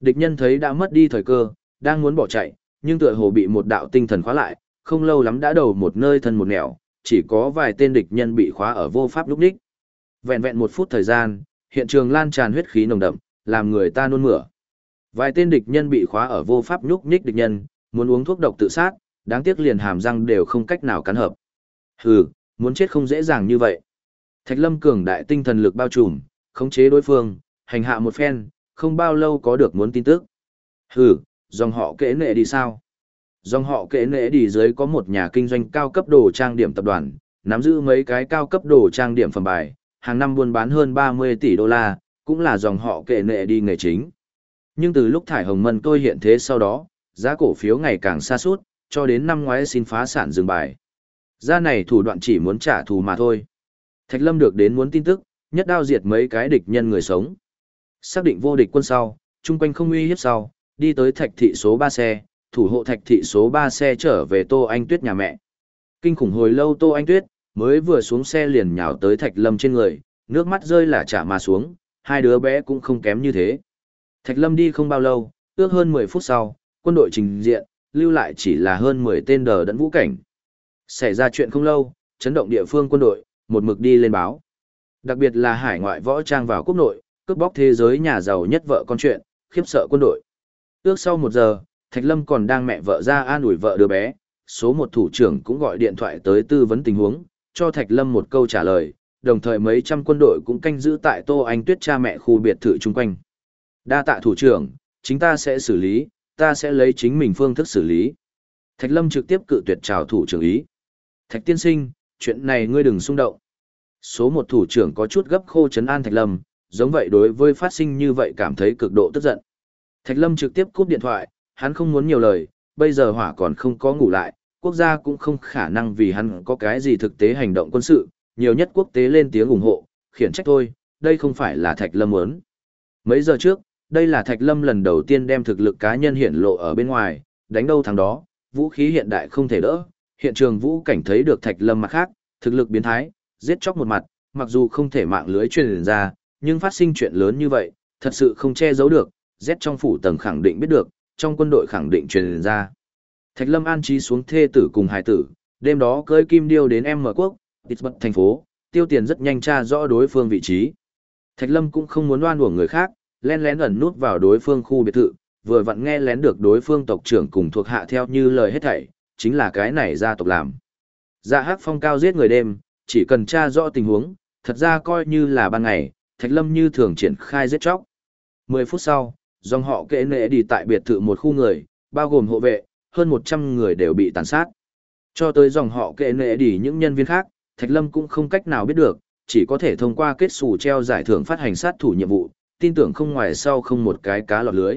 Địch nhân thấy đã mất đi thời cơ, đang muốn bỏ chạy, nhưng tựa hồ bị một đạo tinh thần khóa lại, không lâu lắm đã đầu một nơi thân một nẻo, chỉ có vài tên địch nhân bị khóa ở vô pháp lúc đích. Vẹn vẹn một phút thời gian, hiện trường lan tràn huyết khí nồng đậm, làm người ta nôn mửa. Vài tên địch nhân bị khóa ở vô pháp nhúc nhích địch nhân, muốn uống thuốc độc tự sát, đáng tiếc liền hàm răng đều không cách nào cắn hợp. Hừ, muốn chết không dễ dàng như vậy. Thạch Lâm cường đại tinh thần lực bao trùm, khống chế đối phương, hành hạ một phen, không bao lâu có được muốn tin tức. Hừ, dòng họ kệ nệ đi sao? Dòng họ kệ nệ đi dưới có một nhà kinh doanh cao cấp đồ trang điểm tập đoàn, nắm giữ mấy cái cao cấp đồ trang điểm phẩm bài, hàng năm buôn bán hơn 30 tỷ đô la, cũng là dòng họ kệ nệ đi nghề chính. Nhưng từ lúc thải hồng mân tôi hiện thế sau đó, giá cổ phiếu ngày càng xa suốt, cho đến năm ngoái xin phá sản dừng bài. Ra này thủ đoạn chỉ muốn trả thù mà thôi. Thạch Lâm được đến muốn tin tức, nhất đao diệt mấy cái địch nhân người sống. Xác định vô địch quân sau, chung quanh không uy hiếp sau, đi tới thạch thị số 3 xe, thủ hộ thạch thị số 3 xe trở về Tô Anh Tuyết nhà mẹ. Kinh khủng hồi lâu Tô Anh Tuyết, mới vừa xuống xe liền nhào tới Thạch Lâm trên người, nước mắt rơi là trả mà xuống, hai đứa bé cũng không kém như thế. Thạch Lâm đi không bao lâu, ước hơn 10 phút sau, quân đội trình diện, lưu lại chỉ là hơn 10 tên đờ đẫn vũ cảnh. Xảy ra chuyện không lâu, chấn động địa phương quân đội, một mực đi lên báo. Đặc biệt là hải ngoại võ trang vào quốc nội, cướp bóc thế giới nhà giàu nhất vợ con chuyện, khiếp sợ quân đội. Ước sau một giờ, Thạch Lâm còn đang mẹ vợ ra an ủi vợ đứa bé, số một thủ trưởng cũng gọi điện thoại tới tư vấn tình huống, cho Thạch Lâm một câu trả lời, đồng thời mấy trăm quân đội cũng canh giữ tại Tô Anh Tuyết cha mẹ khu biệt thự chung quanh. Đa tạ thủ trưởng, chính ta sẽ xử lý, ta sẽ lấy chính mình phương thức xử lý. Thạch Lâm trực tiếp cự tuyệt chào thủ trưởng ý. Thạch tiên sinh, chuyện này ngươi đừng xung động. Số một thủ trưởng có chút gấp khô chấn an Thạch Lâm, giống vậy đối với phát sinh như vậy cảm thấy cực độ tức giận. Thạch Lâm trực tiếp cúp điện thoại, hắn không muốn nhiều lời, bây giờ hỏa còn không có ngủ lại, quốc gia cũng không khả năng vì hắn có cái gì thực tế hành động quân sự, nhiều nhất quốc tế lên tiếng ủng hộ, khiển trách thôi, đây không phải là Thạch Lâm muốn. Mấy giờ trước, đây là Thạch Lâm lần đầu tiên đem thực lực cá nhân hiện lộ ở bên ngoài, đánh đâu thằng đó, vũ khí hiện đại không thể đỡ, hiện trường vũ cảnh thấy được Thạch Lâm mặt khác, thực lực biến thái, giết chóc một mặt, mặc dù không thể mạng lưới truyền ra, nhưng phát sinh chuyện lớn như vậy, thật sự không che giấu được, Z trong phủ tầng khẳng định biết được, trong quân đội khẳng định truyền ra. Thạch Lâm an trí xuống thê tử cùng hải tử, đêm đó cưới kim điêu đến em mở quốc, tít bật thành phố, tiêu tiền rất nhanh tra rõ đối phương vị trí. Thạch Lâm cũng không muốn oan uổng người khác, len lén ẩn nút vào đối phương khu biệt thự, vừa vặn nghe lén được đối phương tộc trưởng cùng thuộc hạ theo như lời hết thảy, chính là cái này gia tộc làm. Dạ hắc phong cao giết người đêm, chỉ cần tra rõ tình huống, thật ra coi như là ban ngày, Thạch Lâm như thường triển khai giết chóc. 10 phút sau, dòng họ kệ nệ đi tại biệt thự một khu người, bao gồm hộ vệ, hơn 100 người đều bị tàn sát. Cho tới dòng họ kệ nệ đi những nhân viên khác, Thạch Lâm cũng không cách nào biết được, chỉ có thể thông qua kết xù treo giải thưởng phát hành sát thủ nhiệm vụ, tin tưởng không ngoài sau không một cái cá lọt lưới.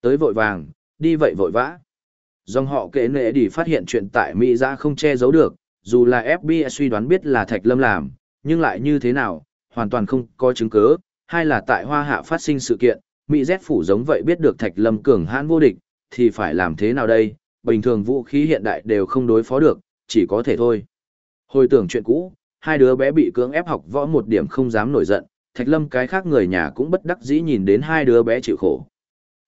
Tới vội vàng, đi vậy vội vã. Dòng họ kệ nệ đi phát hiện chuyện tại Mỹ ra không che giấu được, dù là FBI suy đoán biết là Thạch Lâm làm, nhưng lại như thế nào, hoàn toàn không có chứng cứ, hay là tại Hoa Hạ phát sinh sự kiện, Mỹ Z phủ giống vậy biết được Thạch Lâm cường hãn vô địch, thì phải làm thế nào đây, bình thường vũ khí hiện đại đều không đối phó được, chỉ có thể thôi. Hồi tưởng chuyện cũ, hai đứa bé bị cưỡng ép học võ một điểm không dám nổi giận, Thạch Lâm cái khác người nhà cũng bất đắc dĩ nhìn đến hai đứa bé chịu khổ.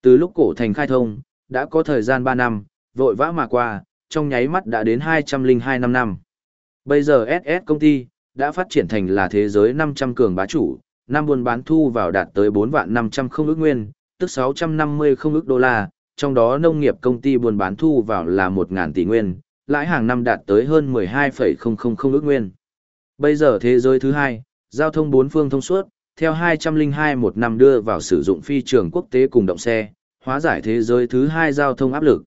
Từ lúc cổ thành khai thông, đã có thời gian 3 năm, vội vã mà qua, trong nháy mắt đã đến 202 năm năm. Bây giờ SS công ty, đã phát triển thành là thế giới 500 cường bá chủ, năm buôn bán thu vào đạt tới 4 vạn 500 không ước nguyên, tức 650 không ước đô la, trong đó nông nghiệp công ty buôn bán thu vào là 1.000 tỷ nguyên, lãi hàng năm đạt tới hơn 12,000 không ước nguyên. Bây giờ thế giới thứ hai, giao thông bốn phương thông suốt, theo 202 một năm đưa vào sử dụng phi trường quốc tế cùng động xe, hóa giải thế giới thứ hai giao thông áp lực.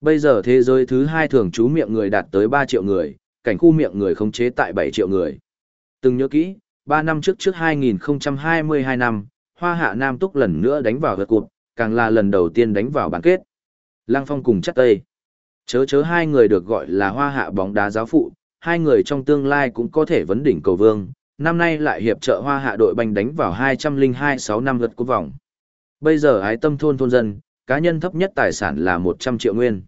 Bây giờ thế giới thứ hai thường trú miệng người đạt tới 3 triệu người, cảnh khu miệng người khống chế tại 7 triệu người. Từng nhớ kỹ, 3 năm trước trước 2022 năm, Hoa Hạ Nam Túc lần nữa đánh vào vượt cuộc, càng là lần đầu tiên đánh vào bán kết. Lăng Phong cùng chắc tây. Chớ chớ hai người được gọi là Hoa Hạ bóng đá giáo phụ, hai người trong tương lai cũng có thể vấn đỉnh cầu vương, năm nay lại hiệp trợ Hoa Hạ đội banh đánh vào 202-6 năm lượt của vòng. Bây giờ ái tâm thôn thôn dân, cá nhân thấp nhất tài sản là 100 triệu nguyên.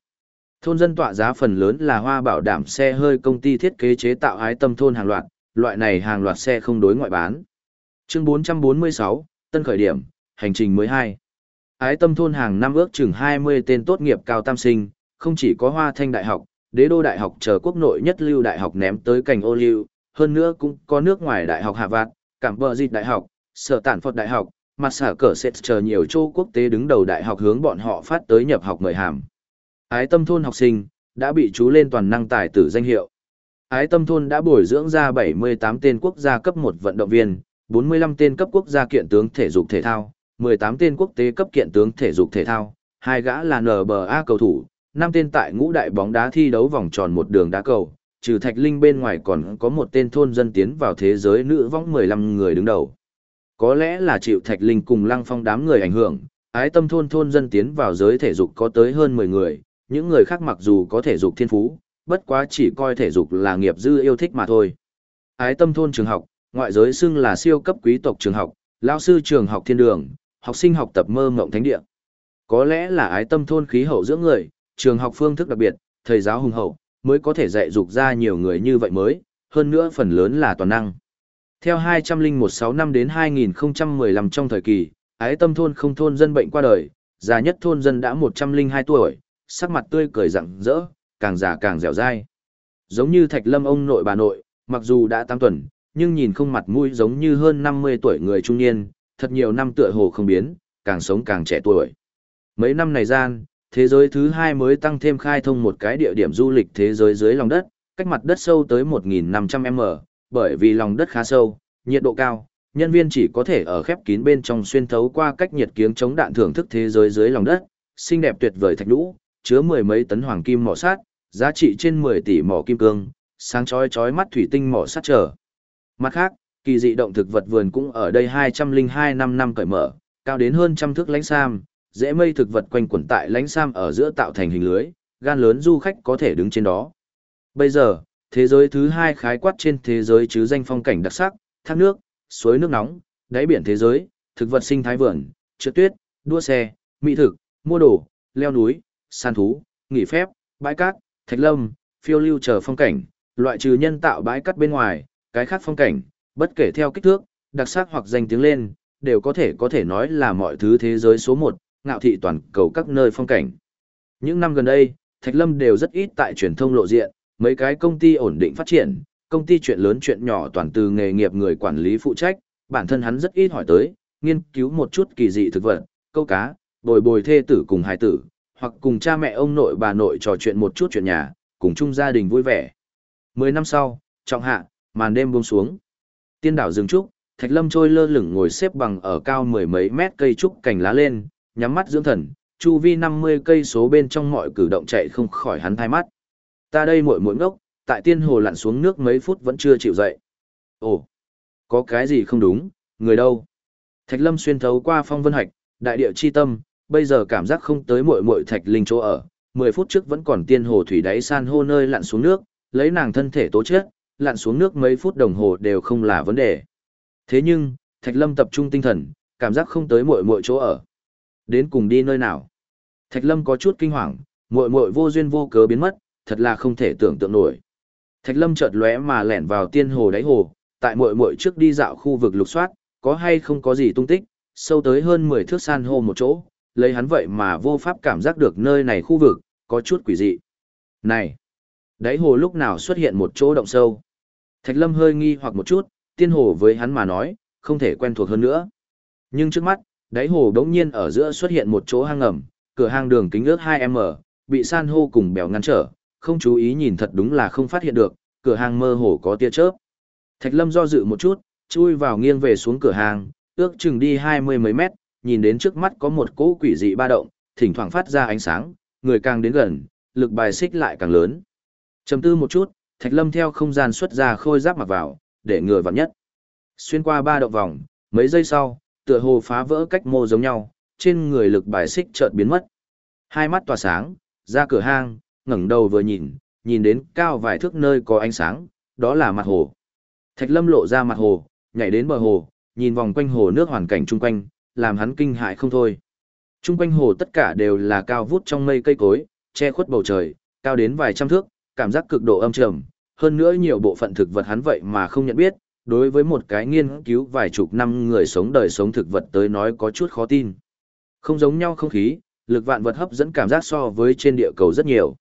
Thôn dân tọa giá phần lớn là hoa bảo đảm xe hơi công ty thiết kế chế tạo ái tâm thôn hàng loạt, loại này hàng loạt xe không đối ngoại bán. Chương 446, Tân khởi điểm, hành trình 12. Ái tâm thôn hàng năm ước chừng 20 tên tốt nghiệp cao tam sinh, không chỉ có hoa thanh đại học, đế đô đại học chờ quốc nội nhất lưu đại học ném tới cành ô liu, hơn nữa cũng có nước ngoài đại học hạ vạt, cảm bờ dịch đại học, sở tản phật đại học, mặt sở cờ sẽ chờ nhiều châu quốc tế đứng đầu đại học hướng bọn họ phát tới nhập học mời hàm. Ái tâm thôn học sinh, đã bị chú lên toàn năng tài tử danh hiệu. Ái tâm thôn đã bồi dưỡng ra 78 tên quốc gia cấp 1 vận động viên, 45 tên cấp quốc gia kiện tướng thể dục thể thao, 18 tên quốc tế cấp kiện tướng thể dục thể thao, hai gã là NBA cầu thủ, năm tên tại ngũ đại bóng đá thi đấu vòng tròn một đường đá cầu, trừ Thạch Linh bên ngoài còn có một tên thôn dân tiến vào thế giới nữ võng 15 người đứng đầu. Có lẽ là chịu Thạch Linh cùng Lăng Phong đám người ảnh hưởng, ái tâm thôn thôn dân tiến vào giới thể dục có tới hơn 10 người, những người khác mặc dù có thể dục thiên phú, bất quá chỉ coi thể dục là nghiệp dư yêu thích mà thôi. Ái tâm thôn trường học, ngoại giới xưng là siêu cấp quý tộc trường học, lao sư trường học thiên đường, học sinh học tập mơ mộng thánh địa. Có lẽ là ái tâm thôn khí hậu giữa người, trường học phương thức đặc biệt, thầy giáo hùng hậu, mới có thể dạy dục ra nhiều người như vậy mới, hơn nữa phần lớn là toàn năng. Theo 2016 năm đến 2015 trong thời kỳ, ái tâm thôn không thôn dân bệnh qua đời, già nhất thôn dân đã 102 tuổi, sắc mặt tươi cười rạng rỡ, càng già càng dẻo dai. Giống như Thạch Lâm ông nội bà nội, mặc dù đã 8 tuần, nhưng nhìn không mặt mũi giống như hơn 50 tuổi người trung niên, thật nhiều năm tựa hồ không biến, càng sống càng trẻ tuổi. Mấy năm này gian, thế giới thứ hai mới tăng thêm khai thông một cái địa điểm du lịch thế giới dưới lòng đất, cách mặt đất sâu tới 1.500m, bởi vì lòng đất khá sâu, nhiệt độ cao, nhân viên chỉ có thể ở khép kín bên trong xuyên thấu qua cách nhiệt kiếng chống đạn thưởng thức thế giới dưới lòng đất, xinh đẹp tuyệt vời thạch lũ, chứa mười mấy tấn hoàng kim mỏ sát, giá trị trên 10 tỷ mỏ kim cương, sáng chói chói mắt thủy tinh mỏ sắt trở. Mặt khác, kỳ dị động thực vật vườn cũng ở đây 202 năm năm cởi mở, cao đến hơn trăm thước lãnh sam, dễ mây thực vật quanh quẩn tại lánh sam ở giữa tạo thành hình lưới, gan lớn du khách có thể đứng trên đó. Bây giờ, thế giới thứ hai khái quát trên thế giới chứ danh phong cảnh đặc sắc, thác nước, suối nước nóng, đáy biển thế giới, thực vật sinh thái vườn, trượt tuyết, đua xe, mỹ thực, mua đồ, leo núi, săn thú, nghỉ phép, bãi cát, thạch lâm, phiêu lưu chờ phong cảnh, loại trừ nhân tạo bãi cát bên ngoài, cái khác phong cảnh, bất kể theo kích thước, đặc sắc hoặc danh tiếng lên, đều có thể có thể nói là mọi thứ thế giới số một, ngạo thị toàn cầu các nơi phong cảnh. Những năm gần đây, Thạch Lâm đều rất ít tại truyền thông lộ diện, mấy cái công ty ổn định phát triển, công ty chuyện lớn chuyện nhỏ toàn từ nghề nghiệp người quản lý phụ trách, bản thân hắn rất ít hỏi tới, nghiên cứu một chút kỳ dị thực vật, câu cá, bồi bồi thê tử cùng hài tử, hoặc cùng cha mẹ ông nội bà nội trò chuyện một chút chuyện nhà, cùng chung gia đình vui vẻ. Mười năm sau, trọng hạ, màn đêm buông xuống. Tiên đảo dừng trúc, Thạch Lâm trôi lơ lửng ngồi xếp bằng ở cao mười mấy mét cây trúc cành lá lên, nhắm mắt dưỡng thần, chu vi 50 cây số bên trong mọi cử động chạy không khỏi hắn thay mắt. Ta đây muội muội ngốc, tại tiên hồ lặn xuống nước mấy phút vẫn chưa chịu dậy. Ồ, có cái gì không đúng, người đâu? Thạch Lâm xuyên thấu qua phong vân hạch, đại địa chi tâm, bây giờ cảm giác không tới muội muội Thạch Linh chỗ ở, 10 phút trước vẫn còn tiên hồ thủy đáy san hô nơi lặn xuống nước, lấy nàng thân thể tố chết, lặn xuống nước mấy phút đồng hồ đều không là vấn đề. Thế nhưng, Thạch Lâm tập trung tinh thần, cảm giác không tới muội muội chỗ ở. Đến cùng đi nơi nào? Thạch Lâm có chút kinh hoàng, muội muội vô duyên vô cớ biến mất, thật là không thể tưởng tượng nổi. Thạch Lâm chợt lóe mà lẻn vào tiên hồ đáy hồ, tại muội muội trước đi dạo khu vực lục soát, có hay không có gì tung tích, sâu tới hơn 10 thước san hô một chỗ, lấy hắn vậy mà vô pháp cảm giác được nơi này khu vực, có chút quỷ dị. Này, đáy hồ lúc nào xuất hiện một chỗ động sâu? Thạch Lâm hơi nghi hoặc một chút, tiên hồ với hắn mà nói, không thể quen thuộc hơn nữa. Nhưng trước mắt, đáy hồ đống nhiên ở giữa xuất hiện một chỗ hang ngầm, cửa hang đường kính ước 2m, bị san hô cùng bèo ngăn trở, không chú ý nhìn thật đúng là không phát hiện được, cửa hang mơ hồ có tia chớp. Thạch Lâm do dự một chút, chui vào nghiêng về xuống cửa hang, ước chừng đi hai mươi mấy mét, nhìn đến trước mắt có một cỗ quỷ dị ba động, thỉnh thoảng phát ra ánh sáng, người càng đến gần, lực bài xích lại càng lớn. Trầm tư một chút, Thạch Lâm theo không gian xuất ra khôi giáp mặc vào, để ngừa vào nhất. Xuyên qua ba động vòng, mấy giây sau, tựa hồ phá vỡ cách mô giống nhau, trên người lực bài xích chợt biến mất. Hai mắt tỏa sáng, ra cửa hang, ngẩng đầu vừa nhìn, nhìn đến cao vài thước nơi có ánh sáng, đó là mặt hồ. Thạch Lâm lộ ra mặt hồ, nhảy đến bờ hồ, nhìn vòng quanh hồ nước hoàn cảnh chung quanh, làm hắn kinh hại không thôi. Chung quanh hồ tất cả đều là cao vút trong mây cây cối, che khuất bầu trời, cao đến vài trăm thước, cảm giác cực độ âm trầm, hơn nữa nhiều bộ phận thực vật hắn vậy mà không nhận biết, đối với một cái nghiên cứu vài chục năm người sống đời sống thực vật tới nói có chút khó tin. Không giống nhau không khí, lực vạn vật hấp dẫn cảm giác so với trên địa cầu rất nhiều.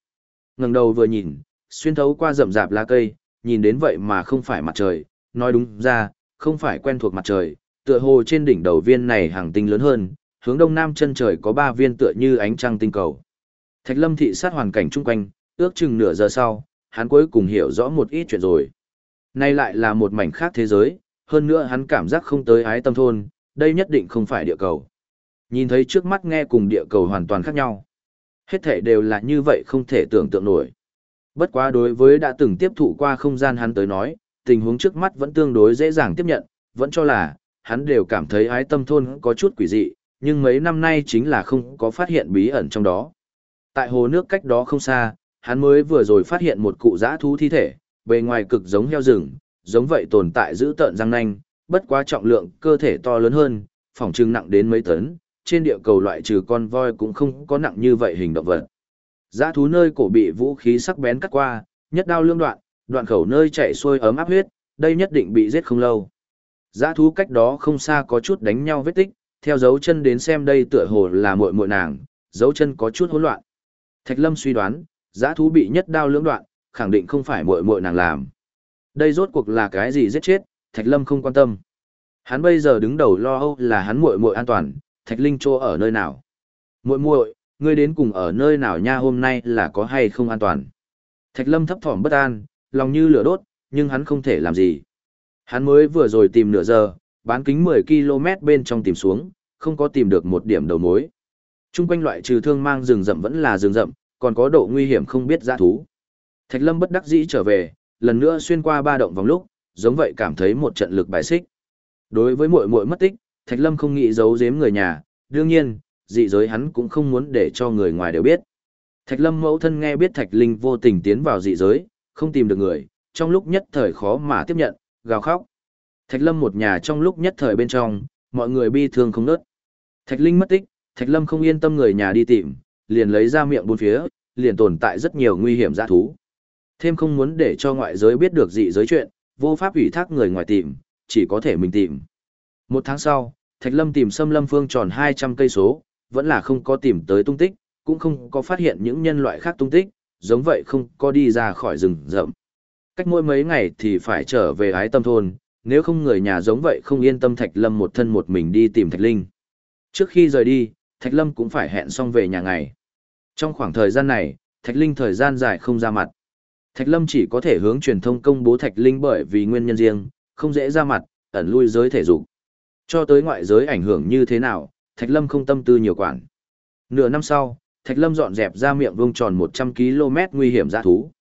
Ngẩng đầu vừa nhìn, xuyên thấu qua rậm rạp lá cây, nhìn đến vậy mà không phải mặt trời, nói đúng ra, không phải quen thuộc mặt trời, tựa hồ trên đỉnh đầu viên này hàng tinh lớn hơn, hướng đông nam chân trời có ba viên tựa như ánh trăng tinh cầu. Thạch Lâm thị sát hoàn cảnh chung quanh, ước chừng nửa giờ sau, hắn cuối cùng hiểu rõ một ít chuyện rồi. Nay lại là một mảnh khác thế giới, hơn nữa hắn cảm giác không tới ái tâm thôn, đây nhất định không phải địa cầu. Nhìn thấy trước mắt nghe cùng địa cầu hoàn toàn khác nhau. Hết thể đều là như vậy không thể tưởng tượng nổi. Bất quá đối với đã từng tiếp thụ qua không gian hắn tới nói, tình huống trước mắt vẫn tương đối dễ dàng tiếp nhận, vẫn cho là, hắn đều cảm thấy ái tâm thôn có chút quỷ dị, nhưng mấy năm nay chính là không có phát hiện bí ẩn trong đó. Tại hồ nước cách đó không xa, hắn mới vừa rồi phát hiện một cụ dã thú thi thể, bề ngoài cực giống heo rừng, giống vậy tồn tại giữ tợn răng nanh, bất quá trọng lượng cơ thể to lớn hơn, phòng trưng nặng đến mấy tấn, trên địa cầu loại trừ con voi cũng không có nặng như vậy hình động vật. Dã thú nơi cổ bị vũ khí sắc bén cắt qua, nhất đao lương đoạn, đoạn khẩu nơi chạy xuôi ấm áp huyết, đây nhất định bị giết không lâu. Dã thú cách đó không xa có chút đánh nhau vết tích, theo dấu chân đến xem đây tựa hồ là muội muội nàng, dấu chân có chút hỗn loạn. Thạch Lâm suy đoán, dã thú bị nhất đao lưỡng đoạn, khẳng định không phải muội muội nàng làm. Đây rốt cuộc là cái gì giết chết, Thạch Lâm không quan tâm. Hắn bây giờ đứng đầu lo âu là hắn muội muội an toàn, Thạch Linh Trô ở nơi nào? Muội muội, ngươi đến cùng ở nơi nào nha hôm nay là có hay không an toàn? Thạch Lâm thấp thỏm bất an, lòng như lửa đốt, nhưng hắn không thể làm gì. Hắn mới vừa rồi tìm nửa giờ, bán kính 10 km bên trong tìm xuống, không có tìm được một điểm đầu mối. Trung quanh loại trừ thương mang rừng rậm vẫn là rừng rậm, còn có độ nguy hiểm không biết dã thú. Thạch Lâm bất đắc dĩ trở về, lần nữa xuyên qua ba động vòng lúc, giống vậy cảm thấy một trận lực bài xích. Đối với muội muội mất tích, Thạch Lâm không nghĩ giấu giếm người nhà, đương nhiên, dị giới hắn cũng không muốn để cho người ngoài đều biết. Thạch Lâm mẫu thân nghe biết Thạch Linh vô tình tiến vào dị giới, không tìm được người, trong lúc nhất thời khó mà tiếp nhận, gào khóc. Thạch Lâm một nhà trong lúc nhất thời bên trong, mọi người bi thương không nớt. Thạch Linh mất tích, Thạch Lâm không yên tâm người nhà đi tìm, liền lấy ra miệng bốn phía, liền tồn tại rất nhiều nguy hiểm dã thú. Thêm không muốn để cho ngoại giới biết được dị giới chuyện, vô pháp ủy thác người ngoài tìm, chỉ có thể mình tìm. Một tháng sau, Thạch Lâm tìm xâm lâm phương tròn 200 cây số, vẫn là không có tìm tới tung tích, cũng không có phát hiện những nhân loại khác tung tích, giống vậy không có đi ra khỏi rừng rậm. Cách mỗi mấy ngày thì phải trở về ái tâm thôn, nếu không người nhà giống vậy không yên tâm Thạch Lâm một thân một mình đi tìm Thạch Linh. Trước khi rời đi, Thạch Lâm cũng phải hẹn xong về nhà ngày. Trong khoảng thời gian này, Thạch Linh thời gian dài không ra mặt. Thạch Lâm chỉ có thể hướng truyền thông công bố Thạch Linh bởi vì nguyên nhân riêng, không dễ ra mặt, ẩn lui giới thể dục. Cho tới ngoại giới ảnh hưởng như thế nào, Thạch Lâm không tâm tư nhiều quản. Nửa năm sau, Thạch Lâm dọn dẹp ra miệng vuông tròn 100 km nguy hiểm dã thú.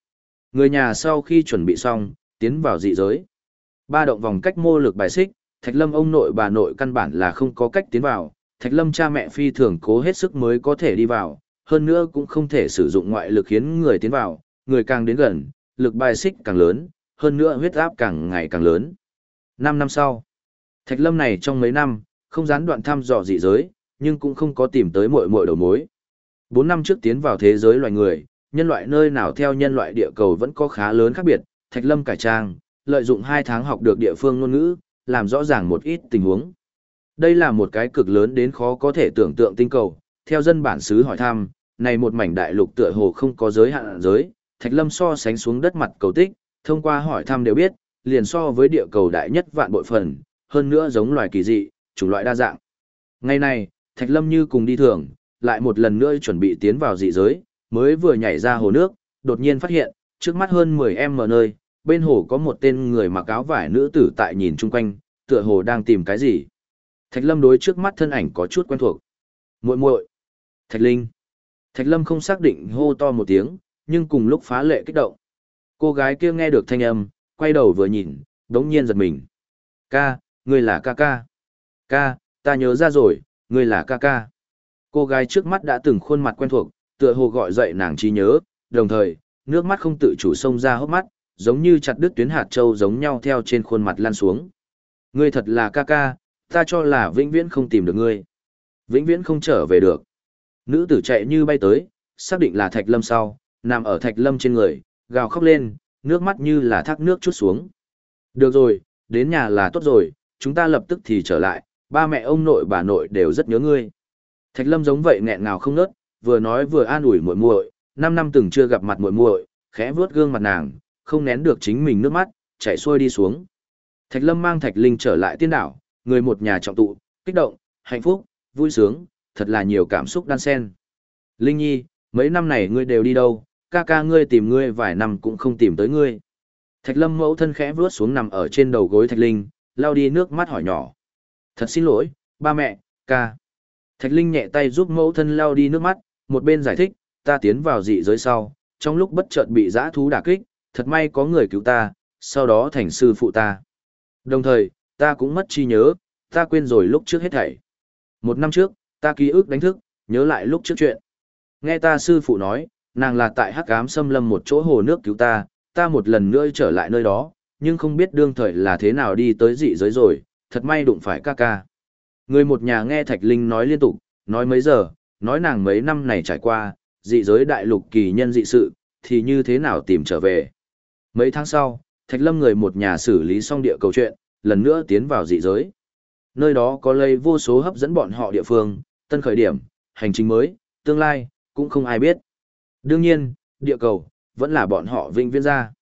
Người nhà sau khi chuẩn bị xong, tiến vào dị giới. Ba động vòng cách mô lực bài xích, Thạch Lâm ông nội bà nội căn bản là không có cách tiến vào, Thạch Lâm cha mẹ phi thường cố hết sức mới có thể đi vào, hơn nữa cũng không thể sử dụng ngoại lực khiến người tiến vào, người càng đến gần, lực bài xích càng lớn, hơn nữa huyết áp càng ngày càng lớn. Năm năm sau, Thạch Lâm này trong mấy năm, không gián đoạn thăm dò dị giới, nhưng cũng không có tìm tới muội muội đầu mối. Bốn năm trước tiến vào thế giới loài người, nhân loại nơi nào theo nhân loại địa cầu vẫn có khá lớn khác biệt, Thạch Lâm cải trang, lợi dụng hai tháng học được địa phương ngôn ngữ, làm rõ ràng một ít tình huống. Đây là một cái cực lớn đến khó có thể tưởng tượng tinh cầu, theo dân bản xứ hỏi thăm, này một mảnh đại lục tựa hồ không có giới hạn giới, Thạch Lâm so sánh xuống đất mặt cầu tích, thông qua hỏi thăm đều biết, liền so với địa cầu đại nhất vạn bội phần, hơn nữa giống loài kỳ dị, chủng loại đa dạng. Ngày này, Thạch Lâm như cùng đi thường, lại một lần nữa chuẩn bị tiến vào dị giới, mới vừa nhảy ra hồ nước, đột nhiên phát hiện, trước mắt hơn 10 em mở nơi, bên hồ có một tên người mặc áo vải nữ tử tại nhìn chung quanh, tựa hồ đang tìm cái gì. Thạch Lâm đối trước mắt thân ảnh có chút quen thuộc. Muội muội. Thạch Linh. Thạch Lâm không xác định hô to một tiếng, nhưng cùng lúc phá lệ kích động. Cô gái kia nghe được thanh âm, quay đầu vừa nhìn, đống nhiên giật mình. Ca, ngươi là ca ca. Ca, ta nhớ ra rồi, ngươi là ca ca. Cô gái trước mắt đã từng khuôn mặt quen thuộc, tựa hồ gọi dậy nàng trí nhớ, đồng thời, nước mắt không tự chủ xông ra hốc mắt, giống như chặt đứt tuyến hạt châu giống nhau theo trên khuôn mặt lan xuống. Ngươi thật là ca ca, ta cho là vĩnh viễn không tìm được ngươi. Vĩnh viễn không trở về được. Nữ tử chạy như bay tới, xác định là thạch lâm sau, nằm ở thạch lâm trên người, gào khóc lên, nước mắt như là thác nước chút xuống. Được rồi, đến nhà là tốt rồi, chúng ta lập tức thì trở lại, ba mẹ ông nội bà nội đều rất nhớ ngươi. Thạch lâm giống vậy nghẹn ngào không nớt, vừa nói vừa an ủi muội muội, năm năm từng chưa gặp mặt muội muội, khẽ vuốt gương mặt nàng, không nén được chính mình nước mắt, chảy xuôi đi xuống. Thạch Lâm mang Thạch Linh trở lại tiên đảo, người một nhà trọng tụ, kích động, hạnh phúc, vui sướng, thật là nhiều cảm xúc đan xen. Linh Nhi, mấy năm này ngươi đều đi đâu, ca ca ngươi tìm ngươi vài năm cũng không tìm tới ngươi. Thạch Lâm mẫu thân khẽ vuốt xuống nằm ở trên đầu gối Thạch Linh, lau đi nước mắt hỏi nhỏ. Thật xin lỗi, ba mẹ, ca. Thạch Linh nhẹ tay giúp mẫu thân lau đi nước mắt, một bên giải thích, ta tiến vào dị giới sau, trong lúc bất chợt bị dã thú đả kích, thật may có người cứu ta, sau đó thành sư phụ ta. Đồng thời, ta cũng mất trí nhớ, ta quên rồi lúc trước hết thảy. Một năm trước, ta ký ức đánh thức, nhớ lại lúc trước chuyện. Nghe ta sư phụ nói, nàng là tại hắc ám xâm lâm một chỗ hồ nước cứu ta, ta một lần nữa trở lại nơi đó, nhưng không biết đương thời là thế nào đi tới dị giới rồi, thật may đụng phải ca ca. Người một nhà nghe Thạch Linh nói liên tục, nói mấy giờ, nói nàng mấy năm này trải qua, dị giới đại lục kỳ nhân dị sự, thì như thế nào tìm trở về. Mấy tháng sau, Thạch Lâm người một nhà xử lý xong địa cầu chuyện, lần nữa tiến vào dị giới. Nơi đó có lây vô số hấp dẫn bọn họ địa phương, tân khởi điểm, hành trình mới, tương lai, cũng không ai biết. Đương nhiên, địa cầu, vẫn là bọn họ vinh viên ra.